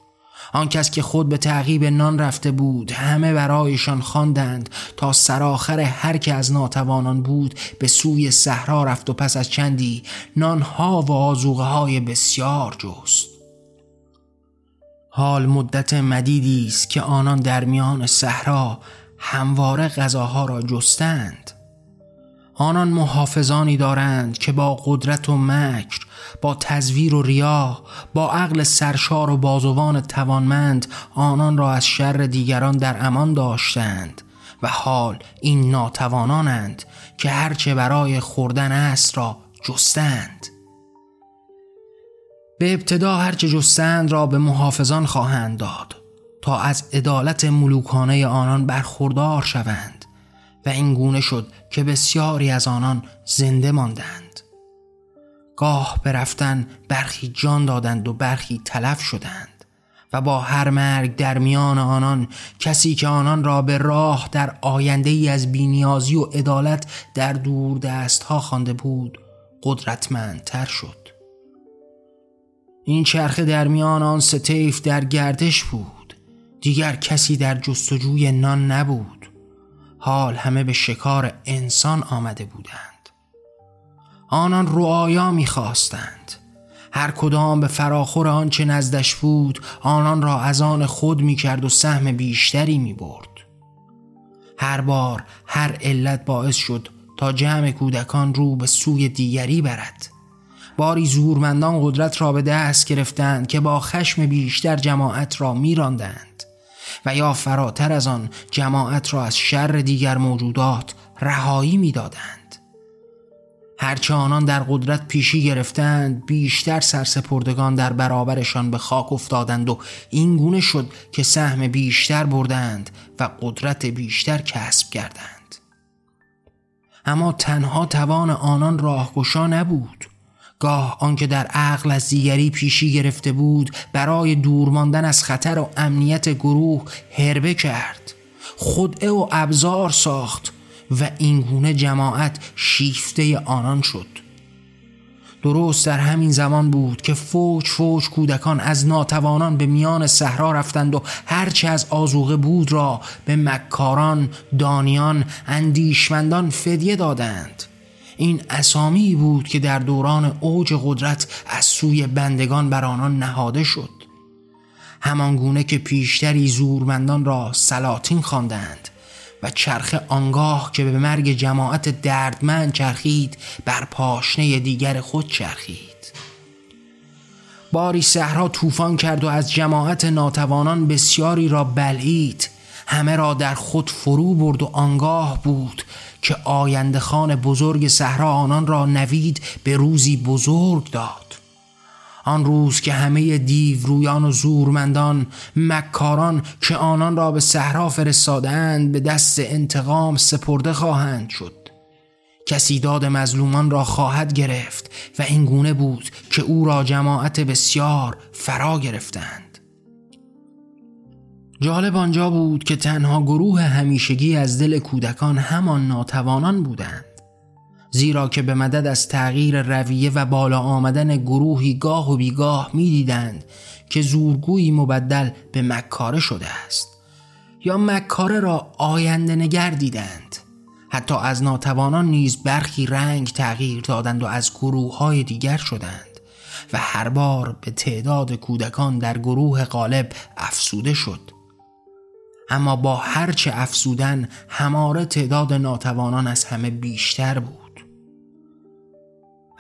آن کس که خود به تعقیب نان رفته بود همه برایشان خواندند تا سرآخر هر که از ناتوانان بود به سوی صحرا رفت و پس از چندی نانها و آزوغه های بسیار جست. حال مدت مدیدی است که آنان در میان صحرا همواره غذاها را جستند. آنان محافظانی دارند که با قدرت و مکر با تزویر و ریا با عقل سرشار و بازوان توانمند آنان را از شر دیگران در امان داشتند. و حال این ناتوانانند که هرچه برای خوردن است را جستند. به ابتدا هرچه جستند را به محافظان خواهند داد تا از عدالت ملوکانه آنان برخوردار شوند. و این گونه شد که بسیاری از آنان زنده ماندند. گاه برفتن برخی جان دادند و برخی تلف شدند. و با هر مرگ در میان آنان کسی که آنان را به راه در آینده ای از بینیازی و عدالت در دور دست ها خوانده بود قدرتمندتر شد. این چرخه در میان آن ستیف در گردش بود. دیگر کسی در جستجوی نان نبود. حال همه به شکار انسان آمده بودند. آنان رعایا می‌خواستند. هر کدام به فراخور آنچه نزدش بود آنان را از آن خود می‌کرد و سهم بیشتری می‌برد. هر بار هر علت باعث شد تا جمع کودکان رو به سوی دیگری برد. باری زورمندان قدرت را به دست گرفتند که با خشم بیشتر جماعت را میراندند و یا فراتر از آن جماعت را از شر دیگر موجودات رهایی می‌دادند. هرچه آنان در قدرت پیشی گرفتند بیشتر سرسپردگان در برابرشان به خاک افتادند و این گونه شد که سهم بیشتر بردند و قدرت بیشتر کسب کردند. اما تنها توان آنان راهگشا نبود. گاه آنکه در عقل از دیگری پیشی گرفته بود برای دور ماندن از خطر و امنیت گروه هربه کرد. خدعه و ابزار ساخت. و اینگونه جماعت شیفته آنان شد. درست در همین زمان بود که فوج فوج کودکان از ناتوانان به میان صحرا رفتند و هرچه از آزوغه بود را به مکاران، دانیان، اندیشمندان فدیه دادند. این اسامی بود که در دوران اوج قدرت از سوی بندگان بر آنان نهاده شد. همانگونه که پیشتری زورمندان را سلاطین خواندند. و چرخ آنگاه که به مرگ جماعت دردمند چرخید بر پاشنه دیگر خود چرخید. باری صحرا طوفان کرد و از جماعت ناتوانان بسیاری را بلعید. همه را در خود فرو برد و آنگاه بود که آینده خان بزرگ صحرا آنان را نوید به روزی بزرگ داد. آن روز که همه دیو رویان و زورمندان مکاران که آنان را به صحرا فرستادند به دست انتقام سپرده خواهند شد. کسی داد مظلومان را خواهد گرفت و این گونه بود که او را جماعت بسیار فرا گرفتند. جالب آنجا بود که تنها گروه همیشگی از دل کودکان همان ناتوانان بودند. زیرا که به مدد از تغییر رویه و بالا آمدن گروهی گاه و بیگاه می‌دیدند که زورگویی مبدل به مکاره شده است یا مکاره را آینده نگر دیدند. حتی از ناتوانان نیز برخی رنگ تغییر دادند و از گروه های دیگر شدند و هر بار به تعداد کودکان در گروه غالب افسوده شد. اما با هرچه افسودن هماره تعداد ناتوانان از همه بیشتر بود.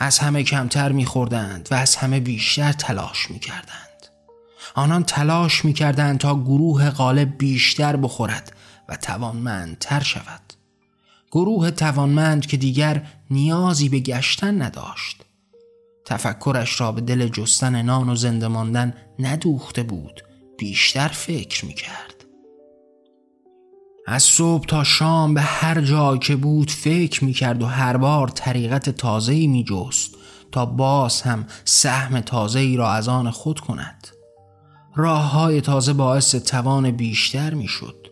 از همه کمتر میخوردند و از همه بیشتر تلاش می‌کردند. آنان تلاش می‌کردند تا گروه غالب بیشتر بخورد و توانمندتر شود. گروه توانمند که دیگر نیازی به گشتن نداشت. تفکرش را به دل جستن نان و زنده ماندن ندوخته بود بیشتر فکر می‌کرد. از صبح تا شام به هر جا که بود فکر می کرد و هر بار طریقت تازه‌ای می جست تا باز هم سهم تازه ای را از آن خود کند. راه های تازه باعث توان بیشتر می شد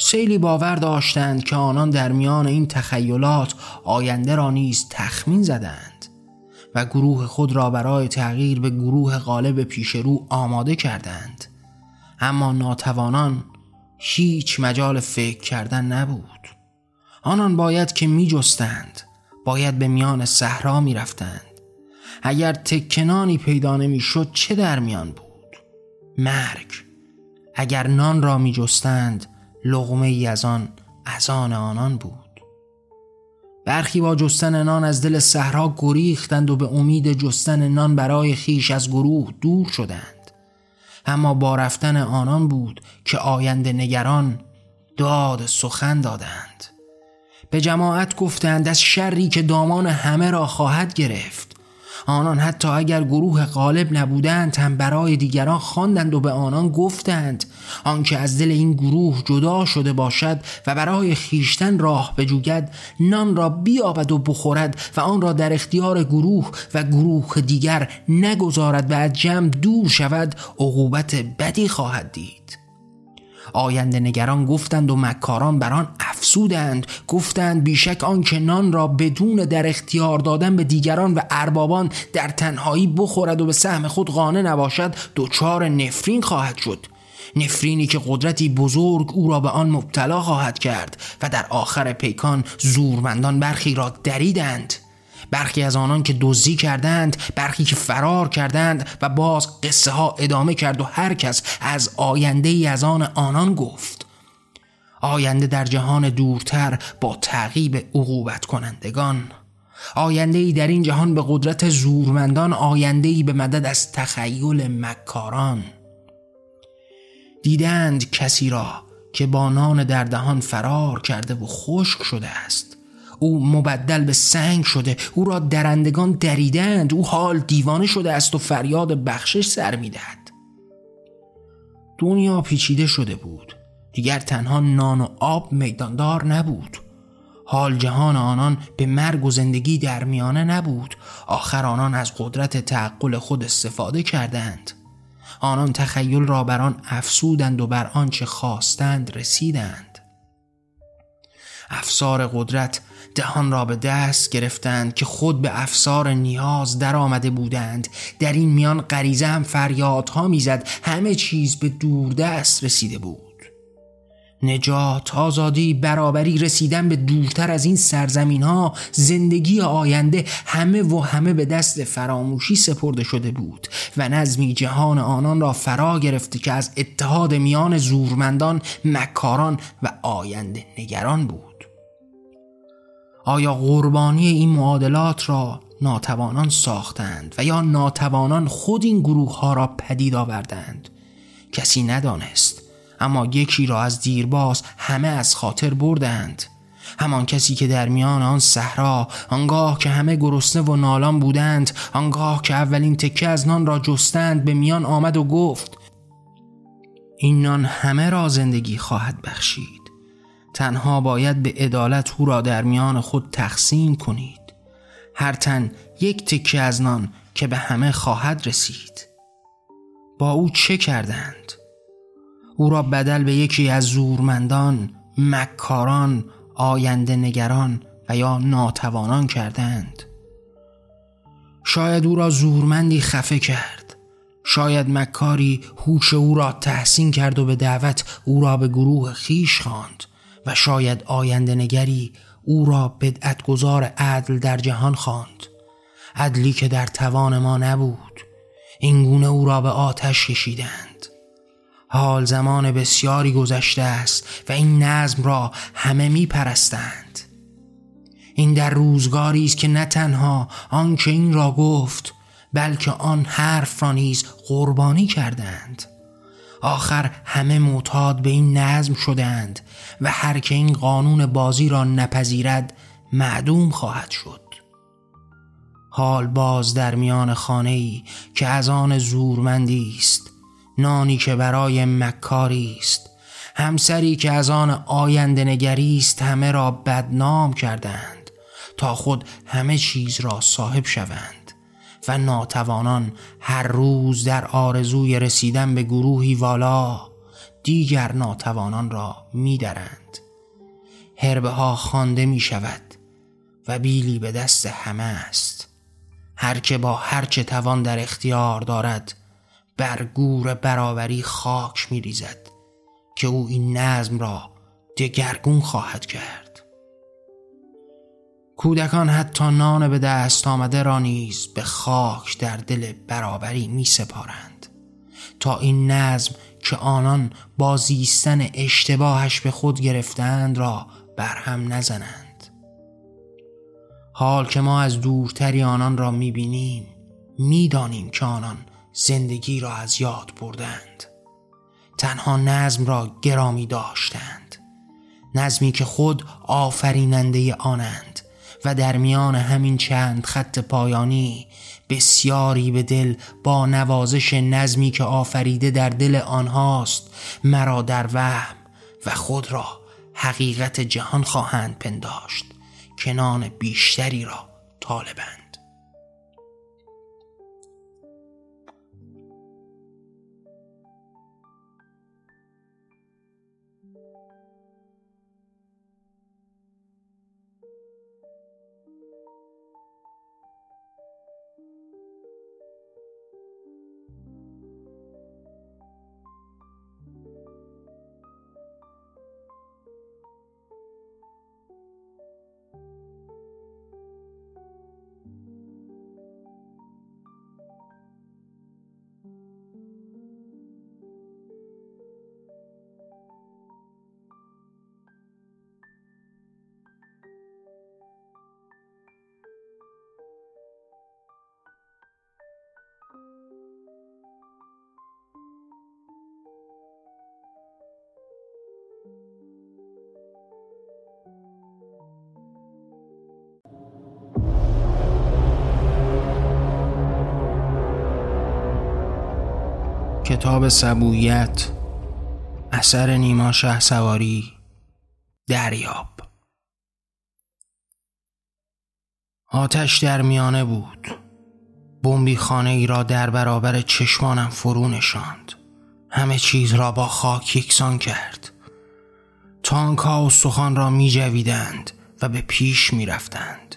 سیلی باور داشتند که آنان در میان این تخیلات آینده را نیز تخمین زدند و گروه خود را برای تغییر به گروه غالب پیش رو آماده کردند. اما ناتوانان هیچ مجال فکر کردن نبود. آنان باید که می جستند باید به میان صحرا می رفتند اگر تکنانی پیدا نمی شد چه در میان بود؟ مرگ. اگر نان را می جستند لغمه ای از آن از آن آنان بود. برخی با جستن نان از دل صحرا گریختند و به امید جستن نان برای خیش از گروه دور شدند. اما با رفتن آنان بود که آینده نگران داد سخن دادند. به جماعت گفتند از شری که دامان همه را خواهد گرفت. آنان حتی اگر گروه غالب نبودند هم برای دیگران خواندند و به آنان گفتند. آنکه از دل این گروه جدا شده باشد و برای خیشتن راه بجوید نان را بیابد و بخورد و آن را در اختیار گروه و گروه دیگر نگذارد و از جمع دور شود عقوبت بدی خواهد دید. آینده نگران گفتند و مکاران بر آن افسودند. گفتند بیشک آن که نان را بدون در اختیار دادن به دیگران و اربابان در تنهایی بخورد و به سهم خود قانع نباشد دچار نفرین خواهد شد. نفرینی که قدرتی بزرگ او را به آن مبتلا خواهد کرد و در آخر پیکان زورمندان برخی را دریدند. برخی از آنان که دزدی کردند برخی که فرار کردند و باز قصه ها ادامه کرد و هر کس از آینده ای از آن آنان گفت آینده در جهان دورتر با تعقیب عقوبت کنندگان آینده ای در این جهان به قدرت زورمندان آینده ای به مدد از تخیل مکاران. دیدند کسی را که با نان در دهان فرار کرده و خشک شده است. او مبدل به سنگ شده. او را درندگان دریدند. او حال دیوانه شده است و فریاد بخشش سر می‌دهد. دنیا پیچیده شده بود. دیگر تنها نان و آب میداندار نبود. حال جهان آنان به مرگ و زندگی در میانه نبود. آخر آنان از قدرت تعقل خود استفاده کردند. آنان تخیل را بر آن افسودند و بر آنچه خواستند رسیدند. افسار قدرت دهان را به دست گرفتند که خود به افسار نیاز در آمده بودند. در این میان غریزه هم فریادها می‌زد. همه چیز به دست رسیده بود. نجات، آزادی، برابری رسیدن به دورتر از این سرزمین ها زندگی آینده همه و همه به دست فراموشی سپرده شده بود و نظمی جهان آنان را فرا گرفته که از اتحاد میان زورمندان، مکاران و آینده نگران بود. آیا قربانی این معادلات را ناتوانان ساختند و یا ناتوانان خود این گروه ها را پدید آوردند؟ کسی ندانست اما یکی را از دیرباز همه از خاطر بردند. همان کسی که در میان آن صحرا آنگاه که همه گرسنه و نالان بودند آنگاه که اولین تکه از نان را جستند به میان آمد و گفت این نان همه را زندگی خواهد بخشید. تنها باید به عدالت او را در میان خود تقسیم کنید. هر تن یک تکه از نان که به همه خواهد رسید. با او چه کردند؟ او را بدل به یکی از زورمندان، مکاران، آینده نگران و یا ناتوانان کردند. شاید او را زورمندی خفه کرد. شاید مکاری هوش او را تحسین کرد و به دعوت او را به گروه خیش خواند. و شاید آینده نگری او را بدعتگذار عدل در جهان خواند. عدلی که در توان ما نبود اینگونه او را به آتش کشیدند. حال زمان بسیاری گذشته است و این نظم را همه می پرستند این در روزگاری است که نه تنها آنکه این را گفت بلکه آن حرف را نیز قربانی کردند. آخر همه معتاد به این نظم شدند و هر که این قانون بازی را نپذیرد معدوم خواهد شد. حال باز در میان خانه ای که از آن زورمندی است نانی که برای مکاری است همسری که از آن آینده نگری است همه را بدنام کردند تا خود همه چیز را صاحب شوند. و ناتوانان هر روز در آرزوی رسیدن به گروهی والا دیگر ناتوانان را میدرند. هربه ها خوانده می شود و بیلی به دست همه است. هر که با هر چه توان در اختیار دارد بر گور برابری خاک می ریزد که او این نظم را دگرگون خواهد کرد. کودکان حتی نان به دست آمده را نیز به خاک در دل برابری می سپارند تا این نظم که آنان با زیستن اشتباهش به خود گرفتند را برهم نزنند. حال که ما از دورتری آنان را می‌بینیم می‌دانیم که آنان زندگی را از یاد بردند. تنها نظم را گرامی داشتند. نظمی که خود آفریننده آنند. و در میان همین چند خط پایانی بسیاری به دل با نوازش نظمی که آفریده در دل آنهاست مرا در وهم و خود را حقیقت جهان خواهند پنداشت کنان بیشتری را طالبند. کتاب سبویت اثر نیما شه سواری دریاب. آتش در میانه بود. بمبی خانه ای را در برابر چشمانم فرو نشاند. همه چیز را با خاک یکسان کرد. تانک ها و سخان را می جویدند و به پیش می رفتند.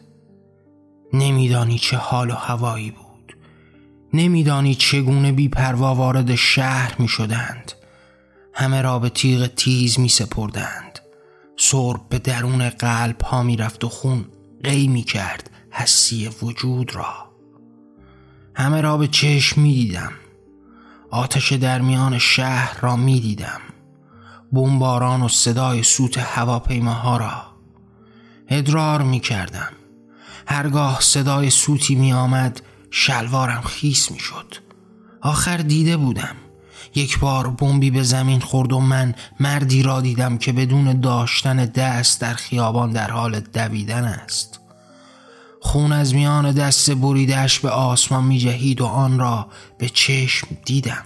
نمیدانی چه حال و هوایی بود. نمیدانی چگونه بیپروا وارد شهر می شدند همه را به تیغ تیز می سپردند سرب به درون قلب ها می رفت و خون قی می کرد حسی وجود را. همه را به چشم می دیدم آتش در میان شهر را می دیدم بمباران و صدای سوت هواپیماها را ادرار می کردم هرگاه صدای سوتی می آمد شلوارم خیس می شد آخر دیده بودم. یک بار بمبی به زمین خورد و من مردی را دیدم که بدون داشتن دست در خیابان در حال دویدن است. خون از میان دست بریدهش به آسمان می جهید و آن را به چشم دیدم.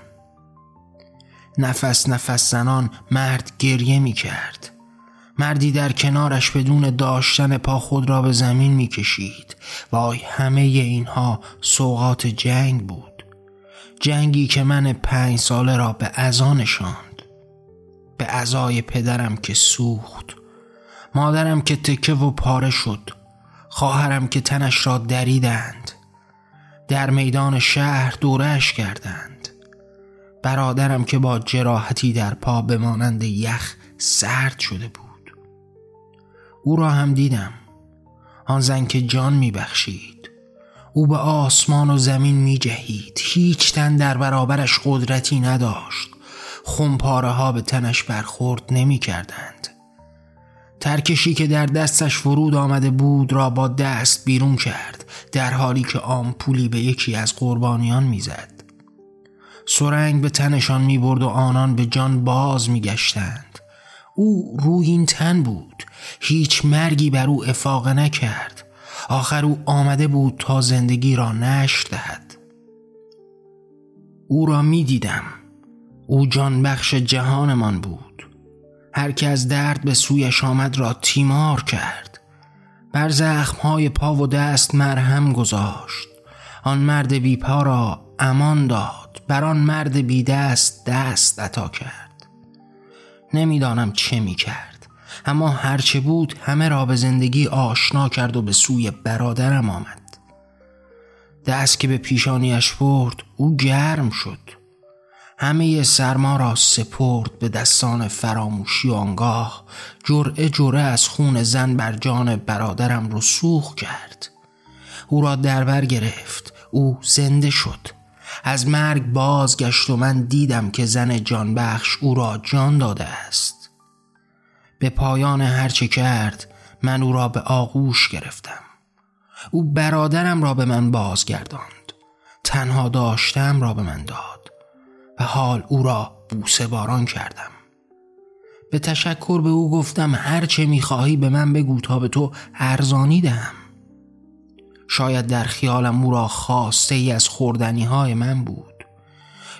نفس نفس زنان مرد گریه می کرد مردی در کنارش بدون داشتن پا خود را به زمین می کشید وای همه اینها سوقات جنگ بود. جنگی که من پنج ساله را به ازا نشاند. به ازای پدرم که سوخت. مادرم که تکه و پاره شد. خواهرم که تنش را دریدند. در میدان شهر دورش کردند. برادرم که با جراحتی در پا به مانند یخ سرد شده بود. او را هم دیدم. آن زن که جان میبخشید. او به آسمان و زمین می جهید هیچ تن در برابرش قدرتی نداشت. خونپاره ها به تنش برخورد نمی کردند ترکشی که در دستش فرود آمده بود را با دست بیرون کرد در حالی که آمپولی به یکی از قربانیان می‌زد. سرنگ به تنشان می برد و آنان به جان باز می گشتند. او روی این تن بود. هیچ مرگی بر او افاقه نکرد. آخر او آمده بود تا زندگی را نشر دهد. او را می دیدم. او جان بخش جهانمان بود. هر که از درد به سویش آمد را تیمار کرد. بر زخمهای پا و دست مرهم گذاشت. آن مرد بیپا را امان داد. بر آن مرد بی دست دست عطا کرد. نمی‌دانم چه می کرد. اما هرچه بود همه را به زندگی آشنا کرد و به سوی برادرم آمد. دست که به پیشانیش برد او گرم شد. همه سرما را سپرد به دستان فراموشی و آنگاه جرعه جرعه از خون زن بر جان برادرم رسوخ کرد. او را دربر گرفت او زنده شد. از مرگ بازگشت و من دیدم که زن جانبخش او را جان داده است. به پایان هرچه کرد من او را به آغوش گرفتم. او برادرم را به من بازگرداند. تنها داشتم را به من داد و حال او را بوسه باران کردم. به تشکر به او گفتم هر چه می‌خواهی به من بگو تا به تو ارزانی دهم. شاید در خیالم او را خواسته ای از خوردنی های من بود.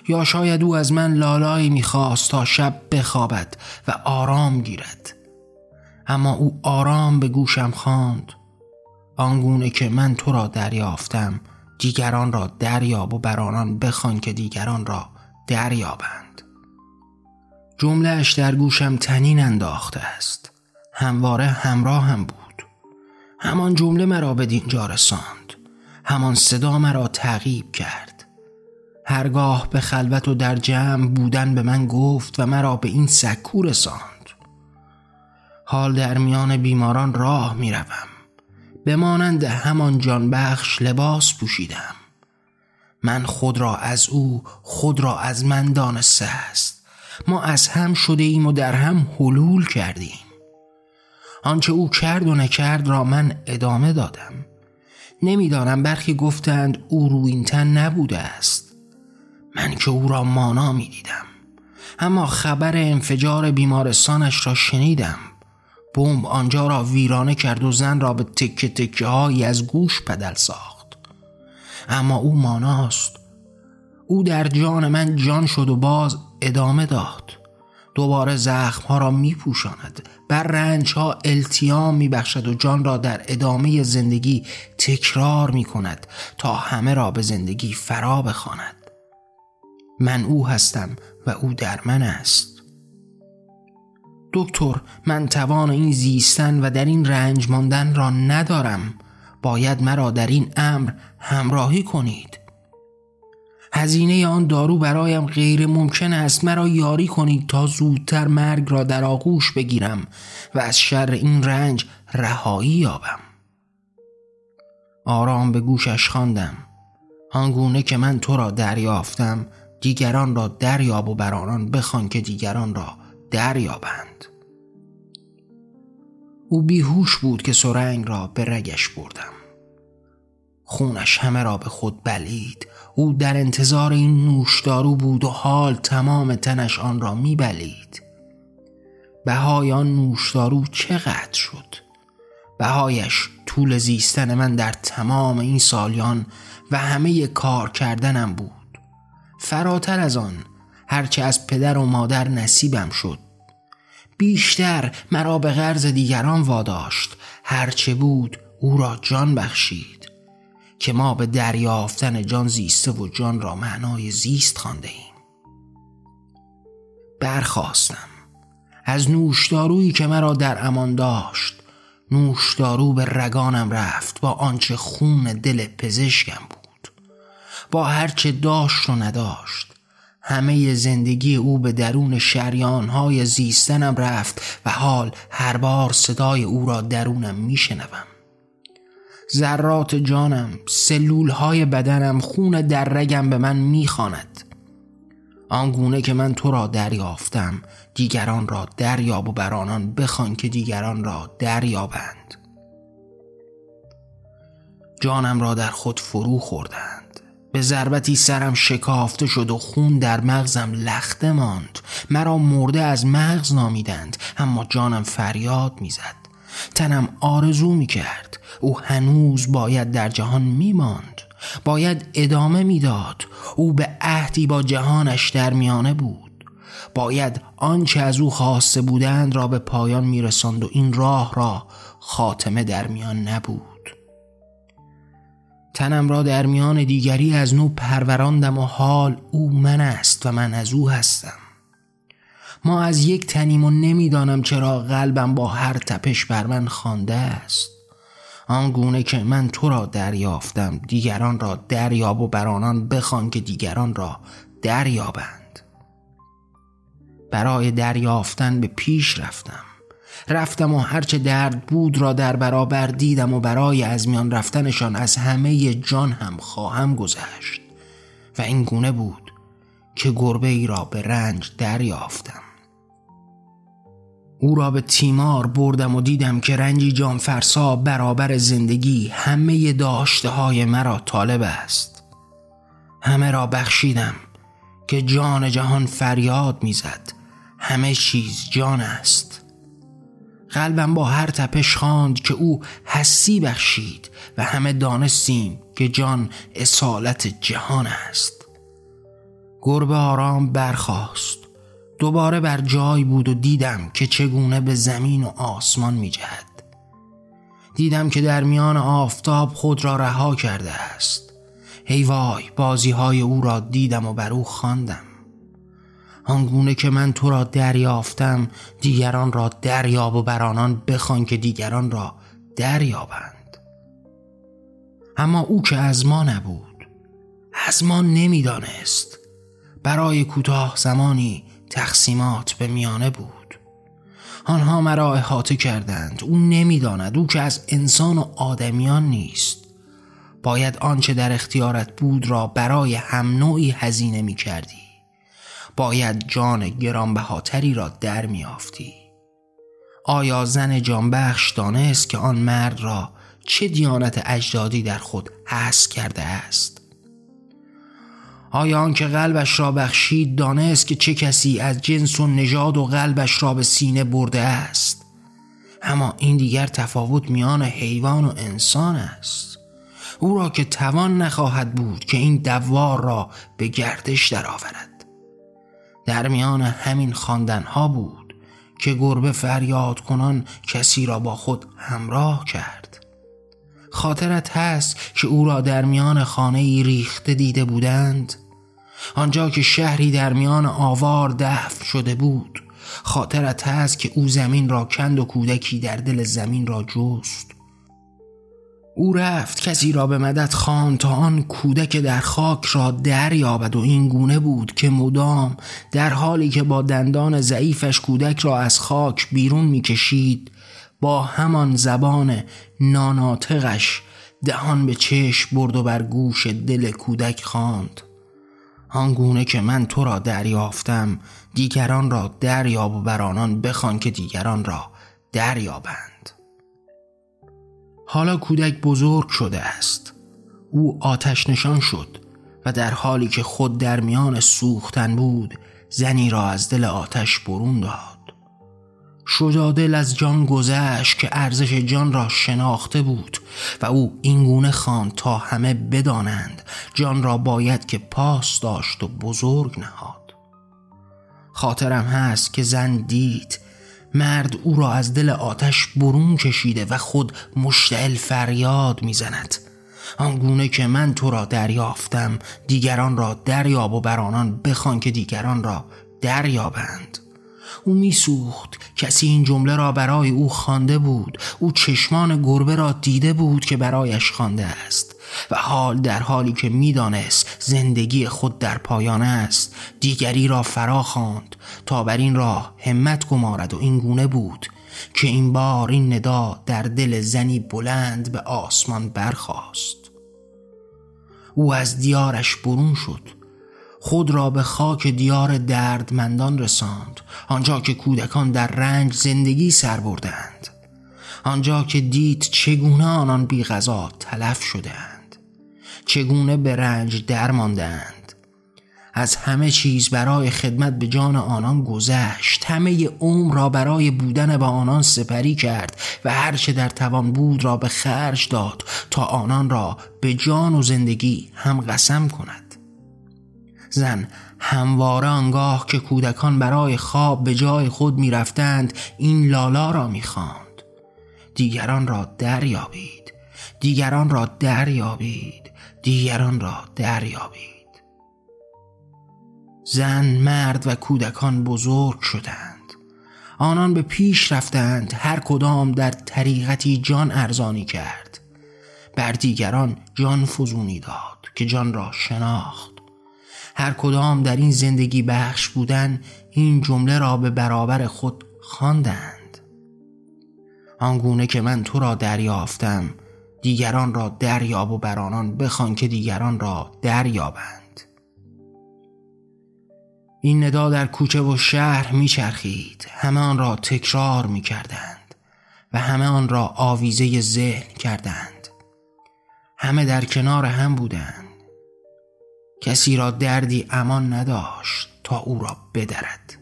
یا شاید او از من لالایی می‌خواست تا شب بخوابد و آرام گیرد. اما او آرام به گوشم خواند. آنگونه که من تو را دریافتم دیگران را دریاب و بر آنان بخوان که دیگران را دریابند. جملهش در گوشم تنین انداخته است. همواره همراه هم بود. همان جمله مرا به دینجا رساند. همان صدا مرا تعقیب کرد. هرگاه به خلوت و در جمع بودن به من گفت و مرا به این سکو رساند. حال در میان بیماران راه می روم به مانند همان جانبخش لباس پوشیدم. من خود را از او خود را از من دانسته است. ما از هم شده ایم و در هم حلول کردیم. آنچه او کرد و نکرد را من ادامه دادم. نمی‌دانم برخی گفتند او رو این تن نبوده است. من که او را مانا می دیدم اما خبر انفجار بیمارستانش را شنیدم. بمب آنجا را ویرانه کرد و زن را به تکه تکه هایی از گوش پدل ساخت. اما او ماناست. او در جان من جان شد و باز ادامه داد. دوباره زخم ها را می پوشاند بر رنج ها التیام می بخشد و جان را در ادامه زندگی تکرار می کند تا همه را به زندگی فرا بخواند. من او هستم و او در من است. دکتر من توان این زیستن و در این رنج ماندن را ندارم. باید مرا در این امر همراهی کنید. هزینه آن دارو برایم غیر ممکن است. مرا یاری کنید تا زودتر مرگ را در آغوش بگیرم و از شر این رنج رهایی یابم. آرام به گوشش خواندم. آنگونه که من تو را دریافتم دیگران را دریاب و بر آنان بخوان که دیگران را دریابند. او بیهوش بود که سرنگ را به رگش بردم. خونش همه را به خود بلید. او در انتظار این نوشدارو بود و حال تمام تنش آن را می بلید. بهای آن نوشدارو چقدر شد؟ بهایش طول زیستن من در تمام این سالیان و همه کار کردنم بود. فراتر از آن هرچه از پدر و مادر نصیبم شد. بیشتر مرا به غرض دیگران واداشت هرچه بود او را جان بخشید که ما به دریافتن جان زیسته و جان را معنای زیست خانده ایم برخواستم از نوشدارویی که مرا در امان داشت نوشدارو به رگانم رفت با آنچه خون دل پزشکم بود. با هرچه داشت و نداشت. همه زندگی او به درون شریانهای زیستنم رفت و حال هر بار صدای او را درونم میشنوم. ذرات جانم سلول های بدنم خون در رگم به من می‌خواند. آنگونه که من تو را دریافتم دیگران را دریاب و بر آنان بخوان که دیگران را دریابند. جانم را در خود فرو خوردند. به ضربتی سرم شکافته شد و خون در مغزم لخته ماند. مرا مرده از مغز نامیدند اما جانم فریاد می‌زد. تنم آرزو می‌کرد. او هنوز باید در جهان میماند. باید ادامه می‌داد. او به عهدی با جهانش در میانه بود. باید آنچه از او خواسته بودند را به پایان میرساند و این راه را خاتمه در میان نبود. تنم را در میان دیگری از نو پروراندم و حال او من است و من از او هستم. ما از یک تنیم و نمی‌دانم چرا قلبم با هر تپش بر من خوانده است. آنگونه که من تو را دریافتم دیگران را دریاب و بر آنان بخوان که دیگران را دریابند. برای دریافتن به پیش رفتم. رفتم و هرچه درد بود را در برابر دیدم و برای از میان رفتنشان از همه جان هم خواهم گذشت. و این گونه بود که گربه ای را به رنج دریافتم. او را به تیمار بردم و دیدم که رنجی جان فرسا برابر زندگی همه داشته های مرا طالب است. همه را بخشیدم که جان جهان فریاد می‌زد. همه چیز جان است. قلبم با هر تپش خواند که او حسی بخشید و همه دانستیم که جان اصالت جهان است گربه آرام برخاست دوباره بر جای بود و دیدم که چگونه به زمین و آسمان می جهد. دیدم که در میان آفتاب خود را رها کرده است هی وای بازی های او را دیدم و بر او خواندم. آنگونه که من تو را دریافتم دیگران را دریاب و بر آنان بخوان که دیگران را دریابند. اما او که از ما نبود از ما نمی‌دانست. برای کوتاه زمانی تقسیمات به میانه بود. آنها مرا احاطه کردند. او نمی‌داند. او که از انسان و آدمیان نیست. باید آنچه در اختیارت بود را برای هم نوعی هزینه می کردی باید جان گرانبهاتری را در میافتی آیا زن جانبخش دانست که آن مرد را چه دیانت اجدادی در خود حس کرده است؟ آیا آنکه قلبش را بخشید دانست که چه کسی از جنس و نژاد و قلبش را به سینه برده است؟ اما این دیگر تفاوت میان حیوان و انسان است. او را که توان نخواهد بود که این دوار را به گردش درآورد. در میان همین ها بود که گربه فریاد کنان کسی را با خود همراه کرد. خاطرت هست که او را در میان خانه ای ریخته دیده بودند. آنجا که شهری در میان آوار دفن شده بود خاطرت هست که او زمین را کند و کودکی در دل زمین را جست. او رفت. کسی را به مدد خان تا آن کودک در خاک را دریابد و این گونه بود که مدام در حالی که با دندان ضعیفش کودک را از خاک بیرون می‌کشید با همان زبان ناناتقش دهان به چشم برد و بر گوش دل کودک خواند. آنگونه که من تو را دریافتم دیگران را دریاب و بر آنان بخوان که دیگران را دریابند. حالا کودک بزرگ شده است. او آتش نشان شد و در حالی که خود در میان سوختن بود زنی را از دل آتش برون داد. دل از جان گذشت که ارزش جان را شناخته بود و او اینگونه خان تا همه بدانند جان را باید که پاس داشت و بزرگ نهاد. خاطرم هست که زن دید مرد او را از دل آتش برون کشیده و خود مشتعل فریاد می‌زند. آنگونه که من تو را دریافتم دیگران را دریاب و بر آنان بخوان که دیگران را دریابند. او میسوخت. کسی این جمله را برای او خوانده بود. او چشمان گربه را دیده بود که برایش خوانده است. و حال در حالی که می‌دانست زندگی خود در پایان است دیگری را فرا خواند تا بر این راه همت گمارد و این گونه بود که این بار این ندا در دل زنی بلند به آسمان برخاست. او از دیارش برون شد خود را به خاک دیار دردمندان رساند آنجا که کودکان در رنج زندگی سر بردند آنجا که دید چگونه آنان بی غذا تلف شدهاند. چگونه به رنج درماندند از همه چیز برای خدمت به جان آنان گذشت. همه عمر را برای بودن با آنان سپری کرد و هرچه در توان بود را به خرج داد تا آنان را به جان و زندگی هم قسم کند. زن همواره آنگاه که کودکان برای خواب به جای خود می‌رفتند این لالا را می‌خواند. دیگران را دریابید. دیگران را دریابید. دیگران را دریابید. زن، مرد و کودکان بزرگ شدند. آنان به پیش رفتند هر کدام در طریقتی جان ارزانی کرد. بر دیگران جان فزونی داد که جان را شناخت. هر کدام در این زندگی بخش بودن این جمله را به برابر خود خواندند. آنگونه که من تو را دریافتم دیگران را دریاب و بر آنان بخوان که دیگران را دریابند. این ندا در کوچه و شهر میچرخید. همه آن را تکرار می‌کردند و همه آن را آویزه ذهن کردند. همه در کنار هم بودند. کسی را دردی امان نداشت تا او را بدرد.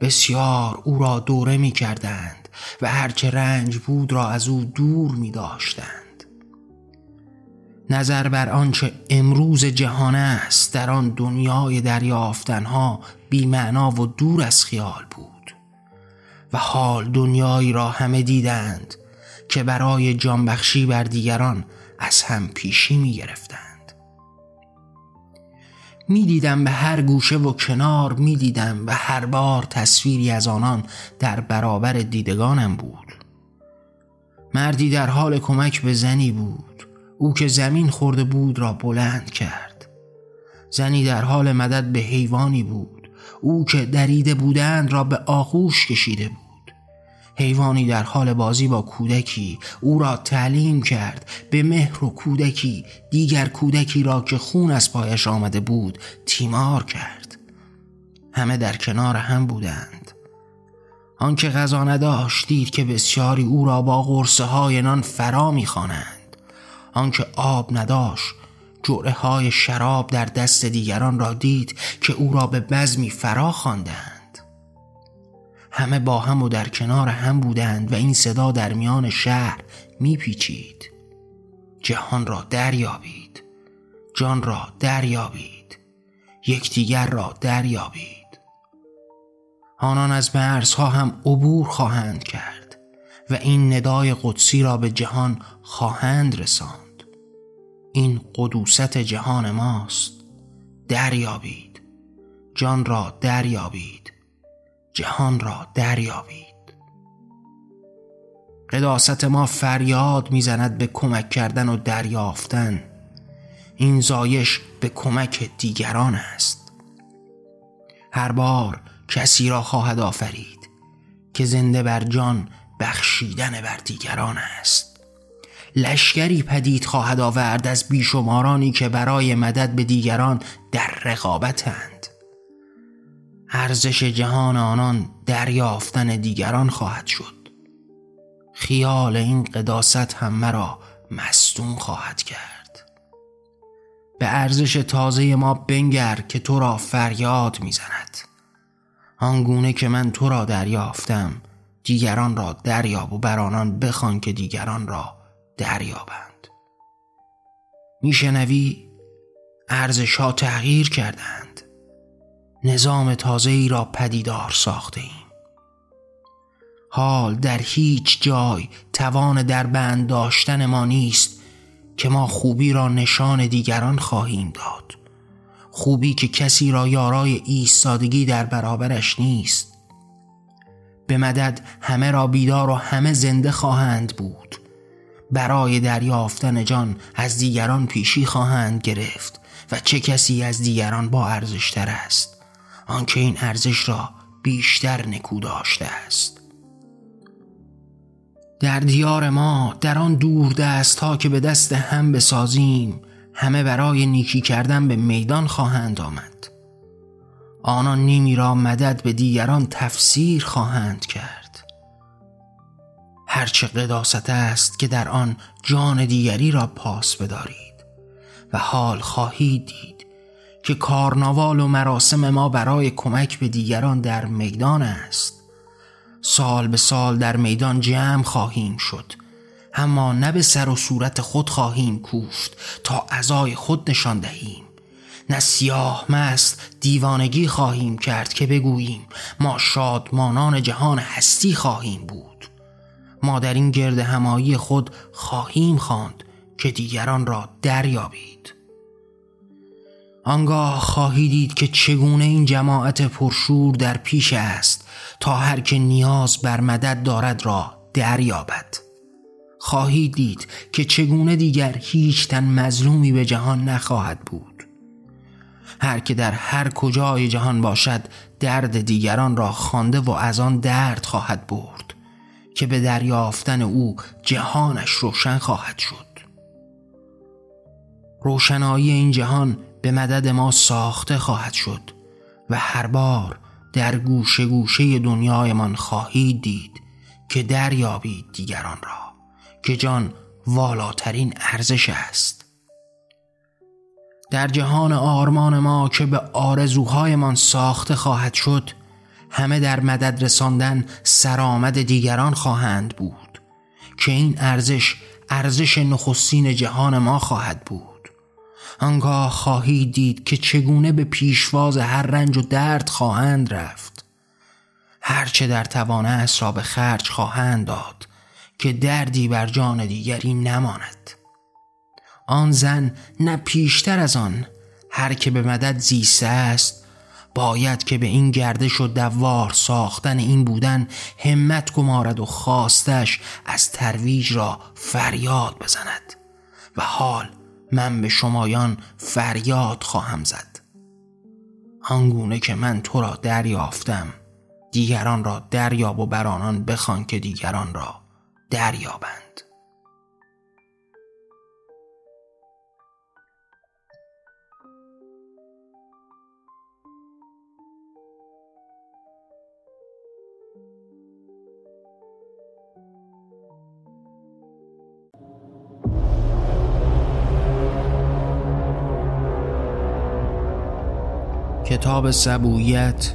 بسیار او را دوره می کردند و هرچه رنج بود را از او دور می داشتند نظر بر آنچه امروز جهان است در آن دنیای دریافتنها بیمعنا و دور از خیال بود و حال دنیایی را همه دیدند که برای جانبخشی بر دیگران از هم پیشی می گرفتند می‌دیدم به هر گوشه و کنار می‌دیدم و هر بار تصویری از آنان در برابر دیدگانم بود. مردی در حال کمک به زنی بود. او که زمین خورده بود را بلند کرد. زنی در حال مدد به حیوانی بود. او که دریده بودند را به آغوش کشیده بود. حیوانی در حال بازی با کودکی او را تعلیم کرد. به مهر و کودکی دیگر کودکی را که خون از پایش آمده بود تیمار کرد. همه در کنار هم بودند. آنکه غذا نداشت دید که بسیاری او را با غرصه های نان فرا می‌خوانند. آنکه آب نداشت. جوره های شراب در دست دیگران را دید که او را به بزمی فرا خواندند. همه با هم و در کنار هم بودند و این صدا در میان شهر میپیچید. جهان را دریابید. جان را دریابید. یکدیگر را دریابید. آنان از مرزها هم عبور خواهند کرد. و این ندای قدسی را به جهان خواهند رساند. این قدوست جهان ماست. دریابید. جان را دریابید. جهان را دریابید. قداست ما فریاد می‌زند به کمک کردن و دریافتن. این زایش به کمک دیگران است. هر بار کسی را خواهد آفرید که زنده بر جان بخشیدن بر دیگران است. لشکری پدید خواهد آورد از بیشمارانی که برای مدد به دیگران در رقابتند. ارزش جهان آنان دریافتن دیگران خواهد شد. خیال این قداست هم مرا مستون خواهد کرد. به ارزش تازه ما بنگر که تو را فریاد می‌زند. آنگونه که من تو را دریافتم دیگران را دریاب و بر آنان بخوان که دیگران را دریابند. میشنوی ارزش ها تغییر کردند. نظام تازه ای را پدیدار ساخته ایم حال در هیچ جای توان در بند داشتن ما نیست که ما خوبی را نشان دیگران خواهیم داد. خوبی که کسی را یارای ایستادگی در برابرش نیست. به مدد همه را بیدار و همه زنده خواهند بود. برای دریافتن جان از دیگران پیشی خواهند گرفت و چه کسی از دیگران با ارزشتر است؟ آنکه این ارزش را بیشتر نکو داشته است. در دیار ما در آن دور دست ها که به دست هم بسازیم همه برای نیکی کردن به میدان خواهند آمد. آنان نیمی را مدد به دیگران تفسیر خواهند کرد. هرچه قداست است که در آن جان دیگری را پاس بدارید و حال خواهید دید که کارناوال و مراسم ما برای کمک به دیگران در میدان است. سال به سال در میدان جمع خواهیم شد اما نه به سر و صورت خود خواهیم کوفت تا ازای خود نشان دهیم. نه سیاه مست دیوانگی خواهیم کرد که بگوییم ما شادمانان جهان هستی خواهیم بود. ما در این گرد همایی خود خواهیم خواند که دیگران را دریابید. آنگاه خواهی دید که چگونه این جماعت پرشور در پیش است تا هر که نیاز بر مدد دارد را دریابد. خواهید دید که چگونه دیگر هیچ تن مظلومی به جهان نخواهد بود. هر که در هر کجای جهان باشد درد دیگران را خوانده و از آن درد خواهد برد که به دریافتن او جهانش روشن خواهد شد. روشنایی این جهان به مدد ما ساخته خواهد شد و هر بار در گوشه گوشه دنیایمان خواهید دید که دریابید دیگران را که جان والاترین ارزش است. در جهان آرمان ما که به آرزوهایمان ساخته خواهد شد همه در مدد رساندن سرآمد دیگران خواهند بود که این ارزش ارزش نخستین جهان ما خواهد بود. آنگاه خواهید دید که چگونه به پیشواز هر رنج و درد خواهند رفت. هرچه در توانه است را به خرج خواهند داد که دردی بر جان دیگری نماند. آن زن نه پیشتر از آن. هر که به مدد زیسته است باید که به این گردش و دوار ساختن این بودن همت گمارد و خواستش از ترویج را فریاد بزند. و حال من به شمایان فریاد خواهم زد. آنگونه که من تو را دریافتم دیگران را دریاب و بر آنان بخوان که دیگران را دریابند. کتاب سبویت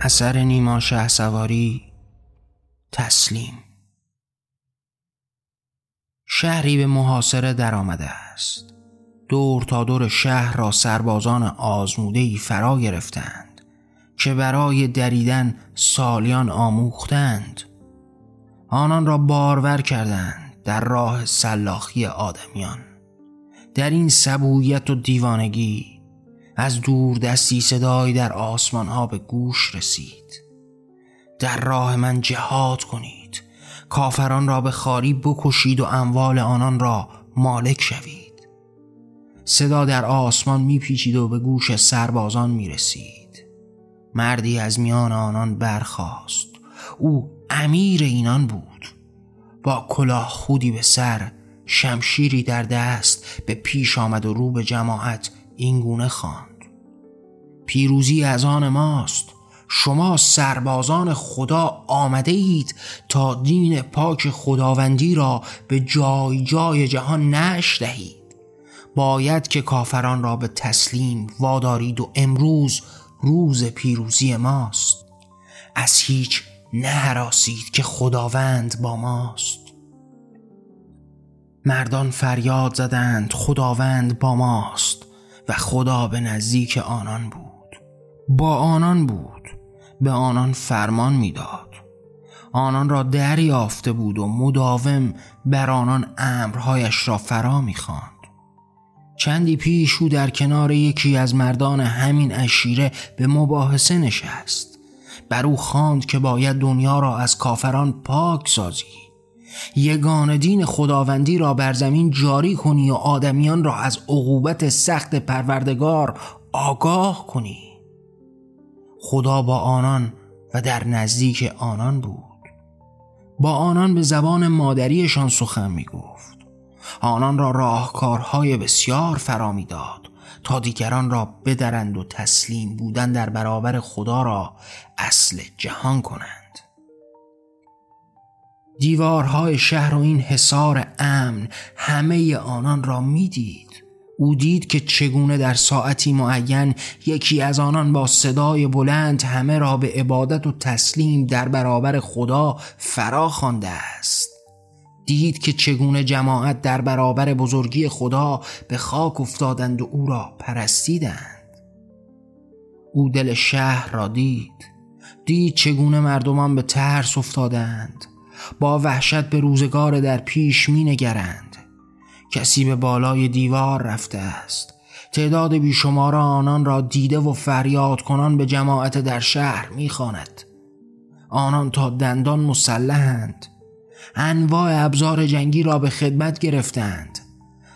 اثر نیما شه سواری تسلیم. شهری به محاصره در آمده است. دور تا دور شهر را سربازان آزموده فرا گرفتند که برای دریدن سالیان آموختند. آنان را بارور کردند در راه سلاخی آدمیان. در این سبویت و دیوانگی از دور دستی صدایی در آسمان ها به گوش رسید. در راه من جهاد کنید. کافران را به خاری بکشید و اموال آنان را مالک شوید. صدا در آسمان میپیچید و به گوش سربازان می‌رسید. مردی از میان آنان برخاست. او امیر اینان بود. با کلاه خودی به سر شمشیری در دست به پیش آمد و رو به جماعت این گونه خواند. پیروزی از آن ماست. شما سربازان خدا آمده اید تا دین پاک خداوندی را به جای جای جهان نش دهید. باید که کافران را به تسلیم وادارید و امروز روز پیروزی ماست. از هیچ نهراسید که خداوند با ماست. مردان فریاد زدند خداوند با ماست و خدا به نزدیک آنان بود. با آنان بود به آنان فرمان می‌داد. آنان را دریافته بود و مداوم بر آنان امرهایش را فرا می‌خواند. چندی پیش او در کنار یکی از مردان همین اشیره به مباحثه نشست. بر او خواند که باید دنیا را از کافران پاک سازی. یگان دین خداوندی را بر زمین جاری کنی و آدمیان را از عقوبت سخت پروردگار آگاه کنی. خدا با آنان و در نزدیک آنان بود. با آنان به زبان مادریشان سخن می گفت آنان را راهکارهای بسیار فرا داد تا دیگران را بدرند و تسلیم بودن در برابر خدا را اصل جهان کنند. دیوارهای شهر و این حصار امن همه آنان را می‌دید. او دید که چگونه در ساعتی معین یکی از آنان با صدای بلند همه را به عبادت و تسلیم در برابر خدا فرا خوانده است. دید که چگونه جماعت در برابر بزرگی خدا به خاک افتادند و او را پرستیدند. او دل شهر را دید. دید چگونه مردمان به ترس افتادند. با وحشت به روزگار در پیش می نگرند. کسی به بالای دیوار رفته است. تعداد بیشمار آنان را دیده و فریاد کنان به جماعت در شهر می‌خواند. آنان تا دندان مسلحند. انواع ابزار جنگی را به خدمت گرفتند.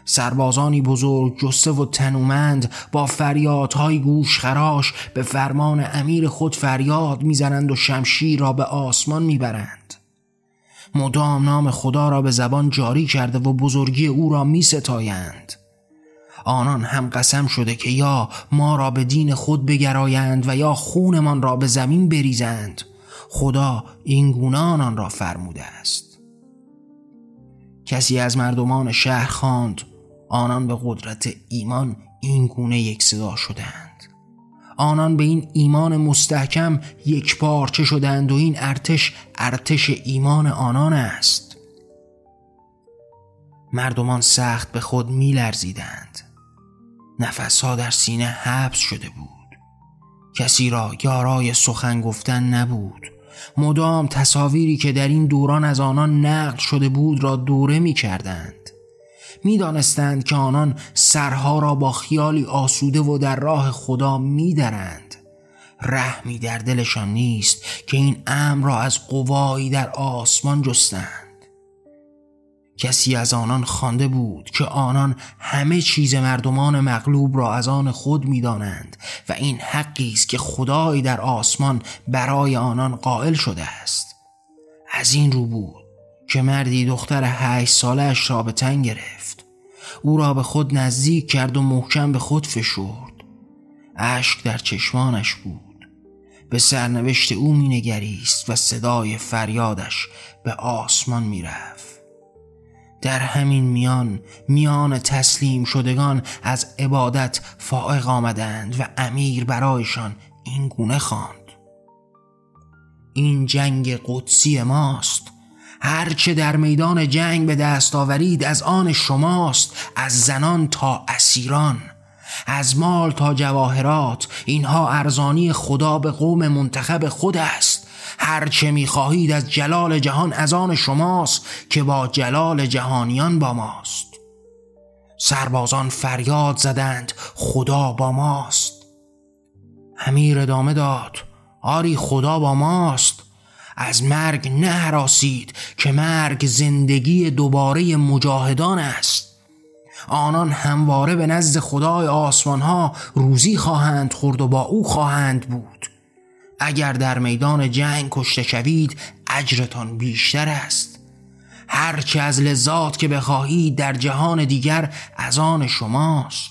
سربازانی بزرگ جسته و تنومند با فریادهای گوش خراش به فرمان امیر خود فریاد می‌زنند و شمشیر را به آسمان می‌برند. مدام نام خدا را به زبان جاری کرده و بزرگی او را می ستایند. آنان هم قسم شده که یا ما را به دین خود بگرایند و یا خونمان را به زمین بریزند. خدا این گونه آنان را فرموده است. کسی از مردمان شهر خواند. آنان به قدرت ایمان این گونه یک صدا شدند. آنان به این ایمان مستحکم یک پارچه شدند و این ارتش ارتش ایمان آنان است. مردمان سخت به خود می لرزیدند نفسها در سینه حبس شده بود. کسی را یارای سخن گفتن نبود. مدام تصاویری که در این دوران از آنان نقل شده بود را دوره می کردند می دانستند که آنان سرها را با خیالی آسوده و در راه خدا می درند. رحمی در دلشان نیست که این امر را از قوایی در آسمان جستند کسی از آنان خوانده بود که آنان همه چیز مردمان مغلوب را از آن خود می‌دانند و این حقی است که خدایی در آسمان برای آنان قائل شده است از این رو بود که مردی دختر هشت سالش را به تن گرفت. او را به خود نزدیک کرد و محکم به خود فشرد. اشک در چشمانش بود. به سرنوشت او مینگریست و صدای فریادش به آسمان می‌رفت. در همین میان میان تسلیم شدگان از عبادت فائق آمدند و امیر برایشان این گونه خواند. این جنگ قدسی ماست هرچه در میدان جنگ به دست آورید از آن شماست از زنان تا اسیران از مال تا جواهرات اینها ارزانی خدا به قوم منتخب خود است. هرچه می‌خواهید از جلال جهان از آن شماست که با جلال جهانیان با ماست. سربازان فریاد زدند خدا با ماست. امیر ادامه داد آری خدا با ماست. از مرگ نه حراسید که مرگ زندگی دوباره مجاهدان است. آنان همواره به نزد خدای آسمان ها روزی خواهند خورد و با او خواهند بود. اگر در میدان جنگ کشته شوید اجرتان بیشتر است. هرچه از لذات که بخواهید در جهان دیگر از آن شماست.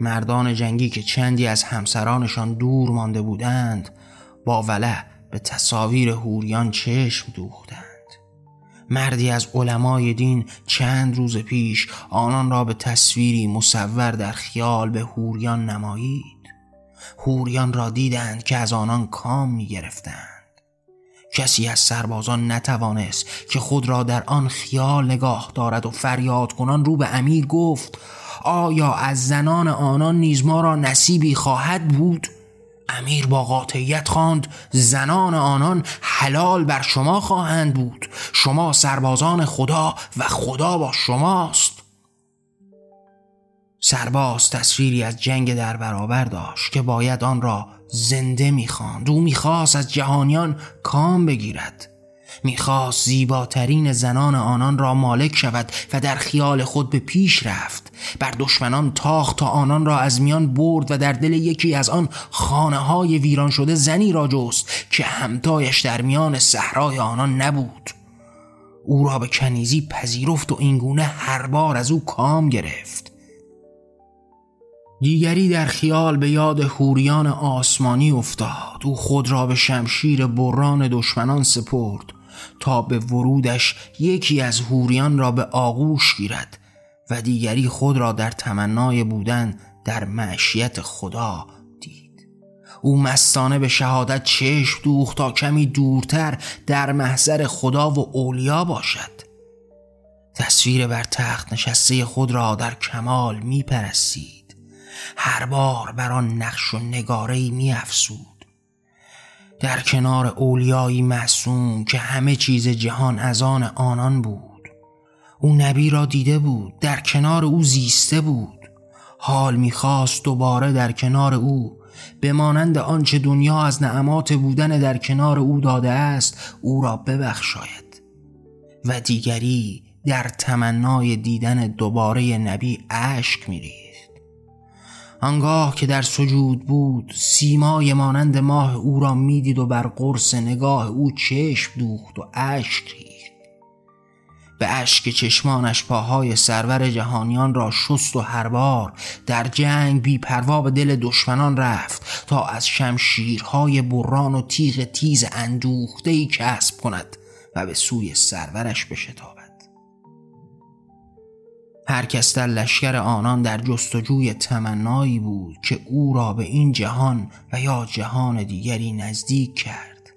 مردان جنگی که چندی از همسرانشان دور مانده بودند با ولع به تصاویر هوریان چشم دوختند. مردی از علمای دین چند روز پیش آنان را به تصویری مصور در خیال به هوریان نمایید. هوریان را دیدند که از آنان کام می گرفتند کسی از سربازان نتوانست که خود را در آن خیال نگاه دارد و فریاد کنان رو به امیر گفت آیا از زنان آنان نیز ما را نصیبی خواهد بود؟ امیر با قاطعیت خواند زنان آنان حلال بر شما خواهند بود. شما سربازان خدا و خدا با شماست. سرباز تصویری از جنگ در برابر داشت که باید آن را زنده می‌خواند. او می‌خواست از جهانیان کام بگیرد. می‌خواست زیباترین زنان آنان را مالک شود و در خیال خود به پیش رفت. بر دشمنان تاخت تا آنان را از میان برد و در دل یکی از آن خانه های ویران شده زنی را جست که همتایش در میان صحرای آنان نبود. او را به کنیزی پذیرفت و اینگونه هر بار از او کام گرفت. دیگری در خیال به یاد حوریان آسمانی افتاد. او خود را به شمشیر بران دشمنان سپرد. تا به ورودش یکی از هوریان را به آغوش گیرد و دیگری خود را در تمنای بودن در معشیت خدا دید. او مستانه به شهادت چشم دوخت تا کمی دورتر در محضر خدا و اولیا باشد. تصویر بر تخت نشسته خود را در کمال می پرستید هر بار بر آن نقش و نگاره می افسود در کنار اولیایی معصوم که همه چیز جهان از آن آنان بود. او نبی را دیده بود در کنار او زیسته بود. حال می‌خواست دوباره در کنار او به مانند آنچه دنیا از نعمات بودن در کنار او داده است او را ببخشاید. و دیگری در تمنای دیدن دوباره نبی اشک میریخت. آنگاه که در سجود بود سیمای مانند ماه او را می‌دید و بر قرص نگاه او چشم دوخت و اشک ریخت. به اشک چشمانش پاهای سرور جهانیان را شست و هر بار در جنگ بی پروا به دل دشمنان رفت تا از شمشیرهای بران و تیغ تیز اندوخته ای کسب کند و به سوی سرورش بشتابد. هر کس در لشکر آنان در جستجوی تمنایی بود که او را به این جهان و یا جهان دیگری نزدیک کرد.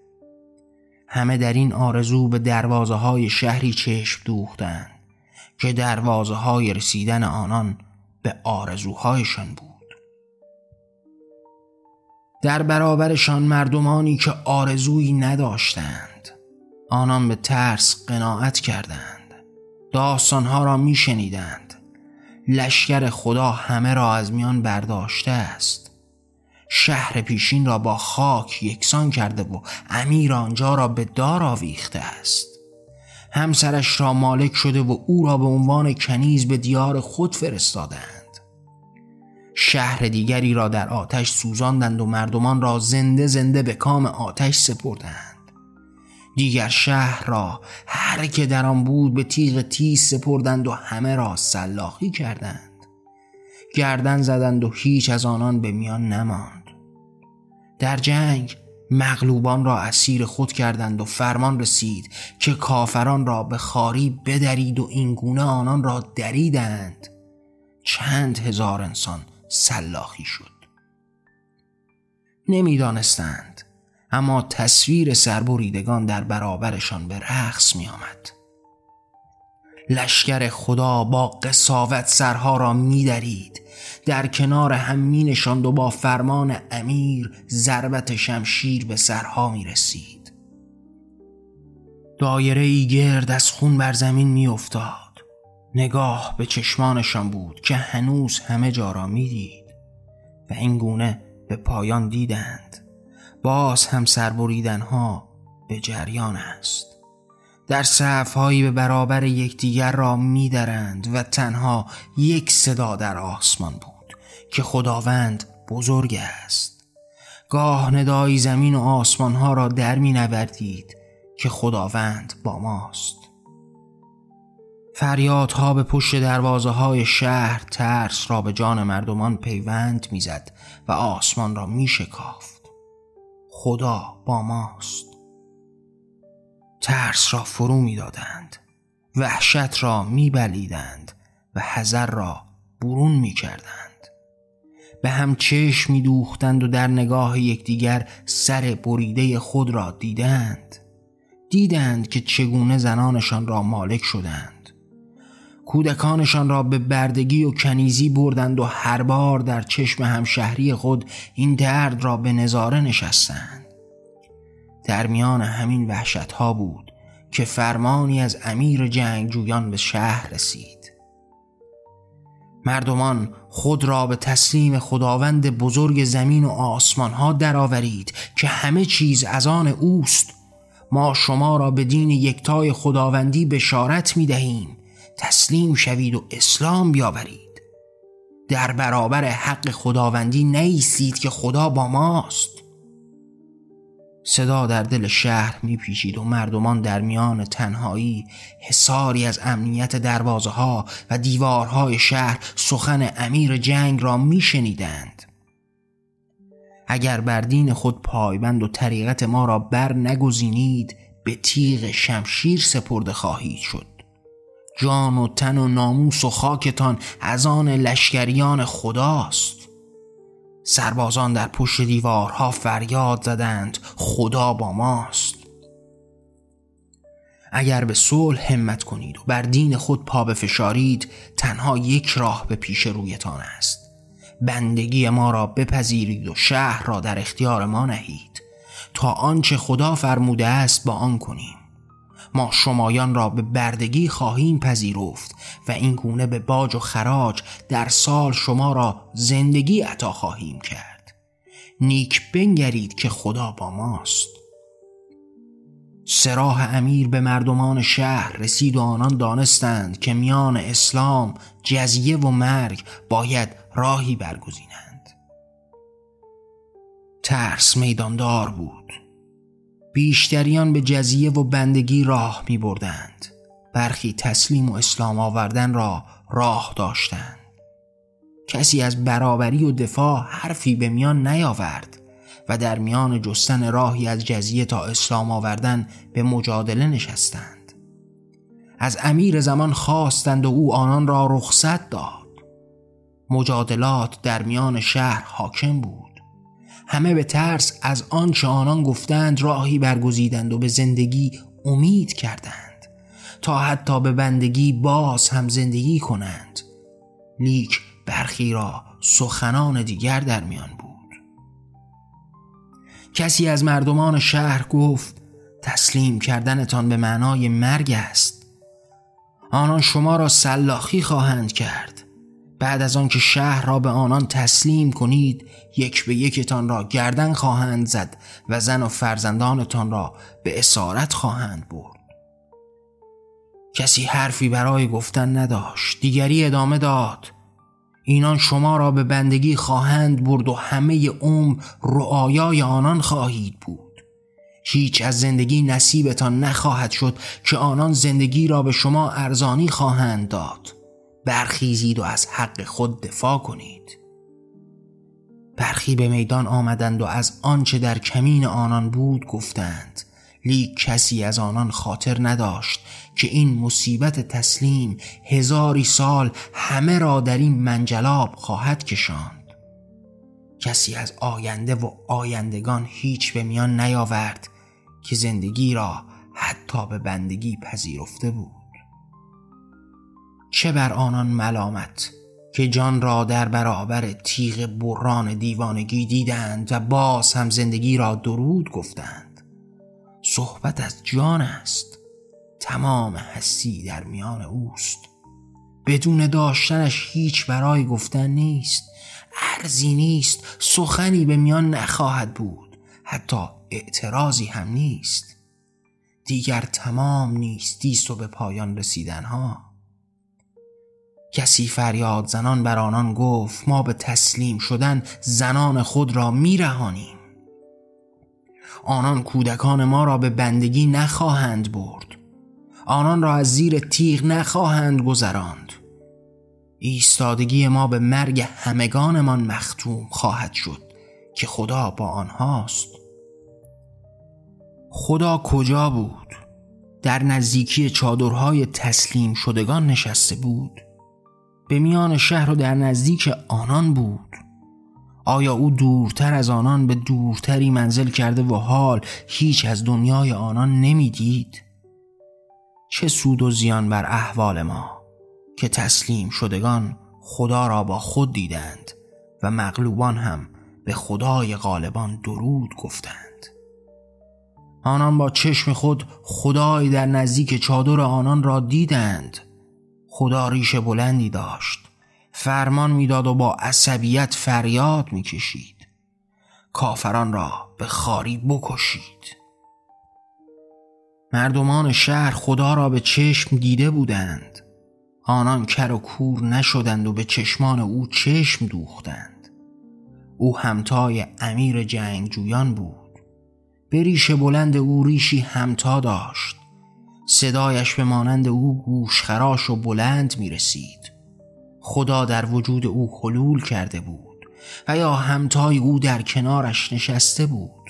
همه در این آرزو به دروازه های شهری چشم دوختند که دروازه های رسیدن آنان به آرزوهایشان بود. در برابرشان مردمانی که آرزویی نداشتند آنان به ترس قناعت کردند. داستانها را میشنیدند. لشکر خدا همه را از میان برداشته است. شهر پیشین را با خاک یکسان کرده و امیر آنجا را به دار آویخته است. همسرش را مالک شده و او را به عنوان کنیز به دیار خود فرستادند. شهر دیگری را در آتش سوزاندند و مردمان را زنده زنده به کام آتش سپردند. دیگر شهر را هر که در آن بود به تیغ تیز سپردند و همه را سلاخی کردند. گردن زدند و هیچ از آنان به میان نماند. در جنگ مغلوبان را اسیر خود کردند و فرمان رسید که کافران را به خاری بدرید و اینگونه آنان را دریدند. چند هزار انسان سلاخی شد. نمی‌دانستند اما تصویر سربریدگان در برابرشان به رقص می آمد. لشکر خدا با قصاوت سرها را میدرید. در کنار هم می نشاند و با فرمان امیر ضربت شمشیر به سرها می رسید دایره ای گرد از خون بر زمین می افتاد نگاه به چشمانشان بود که هنوز همه جا را می دید و این گونه به پایان دیدند. باز هم سربریدنها به جریان است. در صفهایی به برابر یکدیگر را میدرند و تنها یک صدا در آسمان بود که خداوند بزرگ است. گاه ندایی زمین و آسمان ها را در می نوردید که خداوند با ماست. فریادها به پشت دروازه های شهر ترس را به جان مردمان پیوند می‌زد و آسمان را می شکافت خدا با ماست. ترس را فرو می دادند وحشت را می بلیدند و حذر را برون می کردند به هم چشم می دوختند و در نگاه یکدیگر سر بریده خود را دیدند. دیدند که چگونه زنانشان را مالک شدند. کودکانشان را به بردگی و کنیزی بردند و هر بار در چشم همشهری خود این درد را به نظاره نشستند. در میان همین وحشت ها بود که فرمانی از امیر جنگجویان به شهر رسید. مردمان خود را به تسلیم خداوند بزرگ زمین و آسمان ها درآورید که همه چیز از آن اوست. ما شما را به دین یکتای خداوندی بشارت می دهیم تسلیم شوید و اسلام بیاورید. در برابر حق خداوندی نیستید که خدا با ماست. صدا در دل شهر میپیچید و مردمان در میان تنهایی حساری از امنیت دروازه ها و دیوارهای شهر سخن امیر جنگ را میشنیدند. اگر بر دین خود پایبند و طریقت ما را بر نگزینید به تیغ شمشیر سپرده خواهید شد. جان و تن و ناموس و خاکتان از آن لشکریان خداست. سربازان در پشت دیوارها فریاد زدند خدا با ماست. اگر به صلح همت کنید و بر دین خود پا بفشارید تنها یک راه به پیش رویتان است. بندگی ما را بپذیرید و شهر را در اختیار ما نهید. تا آنچه خدا فرموده است با آن کنیم. ما شمایان را به بردگی خواهیم پذیرفت و این گونه به باج و خراج در سال شما را زندگی عطا خواهیم کرد. نیک بنگرید که خدا با ماست. سراح امیر به مردمان شهر رسید و آنان دانستند که میان اسلام جزیه و مرگ باید راهی برگزینند. ترس میداندار بود. بیشتریان به جزیه و بندگی راه می بردند برخی تسلیم و اسلام آوردن را راه داشتند. کسی از برابری و دفاع حرفی به میان نیاورد و در میان جستن راهی از جزیه تا اسلام آوردن به مجادله نشستند. از امیر زمان خواستند و او آنان را رخصت داد. مجادلات در میان شهر حاکم بود. همه به ترس از آنچه آنان گفتند راهی برگزیدند و به زندگی امید کردند. تا حتی به بندگی باز هم زندگی کنند. لیک برخی را سخنان دیگر در میان بود. کسی از مردمان شهر گفت تسلیم کردنتان به معنای مرگ است. آنان شما را سلاخی خواهند کرد. بعد از آنکه شهر را به آنان تسلیم کنید یک به یکتان را گردن خواهند زد و زن و فرزندانتان را به اسارت خواهند برد. کسی حرفی برای گفتن نداشت دیگری ادامه داد اینان شما را به بندگی خواهند برد و همه عمر رعایای آنان خواهید بود. هیچ از زندگی نصیبتان نخواهد شد که آنان زندگی را به شما ارزانی خواهند داد. برخیزید و از حق خود دفاع کنید. برخی به میدان آمدند و از آنچه در کمین آنان بود گفتند لیک کسی از آنان خاطر نداشت که این مصیبت تسلیم هزاری سال همه را در این منجلاب خواهد کشاند. کسی از آینده و آیندگان هیچ به میان نیاورد که زندگی را حتی به بندگی پذیرفته بود. چه بر آنان ملامت که جان را در برابر تیغ بران دیوانگی دیدند و باز هم زندگی را درود گفتند. صحبت از جان است. تمام هستی در میان اوست. بدون داشتنش هیچ برای گفتن نیست. ارزی نیست. سخنی به میان نخواهد بود. حتی اعتراضی هم نیست. دیگر تمام نیستیست و به پایان رسیدنها کسی فریاد زنان بر آنان گفت ما به تسلیم شدن زنان خود را میرهانیم. آنان کودکان ما را به بندگی نخواهند برد. آنان را از زیر تیغ نخواهند گذراند. ایستادگی ما به مرگ همگانمان مختوم خواهد شد که خدا با آنهاست. خدا کجا بود؟ در نزدیکی چادرهای تسلیم شدگان نشسته بود. به میان شهر و در نزدیک آنان بود. آیا او دورتر از آنان به دورتری منزل کرده و حال هیچ از دنیای آنان نمی‌دید؟ چه سود و زیان بر احوال ما که تسلیم شدگان خدا را با خود دیدند و مغلوبان هم به خدای غالبان درود گفتند. آنان با چشم خود خدای در نزدیک چادر آنان را دیدند. خدا ریش بلندی داشت. فرمان می‌داد و با عصبیت فریاد می‌کشید. کافران را به خاری بکشید. مردمان شهر خدا را به چشم دیده بودند. آنان کر و کور نشدند و به چشمان او چشم دوختند. او همتای امیر جنگجویان بود. به ریش بلند او ریشی همتا داشت. صدایش به مانند او گوشخراش و بلند می رسید خدا در وجود او حلول کرده بود و یا همتای او در کنارش نشسته بود.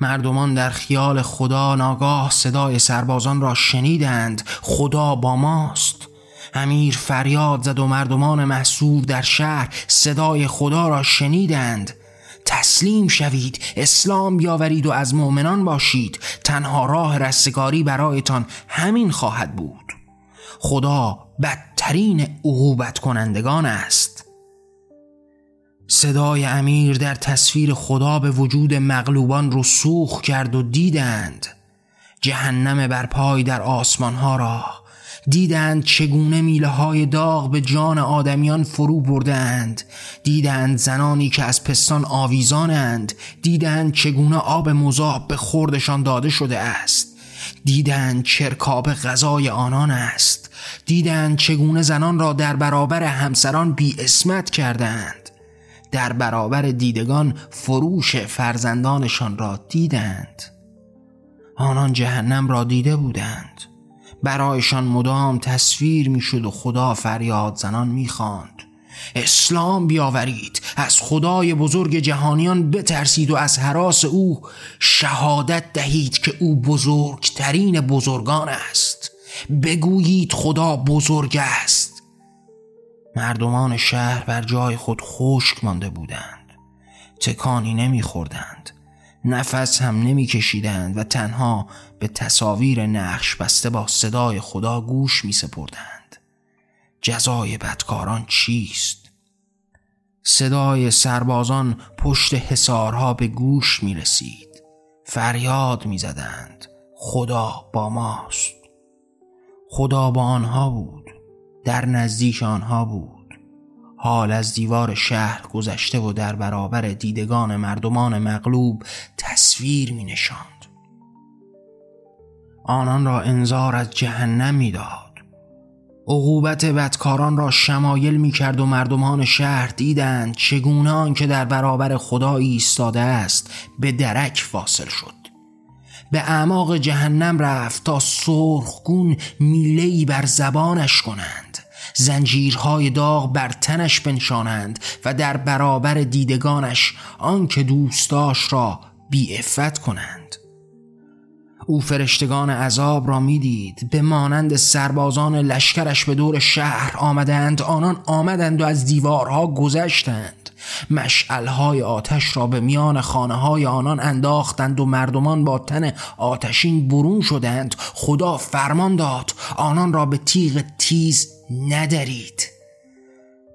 مردمان در خیال خدا ناگاه صدای سربازان را شنیدند. خدا با ماست. امیر فریاد زد و مردمان محصور در شهر صدای خدا را شنیدند. تسلیم شوید اسلام بیاورید و از مؤمنان باشید. تنها راه رستگاری برایتان همین خواهد بود. خدا بدترین عقوبت کنندگان است. صدای امیر در تصویر خدا به وجود مغلوبان رسوخ کرد و دیدند. جهنم بر پای در آسمان ها را دیدند چگونه میله های داغ به جان آدمیان فرو بردند دیدند زنانی که از پستان آویزانند. دیدند چگونه آب مذاب به خوردشان داده شده است. دیدند چرکاب غذای آنان است. دیدند چگونه زنان را در برابر همسران بی اسمت کردند. در برابر دیدگان فروش فرزندانشان را دیدند. آنان جهنم را دیده بودند. برایشان مدام تصویر می‌شد و خدا فریاد زنان می‌خواند. اسلام بیاورید از خدای بزرگ جهانیان بترسید و از حراس او شهادت دهید که او بزرگترین بزرگان است. بگویید خدا بزرگ است. مردمان شهر بر جای خود خشک مانده بودند. تکانی نمیخوردند. نفس هم نمیکشیدند و تنها به تصاویر نقش بسته با صدای خدا گوش می سپردند. جزای بدکاران چیست؟ صدای سربازان پشت حسارها به گوش می رسید. فریاد می زدند. خدا با ماست. خدا با آنها بود. در نزدیک آنها بود. حال از دیوار شهر گذشته و در برابر دیدگان مردمان مغلوب تصویر می نشاند. آنان را انذار از جهنم می‌داد عقوبت بدکاران را شمایل می کرد و مردمان شهر دیدند چگونه آن که در برابر خدا ایستاده است به درک فاصل شد. به اعماق جهنم رفت تا سرخگون میلهی بر زبانش کنند. زنجیرهای داغ بر تنش بنشانند و در برابر دیدگانش آنکه دوستاش را بی کنند. او فرشتگان عذاب را می‌دید. به مانند سربازان لشکرش به دور شهر آمدند. آنان آمدند و از دیوارها گذشتند. مشعلهای آتش را به میان خانه های آنان انداختند و مردمان با تن آتشین برون شدند. خدا فرمان داد آنان را به تیغ تیز ندارید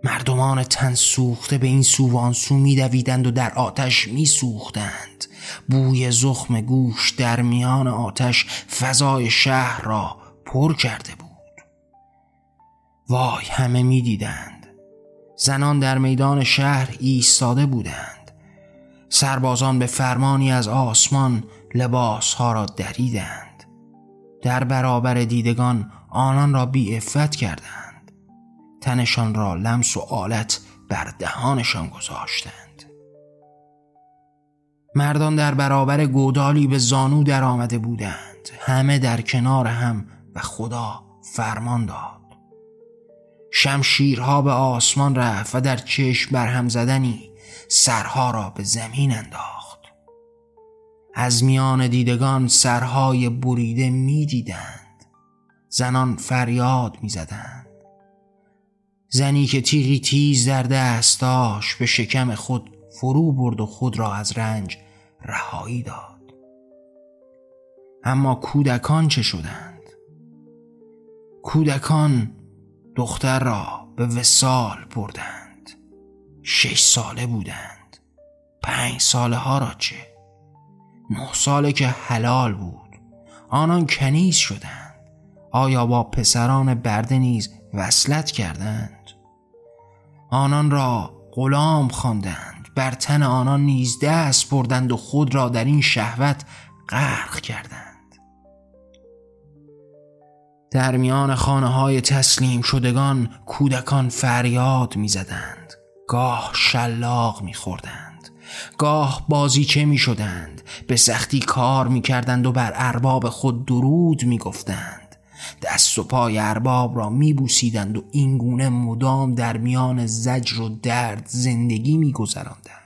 مردمان تن سوخته به این سو سو میدویدند و در آتش میسوختند. بوی زخم گوش در میان آتش فضای شهر را پر کرده بود. وای همه می‌دیدند. زنان در میدان شهر ایستاده بودند. سربازان به فرمانی از آسمان لباسها را دریدند. در برابر دیدگان آنان را بی افت کردند. تنشان را لمس و آلت بر دهانشان گذاشتند. مردان در برابر گودالی به زانو در آمده بودند. همه در کنار هم و خدا فرمان داد. شمشیرها به آسمان رفت و در چشم برهم زدنی سرها را به زمین انداخت. از میان دیدگان سرهای بریده می‌دیدند زنان فریاد می‌زدند زنی که تیغی تیز در دست داشت به شکم خود فرو برد و خود را از رنج رهایی داد. اما کودکان چه شدند؟ کودکان دختر را به وسال بردند. شش ساله بودند. پنج ساله ها را چه؟ نه ساله که حلال بود. آنان کنیز شدند. آیا با پسران برده نیز وصلت کردند؟ آنان را غلام خواندند. بر تن آنان نیز دست بردند و خود را در این شهوت غرق کردند. در میان خانه های تسلیم شدگان کودکان فریاد می‌زدند. گاه شلاق میخوردند. گاه بازیچه می شدند به سختی کار می کردند و بر ارباب خود درود می گفتند دست و پای ارباب را میبوسیدند و اینگونه مدام در میان زجر و درد زندگی میگذراندند.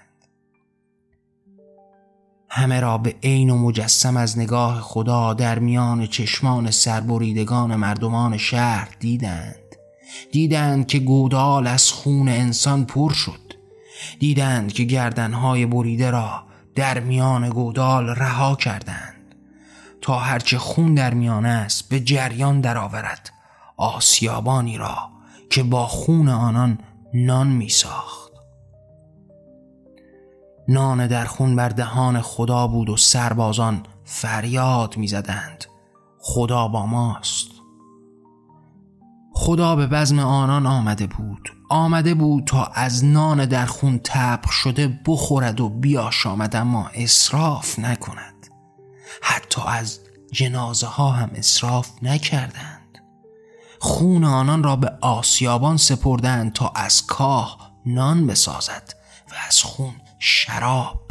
همه را به عین و مجسم از نگاه خدا در میان چشمان سربریدگان مردمان شهر دیدند. دیدند که گودال از خون انسان پر شد. دیدند که گردنهای بریده را در میان گودال رها کردند. تا هرچه خون در میان است به جریان درآورد آسیابانی را که با خون آنان نان می ساخت نان در خون بر دهان خدا بود و سربازان فریاد می‌زدند. خدا با ماست. خدا به بزم آنان آمده بود. آمده بود تا از نان در خون تبخ شده بخورد و بیاشامد اما اصراف نکند. حتی از جنازه ها هم اصراف نکردند. خون آنان را به آسیابان سپردند تا از کاه نان بسازد و از خون شراب.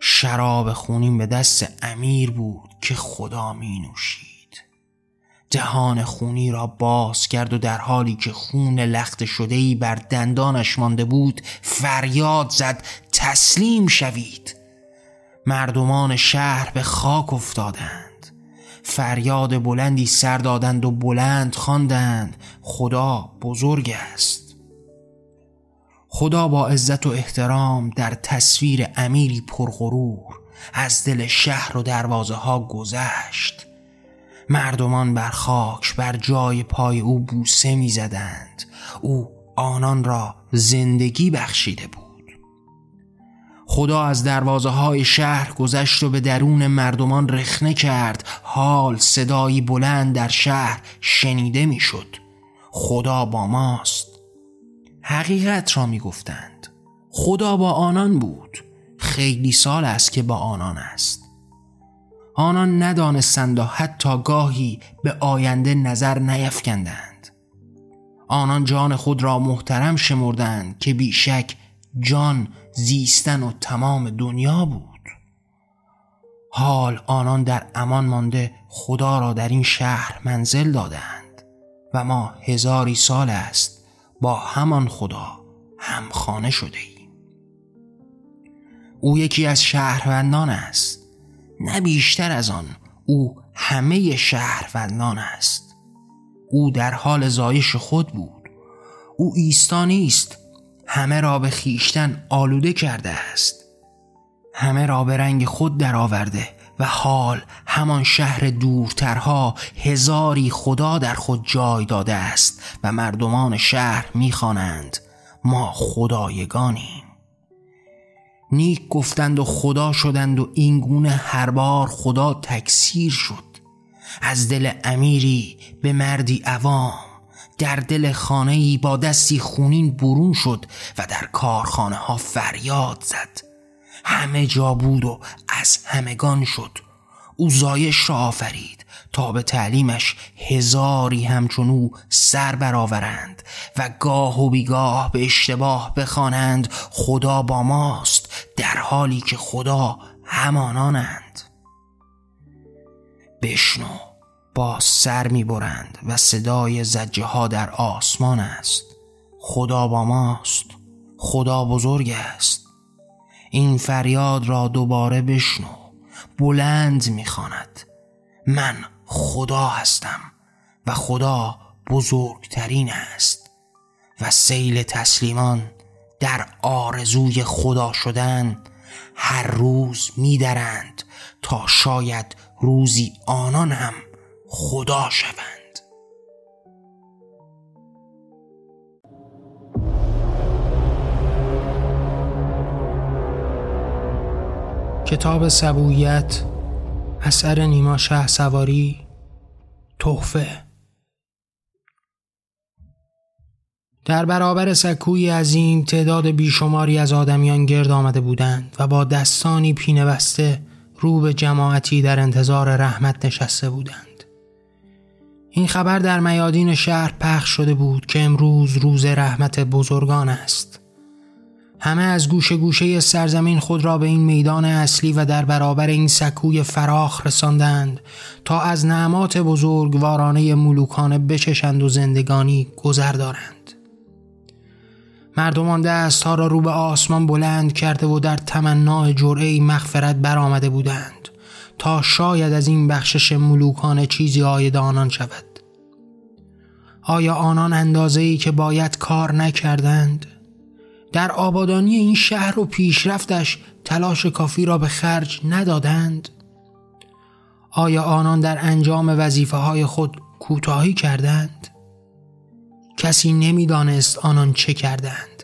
شراب خونین به دست امیر بود که خدا می نوشید دهان خونی را باز کرد و در حالی که خون لخت شده ای بر دندانش مانده بود فریاد زد تسلیم شوید. مردمان شهر به خاک افتادند. فریاد بلندی سر دادند و بلند خواندند. خدا بزرگ است. خدا با عزت و احترام در تصویر امیری پرغرور از دل شهر و دروازه ها گذشت. مردمان بر خاک بر جای پای او بوسه می زدند. او آنان را زندگی بخشیده بود. خدا از دروازه های شهر گذشت و به درون مردمان رخنه کرد. حال صدایی بلند در شهر شنیده می‌شد. خدا با ماست. حقیقت را می گفتند خدا با آنان بود. خیلی سال است که با آنان است. آنان ندانستند و حتی گاهی به آینده نظر نیفکندند. آنان جان خود را محترم شمردند که بیشک جان زیستن و تمام دنیا بود. حال آنان در امان مانده خدا را در این شهر منزل دادند و ما هزاری سال است با همان خدا همخانه شده ایم. او یکی از شهروندان است نه بیشتر از آن او همه شهروندان است. او در حال زایش خود بود. او ایستانی است همه را به خیشتن آلوده کرده است. همه را به رنگ خود درآورده و حال همان شهر دورترها هزاری خدا در خود جای داده است و مردمان شهر می‌خوانند. ما خدایگانیم. نیک گفتند و خدا شدند و این گونه هر بار خدا تکثیر شد. از دل امیری به مردی عوام. در دل خانه با دستی خونین برون شد و در کارخانه ها فریاد زد. همه جا بود و از همگان شد. او زایش را آفرید تا به تعلیمش هزاری همچون سر برآورند و گاه و بیگاه به اشتباه بخوانند. خدا با ماست در حالی که خدا همانانند. بشنو. با سر می‌برند و صدای زجه ها در آسمان است. خدا با ماست خدا بزرگ است. این فریاد را دوباره بشنو بلند می‌خواند. من خدا هستم و خدا بزرگترین است و سیل تسلیمان در آرزوی خدا شدن هر روز میدرند تا شاید روزی آنان هم خدا شوند. کتاب سبویت اثر نیما شه سواری تحفه. در برابر سکوی عظیم تعداد بیشماری از آدمیان گرد آمده بودند و با دستانی پینه بسته رو به جماعتی در انتظار رحمت نشسته بودند. این خبر در میادین شهر پخش شده بود که امروز روز رحمت بزرگان است. همه از گوشه گوشه سرزمین خود را به این میدان اصلی و در برابر این سکوی فراخ رساندند تا از نعمات وارانه ملوکانه بچشند و زندگانی گذر دارند. مردمان دستها را رو به آسمان بلند کرده و در تمنا جرعه مغفرت برآمده بودند تا شاید از این بخشش ملوکانه چیزی آید آنان شود. آیا آنان اندازه ای که باید کار نکردند؟ در آبادانی این شهر و پیشرفتش تلاش کافی را به خرج ندادند؟ آیا آنان در انجام وظیفه های خود کوتاهی کردند؟ کسی نمی‌دانست آنان چه کردند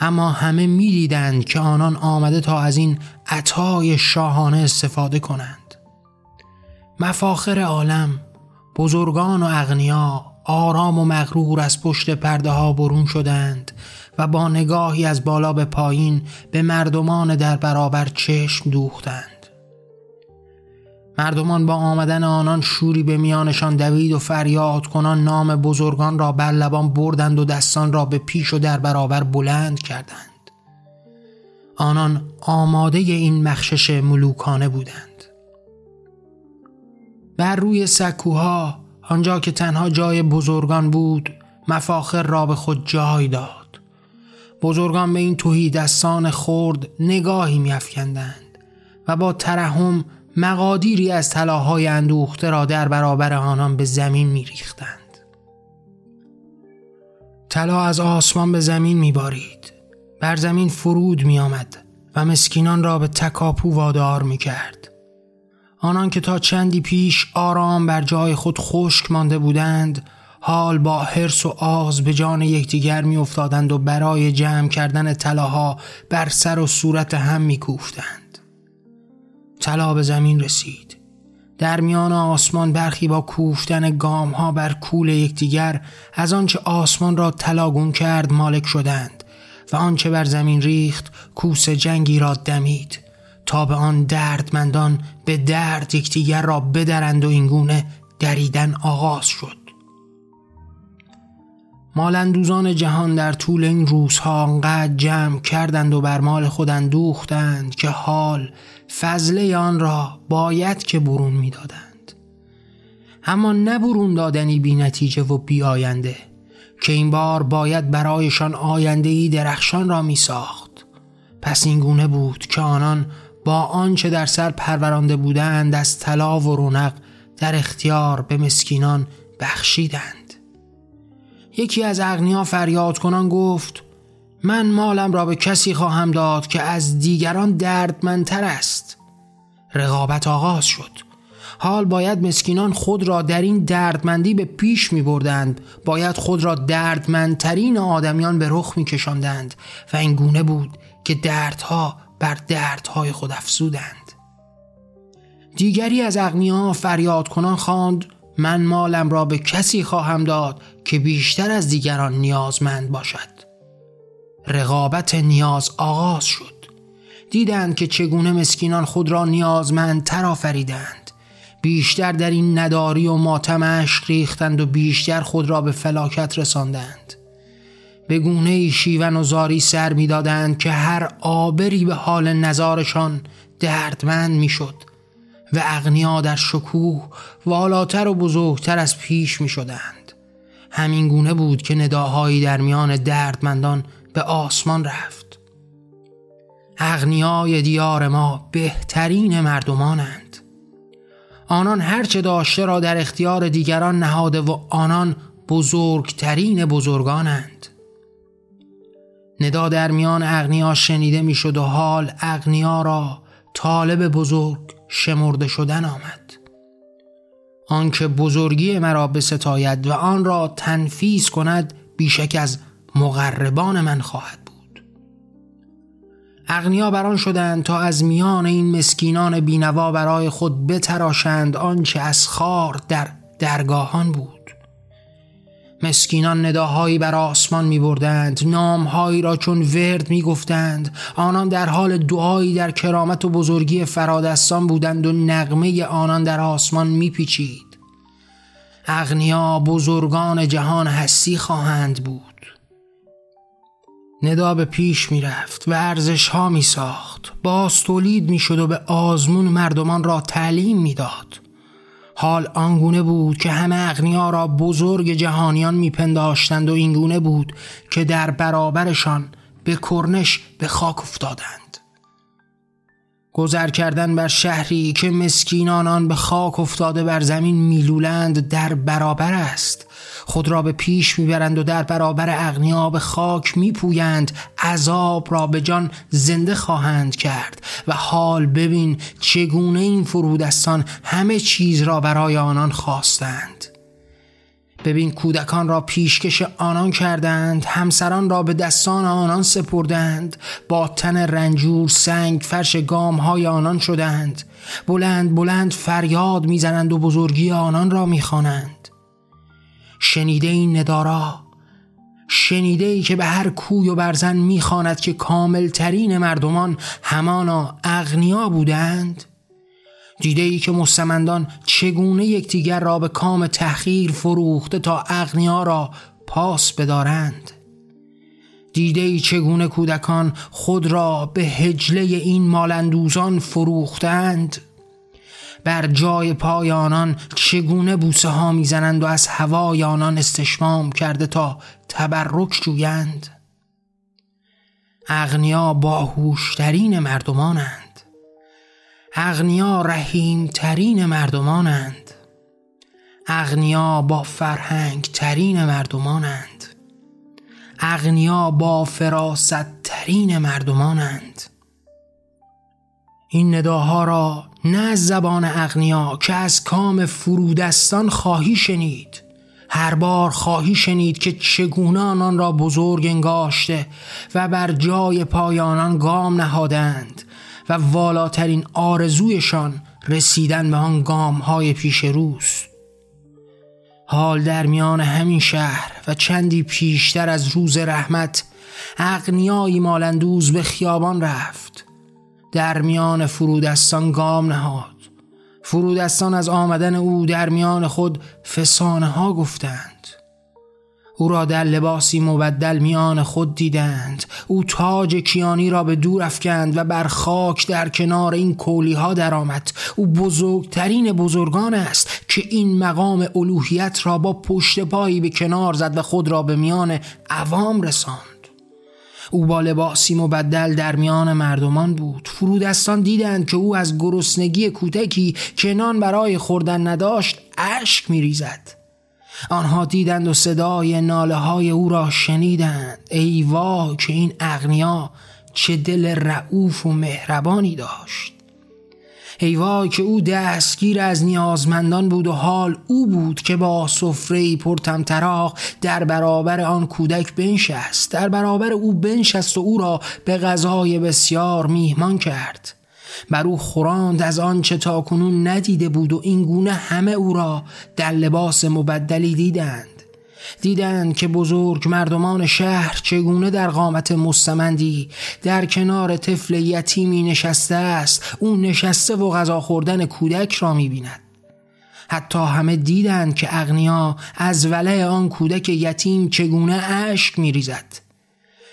اما همه می‌دیدند که آنان آمده تا از این عطای شاهانه استفاده کنند مفاخر عالم بزرگان و اغنیا آرام و مغرور از پشت پرده ها برون شدند و با نگاهی از بالا به پایین به مردمان در برابر چشم دوختند. مردمان با آمدن آنان شوری به میانشان دوید و فریاد کنان نام بزرگان را بر لبان بردند و دستان را به پیش و در برابر بلند کردند. آنان آماده این مخشش ملوکانه بودند. بر روی سکوها آنجا که تنها جای بزرگان بود مفاخر را به خود جای داد. بزرگان به این توهی دستان خورد نگاهی میافکندند و با ترحم مقادیری از طلاهای اندوخته را در برابر آنان به زمین میریختند. طلا از آسمان به زمین میبارید. بر زمین فرود میآمد و مسکینان را به تکاپو وادار می‌کرد. آنان که تا چندی پیش آرام بر جای خود خشک مانده بودند حال با حرس و آز به جان یکدیگر میافتادند و برای جمع کردن طلاها بر سر و صورت هم میکوفتند. طلا به زمین رسید. در میان آسمان برخی با کوفتن گام ها بر کول یکدیگر از آنچه آسمان را طلاگون کرد مالک شدند و آنچه بر زمین ریخت کوس جنگی را دمید. تا به آن دردمندان به درد یکدیگر را بدرند و اینگونه دریدن آغاز شد. مالندوزان جهان در طول این روزها انقدر جمع کردند و بر مال خود اندوختند که حال فضله آن را باید که برون می‌دادند. اما نه برون دادنی بی نتیجه و بی آینده که این بار باید برایشان آینده ای درخشان را می ساخت پس این گونه بود که آنان با آنچه در سر پرورانده بودند از طلا و رونق در اختیار به مسکینان بخشیدند. یکی از اغنیا فریاد کنان گفت من مالم را به کسی خواهم داد که از دیگران دردمندتر است. رقابت آغاز شد. حال باید مسکینان خود را در این دردمندی به پیش می بردند باید خود را دردمندترین آدمیان به رخ می کشندند و این گونه بود که دردها بر دردهای خود افزودند. دیگری از اغنیا فریاد کنان خواند من مالم را به کسی خواهم داد که بیشتر از دیگران نیازمند باشد. رقابت نیاز آغاز شد. دیدند که چگونه مسکینان خود را نیازمندتر آفریدند. بیشتر در این نداری و ماتم عشق ریختند و بیشتر خود را به فلاکت رساندند. به گونه شیون و زاری سر می‌دادند که هر آبری به حال نظارشان دردمند می‌شد و اغنیا در شکوه والاتر و بزرگتر از پیش می شدند همین گونه بود که نداهایی در میان دردمندان به آسمان رفت. اغنیای دیار ما بهترین مردمانند. آنان هرچه داشته را در اختیار دیگران نهاده و آنان بزرگترین بزرگانند. ندا در میان اغنیا شنیده می‌شد و حال اغنیا را طالب بزرگ شمرده شدن آمد. آنکه بزرگی مرا بستاید و آن را تنفیز کند بیشک از مغربان من خواهد بود. اغنیا بران شدند تا از میان این مسکینان بینوا برای خود بتراشند آنچه از خار در درگاهان بود. مسکینان نداهایی بر آسمان می بردند نامهایی را چون ورد می گفتند آنان در حال دعایی در کرامت و بزرگی فرادستان بودند و نغمه آنان در آسمان می پیچید اغنیا بزرگان جهان هستی خواهند بود. ندا به پیش می رفت و ارزش ها می ساخت باز تولید می شد و به آزمون مردمان را تعلیم می داد حال آنگونه بود که همه اغنیا را بزرگ جهانیان میپنداشتند و اینگونه بود که در برابرشان به کرنش به خاک افتادند. گذر کردن بر شهری که مسکینان آن به خاک افتاده بر زمین میلولند در برابر است. خود را به پیش می‌برند و در برابر اغنیا به خاک میپویند. عذاب را به جان زنده خواهند کرد. و حال ببین چگونه این فرودستان همه چیز را برای آنان خواستند. ببین کودکان را پیشکش آنان کردند همسران را به دستان آنان سپردند. با تن رنجور سنگ فرش گام های آنان شدند. بلند بلند فریاد می‌زنند و بزرگی آنان را می‌خوانند. شنیده این ندارا؟ شنیده ای که به هر کوی و برزن می‌خواند که کاملترین مردمان همانا اغنیا بودند؟ دیده ای که مستمندان چگونه یکدیگر را به کام تحقیر فروخته تا اغنیا را پاس بدارند؟ دیده ای چگونه کودکان خود را به هجله این مالندوزان فروختند؟ بر جای پای آنان چگونه بوسه ها می‌زنند و از هوای آنان استشمام کرده تا تبرک جویند؟ اغنیا باهوشترین مردمانند. اغنیا رحیم ترین مردمانند. اغنیا با فرهنگ ترین مردمانند. اغنیا با فراست ترین مردمانند. این نداها را نه از زبان اغنیا که از کام فرودستان خواهی شنید. هر بار خواهی شنید که چگونه آنان را بزرگ انگاشته و بر جای پایانان گام نهادند و والاترین آرزویشان رسیدن به آن گام های پیش روست حال در میان همین شهر و چندی پیشتر از روز رحمت اغنیایی مالندوز به خیابان رفت. در میان فرودستان گام نهاد. فرودستان از آمدن او در میان خود فسانه ها گفتند. او را در لباسی مبدل میان خود دیدند. او تاج کیانی را به دور افکند و بر خاک در کنار این کولی ها درآمد. او بزرگترین بزرگان است که این مقام الوهیت را با پشت پایی به کنار زد و خود را به میان عوام رساند. او با لباسی مبدل در میان مردمان بود. فرودستان دیدند که او از گرسنگی کوتکی کنان برای خوردن نداشت اشک میریزد. آنها دیدند و صدای ناله های او را شنیدند. ای وا که این اغنیا چه دل رعوف و مهربانی داشت! ای وای که او دستگیر از نیازمندان بود و حال او بود که با سفره پرتمطراق در برابر آن کودک بنشست. در برابر او بنشست و او را به غذای بسیار میهمان کرد. بر او خوراند از آنچه تاکنون ندیده بود و این گونه همه او را در لباس مبدلی دیدند. دیدند که بزرگ مردمان شهر چگونه در قامت مستمندی در کنار طفل یتیمی نشسته است او نشسته و غذا خوردن کودک را می‌بیند. حتی همه دیدند که اغنیا از وله آن کودک یتیم چگونه اشک میریزد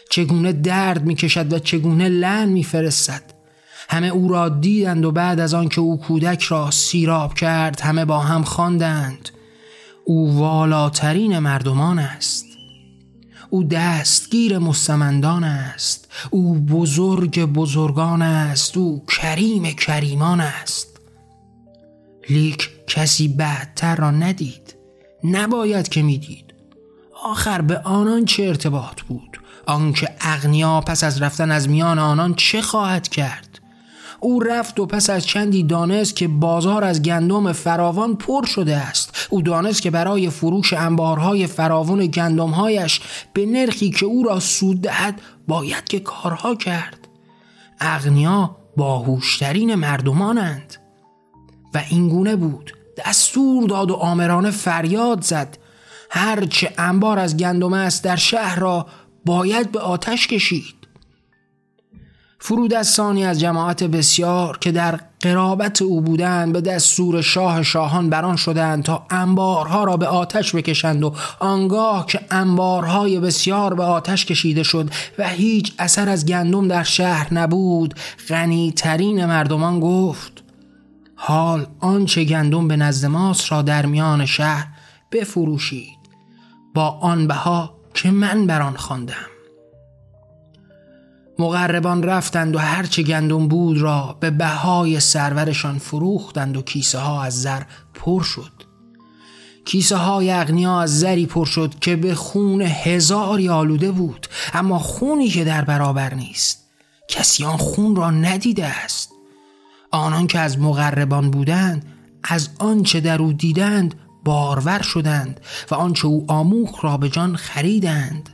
چگونه درد می‌کشد و چگونه لن میفرستد. همه او را دیدند و بعد از آن که او کودک را سیراب کرد همه با هم خواندند. او والاترین مردمان است. او دستگیر مستمندان است. او بزرگ بزرگان است. او کریم کریمان است. لیک کسی بعدتر را ندید. نباید که می‌دید. آخر به آنان چه ارتباط بود؟ آنکه اغنیا پس از رفتن از میان آنان چه خواهد کرد؟ او رفت و پس از چندی دانست که بازار از گندم فراوان پر شده است. او دانست که برای فروش انبارهای فراوان گندمهایش به نرخی که او را سود دهد باید که کارها کرد. اغنیا باهوشترین مردمانند. و اینگونه بود. دستور داد و آمرانه فریاد زد. هرچه انبار از گندم است در شهر را باید به آتش کشید. فرودستانی از جماعت بسیار که در قرابت او بودند به دستور شاه شاهان بران شدند تا انبارها را به آتش بکشند و آنگاه که انبارهای بسیار به آتش کشیده شد و هیچ اثر از گندم در شهر نبود غنی ترین مردمان گفت حال آنچه گندم به نزد ماست را در میان شهر بفروشید. با آن بها که من بر آن خواندم. مقربان رفتند و هرچه گندم بود را به بهای سرورشان فروختند و کیسه ها از زر پر شد. کیسه های اغنیا از زری پر شد که به خون هزاری آلوده بود اما خونی که در برابر نیست. کسی آن خون را ندیده است. آنان که از مقربان بودند از آنچه در او دیدند بارور شدند و آنچه او آموخ را به جان خریدند.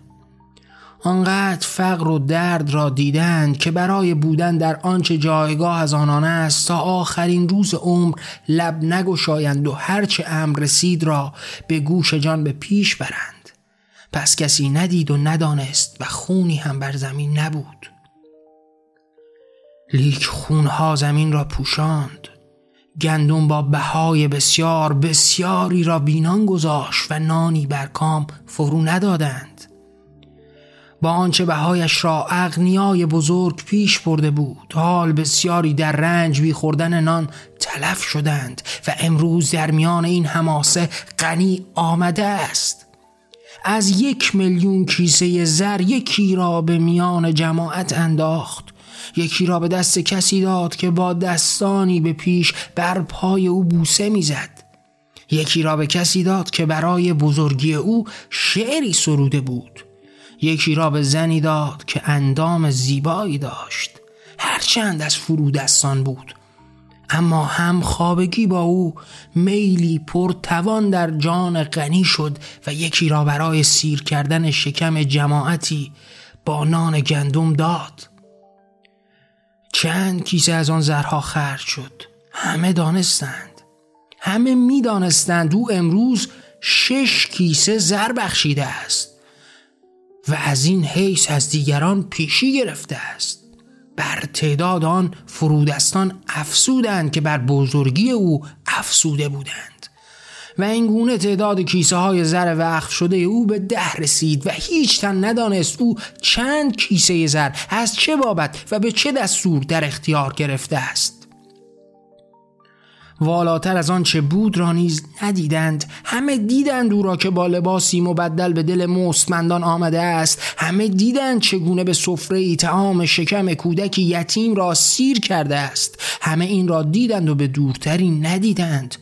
آنقدر فقر و درد را دیدند که برای بودن در آنچه جایگاه از آنان است تا آخرین روز عمر لب نگشایند و هرچه امر رسید را به گوش جان به پیش برند. پس کسی ندید و ندانست و خونی هم بر زمین نبود. لیک خونها زمین را پوشاند. گندم با بهای بسیار بسیاری را بی نان گذاشت و نانی بر کام فرو ندادند. با آنچه بهایش را اغنیای بزرگ پیش برده بود حال بسیاری در رنج بی خوردن نان تلف شدند و امروز در میان این حماسه غنی آمده است. از یک میلیون کیسه زر یکی را به میان جماعت انداخت. یکی را به دست کسی داد که با دستانی به پیش بر پای او بوسه می‌زد. یکی را به کسی داد که برای بزرگی او شعری سروده بود. یکی را به زنی داد که اندام زیبایی داشت. هرچند از فرودستان بود. اما هم خوابگی با او میلی پرتوان در جان غنی شد و یکی را برای سیر کردن شکم جماعتی با نان گندم داد. چند کیسه از آن زرها خرج شد. همه دانستند. همه می‌دانستند او امروز شش کیسه زر بخشیده است. و از این حیث از دیگران پیشی گرفته است. بر تعداد آن فرودستان افسودند که بر بزرگی او افسوده بودند. و این گونه تعداد کیسه های زر وقف شده او به ده رسید و هیچ تن ندانست او چند کیسه زر از چه بابت و به چه دستور در اختیار گرفته است. والاتر از آن چه بود را نیز ندیدند. همه دیدند او را که با لباسی مبدل به دل مستمندان آمده است. همه دیدند چگونه به سفره ای تعام شکم کودکی یتیم را سیر کرده است. همه این را دیدند و به دورتری ندیدند.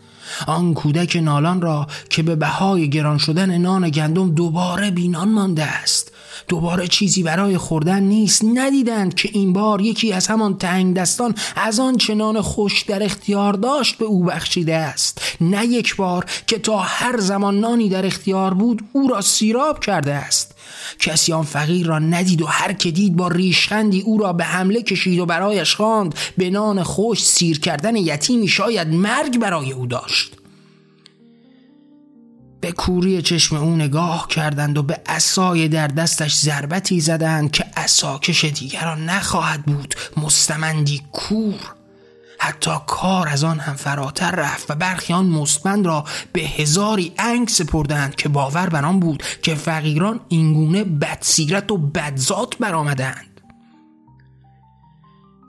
آن کودک نالان را که به بهای گران شدن نان گندم دوباره بینان مانده است. دوباره چیزی برای خوردن نیست. ندیدند که این بار یکی از همان تنگ دستان از آن چنان خوش در اختیار داشت به او بخشیده است. نه یک بار که تا هر زمان نانی در اختیار بود او را سیراب کرده است. کسی آن فقیر را ندید و هر که دید با ریشخندی او را به حمله کشید و برایش خواند به نان خوش سیر کردن یتیمی شاید مرگ برای او داشت. به کوری چشم او نگاه کردند و به اسای در دستش ضربتی زدند که اساکش دیگران نخواهد بود مستمندی کور. حتی کار از آن هم فراتر رفت و برخی آن مستمند را به هزاری انگ سپردند که باور بر آن بود که فقیران اینگونه بدسیرت و بدذات برآمدند.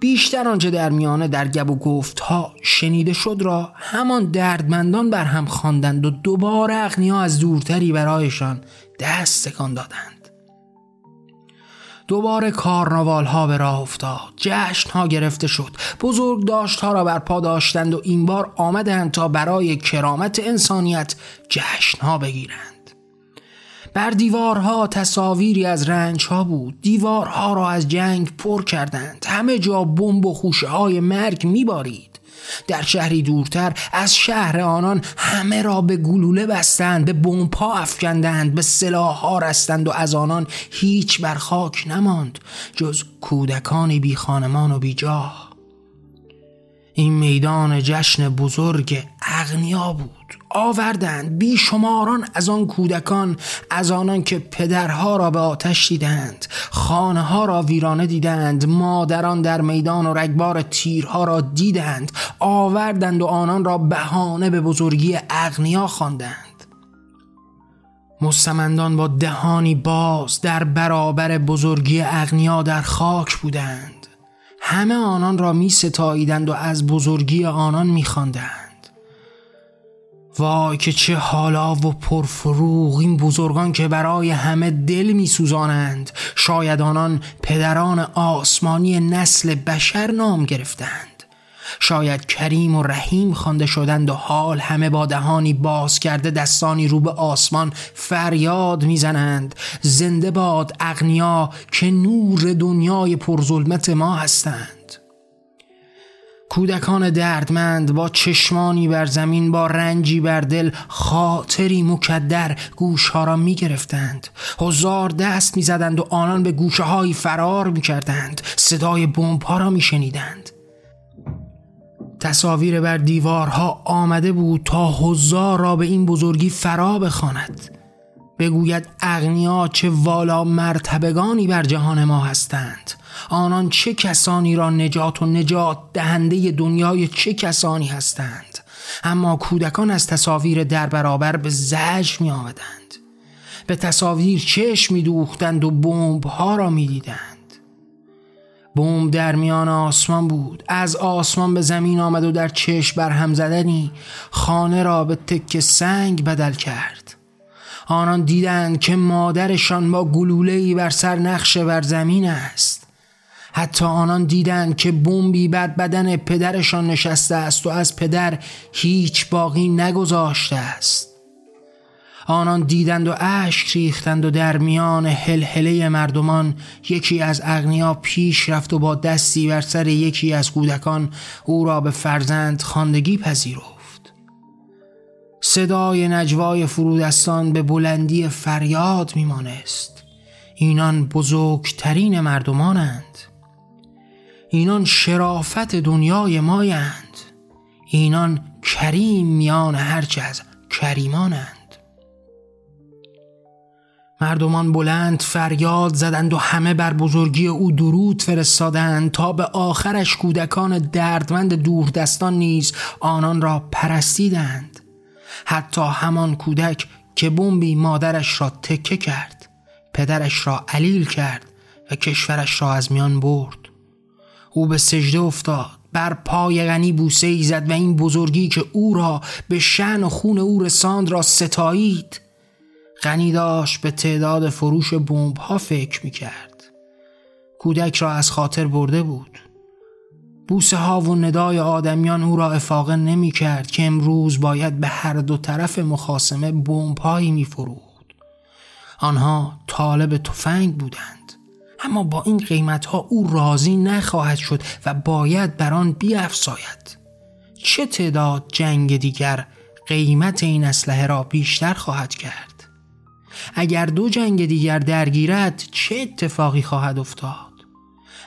بیشتر آنچه در میانه در گب و گفت ها شنیده شد را همان دردمندان بر هم خواندند و دوباره اغنیا از دورتری برایشان دست سکان دادند. دوباره کارناوال ها به راه افتاد. جشن ها گرفته شد. بزرگ داشت ها را بر پا داشتند و این بار آمدند تا برای کرامت انسانیت جشن ها بگیرند. بر دیوارها تصاویری از رنج ها بود. دیوارها را از جنگ پر کردند. همه جا بمب و خوشه های مرگ میبارید. در شهری دورتر از شهر آنان همه را به گلوله بستند به بمبها افکندند به ها رستند و از آنان هیچ بر خاک نماند جز کودکانی بی خانمان و بی جاه. این میدان جشن بزرگ اغنیا بود. آوردند بیشماران از آن کودکان از آنان که پدرها را به آتش دیدند خانه ها را ویرانه دیدند مادران در میدان و رگبار تیرها را دیدند آوردند و آنان را بهانه به بزرگی اغنیا خواندند مستمندان با دهانی باز در برابر بزرگی اغنیا در خاک بودند همه آنان را می ستاییدند و از بزرگی آنان می خواندند. وای که چه حالا و پرفروغ این بزرگان که برای همه دل می سوزانند شاید آنان پدران آسمانی نسل بشر نام گرفتند. شاید کریم و رحیم خوانده شدند و حال همه با دهانی باز کرده دستانی رو به آسمان فریاد می‌زنند. زنده باد اغنیا که نور دنیای پرظلمت ما هستند. کودکان دردمند با چشمانی بر زمین با رنجی بر دل خاطری مکدر گوشها را می گرفتند هزار دست می زدند و آنان به گوشه های فرار می کردند صدای بمب را می شنیدند تصاویر بر دیوارها آمده بود تا هزار را به این بزرگی فرا بخواند. بگوید اغنیا چه والا مرتبگانی بر جهان ما هستند. آنان چه کسانی را نجات و نجات دهنده دنیای چه کسانی هستند؟ اما کودکان از تصاویر در برابر به زج می آمدند به تصاویر چشم می دوختند و بمب ها را می دیدند بمب در میان آسمان بود. از آسمان به زمین آمد و در چشم بر هم زدنی خانه را به تک سنگ بدل کرد. آنان دیدند که مادرشان با گلوله‌ای بر سر نقشه بر زمین است. حتی آنان دیدند که بمبی بر بدن پدرشان نشسته است و از پدر هیچ باقی نگذاشته است. آنان دیدند و اشک ریختند و در میان هلهله مردمان یکی از اغنیا پیش رفت و با دستی بر سر یکی از کودکان او را به فرزند خواندگی پذیرفت. صدای نجوای فرودستان به بلندی فریاد میمانست. اینان بزرگترین مردمانند. اینان شرافت دنیای مایند. اینان کریم میان هرچه از کریمانند. مردمان بلند فریاد زدند و همه بر بزرگی او درود فرستادند تا به آخرش کودکان دردمند دوردستان نیز آنان را پرستیدند. حتی همان کودک که بمبی مادرش را تکه کرد پدرش را علیل کرد و کشورش را از میان برد او به سجده افتاد بر پای غنی بوسه ای زد و این بزرگی که او را به شن و خون او رساند را ستایید غنی داشت به تعداد فروش بمب ها فکر می کرد. کودک را از خاطر برده بود. بوسه ها و ندای آدمیان او را افاقه نمی کرد که امروز باید به هر دو طرف مخاسمه بمب هایی می فروخت. آنها طالب تفنگ بودند. اما با این قیمت ها او راضی نخواهد شد و باید بر آن بیافزاید. چه تعداد جنگ دیگر قیمت این اسلحه را بیشتر خواهد کرد؟ اگر دو جنگ دیگر درگیرد چه اتفاقی خواهد افتاد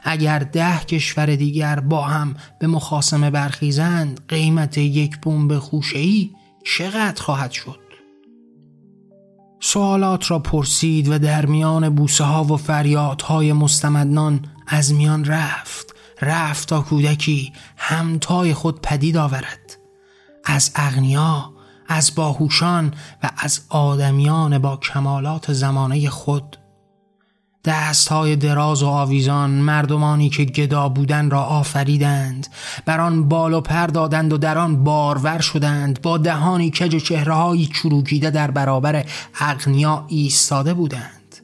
اگر ده کشور دیگر با هم به مخاسمه برخیزند قیمت یک بمب خوشه‌ای چقدر خواهد شد؟ سوالات را پرسید و در میان بوسه ها و فریادهای مستمدنان از میان رفت. رفت تا کودکی همتای خود پدید آورد. از اغنیا از باهوشان و از آدمیان با کمالات زمانه خود دست های دراز و آویزان مردمانی که گدا بودن را آفریدند. بر آن بال و پر دادند و در آن بارور شدند. با دهانی کج و چهره های چروکیده در برابر اغنیا ایستاده بودند.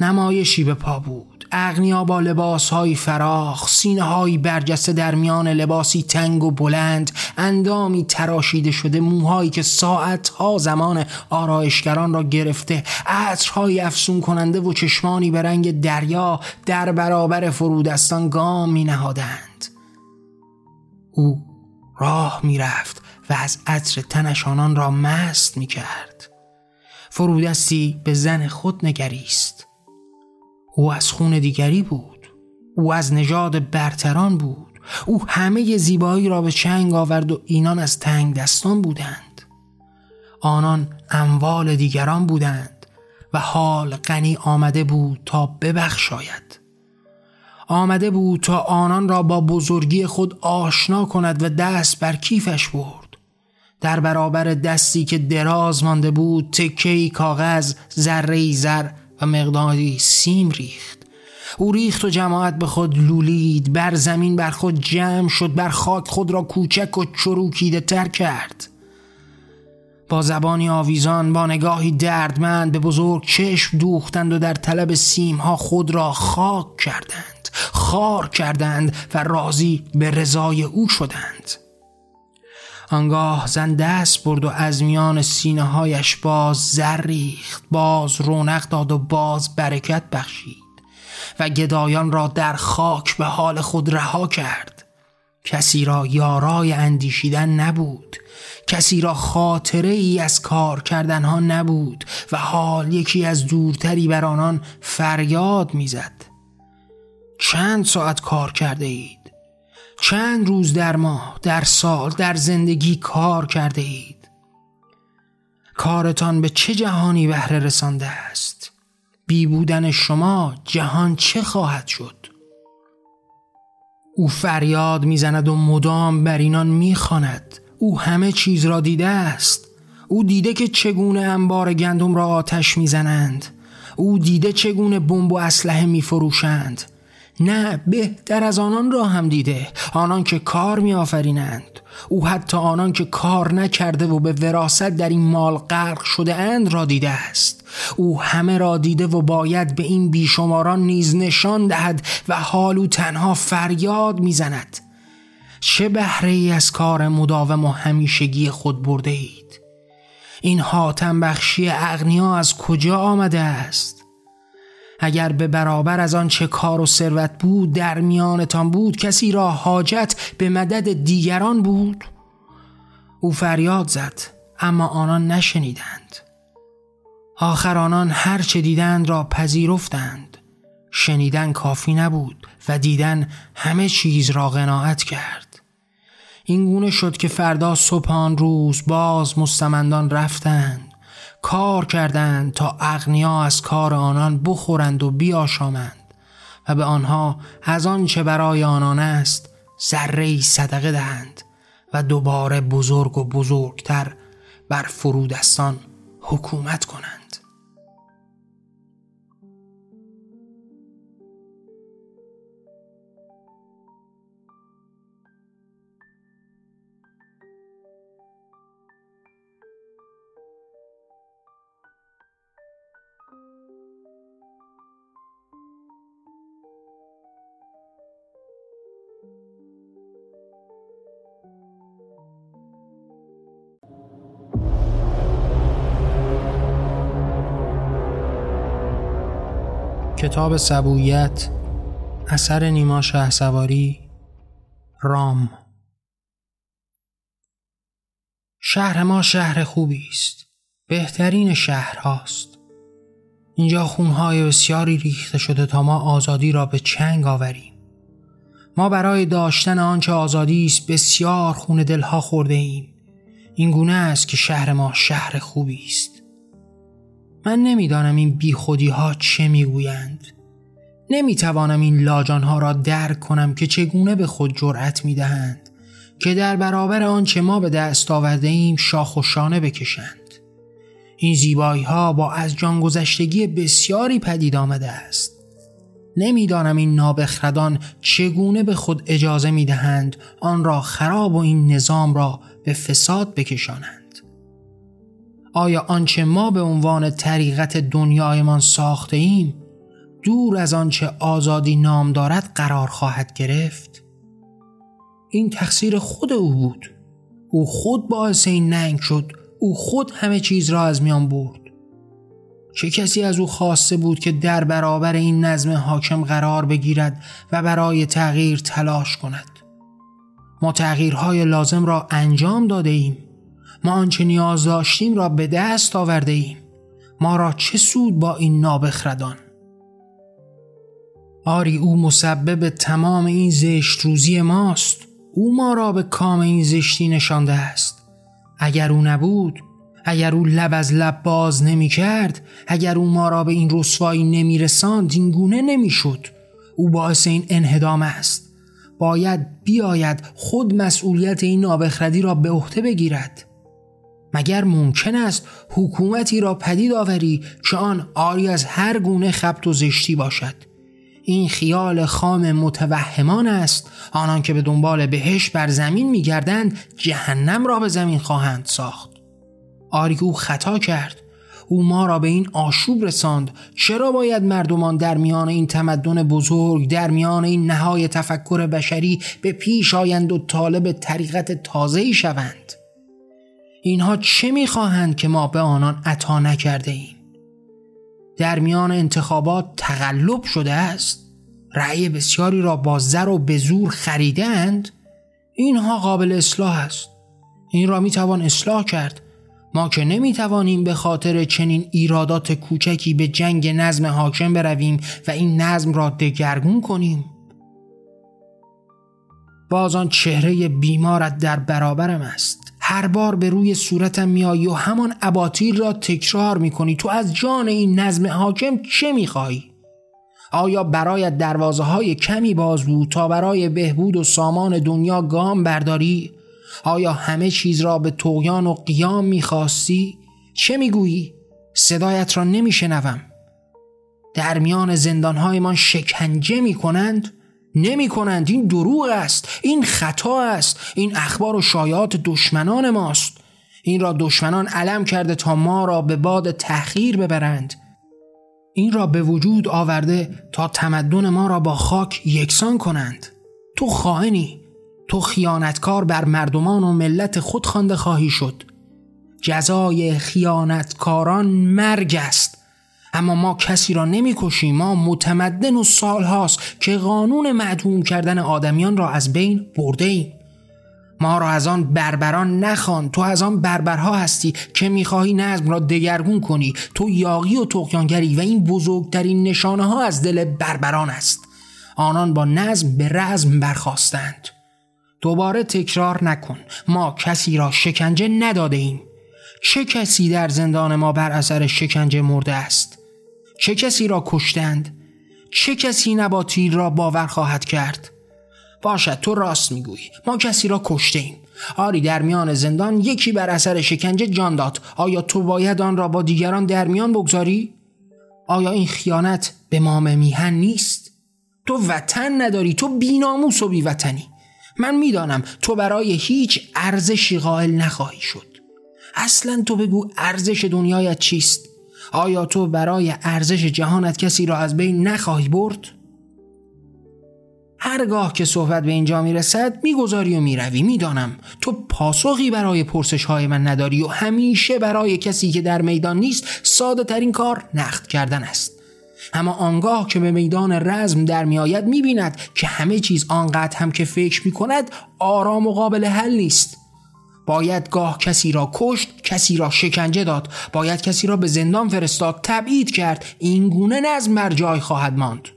نمایشی به پا بود. اغنیا با لباس های فراخ سینه های برجسته در میان لباسی تنگ و بلند اندامی تراشیده شده موهایی که ساعت ها زمان آرایشگران را گرفته عطرهای افسون کننده و چشمانی به رنگ دریا در برابر فرودستان گام می نهادند او راه می رفت و از عطر تنش آنان را مست می کرد فرودستی به زن خود نگریست. او از خون دیگری بود. او از نژاد برتران بود. او همه زیبایی را به چنگ آورد و اینان از تنگ دستان بودند. آنان اموال دیگران بودند و حال غنی آمده بود تا ببخشاید. آمده بود تا آنان را با بزرگی خود آشنا کند و دست بر کیفش برد. در برابر دستی که دراز مانده بود تکهی کاغذ ذره زر و مقداری سیم ریخت. او ریخت و جماعت به خود لولید بر زمین بر خود جمع شد بر خاک خود را کوچک و چروکیده تر کرد. با زبانی آویزان با نگاهی دردمند به بزرگ چشم دوختند و در طلب ها خود را خاک کردند خار کردند و راضی به رضای او شدند. آنگاه زن دست برد و از میان سینه هایش باز زر ریخت. باز رونق داد و باز برکت بخشید و گدایان را در خاک به حال خود رها کرد. کسی را یارای اندیشیدن نبود. کسی را خاطره ای از کار کردن ها نبود و حال یکی از دورتری بر آنان فریاد می‌زد. چند ساعت کار کرده اید چند روز در ماه در سال در زندگی کار کرده اید. کارتان به چه جهانی بهره رسانده است؟ بی بودن شما جهان چه خواهد شد؟ او فریاد می‌زند و مدام بر اینان می‌خواند. او همه چیز را دیده است. او دیده که چگونه انبار گندم را آتش می‌زنند. او دیده چگونه بمب و اسلحه میفروشند. نه بهتر از آنان را هم دیده. آنان که کار میآفرینند. او حتی آنان که کار نکرده و به وراست در این مال غرق شده اند را دیده است. او همه را دیده و باید به این بیشماران نیز نشان دهد و حال او تنها فریاد می‌زند. چه بهره ای از کار مداوم و همیشگی خود برده اید این حاتم بخشی اغنیا از کجا آمده است؟ اگر به برابر از آن چه کار و ثروت بود در میانتان بود کسی را حاجت به مدد دیگران بود؟ او فریاد زد اما آنان نشنیدند. آخر آنان هر چه دیدند را پذیرفتند. شنیدن کافی نبود و دیدن همه چیز را قناعت کرد. این گونه شد که فردا صبحان روز باز مستمندان رفتند. کار کردند تا اغنیا از کار آنان بخورند و بیاشامند و به آنها از آن چه برای آنان است ذره صدقه دهند و دوباره بزرگ و بزرگتر بر فرودستان حکومت کنند. کتاب سبویت اثر نیما سواری رام. شهر ما شهر خوبی است. بهترین شهر هاست. اینجا خونهای بسیاری ریخته شده تا ما آزادی را به چنگ آوریم. ما برای داشتن آنچه آزادی است بسیار خون دلها خورده ایم. این گونه است که شهر ما شهر خوبی است. من نمی‌دانم این بیخودی ها چه می‌گویند. نمی‌توانم این لاجان ها را درک کنم که چگونه به خود جرأت می‌دهند که در برابر آنچه ما به دست آورده ایم شاخ و شانه بکشند. این زیبایی ها با از جان گذشتگی بسیاری پدید آمده است. نمی‌دانم این نابخردان چگونه به خود اجازه می‌دهند آن را خراب و این نظام را به فساد بکشانند. آیا آنچه ما به عنوان طریقت دنیایمان ساخته ایم دور از آنچه آزادی نام دارد قرار خواهد گرفت؟ این تقصیر خود او بود. او خود باعث این ننگ شد. او خود همه چیز را از میان برد. چه کسی از او خواسته بود که در برابر این نظم حاکم قرار بگیرد و برای تغییر تلاش کند؟ ما تغییرهای لازم را انجام داده ایم. ما آنچه نیاز داشتیم را به دست آورده ایم ما را چه سود با این نابخردان؟ آری او مسبب تمام این زشت روزی ماست. او ما را به کام این زشتی نشانده است. اگر او نبود اگر او لب از لب باز نمی کرد اگر او ما را به این رسوایی نمی رساند این گونه نمی شد او باعث این انهدام است. باید بیاید خود مسئولیت این نابخردی را به عهده بگیرد. مگر ممکن است حکومتی را پدید آوری که آن آری از هر گونه خبت و زشتی باشد؟ این خیال خام متوهمان است آنان که به دنبال بهش بر زمین میگردند جهنم را به زمین خواهند ساخت. آری او خطا کرد. او ما را به این آشوب رساند. چرا باید مردمان در میان این تمدن بزرگ در میان این نهای تفکر بشری به پیش آیند و طالب طریقت تازه‌ای شوند؟ اینها چه می‌خواهند که ما به آنان عطا نکرده ایم؟ در میان انتخابات تقلب شده است؟ رأی بسیاری را با زر و به زور خریدند؟ اینها قابل اصلاح است این را می توان اصلاح کرد ما که نمی توانیم به خاطر چنین ایرادات کوچکی به جنگ نظم حاکم برویم و این نظم را دگرگون کنیم باز آن چهره بیمارت در برابرم است هر بار به روی صورتم میایی و همان اباطیل را تکرار می‌کنی تو از جان این نظم حاکم چه می‌خواهی؟ آیا برایت دروازه های کمی باز بود تا برای بهبود و سامان دنیا گام برداری؟ آیا همه چیز را به تویان و قیام می‌خواستی؟ چه می‌گویی؟ صدایت را نمیشنوم در میان زندانهایمان شکنجه می‌کنند؟ نمی کنند این دروغ است. این خطا است. این اخبار و شایعات دشمنان ماست. این را دشمنان علم کرده تا ما را به باد تأخیر ببرند. این را به وجود آورده تا تمدن ما را با خاک یکسان کنند. تو خائنی. تو خیانتکار بر مردمان و ملت خود خوانده خواهی شد. جزای خیانتکاران مرگ است. اما ما کسی را نمی‌کشیم. ما متمدن و سال هاست که قانون معدوم کردن آدمیان را از بین برده ایم ما را از آن بربران نخوان. تو از آن بربرها هستی که می‌خواهی نظم را دگرگون کنی. تو یاقی و تقیانگری و این بزرگترین نشانه ها از دل بربران است. آنان با نظم به رزم برخواستند دوباره تکرار نکن. ما کسی را شکنجه نداده ایم چه کسی در زندان ما بر اثر شکنجه مرده است؟ چه کسی را کشتند؟ چه کسی نباتی را باور خواهد کرد؟ باشد تو راست می‌گویی. ما کسی را کشته ایم آری در میان زندان یکی بر اثر شکنجه جان داد. آیا تو باید آن را با دیگران در میان بگذاری؟ آیا این خیانت به مام میهن نیست؟ تو وطن نداری تو بیناموس و بیوطنی. من می‌دانم تو برای هیچ ارزشی قائل نخواهی شد. اصلا تو بگو ارزش دنیایت چیست؟ آیا تو برای ارزش جهانت کسی را از بین نخواهی برد؟ هرگاه که صحبت به اینجا می‌رسد می‌گذاری و می‌روی. می‌دانم تو پاسخی برای پرسش های من نداری و همیشه برای کسی که در میدان نیست ساده ترین کار نقد کردن است. اما آنگاه که به میدان رزم در میآید می‌بیند که همه چیز آنقدر هم که فکر می‌کند آرام و قابل حل نیست. باید گاه کسی را کشت کسی را شکنجه داد. باید کسی را به زندان فرستاد. تبعید کرد. این گونه نظم بر جای خواهد ماند.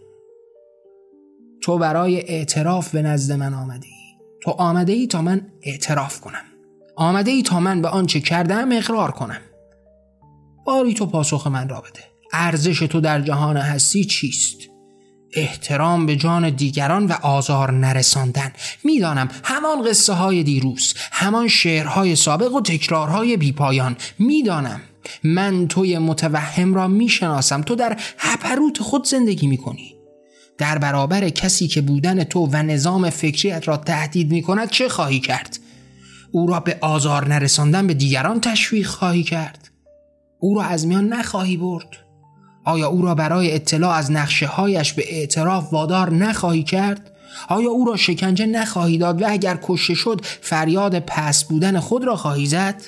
تو برای اعتراف به نزد من آمده تو آمده ای تا من اعتراف کنم. آمده ای تا من به آنچه کردم اقرار کنم. باری تو پاسخ من را بده. ارزش تو در جهان هستی چیست؟ احترام به جان دیگران و آزار نرساندن. می‌دانم همان قصه های دیروز همان شعرهای سابق و تکرارهای بیپایان. می‌دانم من توی متوهم را می‌شناسم. تو در هپروت خود زندگی می‌کنی. در برابر کسی که بودن تو و نظام فکریت را تهدید می‌کند چه خواهی کرد؟ او را به آزار نرساندن به دیگران تشویق خواهی کرد؟ او را از میان نخواهی برد؟ آیا او را برای اطلاع از نقشه هایش به اعتراف وادار نخواهی کرد؟ آیا او را شکنجه نخواهی داد و اگر کشته شد فریاد پس بودن خود را خواهی زد؟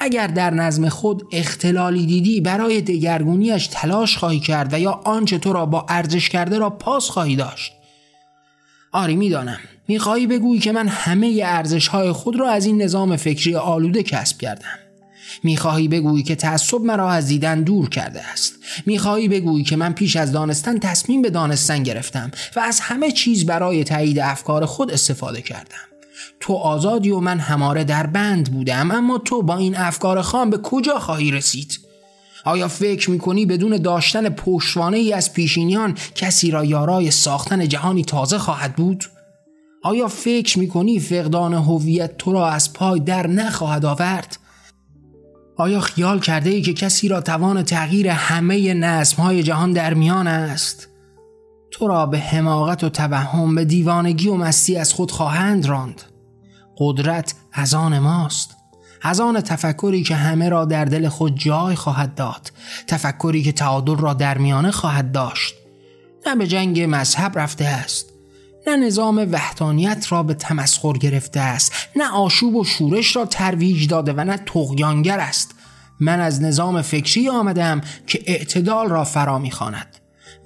اگر در نظم خود اختلالی دیدی برای دگرگونیش تلاش خواهی کرد و یا آنچه تو را با ارزش کرده را پاس خواهی داشت آری می‌دانم می‌خواهی بگویی که من همه ارزش های خود را از این نظام فکری آلوده کسب کردم می‌خواهی بگویی که تعصب مرا از دیدن دور کرده است می‌خواهی بگویی که من پیش از دانستن تصمیم به دانستن گرفتم و از همه چیز برای تایید افکار خود استفاده کردم تو آزادی و من هماره در بند بودم اما تو با این افکار خام به کجا خواهی رسید؟ آیا فکر می‌کنی بدون داشتن پشتوانه ای از پیشینیان کسی را یارای ساختن جهانی تازه خواهد بود؟ آیا فکر می‌کنی فقدان هویت تو را از پای در نخواهد آورد؟ آیا خیال کرده ای که کسی را توان تغییر همه نظم های جهان در میان است؟ تو را به حماقت و توهم به دیوانگی و مستی از خود خواهند راند. قدرت از آن ماست. از آن تفکری که همه را در دل خود جای خواهد داد. تفکری که تعادل را در میانه خواهد داشت. نه به جنگ مذهب رفته است. نه نظام وحدانیت را به تمسخر گرفته است نه آشوب و شورش را ترویج داده و نه تغیانگر است. من از نظام فکری آمدم که اعتدال را فرا می‌خواند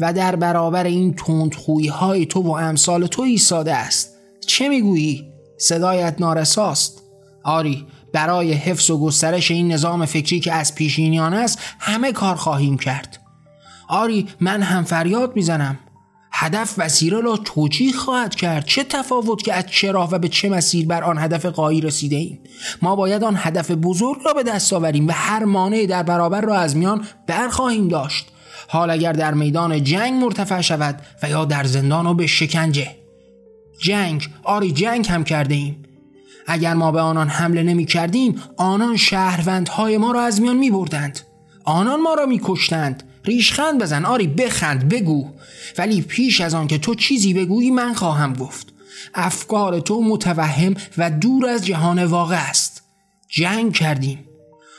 و در برابر این تندخویی های تو و امثال تو ایستاده است. چه می‌گویی؟ صدایت نارساست. آری برای حفظ و گسترش این نظام فکری که از پیشینیان است همه کار خواهیم کرد. آری من هم فریاد می‌زنم. هدف وسیله را توجیه خواهد کرد. چه تفاوت که از چه راه و به چه مسیر بر آن هدف قایی رسیده ایم. ما باید آن هدف بزرگ را به دست آوریم و هر مانع در برابر را از میان برخواهیم داشت. حال اگر در میدان جنگ مرتفع شود و یا در زندان و به شکنجه. جنگ آری جنگ هم کرده ایم. اگر ما به آنان حمله نمی کردیم آنان شهروندهای ما را از میان می بردند. آنان ما را می کشتند. ریشخند بزن آری بخند بگو. ولی پیش از آن که تو چیزی بگویی من خواهم گفت. افکار تو متوهم و دور از جهان واقع است. جنگ کردیم.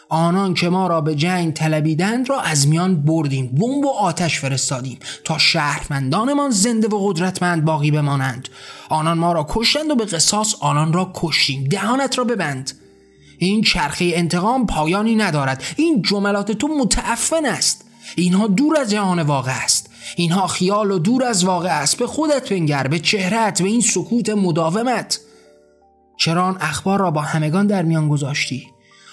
آنان که ما را به جنگ طلبیدند را از میان بردیم. بمب و آتش فرستادیم تا شهروندانمان زنده و قدرتمند باقی بمانند. آنان ما را کشتند و به قصاص آنان را کشتیم. دهانت را ببند. این چرخه انتقام پایانی ندارد. این جملات تو متعفن است. اینها دور از جهان واقع است. اینها خیال و دور از واقع است. به خودت بنگر به چهرت به این سکوت مداومت. چرا آن اخبار را با همگان در میان گذاشتی؟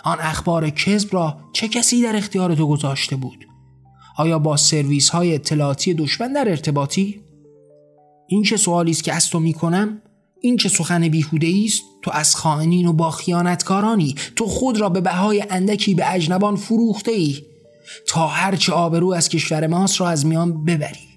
آن اخبار کذب را چه کسی در اختیار تو گذاشته بود؟ آیا با سرویس های اطلاعاتی دشمن در ارتباطی؟ این چه سوالی است که از تو می‌کنم؟ این چه سخن بیهوده است؟ تو از خائنین و با خیانتکارانی تو خود را به بهای اندکی به اجنبان فروخته ای؟ تا هرچه آبرو از کشور ماست را از میان ببری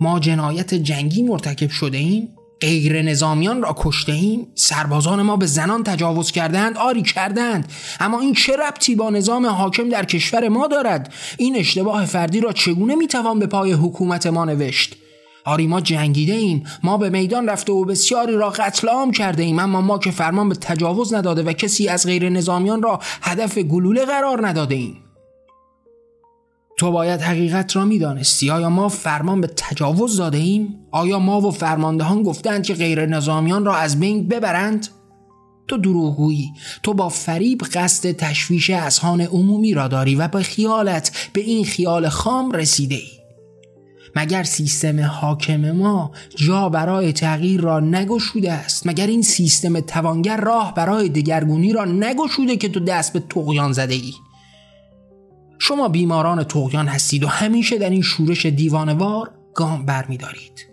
ما جنایت جنگی مرتکب شده ایم غیر نظامیان را کشته ایم سربازان ما به زنان تجاوز کردند آری کردند اما این چه ربطی با نظام حاکم در کشور ما دارد؟ این اشتباه فردی را چگونه می‌توان به پای حکومت ما نوشت؟ آری ما جنگیده ایم. ما به میدان رفته و بسیاری را قتل عام کرده ایم. اما ما که فرمان به تجاوز نداده و کسی از غیر نظامیان را هدف گلوله قرار نداده ایم. تو باید حقیقت را می‌دانستی. آیا ما فرمان به تجاوز داده ایم؟ آیا ما و فرماندهان گفتند که غیر نظامیان را از بین ببرند؟ تو دروغگویی. تو با فریب قصد تشویش اذهان عمومی را داری و به خیالت به این خیال خام رسیده ای مگر سیستم حاکم ما جا برای تغییر را نگشوده است؟ مگر این سیستم توانگر راه برای دگرگونی را نگشوده که تو دست به تقیان زده ای شما بیماران تقیان هستید و همیشه در این شورش دیوانوار گام برمیدارید.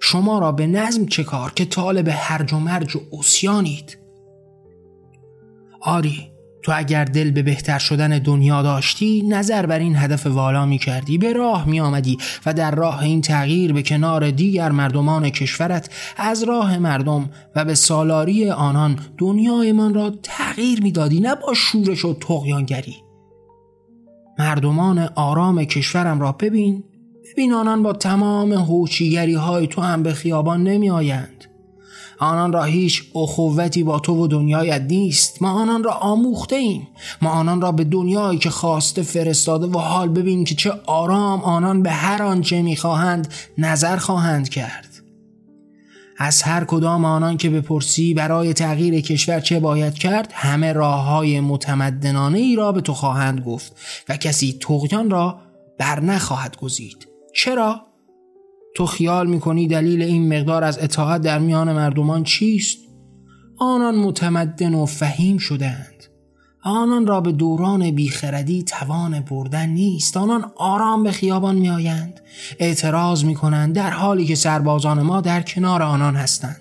شما را به نظم چه کار که طالب هرج و مرج و اسیانید؟ آری تو اگر دل به بهتر شدن دنیا داشتی نظر بر این هدف والا می کردی به راه می آمدی و در راه این تغییر به کنار دیگر مردمان کشورت از راه مردم و به سالاری آنان دنیایمان را تغییر می دادی نه با شورش و تقیانگری مردمان آرام کشورم را ببین ببین آنان با تمام هوچیگری های تو هم به خیابان نمی آیند آنان را هیچ اخوتی با تو و دنیایت نیست. ما آنان را آموخته ایم ما آنان را به دنیایی که خواسته فرستاده و حال ببین که چه آرام آنان به هر آنچه می‌خواهند نظر خواهند کرد. از هر کدام آنان که بپرسی برای تغییر کشور چه باید کرد همه راه های متمدنانه ای را به تو خواهند گفت و کسی تغیان را بر نخواهد گزید چرا؟ تو خیال می‌کنی دلیل این مقدار از اطاعت در میان مردمان چیست؟ آنان متمدن و فهیم شدند آنان را به دوران بیخردی توان بردن نیست. آنان آرام به خیابان می آیند اعتراض می کنند در حالی که سربازان ما در کنار آنان هستند.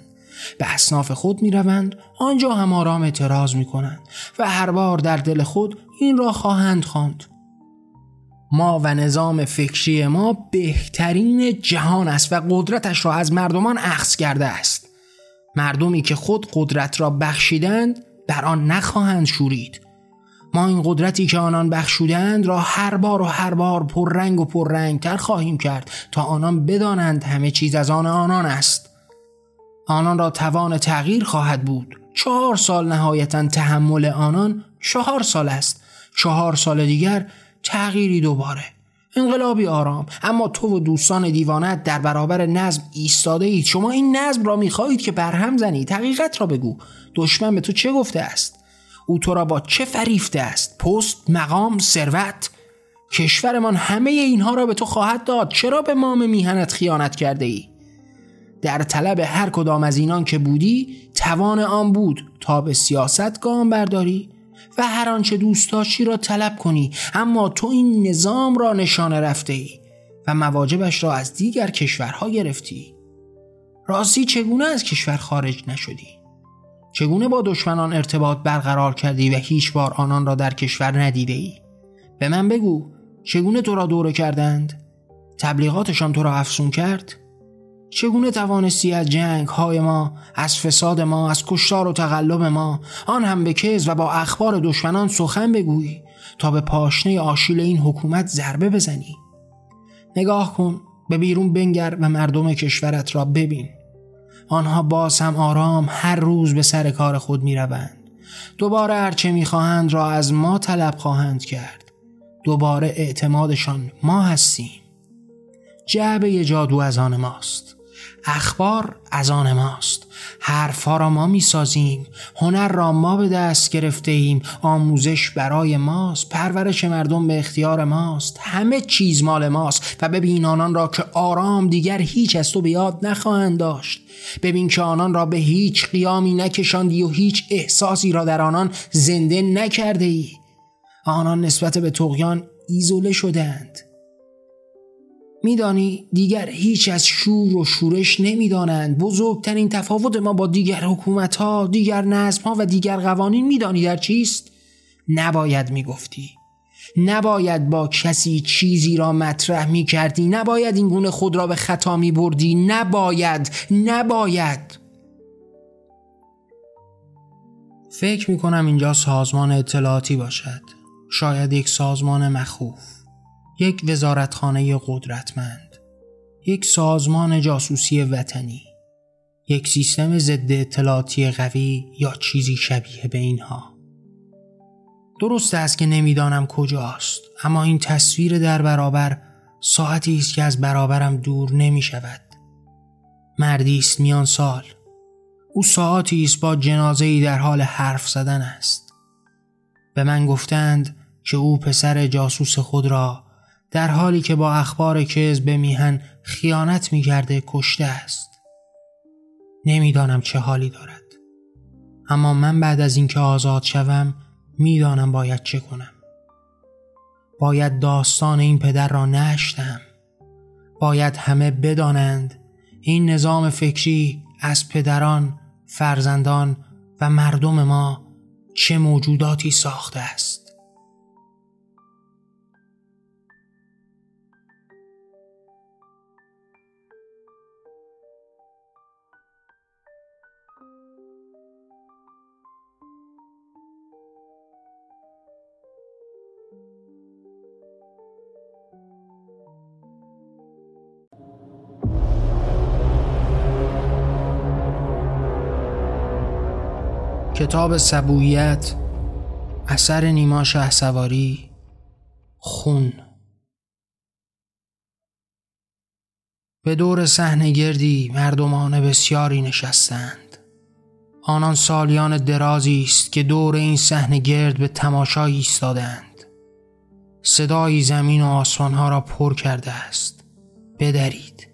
به اصناف خود می روند آنجا هم آرام اعتراض می کنند و هر بار در دل خود این را خواهند خواند. ما و نظام فکری ما بهترین جهان است و قدرتش را از مردمان اخذ کرده است. مردمی که خود قدرت را بخشیدند در آن نخواهند شورید. ما این قدرتی که آنان بخشودند را هر بار و هر بار پررنگ و پررنگ تر خواهیم کرد تا آنان بدانند همه چیز از آن آنان است. آنان را توان تغییر خواهد بود. چهار سال نهایتا تحمل آنان چهار سال است. چهار سال دیگر تغییری دوباره. انقلابی آرام. اما تو و دوستان دیوانت در برابر نظم ایستاده اید شما این نظم را می‌خواهید که برهم زنید. حقیقت را بگو. دشمن به تو چه گفته است؟ او تو را با چه فریفته است؟ پست مقام ثروت؟ کشورمان همه اینها را به تو خواهد داد. چرا به مام میهنت خیانت کرده ای در طلب هر کدام از اینان که بودی توان آن بود. تا به سیاست گام برداری و هر آنچه دوست داشتی را طلب کنی. اما تو این نظام را نشانه رفته ای و مواجبش را از دیگر کشورها گرفتی. راستی چگونه از کشور خارج نشدی؟ چگونه با دشمنان ارتباط برقرار کردی و هیچ بار آنان را در کشور ندیده ای به من بگو چگونه تو را دوره کردند؟ تبلیغاتشان تو را افسون کرد؟ چگونه توانستی از جنگ های ما از فساد ما از کشتار و تقلب ما آن هم به کز و با اخبار دشمنان سخن بگویی تا به پاشنه آشیل این حکومت ضربه بزنی؟ نگاه کن به بیرون بنگر و مردم کشورت را ببین. آنها باز هم آرام هر روز به سر کار خود می روند. دوباره هرچه می خواهند را از ما طلب خواهند کرد. دوباره اعتمادشان ما هستیم. جعبه جادو از آن ماست. اخبار از آن ماست. حرفها را ما می سازیم هنر را ما به دست گرفته ایم آموزش برای ماست. پرورش مردم به اختیار ماست. همه چیز مال ماست. و ببین آنان را که آرام دیگر هیچ از تو به یاد نخواهند داشت. ببین که آنان را به هیچ قیامی نکشاندی و هیچ احساسی را در آنان زنده نکرده ای آنان نسبت به تقیان ایزوله شدند. میدانی دیگر هیچ از شور و شورش نمی‌دانند. بزرگترین تفاوت ما با دیگر حکومت ها دیگر نظم ها و دیگر قوانین میدانی در چیست؟ نباید می‌گفتی. نباید با کسی چیزی را مطرح می کردی نباید این گونه خود را به خطا می بردی نباید. نباید. فکر می کنم اینجا سازمان اطلاعاتی باشد. شاید یک سازمان مخوف. یک وزارتخانه قدرتمند یک سازمان جاسوسی وطنی یک سیستم ضد اطلاعاتی قوی یا چیزی شبیه به اینها. درست است که نمی‌دانم کجاست اما این تصویر در برابر ساعتی است که از برابرم دور نمی شود مردی است میان سال. او ساعتی است با جنازه ای در حال حرف زدن است. به من گفتند که او پسر جاسوس خود را در حالی که با اخبار کز به میهن خیانت می‌کرده کشته است. نمی‌دانم چه حالی دارد. اما من بعد از اینکه آزاد شوم می‌دانم باید چه کنم. باید داستان این پدر را نشتم. باید همه بدانند این نظام فکری از پدران، فرزندان و مردم ما چه موجوداتی ساخته است. کتاب سبویت اثر نیما سواری خون. به دور صحنه گردی مردمان بسیاری نشستند. آنان سالیان درازی است که دور این صحنه گرد به تماشا ایستادند. صدای زمین و آسمانها را پر کرده است. بدرید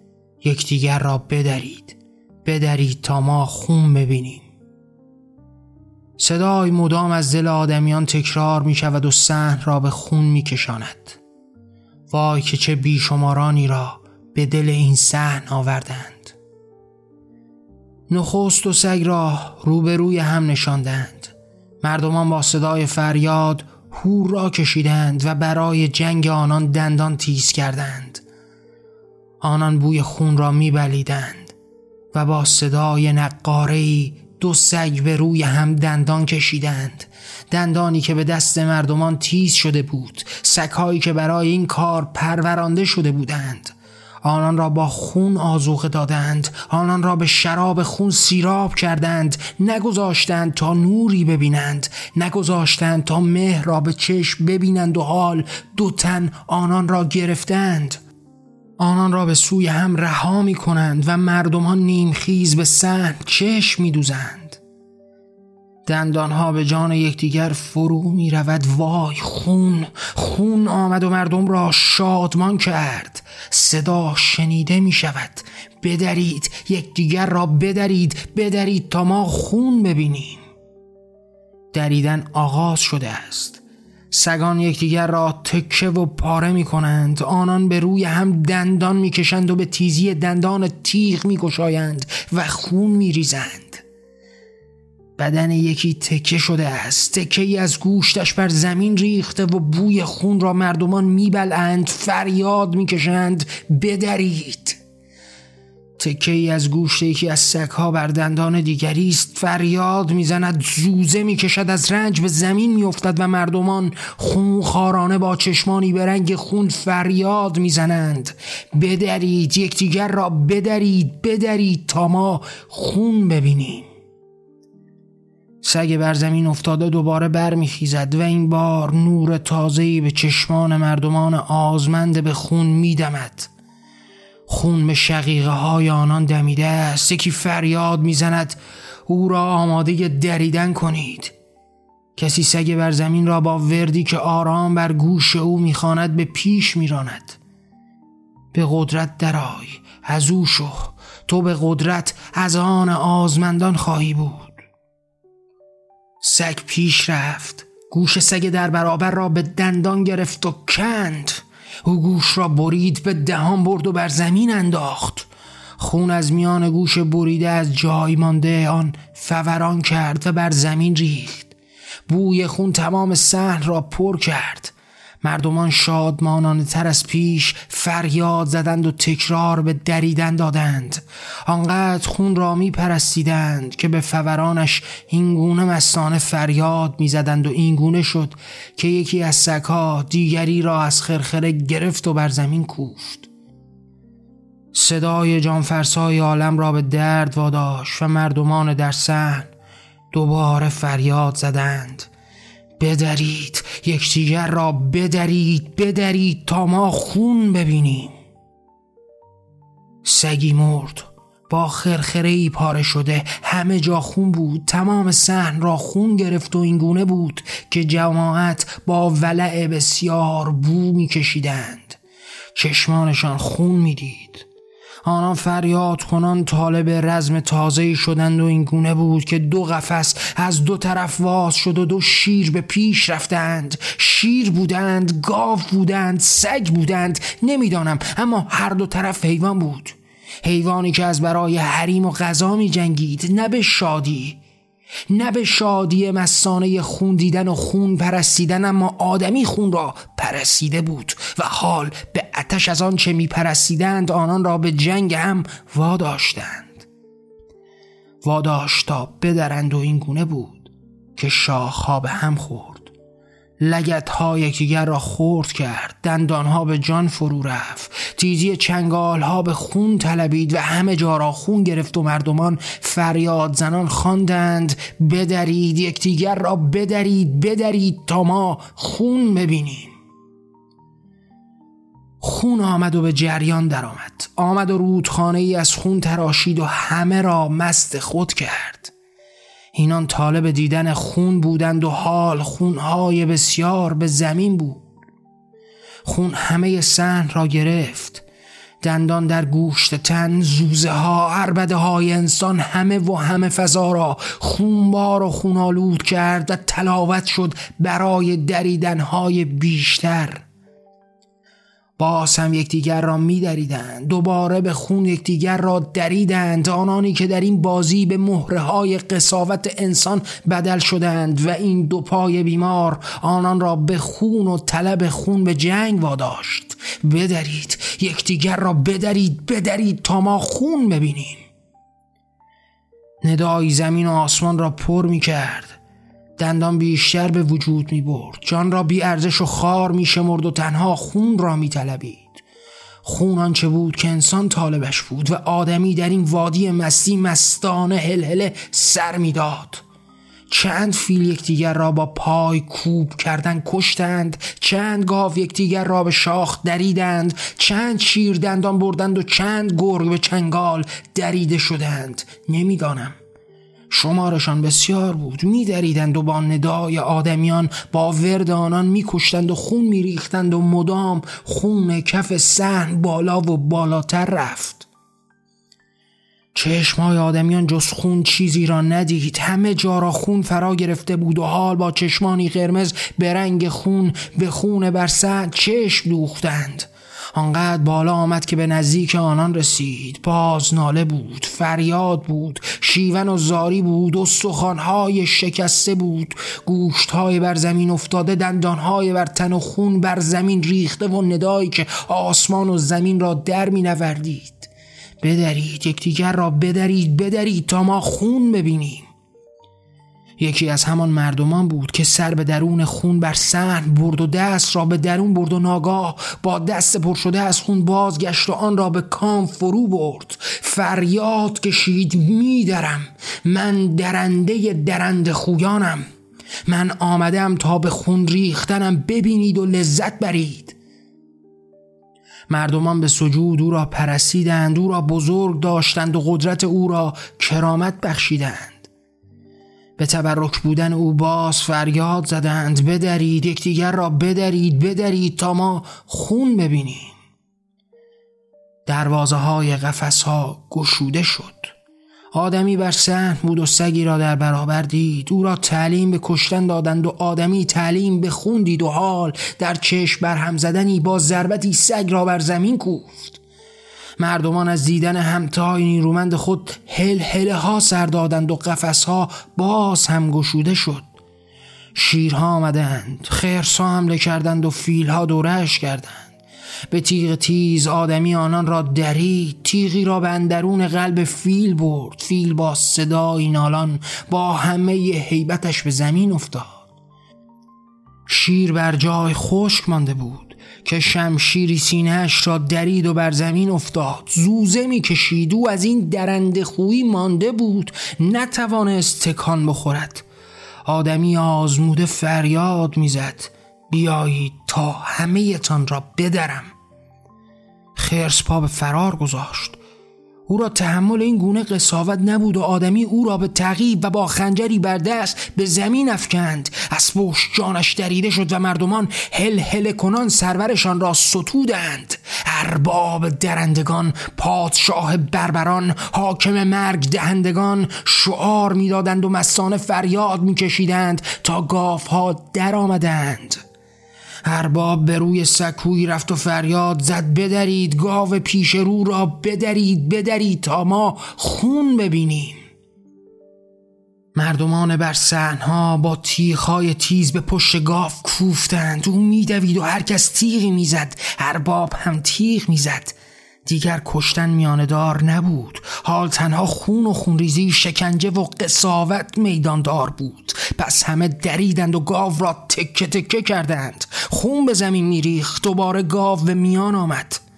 یکدیگر را بدرید. بدرید تا ما خون ببینیم. صدای مدام از دل آدمیان تکرار می شود و سحن را به خون می کشاند. وای که چه بیشمارانی را به دل این سحن آوردند. نخست و سگ را روبروی هم نشاندند. مردمان با صدای فریاد هور را کشیدند و برای جنگ آنان دندان تیز کردند. آنان بوی خون را میبلیدند و با صدای نقارهی دو سگ به روی هم دندان کشیدند. دندانی که به دست مردمان تیز شده بود. سگهایی که برای این کار پرورانده شده بودند. آنان را با خون آزوخه دادند. آنان را به شراب خون سیراب کردند. نگذاشتند تا نوری ببینند. نگذاشتند تا مهر را به چشم ببینند و حال دو تن آنان را گرفتند. آنان را به سوی هم رها می کنند و مردمان نیمخیز به سن چشم می دوزند. دندانها به جان یکدیگر فرو می رود وای خون خون آمد و مردم را شادمان کرد. صدا شنیده می شود بدرید یکدیگر را بدرید بدرید تا ما خون ببینیم. دریدن آغاز شده است. سگان یکدیگر را تکه و پاره می کنند آنان به روی هم دندان می کشند و به تیزی دندان تیغ می گشایند و خون می ریزند بدن یکی تکه شده است. تکه ای از گوشتش بر زمین ریخته و بوی خون را مردمان میبلند فریاد می‌کشند. بدرید. تکه ای از گوشت یکی از سگها بر دندان دیگری است. فریاد می‌زند زوزه می‌کشد از رنج به زمین میافتد و مردمان خون خارانه با چشمانی به رنگ خون فریاد می‌زنند. بدرید یکدیگر را بدرید بدرید تا ما خون ببینیم. سگ بر زمین افتاده دوباره برمیخیزد و این بار نور تازه‌ای به چشمان مردمان آزمند به خون میدمد. خون به شقیقه های آنان دمیده است. یکی فریاد می‌زند او را آماده دریدن کنید. کسی سگ بر زمین را با وردی که آرام بر گوش او می‌خواند به پیش میراند. به قدرت درای از او شو. تو به قدرت از آن آزمندان خواهی بود. سگ پیش رفت. گوش سگ در برابر را به دندان گرفت و کند. او گوش را برید به دهان برد و بر زمین انداخت. خون از میان گوش بریده از جای مانده آن فوران کرد و بر زمین ریخت. بوی خون تمام صحن را پر کرد. مردمان شادمانانه تر از پیش فریاد زدند و تکرار به دریدن دادند. آنقدر خون را می پرستیدند که به فورانش اینگونه مستانه فریاد می زدند و اینگونه شد که یکی از سگها دیگری را از خرخره گرفت و بر زمین کوفت. صدای جانفرسای عالم را به درد واداش و مردمان در سحن دوباره فریاد زدند. بدرید یکدیگر را بدرید بدرید تا ما خون ببینیم. سگی مرد با خرخره ای پاره شده همه جا خون بود تمام صحن را خون گرفت و اینگونه بود که جماعت با ولع بسیار بو میکشیدند. چشمانشان خون می‌دید. آنان فریاد کنان طالب رزم تازه شدند و این گونه بود که دو قفس از دو طرف واز شد و دو شیر به پیش رفتند. شیر بودند گاو بودند سگ بودند نمی‌دانم اما هر دو طرف حیوان بود. حیوانی که از برای حریم و غذا می جنگید نه به شادی. نه به شادی مسانه خون دیدن و خون پرستیدن اما آدمی خون را پرستیده بود و حال به اتش از آن چه می پرستیدند آنان را به جنگ هم واداشتند. واداشت تا بدرند و این گونه بود که شاخها به هم خورد. لگت ها یکیگر را خورد کرد. دندان ها به جان فرو رفت. تیزی چنگال ها به خون طلبید و همه جا را خون گرفت و مردمان فریاد زنان خواندند. بدرید یکدیگر را بدرید بدرید تا ما خون ببینیم. خون آمد و به جریان درآمد. آمد و رودخانه ای از خون تراشید و همه را مست خود کرد. اینان طالب دیدن خون بودند و حال خونهای بسیار به زمین بود. خون همه سن را گرفت. دندان در گوشت تن زوزه ها عربده های انسان همه و همه فضا را خونبار و خونالود کرد و تلاوت شد برای دریدن های بیشتر. باز هم یکدیگر را میدریدند. دوباره به خون یکدیگر را دریدند. آنانی که در این بازی به مهره های قصاوت انسان بدل شدند و این دو پای بیمار آنان را به خون و طلب خون به جنگ واداشت. بدرید یکدیگر را بدرید بدرید تا ما خون ببینیم. ندایی زمین و آسمان را پر می کرد دندان بیشتر به وجود می برد. جان را بی ارزش و خار می شمرد و تنها خون را می طلبید. خون آنچه بود که انسان طالبش بود و آدمی در این وادی مستی مستانه هلهله سر می‌داد چند فیل یکدیگر را با پای کوب کردن کشتند چند گاو یکدیگر را به شاخ دریدند چند شیر دندان بردند و چند گرگ به چنگال دریده شدند. نمی‌دانم. شمارشان بسیار بود. میدریدند و با ندای آدمیان با ورد آنان میکشتند و خون میریختند و مدام خون کف سن بالا و بالاتر رفت. چشمهای آدمیان جز خون چیزی را ندید. همه جا را خون فرا گرفته بود و حال با چشمانی قرمز به رنگ خون به خون بر چشم دوختند. آنقدر بالا آمد که به نزدیک آنان رسید. باز ناله بود فریاد بود شیون و زاری بود و سخانهای شکسته بود. گوشتهای بر زمین افتاده دندانهای بر تن و خون بر زمین ریخته و ندایی که آسمان و زمین را در می نوردید بدرید یکدیگر را بدرید بدرید تا ما خون ببینیم. یکی از همان مردمان بود که سر به درون خون بر سن برد و دست را به درون برد و ناگاه با دست پر شده از خون بازگشت و آن را به کام فرو برد. فریاد کشید میدرم. من درنده درند خویانم. من آمدم تا به خون ریختنم. ببینید و لذت برید. مردمان به سجود او را پرسیدند او را بزرگ داشتند و قدرت او را کرامت بخشیدند. به تبرک بودن او باز فریاد زدند بدرید یکدیگر را بدرید بدرید تا ما خون ببینیم. دروازه های قفس ها گشوده شد. آدمی بر سن بود و سگی را در برابر دید. او را تعلیم به کشتن دادند و آدمی تعلیم به خون دید و حال در چشم بر هم زدنی با ضربتی سگ را بر زمین کوفت. مردمان از دیدن همتای نیرومند خود هل هله ها سر دادند و قفس ها باز هم گشوده شد. شیرها آمدند خرسا حمله کردند و فیلها دورش کردند. به تیغ تیز آدمی آنان را درید تیغی را به اندرون قلب فیل برد. فیل با صدای نالان با همه حیبتش به زمین افتاد. شیر بر جای خشک مانده بود. که شمشیری سینهش را درید و بر زمین افتاد. زوزه می کشید او از این درنده خویی مانده بود. نتوانست تکان بخورد. آدمی آزموده فریاد می‌زد. بیایید تا همه تان را بدرم. خرس پا به فرار گذاشت. او را تحمل این گونه قصاوت نبود و آدمی او را به تعقیب و با خنجری بر دست به زمین افکند. اسبوش جانش دریده شد و مردمان هل هل کنان سرورشان را ستودند. ارباب درندگان پادشاه بربران حاکم مرگ دهندگان شعار می‌دادند و مستانه فریاد میکشیدند تا گاف ها در آمدند ارباب به روی سکوی رفت و فریاد زد بدرید گاو پیش رو را بدرید بدرید تا ما خون ببینیم. مردمان بر سنها با تیغهای تیز به پشت گاو کوفتند. او میدوید و هر کس تیغی می‌زد. ارباب هم تیغ می‌زد. دیگر کشتن میاندار نبود. حال تنها خون و خونریزی شکنجه و قصاوت میداندار بود. پس همه دریدند و گاو را تکه تکه کردند. خون به زمین میریخت دوباره گاو به میان آمد.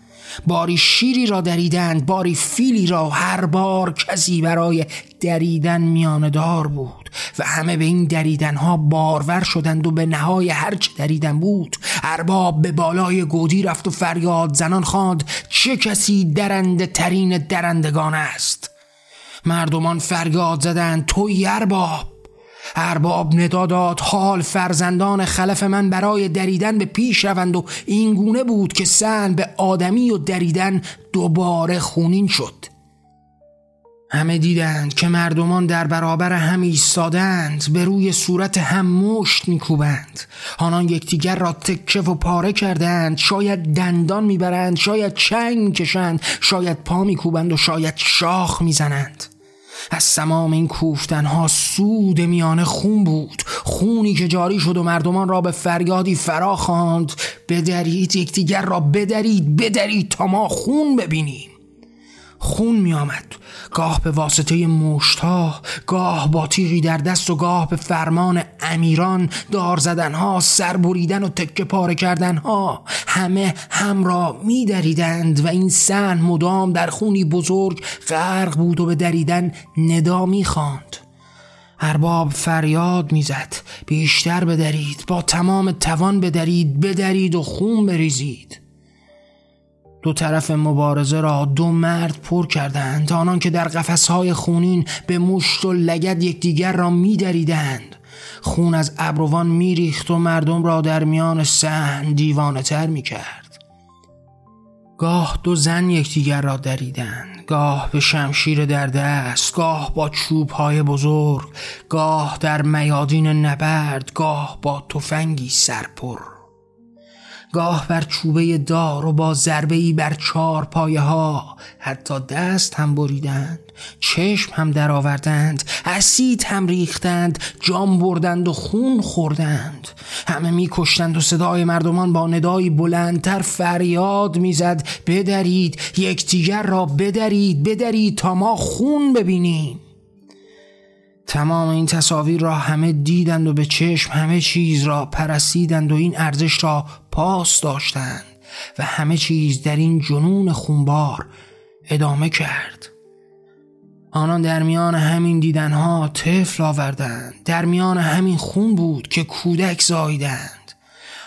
باری شیری را دریدند باری فیلی را هر بار کسی برای دریدن میاندار بود و همه به این دریدن ها بارور شدند و به نهای هرچه دریدن بود. ارباب به بالای گودی رفت و فریاد زنان خواند چه کسی درنده ترین درندگان است؟ مردمان فریاد زدند توی ارباب! ارباب نداداد حال فرزندان خلف من برای دریدن به پیش روند و این گونه بود که سن به آدمی و دریدن دوباره خونین شد. همه دیدند که مردمان در برابر هم ایستادند به روی صورت هم مشت میکوبند. آنان یکدیگر را تکه و پاره کردند شاید دندان می‌برند شاید چنگ می‌کشند شاید پا میکوبند و شاید شاخ می‌زنند. از تمام این کوفتنها سود میانه خون بود. خونی که جاری شد و مردمان را به فریادی فرا خواند بدرید یکدیگر را بدرید بدرید تا ما خون ببینیم. خون می آمد گاه به واسطه مشتها گاه با تیغی در دست و گاه به فرمان امیران دار زدنها سر بریدن و تکه پاره کردنها همه هم را می دریدند و این سن مدام در خونی بزرگ غرق بود و به دریدن ندا می خاند. ارباب فریاد می‌زد. بیشتر بدرید با تمام توان بدرید بدرید و خون بریزید. دو طرف مبارزه را دو مرد پر کردند. آنان که در قفسهای خونین به مشت و لگد یکدیگر را میدریدند. خون از ابروان میریخت و مردم را در میان سهن دیوانه تر می‌کرد. گاه دو زن یکدیگر را دریدند. گاه به شمشیر در دست گاه با چوب های بزرگ گاه در میادین نبرد گاه با تفنگی سرپر. گاه بر چوبه دار و با ضربه ای بر چار پایه ها. حتی دست هم بریدند چشم هم درآوردند اسید هم ریختند جام بردند و خون خوردند. همه میکشتند و صدای مردمان با ندایی بلندتر فریاد می‌زد بدرید یکدیگر را بدرید بدرید تا ما خون ببینیم. تمام این تصاویر را همه دیدند و به چشم همه چیز را پرسیدند و این ارزش را پاس داشتند و همه چیز در این جنون خونبار ادامه کرد. آنان در میان همین دیدنها طفل آوردند در میان همین خون بود که کودک زاییدند.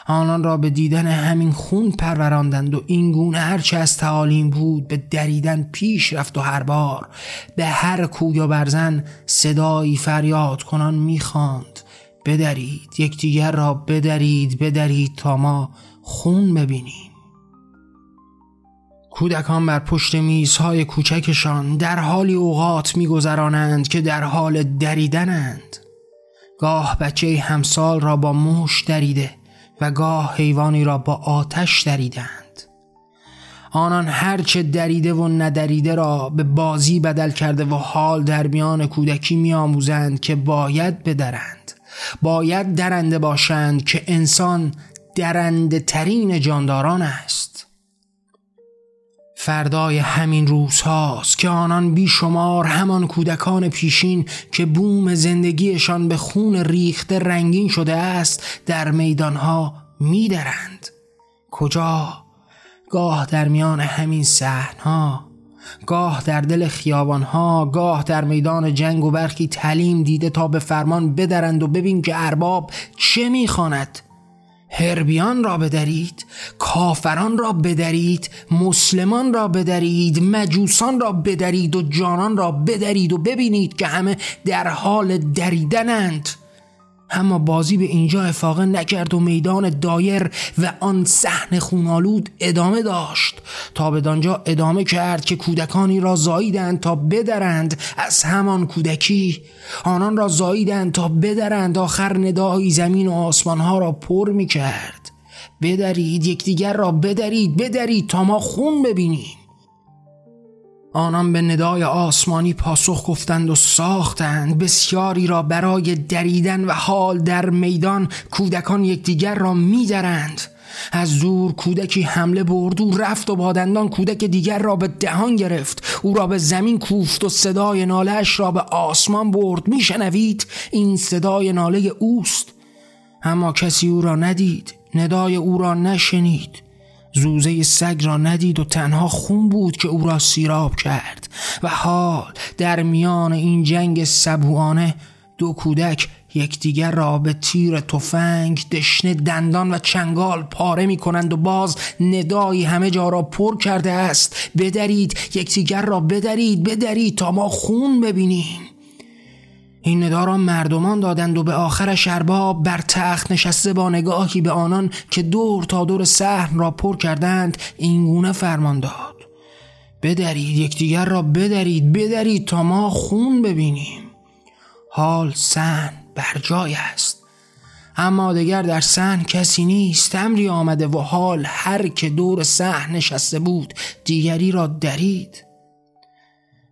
آنان را به دیدن همین خون پروراندند و این گونه هرچه از تعالیم بود به دریدن پیش رفت و هر بار به هر کوی و برزن صدایی فریاد کنان می‌خواند. بدرید یکدیگر را بدرید بدرید تا ما خون ببینیم. کودکان بر پشت میزهای کوچکشان در حالی اوقات میگذرانند که در حال دریدنند. گاه بچه همسال را با موش دریده. و گاه حیوانی را با آتش دریدند. آنان هرچه دریده و ندریده را به بازی بدل کرده و حال در میان کودکی میآموزند که باید بدرند. باید درنده باشند که انسان درنده ترین جانداران است. فردای همین روز هاست که آنان بیشمار همان کودکان پیشین که بوم زندگیشان به خون ریخته رنگین شده است در میدانها میدرند. کجا؟ گاه در میان همین ها گاه در دل ها گاه در میدان جنگ و برخی تعلیم دیده تا به فرمان بدرند و ببین که ارباب چه می‌خواند. هربیان را بدرید کافران را بدرید مسلمان را بدرید مجوسان را بدرید و جانان را بدرید و ببینید که همه در حال دریدنند. اما بازی به اینجا افاقه نکرد و میدان دایر و آن صحن خونالود ادامه داشت. تا به دانجا ادامه کرد که کودکانی را زاییدند تا بدرند از همان کودکی. آنان را زاییدند تا بدرند آخر ندایی زمین و آسمانها را پر می کرد بدرید یکدیگر را بدرید بدرید تا ما خون ببینیم. آنان به ندای آسمانی پاسخ گفتند و ساختند. بسیاری را برای دریدن و حال در میدان کودکان یکدیگر را میدرند. از دور کودکی حمله برد و رفت و بادندان کودک دیگر را به دهان گرفت. او را به زمین کوفت و صدای نالهش را به آسمان برد. میشنوید؟ این صدای ناله اوست. اما کسی او را ندید. ندای او را نشنید. زوزه سگ را ندید و تنها خون بود که او را سیراب کرد. و حال در میان این جنگ سبوانه دو کودک یکدیگر را به تیر تفنگ دشنه دندان و چنگال پاره می کنند و باز ندایی همه جا را پر کرده است. بدرید یکدیگر را بدرید بدرید تا ما خون ببینیم. این ندا را مردمان دادند و به آخرش ارباب بر تخت نشسته با نگاهی به آنان که دور تا دور سحن را پر کردند اینگونه فرمان داد. بدرید یکدیگر را بدرید بدرید تا ما خون ببینیم. حال سن بر جای است. اما دیگر در سن کسی نیست. امری آمده و حال هر که دور سحن نشسته بود دیگری را درید.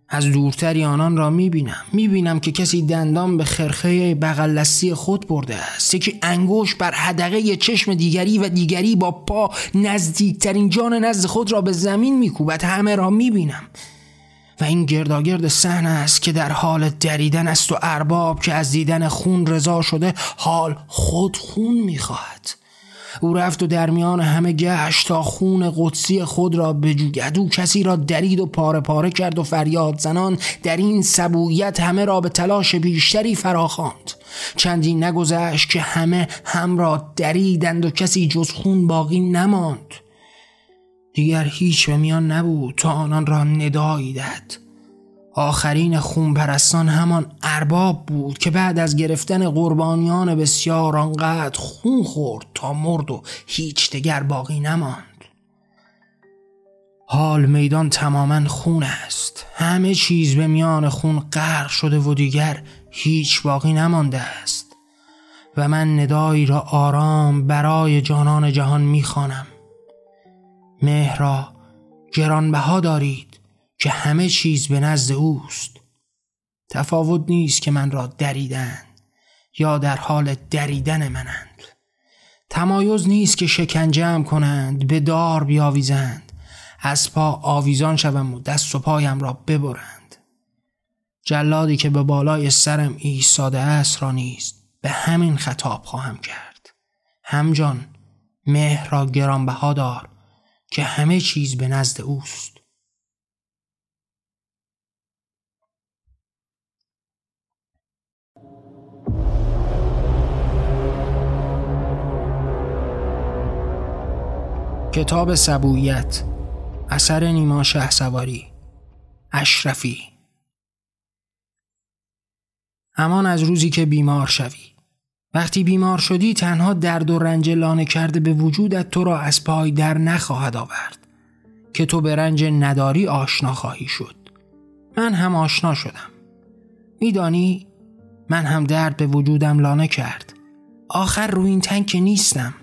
از دورتری آنان را می‌بینم. می‌بینم که کسی دندان به خرخه بغلستی خود برده است. یکی انگوش بر حدقه چشم دیگری و دیگری با پا نزدیکترین جان نزد خود را به زمین میکوبد. همه را می‌بینم. و این گرداگرد صحنه است که در حال دریدن است و ارباب که از دیدن خون رضا شده حال خود خون می‌خواهد. او رفت و در میان همه گشت تا خون قدسی خود را بجوید او کسی را درید و پاره پاره کرد و فریاد زنان در این سبویت همه را به تلاش بیشتری فراخواند. چندی نگذشت که همه هم را دریدند و کسی جز خون باقی نماند. دیگر هیچ به میان نبود تا آنان را ندایی دهد. آخرین خونپرستان همان ارباب بود که بعد از گرفتن قربانیان بسیار آنقدر خون خورد تا مرد و هیچ دگر باقی نماند. حال میدان تماما خون است. همه چیز به میان خون غرق شده و دیگر هیچ باقی نمانده است. و من ندایی را آرام برای جانان جهان می‌خوانم. مهر را گرانبها دارید. که همه چیز به نزد اوست. تفاوت نیست که من را دریدند یا در حال دریدن منند. تمایز نیست که شکنجم کنند به دار بیاویزند. از پا آویزان شوم و دست و پایم را ببرند. جلادی که به بالای سرم ایستاده است را نیست. به همین خطاب خواهم کرد. همجان مهر را گرانبها دار که همه چیز به نزد اوست. کتاب سبویت اثر نیما شه سواری اشرفی. امان از روزی که بیمار شوی. وقتی بیمار شدی تنها درد و رنج لانه کرده به وجودت تو را از پای در نخواهد آورد که تو به رنج نداری آشنا خواهی شد. من هم آشنا شدم. میدانی من هم درد به وجودم لانه کرد. آخر رو این تنگ که نیستم.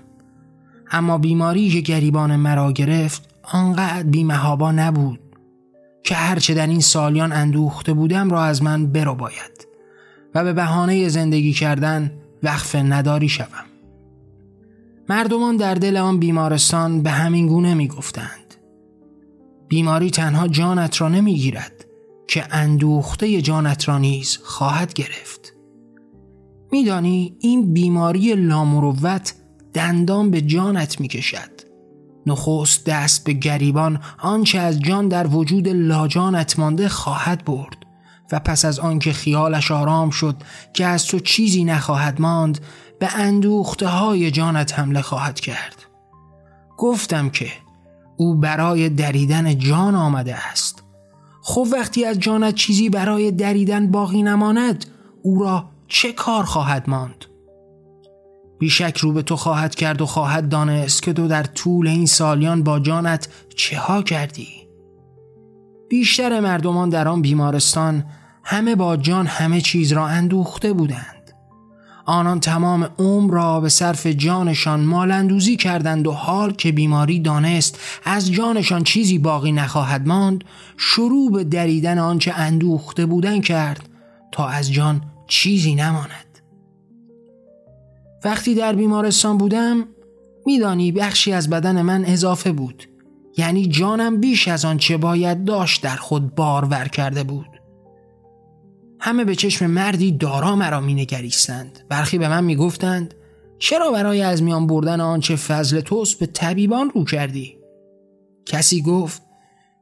اما بیماری که گریبان مرا گرفت آنقدر بیمهابا نبود که هرچه در این سالیان اندوخته بودم را از من برو باید و به بهانه زندگی کردن وقف نداری شوم. مردمان در دل آن بیمارستان به همین گونه می گفتند بیماری تنها جانت را نمی گیرد که اندوخته جانت را نیز خواهد گرفت. میدانی این بیماری لامروت دندان به جانت می کشد نخست دست به گریبان آنچه از جان در وجود لاجانت مانده خواهد برد. و پس از آنکه خیالش آرام شد که از تو چیزی نخواهد ماند به اندوخته های جانت حمله خواهد کرد. گفتم که او برای دریدن جان آمده است. خب وقتی از جانت چیزی برای دریدن باقی نماند او را چه کار خواهد ماند؟ بیشک رو به تو خواهد کرد و خواهد دانست که تو در طول این سالیان با جانت چه ها کردی؟ بیشتر مردمان در آن بیمارستان همه با جان همه چیز را اندوخته بودند. آنان تمام عمر را به صرف جانشان مالندوزی کردند و حال که بیماری دانست از جانشان چیزی باقی نخواهد ماند شروع به دریدن آنچه اندوخته بودن کرد تا از جان چیزی نماند. وقتی در بیمارستان بودم میدانی بخشی از بدن من اضافه بود. یعنی جانم بیش از آن چه باید داشت در خود بارور کرده بود. همه به چشم مردی دارا مرا مینگریستند. برخی به من می‌گفتند چرا برای از میان بردن آنچه فضل توست به طبیبان رو کردی؟ کسی گفت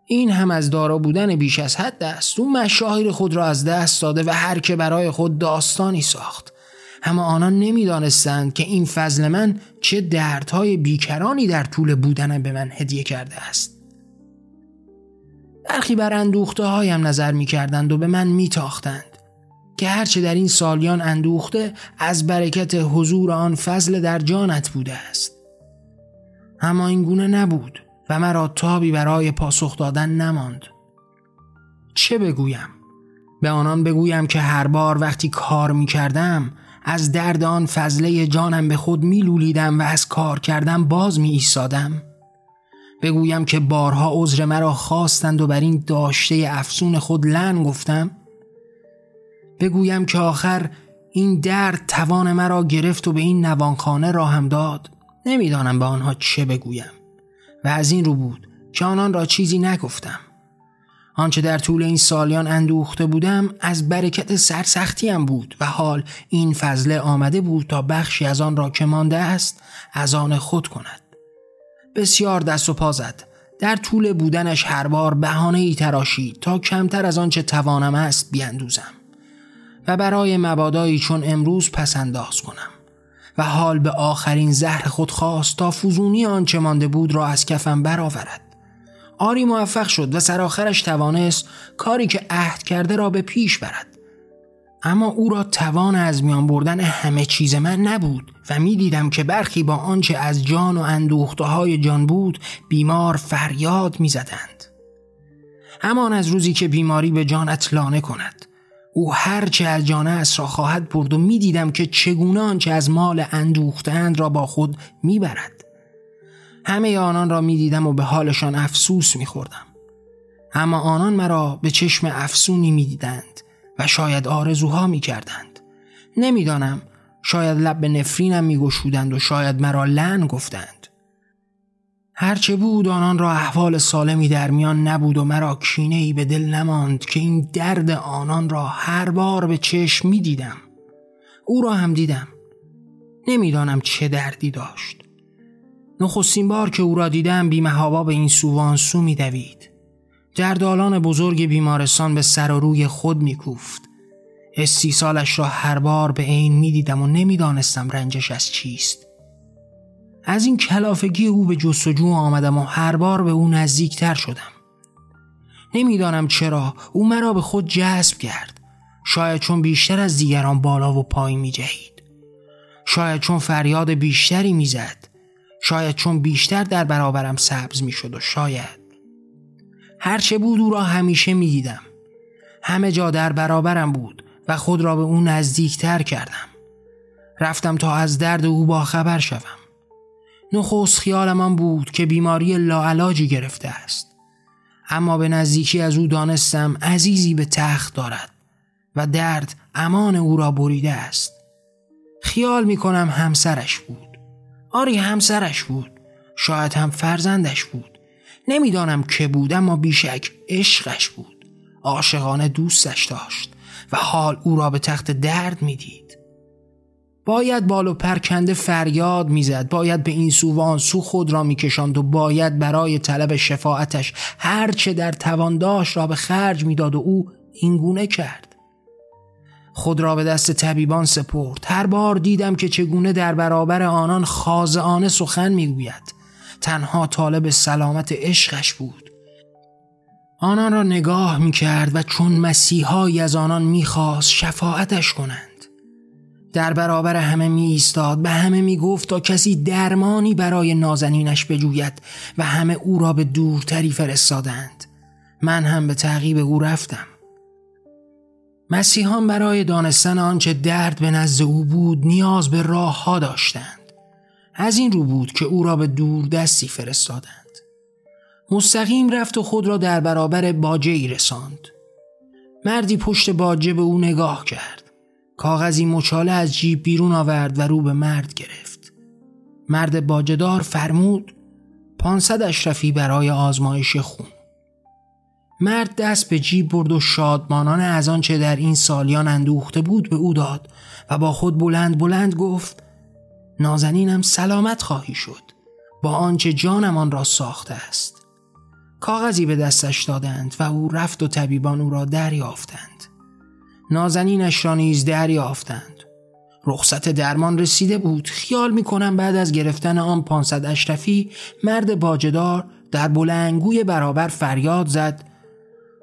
این هم از دارا بودن بیش از حد است. او مشاهیر خود را از دست داده و هر که برای خود داستانی ساخت. اما آنان نمی‌دانستند که این فضل من چه دردهای بیکرانی در طول بودنم به من هدیه کرده است. برخی بر اندوخته هایم نظر می کردند و به من می تاختند که هرچه در این سالیان اندوخته از برکت حضور آن فضل در جانت بوده است. اما این گونه نبود و مرا تابی برای پاسخ دادن نماند. چه بگویم؟ به آنان بگویم که هر بار وقتی کار می کردم از درد آن فضله جانم به خود می لولیدم و از کار کردم باز می ایستادم. بگویم که بارها عذر مرا خواستند و بر این داشته افسون خود لن گفتم. بگویم که آخر این درد توان مرا گرفت و به این نوانخانه راهم داد. نمی‌دانم به آنها چه بگویم و از این رو بود که آنان را چیزی نگفتم. آنچه در طول این سالیان اندوخته بودم از برکت سرسختیم بود و حال این فضله آمده بود تا بخشی از آن را که مانده است از آن خود کند. بسیار دست و پا زد. در طول بودنش هر بار بهانه ای تراشید تا کمتر از آنچه توانم است بیاندوزم و برای مبادایی چون امروز پس انداز کنم و حال به آخرین زهر خود خواست تا فوزونی آنچه مانده بود را از کفم برآورد. آری موفق شد و سرآخرش توانست کاری که عهد کرده را به پیش برد اما او را توان از میان بردن همه چیز من نبود و می دیدم که برخی با آنچه از جان و اندوخته های جان بود بیمار فریاد می زدند. همان از روزی که بیماری به جان اطلانه کند او هرچه از جان است را خواهد برد و می دیدم که چگونه آنچه از مال اندوختند را با خود می برد. همه آنان را می دیدم و به حالشان افسوس می خوردم. اما آنان مرا به چشم افسونی می دیدند و شاید آرزوها می کردند. نمی‌دانم شاید لب به نفرینم می گشودند و شاید مرا لن گفتند. هرچه بود آنان را احوال سالمی در میان نبود و مرا کینه ای به دل نماند که این درد آنان را هر بار به چشم می دیدم. او را هم دیدم. نمی‌دانم چه دردی داشت. نخستین بار که او را دیدم بیمهابا به این سووان سو می دوید. جردالان بزرگ بیمارستان به سر و روی خود میکوفت. استیصالش را هر بار به عین می‌دیدم و نمی‌دانستم رنجش از چیست. از این کلافگی او به جستجو آمدم و هر بار به او نزدیکتر شدم. نمی‌دانم چرا او مرا به خود جذب کرد. شاید چون بیشتر از دیگران بالا و پایین می جهید. شاید چون فریاد بیشتری می‌زد. شاید چون بیشتر در برابرم سبز می‌شد و شاید هرچه بود او را همیشه می دیدم. همه جا در برابرم بود و خود را به او نزدیکتر کردم. رفتم تا از درد او با خبر شوم. نخست خیالمان بود که بیماری لاعلاجی گرفته است. اما به نزدیکی از او دانستم عزیزی به تخت دارد و درد امان او را بریده است. خیال می کنم همسرش بود. آری همسرش بود. شاید هم فرزندش بود. نمی‌دانم که بود اما بیشک عشقش بود عاشقانه دوستش داشت و حال او را به تخت درد می‌دید باید بال و پرکنده فریاد می‌زد باید به این سو و سو خود را میکشاند و باید برای طلب شفاعتش هرچه در توان داشت را به خرج می‌داد و او اینگونه کرد خود را به دست طبیبان سپرد. هر بار دیدم که چگونه در برابر آنان خازعانه سخن می‌گوید. تنها طالب سلامت عشقش بود. آنان را نگاه می کرد و چون مسیحایی از آنان می‌خواست شفاعتش کنند. در برابر همه می ایستاد به همه می گفت تا کسی درمانی برای نازنینش بجوید و همه او را به دورتری فرستادند. من هم به تعقیب او رفتم. مسیحان برای دانستن آنچه درد به نزد او بود نیاز به راه ها داشتند. از این رو بود که او را به دور دستی فرستادند. مستقیم رفت و خود را در برابر باجه ای رساند. مردی پشت باجه به او نگاه کرد. کاغذی مچاله از جیب بیرون آورد و رو به مرد گرفت. مرد باجدار فرمود پانصد اشرفی برای آزمایش خون. مرد دست به جیب برد و شادمانانه از آنچه در این سالیان اندوخته بود به او داد و با خود بلند بلند گفت نازنینم سلامت خواهی شد. با آنچه جانم آن را ساخته است. کاغذی به دستش دادند و او رفت و طبیبان او را دریافتند. نازنینش را نیز دریافتند. رخصت درمان رسیده بود. خیال می کنم بعد از گرفتن آن پانصد اشرفی مرد باجدار در بلنگوی برابر فریاد زد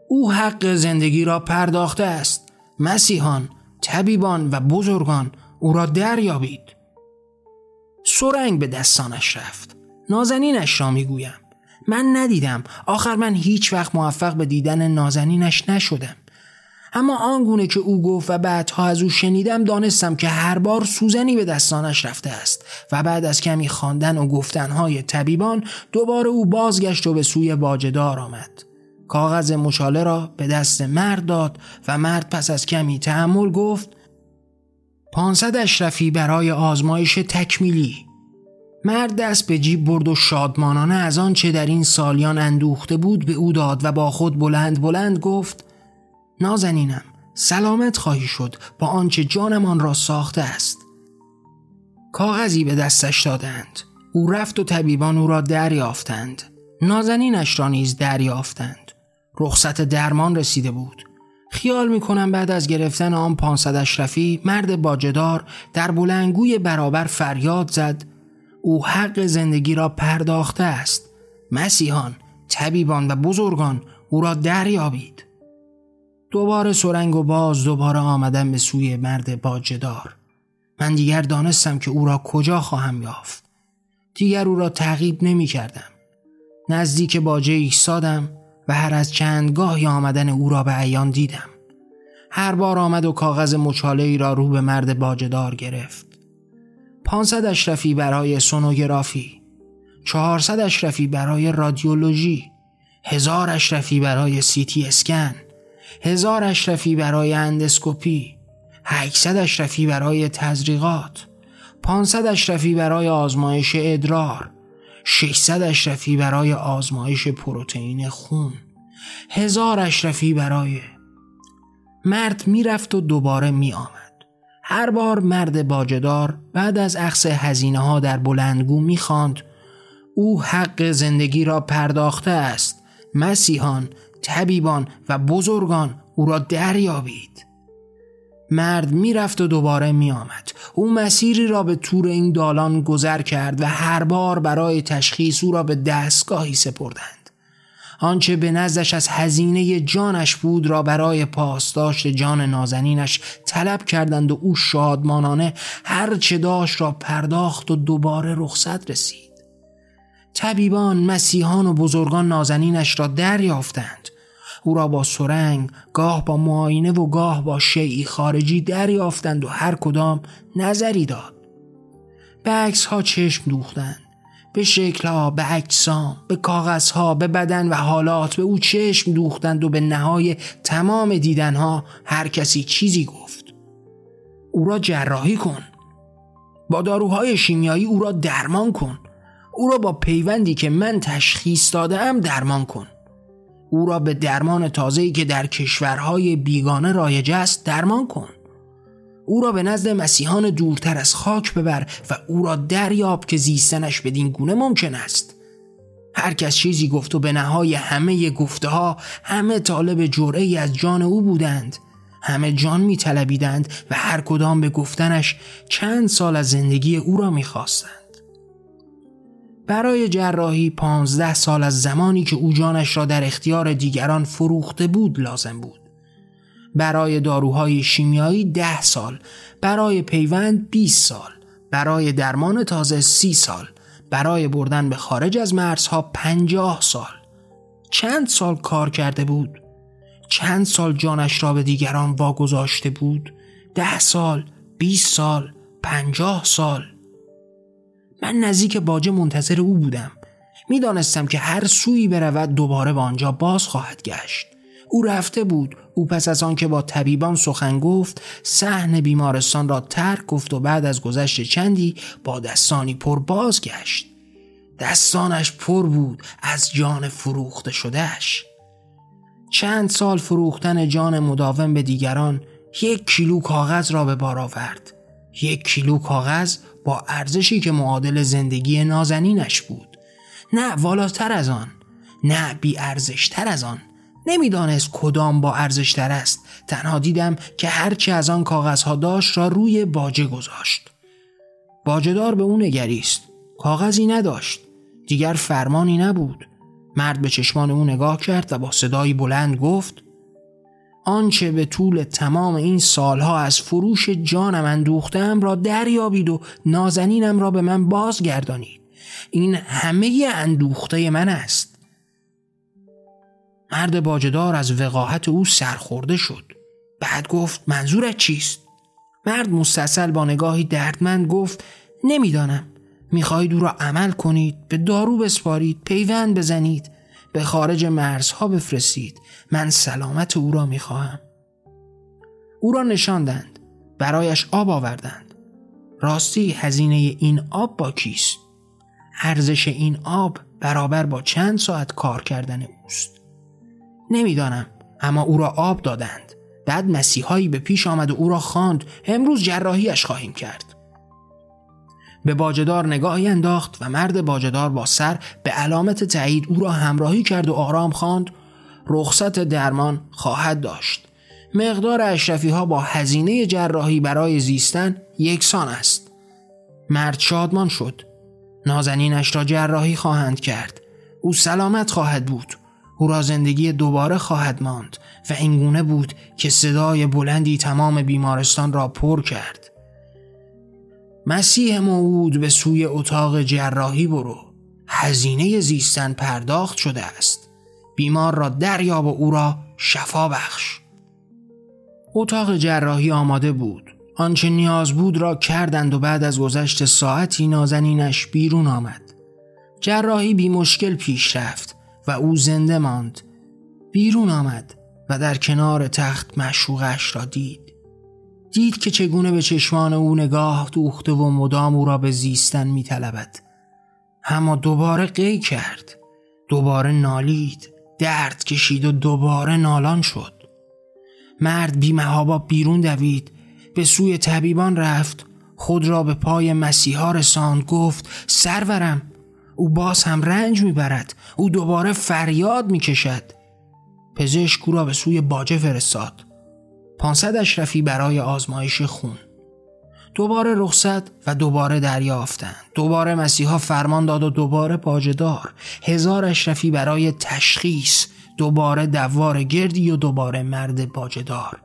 او حق زندگی را پرداخته است. مسیحان طبیبان و بزرگان او را دریابید. سرنگ به دستانش رفت. نازنینش را می‌گویم. من ندیدم. آخر من هیچ وقت موفق به دیدن نازنینش نشدم. اما آنگونه که او گفت و بعدها از او شنیدم دانستم که هر بار سوزنی به دستانش رفته است و بعد از کمی خواندن و گفتنهای طبیبان دوباره او بازگشت و به سوی باجدار آمد. کاغذ مشاله را به دست مرد داد و مرد پس از کمی تحمل گفت پانصد اشرفی برای آزمایش تکمیلی. مرد دست به جیب برد و شادمانانه از آنچه در این سالیان اندوخته بود به او داد و با خود بلند بلند گفت نازنینم سلامت خواهی شد با آنچه جانمان را ساخته است. کاغذی به دستش دادند. او رفت و طبیبان او را دریافتند. نازنینش را نیز دریافتند. رخصت درمان رسیده بود. خیال می‌کنم بعد از گرفتن آن پانصد اشرفی مرد باجدار در بلنگوی برابر فریاد زد. او حق زندگی را پرداخته است. مسیحان طبیبان و بزرگان او را دریابید. دوباره سرنگ و باز دوباره آمدن به سوی مرد باجدار. من دیگر دانستم که او را کجا خواهم یافت. دیگر او را تعقیب نمی کردم نزدیک باجه ایستادم. و هر از چندگاهی آمدن او را به عیان دیدم. هر بار آمد و کاغذ مچاله ای را رو به مرد باجدار گرفت. پانصد اشرفی برای سونوگرافی چهارصد اشرفی برای رادیولوژی هزار اشرفی برای سیتی اسکن هزار اشرفی برای اندسکوپی 800 اشرفی برای تزریقات 500 اشرفی برای آزمایش ادرار 600 اشرفی برای آزمایش پروتئین خون هزار اشرفی برای مرد می‌رفت و دوباره می آمد. هر بار مرد باجدار بعد از اخص هزینه ها در بلندگو می خاند. او حق زندگی را پرداخته است مسیحان طبیبان و بزرگان او را دریابید مرد می‌رفت و دوباره میآمد. او مسیری را به طور این دالان گذر کرد و هر بار برای تشخیص او را به دستگاهی سپردند. آنچه به نزدش از هزینه جانش بود را برای پاسداشت جان نازنینش طلب کردند و او شادمانانه هر چه داشت را پرداخت و دوباره رخصت رسید. طبیبان مسیحان و بزرگان نازنینش را دریافتند. او را با سرنگ گاه با معاینه و گاه با شیعی خارجی دریافتند و هر کدام نظری داد. به عکس ها چشم دوختند به شکل ها به اجسام به کاغذ ها به بدن و حالات به او چشم دوختند و به نهای تمام دیدن ها هر کسی چیزی گفت. او را جراحی کن. با داروهای شیمیایی او را درمان کن. او را با پیوندی که من تشخیص دادم درمان کن. او را به درمان تازه‌ای که در کشورهای بیگانه رایج است درمان کن. او را به نزد مسیحان دورتر از خاک ببر و او را دریاب که زیستنش بدین گونه ممکن است. هر کس چیزی گفت و به نهای همه گفته ها همه طالب جرعه از جان او بودند. همه جان می و هر کدام به گفتنش چند سال از زندگی او را می خواستند. برای جراحی پانزده سال از زمانی که او جانش را در اختیار دیگران فروخته بود لازم بود. برای داروهای شیمیایی ده سال، برای پیوند 20 سال، برای درمان تازه سی سال، برای بردن به خارج از مرزها پنجاه سال. چند سال کار کرده بود؟ چند سال جانش را به دیگران واگذاشته بود؟ ده سال، 20 سال، پنجاه سال من نزدیک باجه منتظر او بودم. می‌دانستم که هر سوی برود دوباره به آنجا باز خواهد گشت. او رفته بود. او پس از آنکه با طبیبان سخن گفت صحن بیمارستان را ترک گفت و بعد از گذشت چندی با دستانی پر باز گشت دستانش پر بود. از جان فروخته شدهش چند سال فروختن جان مداوم به دیگران یک کیلو کاغذ را به بار آورد. یک کیلو کاغذ با ارزشی که معادل زندگی نازنینش بود. نه والاتر از آن نه بی ارزشتر از آن. نمی‌دانست کدام با ارزشتر است. تنها دیدم که هرچی از آن کاغذها داشت را روی باجه گذاشت. باجهدار به او نگریست. کاغذی نداشت. دیگر فرمانی نبود. مرد به چشمان او نگاه کرد و با صدایی بلند گفت آنچه به طول تمام این سالها از فروش جانم اندوختم را دریابید و نازنینم را به من بازگردانید. این همه اندوخته من است. مرد باجدار از وقاحت او سرخورده شد. بعد گفت منظورت چیست؟ مرد مستصل با نگاهی دردمند گفت نمی‌دانم. می‌خواهید او را عمل کنید به دارو بسپارید پیوند بزنید. به خارج مرزها بفرستید. من سلامت او را می‌خواهم. او را نشاندند. برایش آب آوردند. راستی هزینه این آب با کیست؟ ارزش این آب برابر با چند ساعت کار کردن اوست؟ نمی‌دانم اما او را آب دادند. بعد مسیحایی به پیش آمد و او را خواند. امروز جراحیش خواهیم کرد. به باجدار نگاهی انداخت و مرد باجدار با سر به علامت تایید او را همراهی کرد و آرام خواند. رخصت درمان خواهد داشت. مقدار اشرفی ها با هزینه جراحی برای زیستن یکسان است. مرد شادمان شد. نازنینش را جراحی خواهند کرد. او سلامت خواهد بود. او را زندگی دوباره خواهد ماند و اینگونه بود که صدای بلندی تمام بیمارستان را پر کرد. مسیح موعود به سوی اتاق جراحی برو. هزینه زیستن پرداخت شده است. بیمار را دریاب و او را شفا بخش. اتاق جراحی آماده بود. آنچه نیاز بود را کردند و بعد از گذشت ساعتی نازنینش بیرون آمد. جراحی بی مشکل پیش رفت و او زنده ماند. بیرون آمد و در کنار تخت مشوقش را دید. دید که چگونه به چشمان او نگاه دوخته و مدام او را به زیستن می طلبد. اما دوباره قی کرد. دوباره نالید. درد کشید و دوباره نالان شد. مرد بی بیرون دوید. به سوی طبیبان رفت. خود را به پای مسیحا رساند. گفت سرورم او باز هم رنج می‌برد. او دوباره فریاد می‌کشد. پزشک او را به سوی باجه فرستاد. پانصد اشرفی برای آزمایش خون. دوباره رخصت و دوباره دریافتند. دوباره مسیحا فرمان داد و دوباره باجدار هزار اشرفی برای تشخیص. دوباره دوار گردی و دوباره مرد باجدار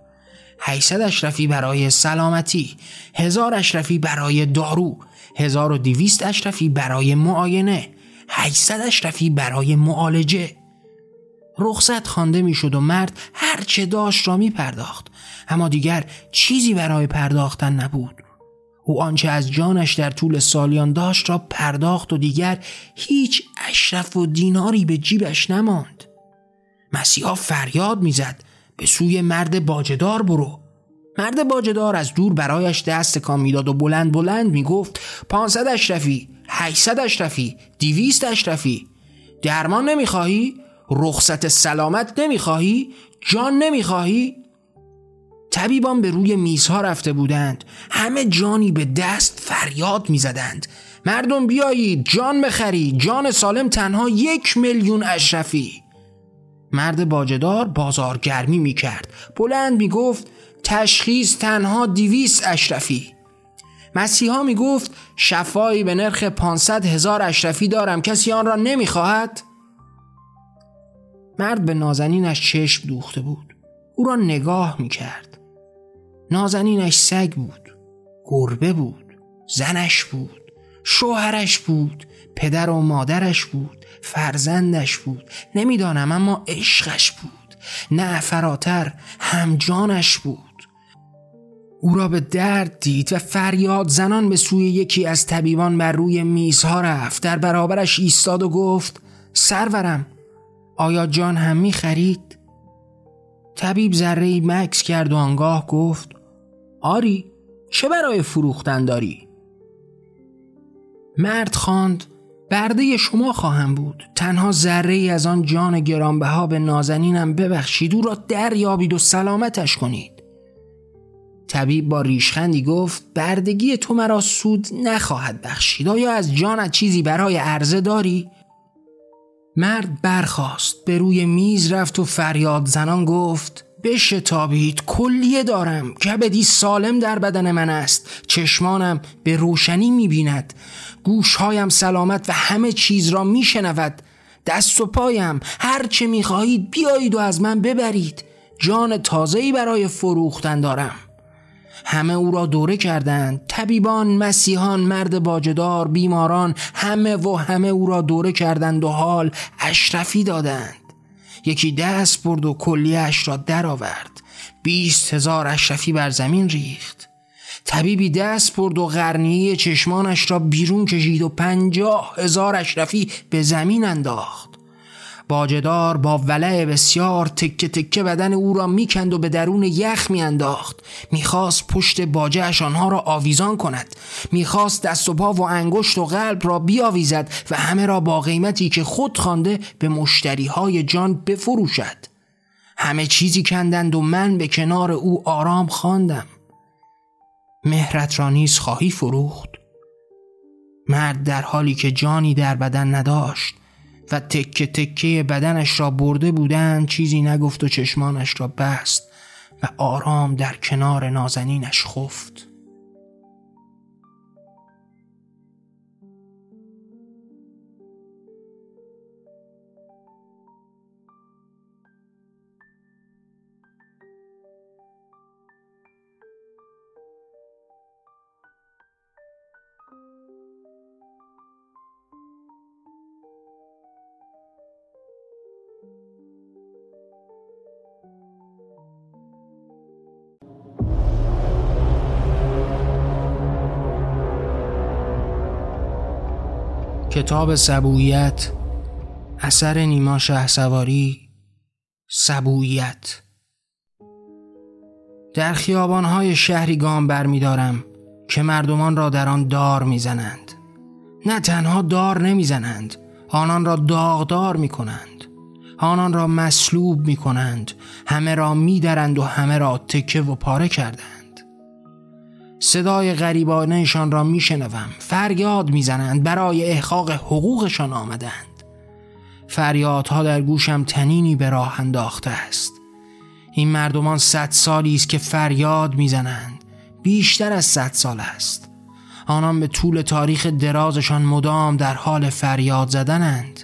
800 اشرفی برای سلامتی. هزار اشرفی برای دارو. 1200 اشرفی برای معاینه. 800 اشرفی برای معالجه. رخصت خوانده می‌شد و مرد هر چه داشت را می پرداخت اما دیگر چیزی برای پرداختن نبود او آنچه از جانش در طول سالیان داشت را پرداخت و دیگر هیچ اشرف و دیناری به جیبش نماند مسیحا فریاد می‌زد به سوی مرد باجدار برو مرد باجدار از دور برایش دست کام می‌داد و بلند بلند می‌گفت پانصد اشرفی هیصد اشرفی دیویست اشرفی درمان نمی‌خواهی؟ رخصت سلامت نمی‌خواهی؟ جان نمی‌خواهی؟ طبیبان به روی میزها رفته بودند. همه جانی به دست فریاد می‌زدند. مردم بیایید جان بخرید. جان سالم تنها یک میلیون اشرفی. مرد باجدار بازارگرمی می کرد بلند می گفت تشخیص تنها دیویس اشرفی. مسیحا می گفت شفایی به نرخ 500 هزار اشرفی دارم. کسی آن را نمی خواهد؟ مرد به نازنینش چشم دوخته بود. او را نگاه می کرد نازنینش سگ بود گربه بود زنش بود شوهرش بود پدر و مادرش بود فرزندش بود نمی‌دانم اما عشقش بود نه فراتر همجانش بود او را به درد دید و فریاد زنان به سوی یکی از طبیبان بر روی میزها رفت در برابرش ایستاد و گفت سرورم آیا جان هم می خرید؟ طبیب ذره مکس کرد و آنگاه گفت آری چه برای فروختن داری؟ مرد خواند برده شما خواهم بود تنها ذره ای از آن جان گرانبها به نازنینم ببخشید او را دریابید و سلامتش کنید طبیب با ریشخندی گفت بردگی تو مرا سود نخواهد بخشید آیا از جانت چیزی برای عرضه داری؟ مرد برخاست به روی میز رفت و فریاد زنان گفت بشتابید کلیه دارم کبدی سالم در بدن من است. چشمانم به روشنی می‌بیند. گوشهایم سلامت و همه چیز را میشنود. دست و پایم هر چه می‌خواهید بیایید و از من ببرید. جان تازه‌ای برای فروختن دارم. همه او را دوره کردند. طبیبان مسیحان مرد باجدار بیماران همه و همه او را دوره کردند و حال اشرفی دادند. یکی دست برد و کلیهش را درآورد. بیست هزار اشرفی بر زمین ریخت. طبیبی دست برد و غرنیه چشمانش را بیرون کشید و پنجاه هزار اشرفی به زمین انداخت. باجدار با ولع بسیار تکه تکه بدن او را می‌کند و به درون یخ میانداخت. می‌خواست پشت باجهش آنها را آویزان کند. می‌خواست دست و پا و انگشت و قلب را بیاویزد و همه را با قیمتی که خود خوانده به مشتری های جان بفروشد. همه چیزی کندند و من به کنار او آرام خواندم. مهرت را نیز خواهی فروخت. مرد در حالی که جانی در بدن نداشت و تکه تکه بدنش را برده بودند چیزی نگفت و چشمانش را بست و آرام در کنار نازنینش خفت. کتاب سبویت اثر نیما شه سواری سبویت در خیابانهای شهری گام برمیدارم که مردمان را در آن دار می‌زنند. نه تنها دار نمی‌زنند آنان را داغدار می کنند آنان را مسلوب می کنند همه را می درند و همه را تکه و پاره کردند. صدای غریبانهشان را می شنوم فریاد می زنند برای احقاق حقوقشان آمدند. فریادها در گوشم تنینی به راه انداخته است. این مردمان صد سالی است که فریاد می‌زنند. بیشتر از صد سال است. آنان به طول تاریخ درازشان مدام در حال فریاد زدنند.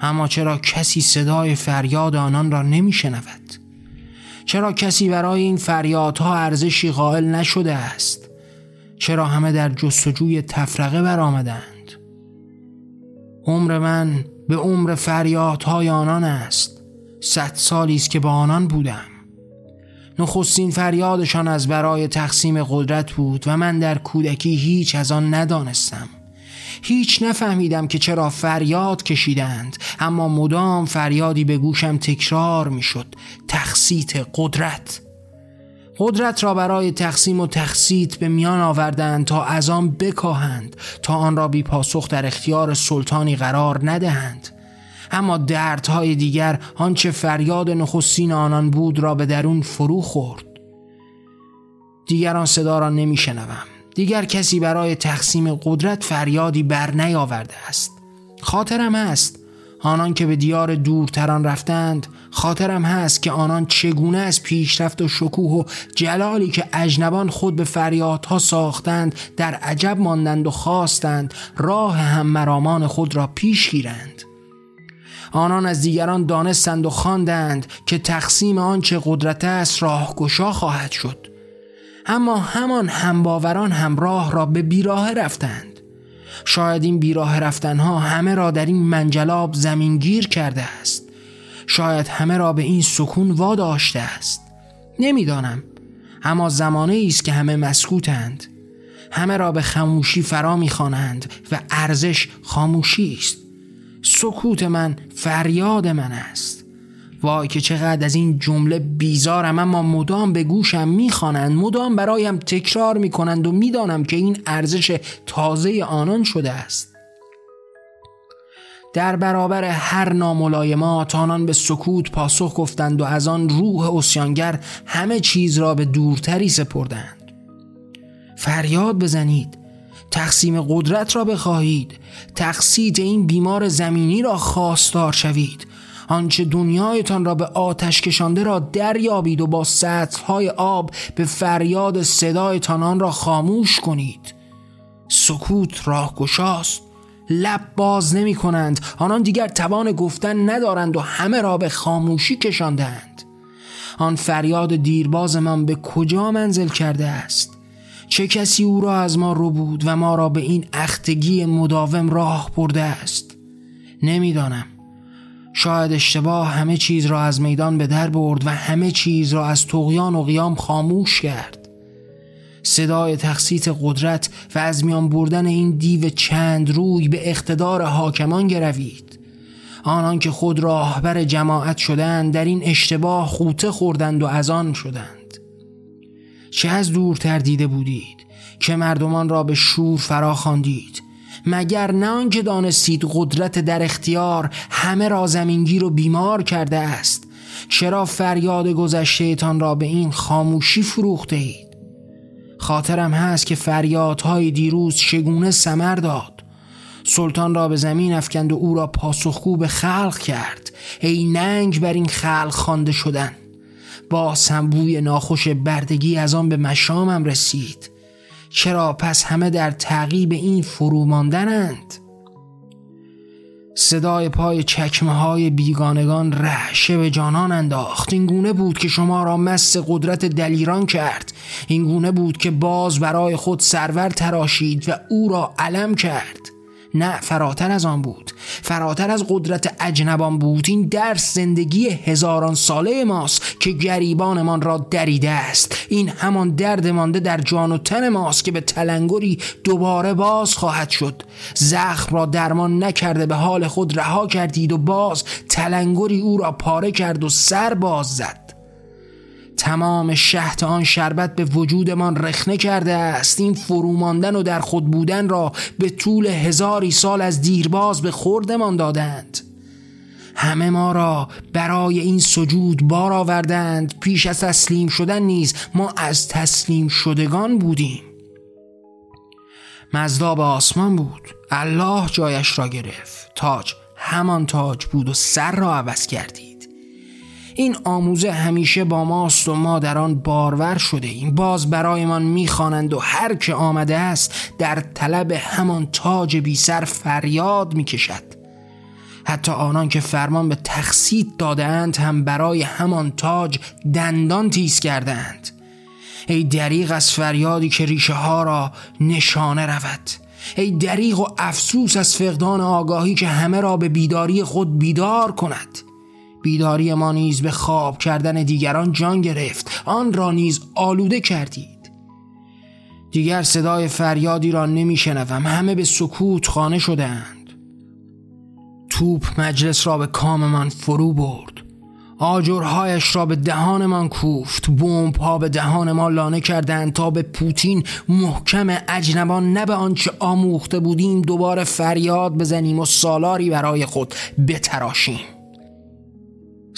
اما چرا کسی صدای فریاد آنان را نمی شنود؟ چرا کسی برای این فریادها ارزشی قائل نشده است؟ چرا همه در جستجوی تفرقه برآمدند؟ عمر من به عمر فریادهای آنان است صد سالی است که با آنان بودم نخستین فریادشان از برای تقسیم قدرت بود و من در کودکی هیچ از آن ندانستم هیچ نفهمیدم که چرا فریاد کشیدند اما مدام فریادی به گوشم تکرار می‌شد. تخصیت قدرت. قدرت را برای تقسیم و تخصیت به میان آوردند تا از آن بکاهند تا آن را بی پاسخ در اختیار سلطانی قرار ندهند. اما دردهای دیگر آنچه فریاد نخستین آنان بود را به درون فرو خورد. دیگران صدا را نمیشنوم. دیگر کسی برای تقسیم قدرت فریادی بر نیاورده است. خاطرم است آنان که به دیار دورتران رفتند خاطرم هست که آنان چگونه از پیشرفت و شکوه و جلالی که اجنبان خود به فریادها ساختند در عجب ماندند و خواستند راه هم مرامان خود را پیش گیرند. آنان از دیگران دانستند و خواندند که تقسیم آنچه قدرت است راهگشا خواهد شد. اما همان همباوران هم راه را به بیراه رفتند. شاید این بیراه رفتنها همه را در این منجلاب زمین گیر کرده است. شاید همه را به این سکون واداشته است. نمی‌دانم. اما زمانه است که همه مسکوتند. همه را به خاموشی فرا می‌خوانند و ارزش خاموشی است. سکوت من فریاد من است. وای که چقدر از این جمله بیزارم اما مدام به گوشم می‌خوانند. مدام برایم تکرار می‌کنند و می‌دانم که این ارزش تازه آنان شده است. در برابر هر ناملایمات آنان به سکوت پاسخ گفتند و از آن روح اسیانگر همه چیز را به دورتری سپردند. فریاد بزنید. تقسیم قدرت را بخواهید. تقسیط این بیمار زمینی را خواستار شوید. آنچه دنیایتان را به آتش کشانده را دریابید و با سطحهای آب به فریاد صدایتان آن را خاموش کنید. سکوت راه گشاست لب باز نمی کنند آنان دیگر توان گفتن ندارند و همه را به خاموشی کشاندند. آن فریاد دیرباز من به کجا منزل کرده است؟ چه کسی او را از ما رو بود و ما را به این اختگی مداوم راه برده است؟ نمی‌دانم. شاید اشتباه همه چیز را از میدان به در برد و همه چیز را از تقیان و قیام خاموش کرد. صدای تخصیت قدرت و از میان بردن این دیو چند روی به اقتدار حاکمان گروید. آنان که خود راهبر جماعت شدند در این اشتباه خوته خوردند و از آن شدند. چه از دورتر دیده بودید که مردمان را به شور فرا خواندید مگر نه آنکه دانستید قدرت در اختیار همه را زمینگیر و بیمار کرده است؟ چرا فریاد گذشتهتان را به این خاموشی فروخته اید؟ خاطرم هست که فریادهای دیروز چگونه سمر داد. سلطان را به زمین افکند و او را پاسخگو به خلق کرد. ای ننگ بر این خلق خوانده شدن! با سنبوی ناخوش بردگی از آن به مشامم رسید. چرا پس همه در تعقیب این فرو ماندنند؟ صدای پای چکمه های بیگانگان رهشه به جانان انداخت. این گونه بود که شما را مس قدرت دلیران کرد. این گونه بود که باز برای خود سرور تراشید و او را علم کرد. نه فراتر از آن بود. فراتر از قدرت اجنبان بود. این درس زندگی هزاران ساله ماست که گریبانمان را دریده است. این همان درد مانده در جان و تن ماست که به تلنگری دوباره باز خواهد شد. زخم را درمان نکرده به حال خود رها کردید و باز تلنگری او را پاره کرد و سر باز زد. تمام شهت آن شربت به وجودمان رخنه کرده است. این فروماندن و در خود بودن را به طول هزاری سال از دیرباز به خوردمان دادند. همه ما را برای این سجود بار آوردند. پیش از تسلیم شدن نیز ما از تسلیم شدگان بودیم. مزدا آسمان بود. الله جایش را گرفت. تاج همان تاج بود و سر را عوض کردی این آموزه همیشه با ماست و ما در آن بارور شده این باز برایمان می‌خوانند و هر که آمده است در طلب همان تاج بی سر فریاد می‌کشد. حتی آنان که فرمان به تخصیت دادند هم برای همان تاج دندان تیز کردند ای دریغ از فریادی که ریشه ها را نشانه رود. ای دریغ و افسوس از فقدان آگاهی که همه را به بیداری خود بیدار کند. بیداری ما نیز به خواب کردن دیگران جان گرفت. آن را نیز آلوده کردید. دیگر صدای فریادی را نمیشنوم. همه به سکوت خانه شدند. توپ مجلس را به کاممان فرو برد. آجرهایش را به دهانمان کوفت. بومب ها به دهان ما لانه کردند تا به پوتین محکم اجنبان نه به آنچه آموخته بودیم دوباره فریاد بزنیم و سالاری برای خود بتراشیم.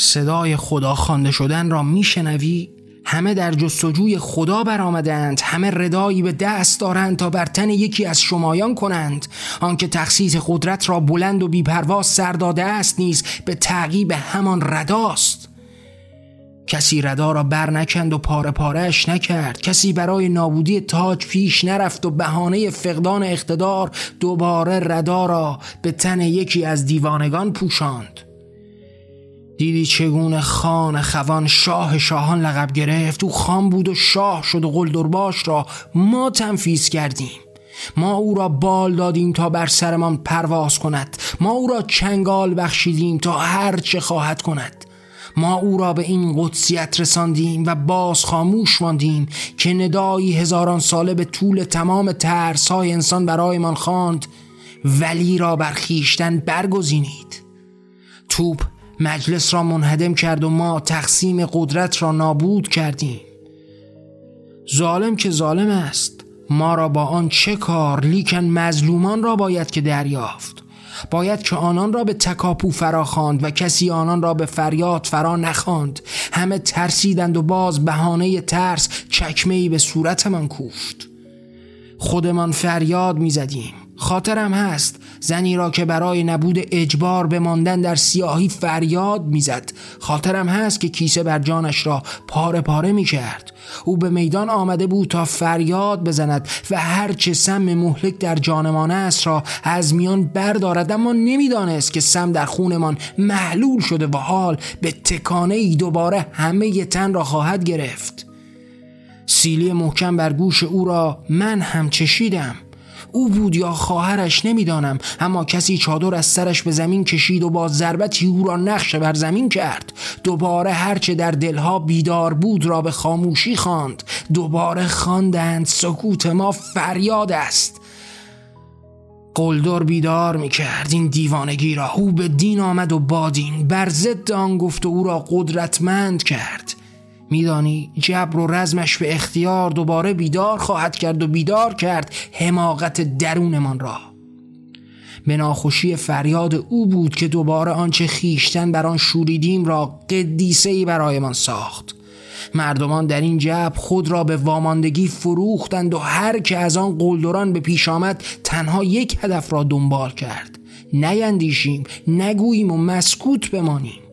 صدای خدا خوانده شدن را میشنوی؟ همه در جستجوی خدا برآمدند همه ردایی به دست دارند تا بر تن یکی از شمایان کنند. آنکه تخصیص قدرت را بلند و بیپرواز سر داده است نیز به تعقیب همان رداست. کسی ردا را بر نکند و پاره پارهش نکرد. کسی برای نابودی تاج پیش نرفت و بهانه فقدان اقتدار دوباره ردا را به تن یکی از دیوانگان پوشاند. دیدی چگونه خان خوان شاه شاهان لقب گرفت؟ او خان بود و شاه شد و قلدرباش را ما تنفیز کردیم. ما او را بال دادیم تا بر سرمان پرواز کند. ما او را چنگال بخشیدیم تا هر چه خواهد کند. ما او را به این قدسیت رساندیم و باز خاموش ماندیم که ندایی هزاران ساله به طول تمام ترس های انسان برایمان خواند ولی را برخیشتن برگزینید. توپ مجلس را منهدم کرد و ما تقسیم قدرت را نابود کردیم. ظالم که ظالم است ما را با آن چه کار؟ لیکن مظلومان را باید که دریافت. باید که آنان را به تکاپو فرا خواند و کسی آنان را به فریاد فرا نخواند. همه ترسیدند و باز بهانه ترس چکمه به صورتمان کوفت. خودمان فریاد می‌زدیم. خاطرم هست. زنی را که برای نبود اجبار به ماندن در سیاهی فریاد می‌زد. خاطرم هست که کیسه بر جانش را پاره پاره می کرد او به میدان آمده بود تا فریاد بزند و هرچه سم مهلک در جانمان است را از میان بردارد. اما نمی‌دانست که سم در خونمان محلول شده و حال به تکانه ای دوباره همه تن را خواهد گرفت. سیلی محکم بر گوش او را من هم چشیدم. او بود یا خواهرش نمی‌دانم اما کسی چادر از سرش به زمین کشید و با ضربتی او را نقش بر زمین کرد. دوباره هرچه در دلها بیدار بود را به خاموشی خواند. دوباره خواندند سکوت ما فریاد است. قلدر بیدار می کرد این دیوانگی را. او به دین آمد و بادین بر ضد آن گفت و او را قدرتمند کرد. میدانی؟ جبر و رزمش به اختیار دوباره بیدار خواهد کرد و بیدار کرد حماقت درونمان را. به ناخوشی فریاد او بود که دوباره آنچه خیشتن بر آن شوریدیم را قدیسه ای برایمان ساخت. مردمان در این جبر خود را به واماندگی فروختند و هر که از آن قلدران به پیش آمد تنها یک هدف را دنبال کرد. نیندیشیم نگوییم و مسکوت بمانیم.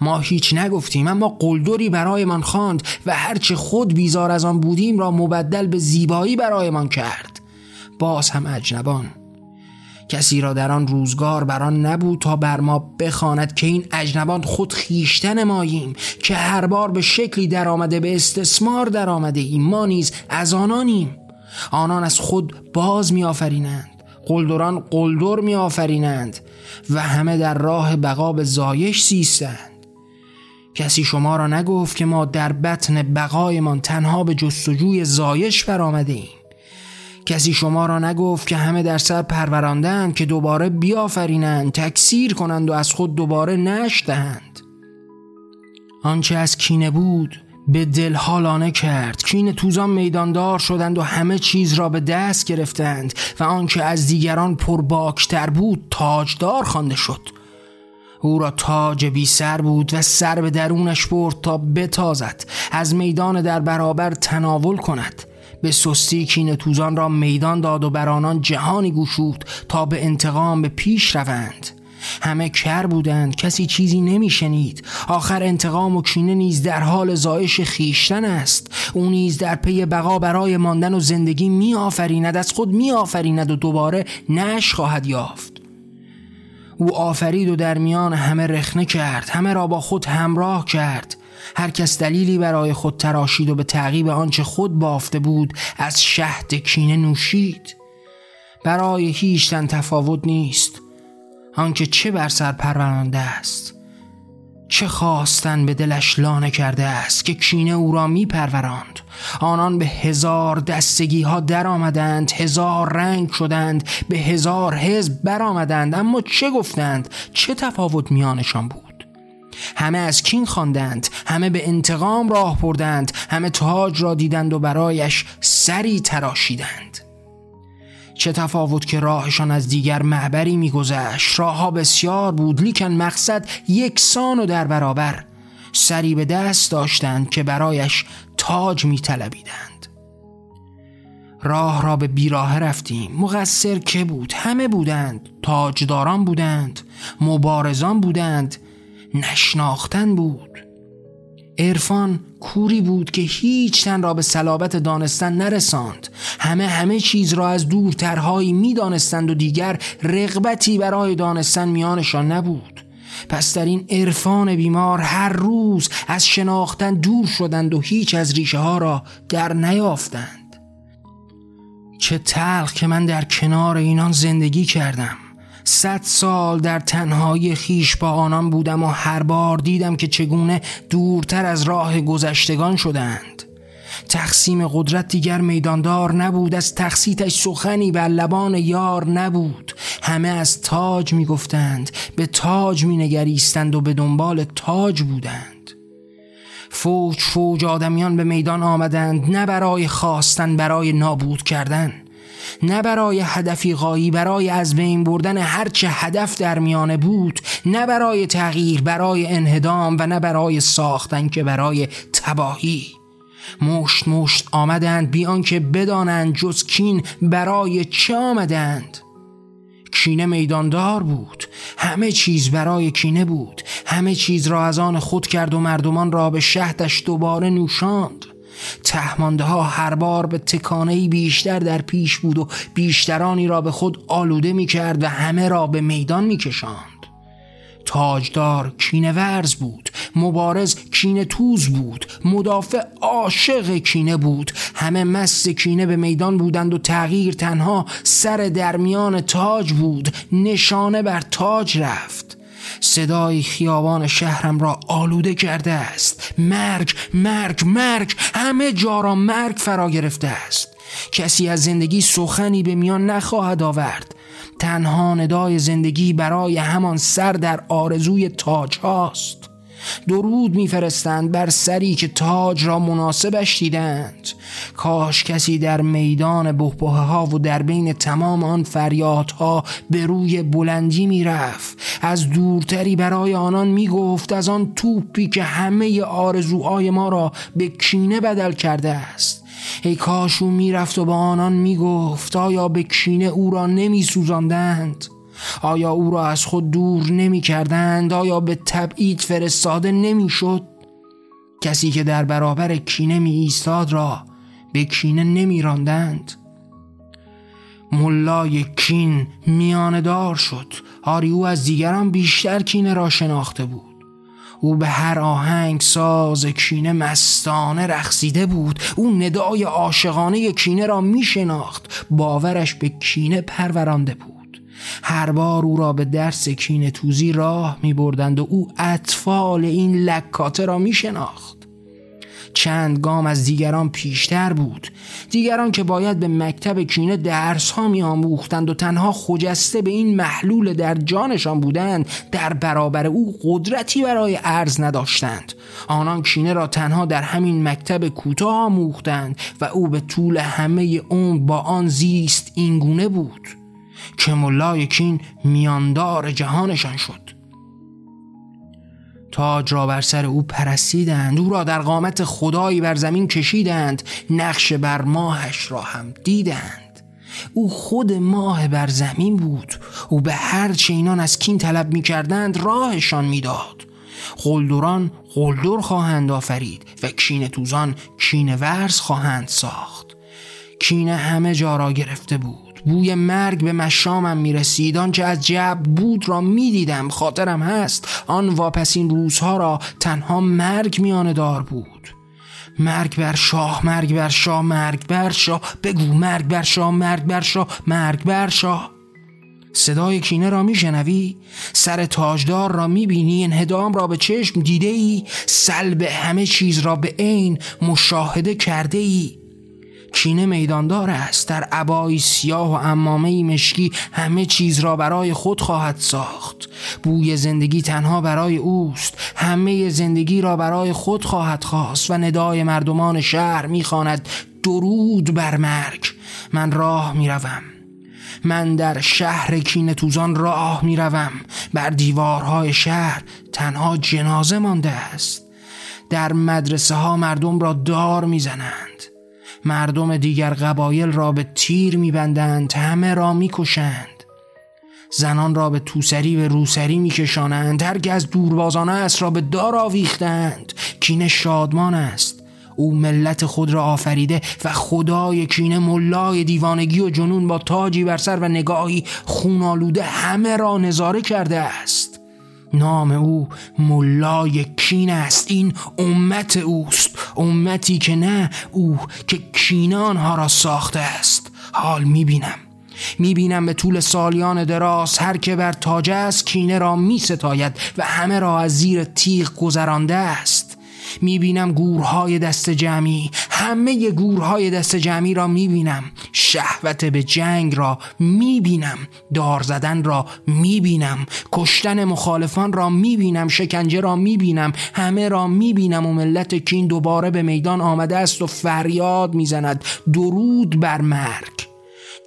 ما هیچ نگفتیم اما قلدری برایمان خواند و هرچه خود بیزار از آن بودیم را مبدل به زیبایی برایمان کرد. باز هم اجنبان. کسی را در آن روزگار بران نبود تا بر ما بخواند که این اجنبان خود خیشتن ماییم که هر بار به شکلی در آمده به استثمار در آمده ایم. ما نیز از آنانیم. آنان از خود باز می آفرینند قلدران قلدر می آفرینند و همه در راه بقا به زایش سیستند کسی شما را نگفت که ما در بطن بقایمان تنها به جستجوی زایش برآمده ایم کسی شما را نگفت که همه در سر پروراندند که دوباره بیافرینند تکثیر کنند و از خود دوباره نشدهند آنچه از کینه بود به دل لانه کرد. کین توزان میداندار شدند و همه چیز را به دست گرفتند و آنکه از دیگران پرباکتر بود تاجدار خوانده شد. او را تاج بی سر بود و سر به درونش برد تا بتازد از میدان در برابر تناول کند. به سستی کین توزان را میدان داد و بر آنان جهانی گشود تا به انتقام به پیش روند. همه کر بودند کسی چیزی نمیشنید آخر انتقام و کینه نیز در حال زایش خیشتن است. او نیز در پی بقا برای ماندن و زندگی می آفریند از خود می آفریند و دوباره نش خواهد یافت. او آفرید و در میان همه رخنه کرد همه را با خود همراه کرد. هر کس دلیلی برای خود تراشید و به تعقیب آنچه خود بافته بود از شهد کینه نوشید. برای هیچتن تفاوت نیست. آنکه چه بر سر پرورانده است؟ چه خواستن به دلش لانه کرده است که کینه او را می پروراند آنان به هزار دستگی ها در آمدند هزار رنگ شدند به هزار حزب برآمدند. اما چه گفتند؟ چه تفاوت میانشان بود؟ همه از کین خواندند همه به انتقام راه بردند همه تاج را دیدند و برایش سری تراشیدند. چه تفاوت که راهشان از دیگر معبری میگذشت. راهها بسیار بود لیکن مقصد یکسان و در برابر. سری به دست داشتند که برایش تاج میطلبیدند. راه را به بیراه رفتیم. مقصر که بود؟ همه بودند. تاجداران بودند. مبارزان بودند. نشناختن بود. عرفان کوری بود که هیچ تن را به صلابت دانستن نرساند. همه همه چیز را از دورترهایی می‌دانستند و دیگر رغبتی برای دانستن میانشان نبود. پس در این عرفان بیمار هر روز از شناختن دور شدند و هیچ از ریشه ها را در نیافتند. چه تلخ که من در کنار اینان زندگی کردم. صد سال در تنهایی خیش با آنان بودم و هر بار دیدم که چگونه دورتر از راه گذشتگان شدند. تقسیم قدرت دیگر میداندار نبود از تقسیتش سخنی بر لبان یار نبود. همه از تاج می‌گفتند به تاج مینگریستند و به دنبال تاج بودند. فوج فوج آدمیان به میدان آمدند نه برای خواستن برای نابود کردن. نه برای هدفی غایی برای از بین بردن هرچه هدف در میانه بود نه برای تغییر برای انهدام و نه برای ساختن که برای تباهی. مشت مشت آمدند بیان که بدانند جز کین برای چه آمدند. کینه میداندار بود همه چیز برای کینه بود همه چیز را از آن خود کرد و مردمان را به شهدش دوباره نوشاند. تهمانده ها هر بار به تکانه بیشتر در پیش بود و بیشترانی را به خود آلوده می کرد و همه را به میدان می کشاند. تاجدار کینه ورز بود مبارز کینه توز بود مدافع عاشق کینه بود همه مست کینه به میدان بودند و تغییر تنها سر درمیان تاج بود نشانه بر تاج رفت صدای خیابان شهرم را آلوده کرده است. مرگ مرگ مرگ. همه جا را مرگ فرا گرفته است. کسی از زندگی سخنی به میان نخواهد آورد. تنها ندای زندگی برای همان سر در آرزوی تاج هاست. درود میفرستند بر سری که تاج را مناسبش دیدند. کاش کسی در میدان بهبه ها و در بین تمام آن فریادها به روی بلندی می‌رفت. از دورتری برای آنان می‌گفت از آن توپی که همه آرزوهای ما را به کینه بدل کرده است. ای کاش او می‌رفت و با آنان می‌گفت آیا به کینه او را نمیسوزاندند؟ آیا او را از خود دور نمی کردند آیا به تبعید فرستاده نمی شد کسی که در برابر کینه می ایستاد را به کینه نمی راندند ملای کین میاندار شد. آری او از دیگران بیشتر کینه را شناخته بود. او به هر آهنگ ساز کینه مستانه رخصیده بود. او ندای عاشقانه کینه را می شناخت باورش به کینه پرورانده بود. هر بار او را به درس کینه توزی راه می بردند و او اطفال این لکاته را می شناخت چند گام از دیگران پیشتر بود. دیگران که باید به مکتب کینه درس ها می آموختند و تنها خجسته به این محلول در جانشان بودند در برابر او قدرتی برای عرض نداشتند. آنان کینه را تنها در همین مکتب کوتاه آموختند و او به طول همه عمر با آن زیست اینگونه بود. که ملای کین میاندار جهانشان شد. تاج را بر سر او پرستیدند او را در قامت خدایی بر زمین کشیدند نقش بر ماهش را هم دیدند. او خود ماه بر زمین بود او به هر چه اینان از کین طلب می کردند راهشان می‌داد. قلدران قلدر خواهند آفرید و کین توزان کین ورز خواهند ساخت. کینه همه جا را گرفته بود. بوی مرگ به مشامم می‌رسید. آنچه از جب بود را می‌دیدم. خاطرم هست. آن واپسین روزها را تنها مرگ میانه دار بود. مرگ بر شاه مرگ بر شاه مرگ بر شاه. بگو مرگ بر شاه مرگ بر شاه مرگ بر شاه. صدای کینه را میشنوی؟ سر تاجدار را می‌بینی؟ انهدام را به چشم دیده ای سلب همه چیز را به عین مشاهده کرده ای کینه میداندار است. در عبای سیاه و امامه مشکی همه چیز را برای خود خواهد ساخت. بوی زندگی تنها برای اوست. همه زندگی را برای خود خواهد خواست و ندای مردمان شهر می‌خواند درود بر مرگ. من راه می‌روم. من در شهر کینه توزان راه می‌روم. بر دیوارهای شهر تنها جنازه مانده است. در مدرسه ها مردم را دار می‌زنند. مردم دیگر قبایل را به تیر میبندند همه را می‌کشند. زنان را به توسری و روسری میکشانند از دوربازانه است را به دار آویختند. کینه شادمان است. او ملت خود را آفریده و خدای کینه ملای دیوانگی و جنون با تاجی بر سر و نگاهی خونالوده همه را نظاره کرده است. نام او ملای کین است. این امت اوست. امتی که نه او که کینه آنها را ساخته است. حال می‌بینم. می‌بینم به طول سالیان دراز هر که بر تاج است کینه را میستاید و همه را از زیر تیغ گذرانده است. می‌بینم گورهای دست جمعی. همه گورهای دست جمعی را می‌بینم. شهوت به جنگ را می‌بینم. دار زدن را می‌بینم. کشتن مخالفان را می‌بینم. شکنجه را می‌بینم. همه را می‌بینم و ملت کین دوباره به میدان آمده است و فریاد می‌زند. درود بر مرگ.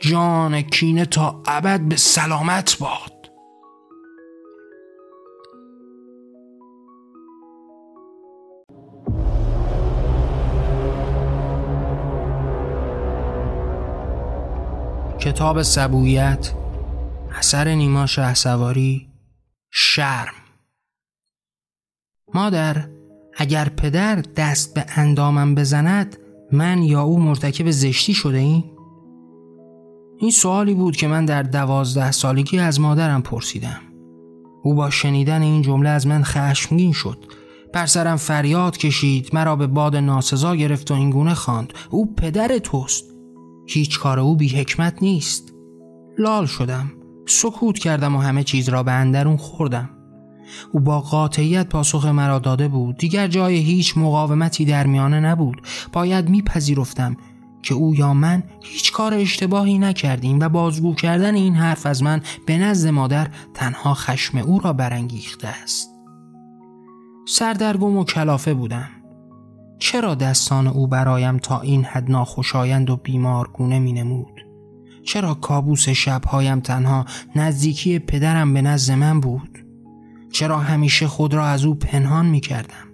جان کینه تا ابد به سلامت باد. کتاب سبویت اثر نیما سواری شرم. مادر اگر پدر دست به اندامم بزند من یا او مرتکب زشتی شده این؟ این سوالی بود که من در دوازده سالگی از مادرم پرسیدم. او با شنیدن این جمله از من خشمگین شد. بر سرم فریاد کشید مرا به باد ناسزا گرفت و اینگونه خواند. او پدر توست. هیچ کار او بی حکمت نیست. لال شدم سکوت کردم و همه چیز را به اندرون خوردم. او با قاطعیت پاسخ مرا داده بود. دیگر جای هیچ مقاومتی در میانه نبود. باید میپذیرفتم که او یا من هیچ کار اشتباهی نکردیم و بازگو کردن این حرف از من به نزد مادر تنها خشم او را برانگیخته است. سردرگم و کلافه بودم. چرا دستان او برایم تا این حد ناخوشایند و بیمارگونه می نمود؟ چرا کابوس شبهایم تنها نزدیکی پدرم به نزد من بود؟ چرا همیشه خود را از او پنهان می کردم؟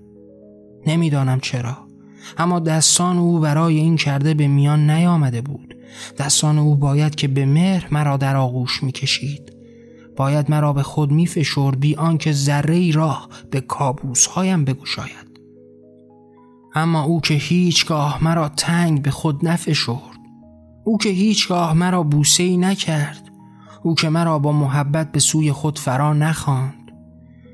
نمی‌دانم چرا اما دستان او برای این کرده به میان نیامده بود دستان او باید که به مهر مرا در آغوش می کشید باید مرا به خود می فشرد بی آنکه ذره راه به کابوس هایم بگشاید اما او که هیچگاه مرا تنگ به خود نفشرد. او که هیچگاه مرا بوسه ای نکرد. او که مرا با محبت به سوی خود فرا نخواند.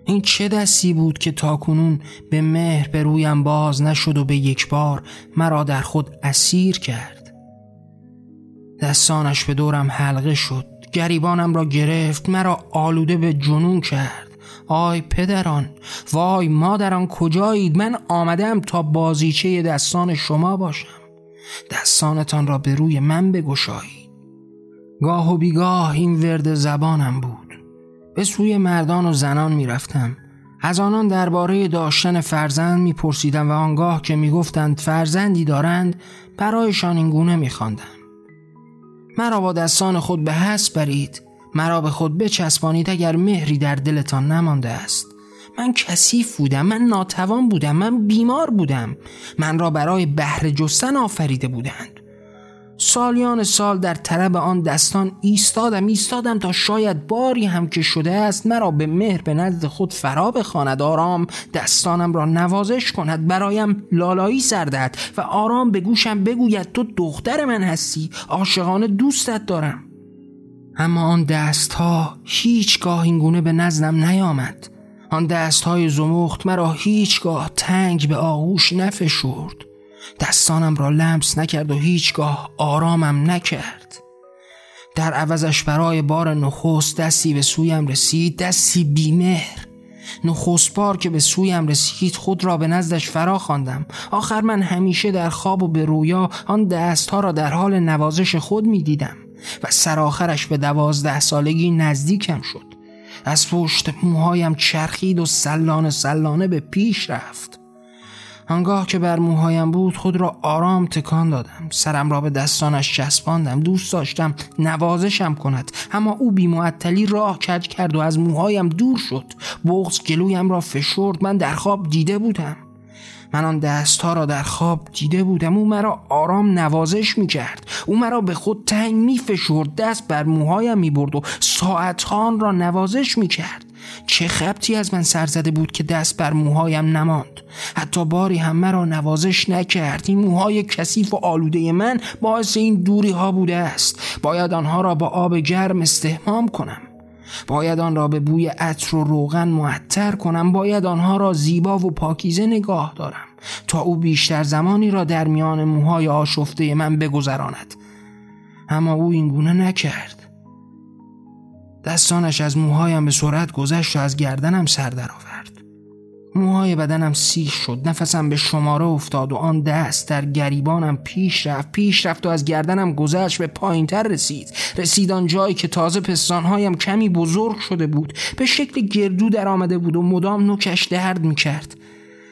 این چه دستی بود که تاکنون به مهر به رویم باز نشد و به یک بار مرا در خود اسیر کرد. دستانش به دورم حلقه شد. گریبانم را گرفت مرا آلوده به جنون کرد. آی پدران وای مادران کجایید؟ من آمدم تا بازیچه دستان شما باشم. دستانتان را به روی من بگشایید. گاه و بیگاه این ورد زبانم بود. به سوی مردان و زنان می‌رفتم. از آنان درباره داشتن فرزند میپرسیدم و آنگاه که می‌گفتند فرزندی دارند برایشان این گونه میخواندم. مرا با دستان خود به حس برید. مرا به خود بچسبانید اگر مهری در دلتان نمانده است. من کثیف بودم من ناتوان بودم من بیمار بودم. من را برای بهره جستن آفریده بودند. سالیان سال در طلب آن دستان ایستادم ایستادم تا شاید باری هم که شده است مرا به مهر به نزد خود فرا بخواند. آرام دستانم را نوازش کند برایم لالایی سردد و آرام به گوشم بگوید تو دختر من هستی عاشقانه دوستت دارم. اما آن دست ها هیچگاه اینگونه به نزدم نیامد. آن دست های زمخت مرا هیچگاه تنگ به آغوش نفشرد. دستانم را لمس نکرد و هیچگاه آرامم نکرد. در عوضش برای بار نخست دستی به سویم رسید دستی بیمهر. نخست بار که به سویم رسید خود را به نزدش فرا خواندم. آخر من همیشه در خواب و به رویا آن دستها را در حال نوازش خود می دیدم و سرآخرش به دوازده سالگی نزدیکم شد. از پشت موهایم چرخید و سلانه سلانه به پیش رفت. آنگاه که بر موهایم بود خود را آرام تکان دادم. سرم را به دستانش چسباندم. دوست داشتم نوازشم کند. اما او بیمعطلی راه کج کرد و از موهایم دور شد. بغز گلویم را فشرد. من در خواب دیده بودم. من آن دستها را در خواب دیده بودم. او مرا آرام نوازش می کرد او مرا به خود تنگ می فشرد دست بر موهایم می برد و ساعتها را نوازش می کرد چه خبتی از من سر زده بود که دست بر موهایم نماند؟ حتی باری هم مرا نوازش نکرد. این موهای کثیف و آلوده من باعث این دوری ها بوده است. باید آنها را با آب گرم استحمام کنم. باید آن را به بوی عطر و روغن معطر کنم. باید آنها را زیبا و پاکیزه نگاه دارم تا او بیشتر زمانی را در میان موهای آشفته من بگذراند. اما او این گونه نکرد. دستانش از موهایم به سرعت گذشت و از گردنم سر درآورد. موهای بدنم سیخ شد نفسم به شماره افتاد و آن دست در گریبانم پیش رفت پیش رفت و از گردنم گذشت به پایینتر رسید. رسید آن جایی که تازه پستانهایم کمی بزرگ شده بود به شکل گردو در آمده بود و مدام نوکش درد می کرد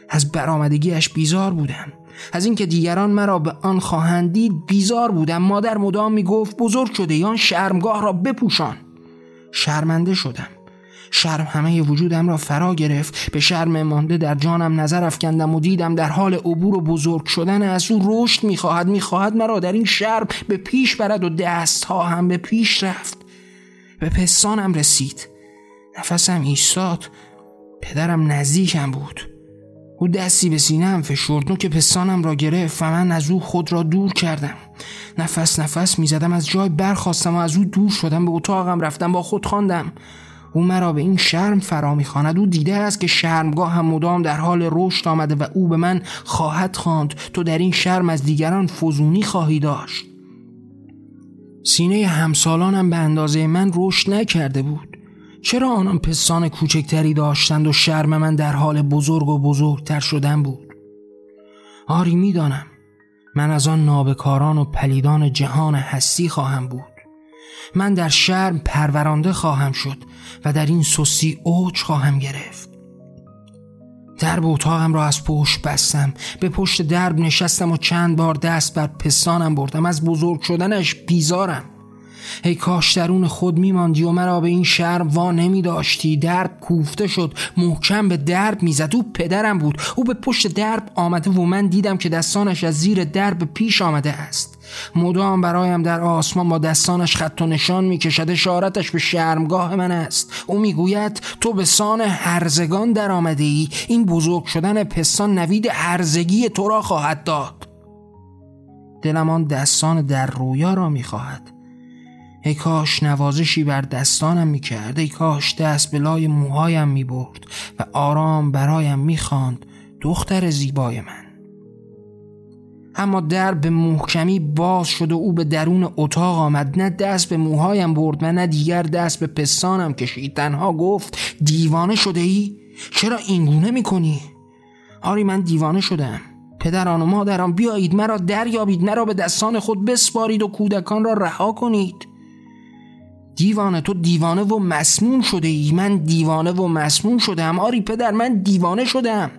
از برآمدگیش بیزار بودم. از اینکه دیگران مرا به آن خواهند دید بیزار بودم. مادر مدام می گفت بزرگ شده یا شرمگاه را بپوشان. شرمنده شدم. شرم همه وجودم را فرا گرفت. به شرم مانده در جانم نظر افکندم و دیدم در حال عبور و بزرگ شدن از او رشد می‌خواهد می‌خواهد مرا. در این شرم به پیش برد و دستها هم به پیش رفت. به پستانم رسید. نفسم ایستاد. پدرم نزدیکم بود. او دستی به سینه فشرد که پستانم را گرفت و من از او خود را دور کردم. نفس نفس می‌زدم از جای برخواستم و از او دور شدم. به اتاقم رفتم با خود خواندم. او مرا به این شرم فرا می‌خواند. او دیده است که شرمگاه هم مدام در حال رشد آمده و او به من خواهد خواند. تو در این شرم از دیگران فزونی خواهی داشت. سینه همسالانم به اندازه من رشد نکرده بود. چرا آنان پستان کوچکتری داشتند و شرم من در حال بزرگ و بزرگتر شدن بود؟ آری می‌دانم. من از آن نابکاران و پلیدان جهان هستی خواهم بود. من در شرم پرورانده خواهم شد و در این سوسی اوج خواهم گرفت. درب اتاقم را از پشت بستم به پشت درب نشستم و چند بار دست بر پستانم بردم. از بزرگ شدنش بیزارم. ای کاش درون خود میماندی و مرا به این شرم وا نمی داشتی درب کوفته شد محکم به درب می‌زد. او پدرم بود. او به پشت درب آمده و من دیدم که دستانش از زیر درب پیش آمده است. مدام برایم در آسمان با دستانش خط و نشان می‌کشد. اشارتش به شرمگاه من است. او می‌گوید تو به سان هرزگان در آمده ای این بزرگ شدن پستان نوید هرزگی تو را خواهد داد. دلم آن دستان در رویا را می‌خواهد. ای کاش نوازشی بر دستانم می‌کرد. ای کاش دست به لای موهایم می‌برد و آرام برایم می‌خواند. دختر زیبای من. اما در به محکمی باز شد و او به درون اتاق آمد. نه دست به موهایم برد و نه دیگر دست به پستانم کشید تنها گفت دیوانه شده ای؟ چرا اینگونه می‌کنی؟ آری من دیوانه شدم پدران و مادران بیایید مرا دریابید مرا به دستان خود بسپارید و کودکان را رها کنید. دیوانه تو دیوانه و مسموم شده ای؟ من دیوانه و مسموم شدم آری پدر من دیوانه شدم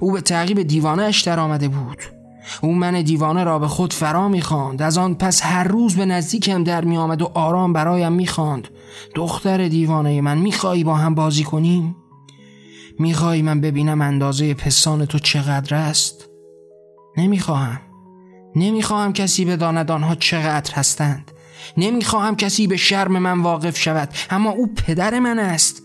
او به تعقیب دیوانه اش در آمده بود. او من دیوانه را به خود فرا می‌خواند. از آن پس هر روز به نزدیکم در می آمد و آرام برایم می‌خواند. دختر دیوانه من می‌خواهی با هم بازی کنیم؟ می‌خواهی من ببینم اندازه پسان تو چقدر است؟ نمی‌خواهم. نمی‌خواهم کسی بداند آنها چقدر هستند. نمی‌خواهم کسی به شرم من واقف شود اما او پدر من است.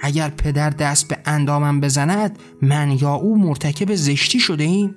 اگر پدر دست به اندامم بزند من یا او مرتکب زشتی شده ایم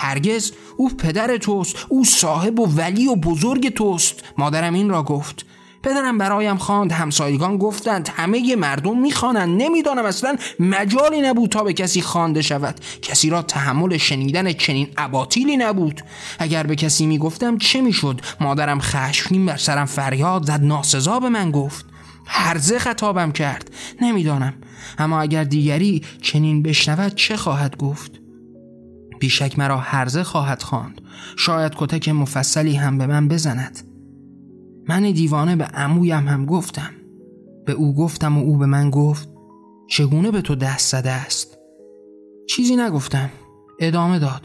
هرگز. او پدر توست. او صاحب و ولی و بزرگ توست. مادرم این را گفت. پدرم برایم خواند. همسایگان گفتند. همه مردم می‌خوانند. نمی‌دانم اصلا مجالی نبود تا به کسی خوانده شود. کسی را تحمل شنیدن چنین اباطیلی نبود. اگر به کسی می‌گفتم چه می‌شد؟ مادرم خشمگین بر سرم فریاد زد. ناسزا به من گفت. هرزه خطابم کرد. نمی‌دانم. اما اگر دیگری چنین بشنود چه خواهد گفت؟ بیشک مرا هرزه خواهد خواند. شاید کتک مفصلی هم به من بزند. من دیوانه به عمویم هم گفتم. به او گفتم و او به من گفت چگونه به تو دست زده است؟ چیزی نگفتم. ادامه داد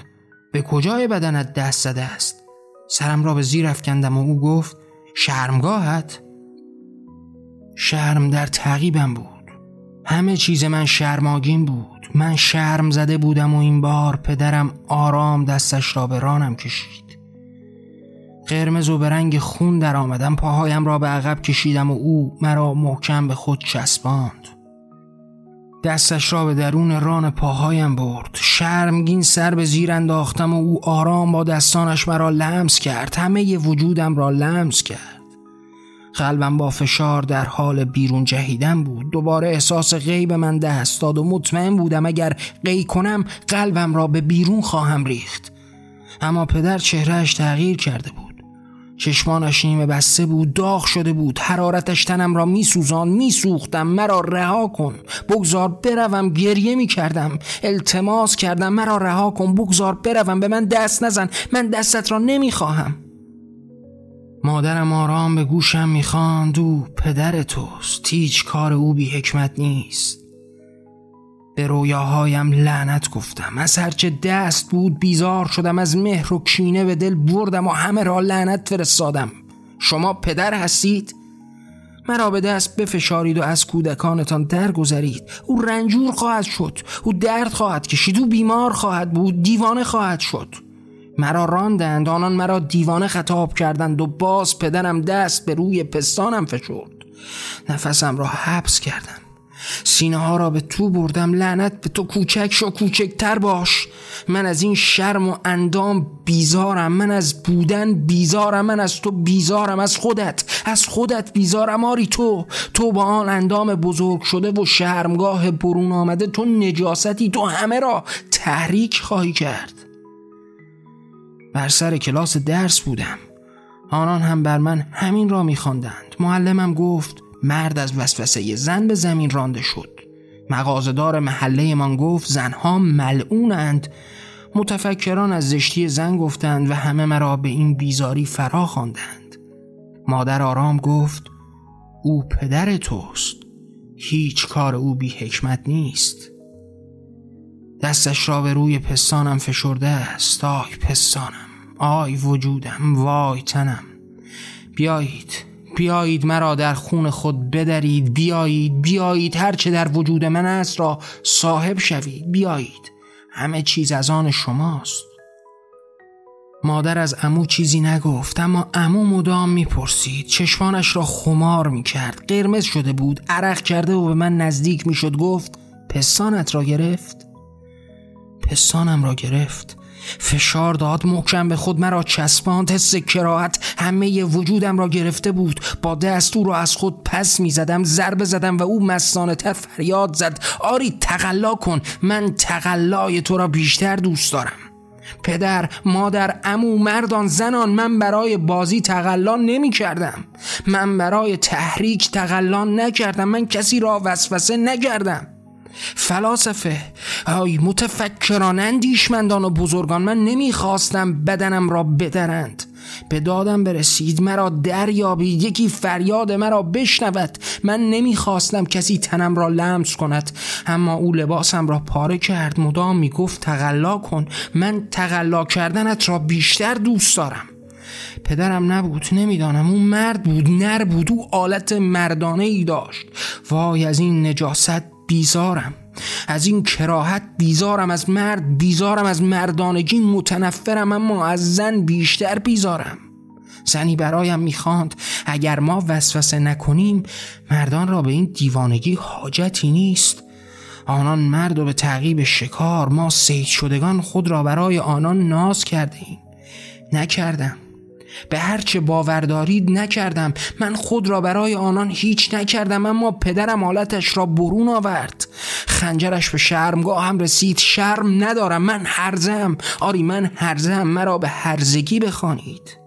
به کجای بدنت دست زده است؟ سرم را به زیر افکندم و او گفت شرمگاهت. شرم در تعقیبم بود. همه چیز من شرماگین بود. من شرم زده بودم و این بار پدرم آرام دستش را به رانم کشید. قرمز و به رنگ خون در آمدم پاهایم را به عقب کشیدم و او مرا محکم به خود چسباند. دستش را به درون ران پاهایم برد. شرمگین سر به زیر انداختم و او آرام با دستانش مرا لمس کرد. همه وجودم را لمس کرد. قلبم با فشار در حال بیرون جهیدن بود. دوباره احساس غیب من دست داد و مطمئن بودم اگر قی کنم قلبم را به بیرون خواهم ریخت. اما پدر چهرهش تغییر کرده بود. چشمانش نیمه بسته بود داغ شده بود. حرارتش تنم را میسوزان میسوختم. مرا رها کن. بگذار بروم. گریه می‌کردم. التماس کردم. مرا رها کن. بگذار بروم. به من دست نزن. من دستت را نمی‌خواهم. مادرم آرام به گوشم می‌خواند او پدر توست. هیچ کار او بی حکمت نیست. به رویاهایم لعنت گفتم. از هرچه دست بود بیزار شدم از مهر و کینه به دل بردم و همه را لعنت فرستادم. شما پدر هستید؟ مرا به دست بفشارید و از کودکانتان درگذرید. او رنجور خواهد شد. او درد خواهد کشید. او بیمار خواهد بود. دیوانه خواهد شد. مرا راندند آنان مرا دیوانه خطاب کردند و باز پدرم دست به روی پستانم فشرد. نفسم را حبس کردم. سینه ها را به تو بردم. لعنت به تو کوچک شو کوچکتر باش. من از این شرم و اندام بیزارم. من از بودن بیزارم. من از تو بیزارم. از خودت از خودت بیزارم. آری تو تو با آن اندام بزرگ شده و شرمگاه برون آمده تو نجاستی. تو همه را تحریک خواهی کرد. بر سر کلاس درس بودم. آنان هم بر من همین را میخواندند. معلمم گفت مرد از وسوسه زن به زمین رانده شد. مغازدار محله من گفت زنها ملعونند. متفکران از زشتی زن گفتند و همه مرا به این بیزاری فرا خواندند. مادر آرام گفت او پدر توست. هیچ کار او بی حکمت نیست. دستش را به روی پستانم فشرده است. آی پستانم! آی وجودم وای تنم. بیایید بیایید مرا در خون خود بدرید بیایید بیایید هرچه در وجود من است را صاحب شوید. بیایید همه چیز از آن شماست. مادر از امو چیزی نگفت اما امو مدام می‌پرسید. چشمانش را خمار می‌کرد. قرمز شده بود عرق کرده و به من نزدیک می‌شد. گفت پستانت را گرفت؟ پستانم را گرفت. فشار داد محکم به خود مرا چسباند حس کراهت همه وجودم را گرفته بود. با دست او را از خود پس می زدم ضربه زدم و او مسانه تر فریاد زد. آری تقلا کن. من تقلای تو را بیشتر دوست دارم. پدر مادر امو مردان زنان من برای بازی تقلا نمی کردم من برای تحریک تقلا نکردم. من کسی را وسوسه نکردم. فلاسفه. آی متفکران اندیشمندان و بزرگان من نمی‌خواستم بدنم را بدرند. به دادم برسید مرا دریابید یکی فریاد مرا بشنود. من نمی‌خواستم کسی تنم را لمس کند اما او لباسم را پاره کرد. مدام می‌گفت تقلا کن من تقلا کردنت را بیشتر دوست دارم. پدرم نبود نمی‌دانم. اون مرد بود نر بود او آلت مردانه ای داشت. وای از این نجاست بیزارم. از این کراهت بیزارم از مرد بیزارم از مردانگی متنفرم اما از زن بیشتر بیزارم. زنی برایم می‌خواند. اگر ما وسوسه نکنیم مردان را به این دیوانگی حاجتی نیست. آنان مرد و به تعقیب شکار ما سید شدگان خود را برای آنان ناز کرده ایم نکردم. به هرچه باور دارید نکردم. من خود را برای آنان هیچ نکردم اما پدرم حالتش را برون آورد. خنجرش به شرمگاه هم رسید. شرم ندارم من هرزم. آری من هرزم. مرا به هرزگی بخوانید.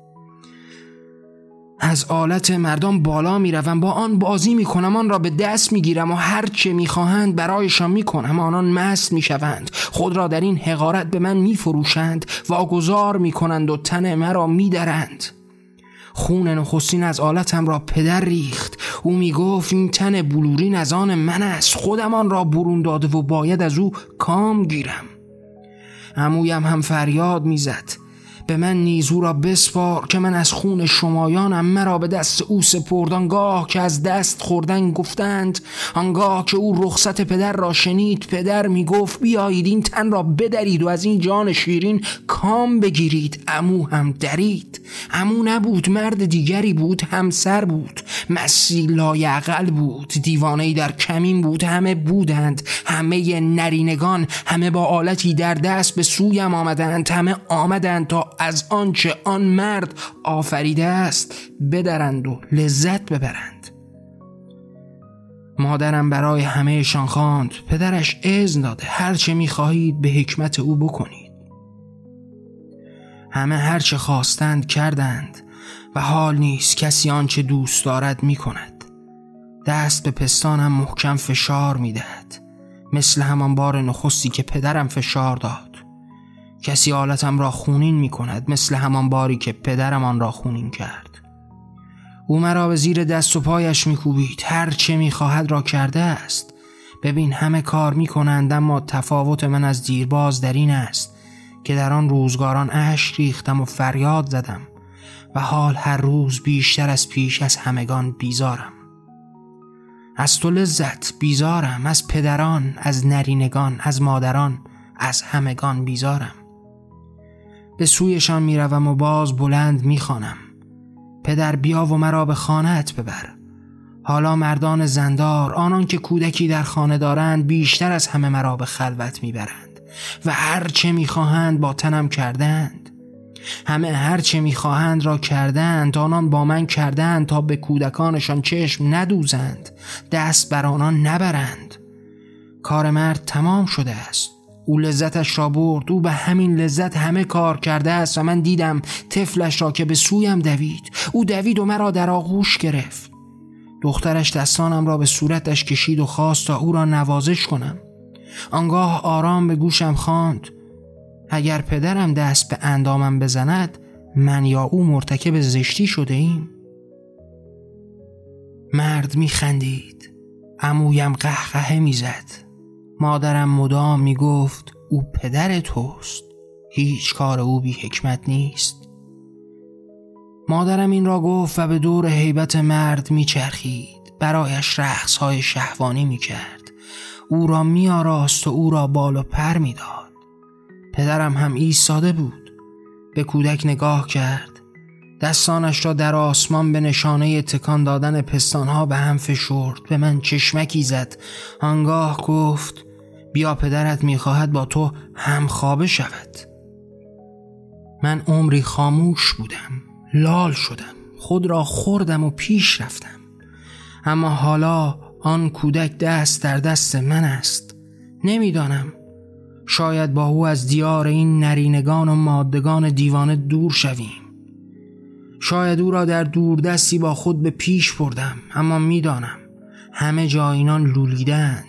از آلت مردم بالا می روم با آن بازی می کنم آن را به دست می گیرم و هر چه می خواهند برایشان می کنم آنان مست می شوند خود را در این حقارت به من می فروشند واگذار می کنند و تن مرا می درند خون نخستین از آلتم را پدر ریخت. او می گفت این تن بلورین از آن من است. خودم آن را برون داده و باید از او کام گیرم. عمویم هم فریاد می‌زد. به من نیزو را بسپار که من از خون شمایانم مرا به دست او سپرد. آنگاه که از دست خوردن گفتند آنگاه که او رخصت پدر را شنید پدر می گفت بیایید این تن را بدرید و از این جان شیرین کام بگیرید. امو هم درید. امو نبود مرد دیگری بود همسر بود. مسی لایعقل بود دیوانه در کمین بود همه بودند همه نرینگان همه با آلتی در دست به سویم آمدند همه آمدند تا از آنچه آن مرد آفریده است بدرند و لذت ببرند. مادرم برای همهشان خواند پدرش اذن داده هرچه می‌خواهید به حکمت او بکنید. همه هرچه خواستند کردند و حال نیست کسی آنچه دوست دارد می‌کند. دست به پستانم محکم فشار می‌دهد مثل همان بار نخستی که پدرم فشار داد. کسی حالتم را خونین می کند مثل همان باری که پدرم آن را خونین کرد. او مرا به زیر دست و پایش می کوبید هر چه می خواهد را کرده است. ببین همه کار می کنند اما تفاوت من از دیرباز در این است که در آن روزگاران اشک ریختم و فریاد زدم و حال هر روز بیشتر از پیش از همگان بیزارم. از تو لذت بیزارم از پدران از نرینگان از مادران از همگان بیزارم. به سویشان می‌روم و باز بلند می‌خوانم. پدر بیا و مرا به خانهت ببر. حالا مردان زندار آنان که کودکی در خانه دارند بیشتر از همه مرا به خلوت می‌برند و هر چه می‌خواهند با تنم کردند. همه هر چه می‌خواهند را کردند آنان با من کردند تا به کودکانشان چشم ندوزند دست بر آنان نبرند. کار مرد تمام شده است. او لذتش را برد. او به همین لذت همه کار کرده است و من دیدم طفلش را که به سویم دوید. او دوید و مرا در آغوش گرفت. دخترش دستانم را به صورتش کشید و خواست تا او را نوازش کنم. آنگاه آرام به گوشم خواند. اگر پدرم دست به اندامم بزند من یا او مرتکب زشتی شده ایم. مرد می خندید امویم قهقهه می‌زد. مادرم مدام می گفت او پدر توست. هیچ کار او بی حکمت نیست. مادرم این را گفت و به دور حیبت مرد می چرخید برایش رقص های شهوانی می کرد او را می آراست و او را بال و پر می داد پدرم هم ایستاده بود. به کودک نگاه کرد. دستانش را در آسمان به نشانه تکان دادن پستانها به هم فشرد. به من چشمکی زد. آنگاه گفت بیا پدرت می‌خواهد با تو هم خوابه شود. من عمری خاموش بودم لال شدم خود را خوردم و پیش رفتم. اما حالا آن کودک دست در دست من است. نمی‌دانم. شاید با او از دیار این نرینگان و مادگان دیوانه دور شویم. شاید او را در دوردستی با خود به پیش بردم اما می‌دانم. همه جا اینان لولیدند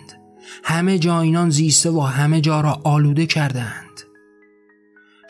همه جا اینان زیسته و همه جا را آلوده کردند.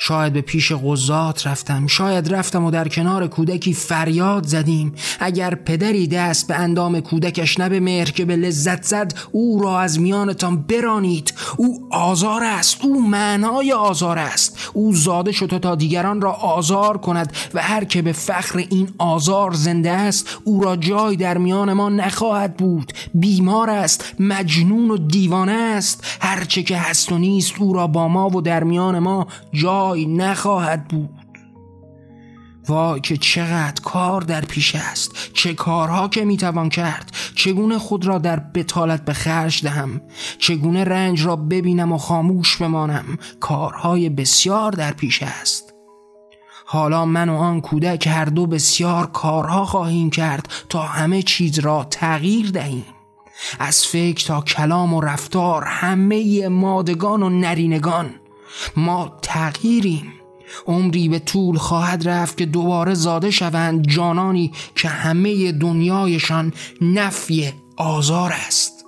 شاید به پیش قضات رفتم شاید رفتم و در کنار کودکی فریاد زدیم. اگر پدری دست به اندام کودکش نه به مهر که به لذت زد او را از میانتان برانید. او آزار است او معنای آزار است. او زاده شده تا دیگران را آزار کند و هر که به فخر این آزار زنده است او را جای در میان ما نخواهد بود. بیمار است مجنون و دیوانه است. هرچه که هست و نیست او را با ما و در میان ما جای نخواهد بود. وای که چقدر کار در پیش است چه کارها که می‌توان کرد چگونه خود را در بتالت به خرج دهم چگونه رنج را ببینم و خاموش بمانم کارهای بسیار در پیش است. حالا من و آن کودک هر دو بسیار کارها خواهیم کرد تا همه چیز را تغییر دهیم. از فکر تا کلام و رفتار همه مادگان و نرینگان. ما تغییریم. عمری به طول خواهد رفت که دوباره زاده شوند جانانی که همه دنیایشان نفی آزار است.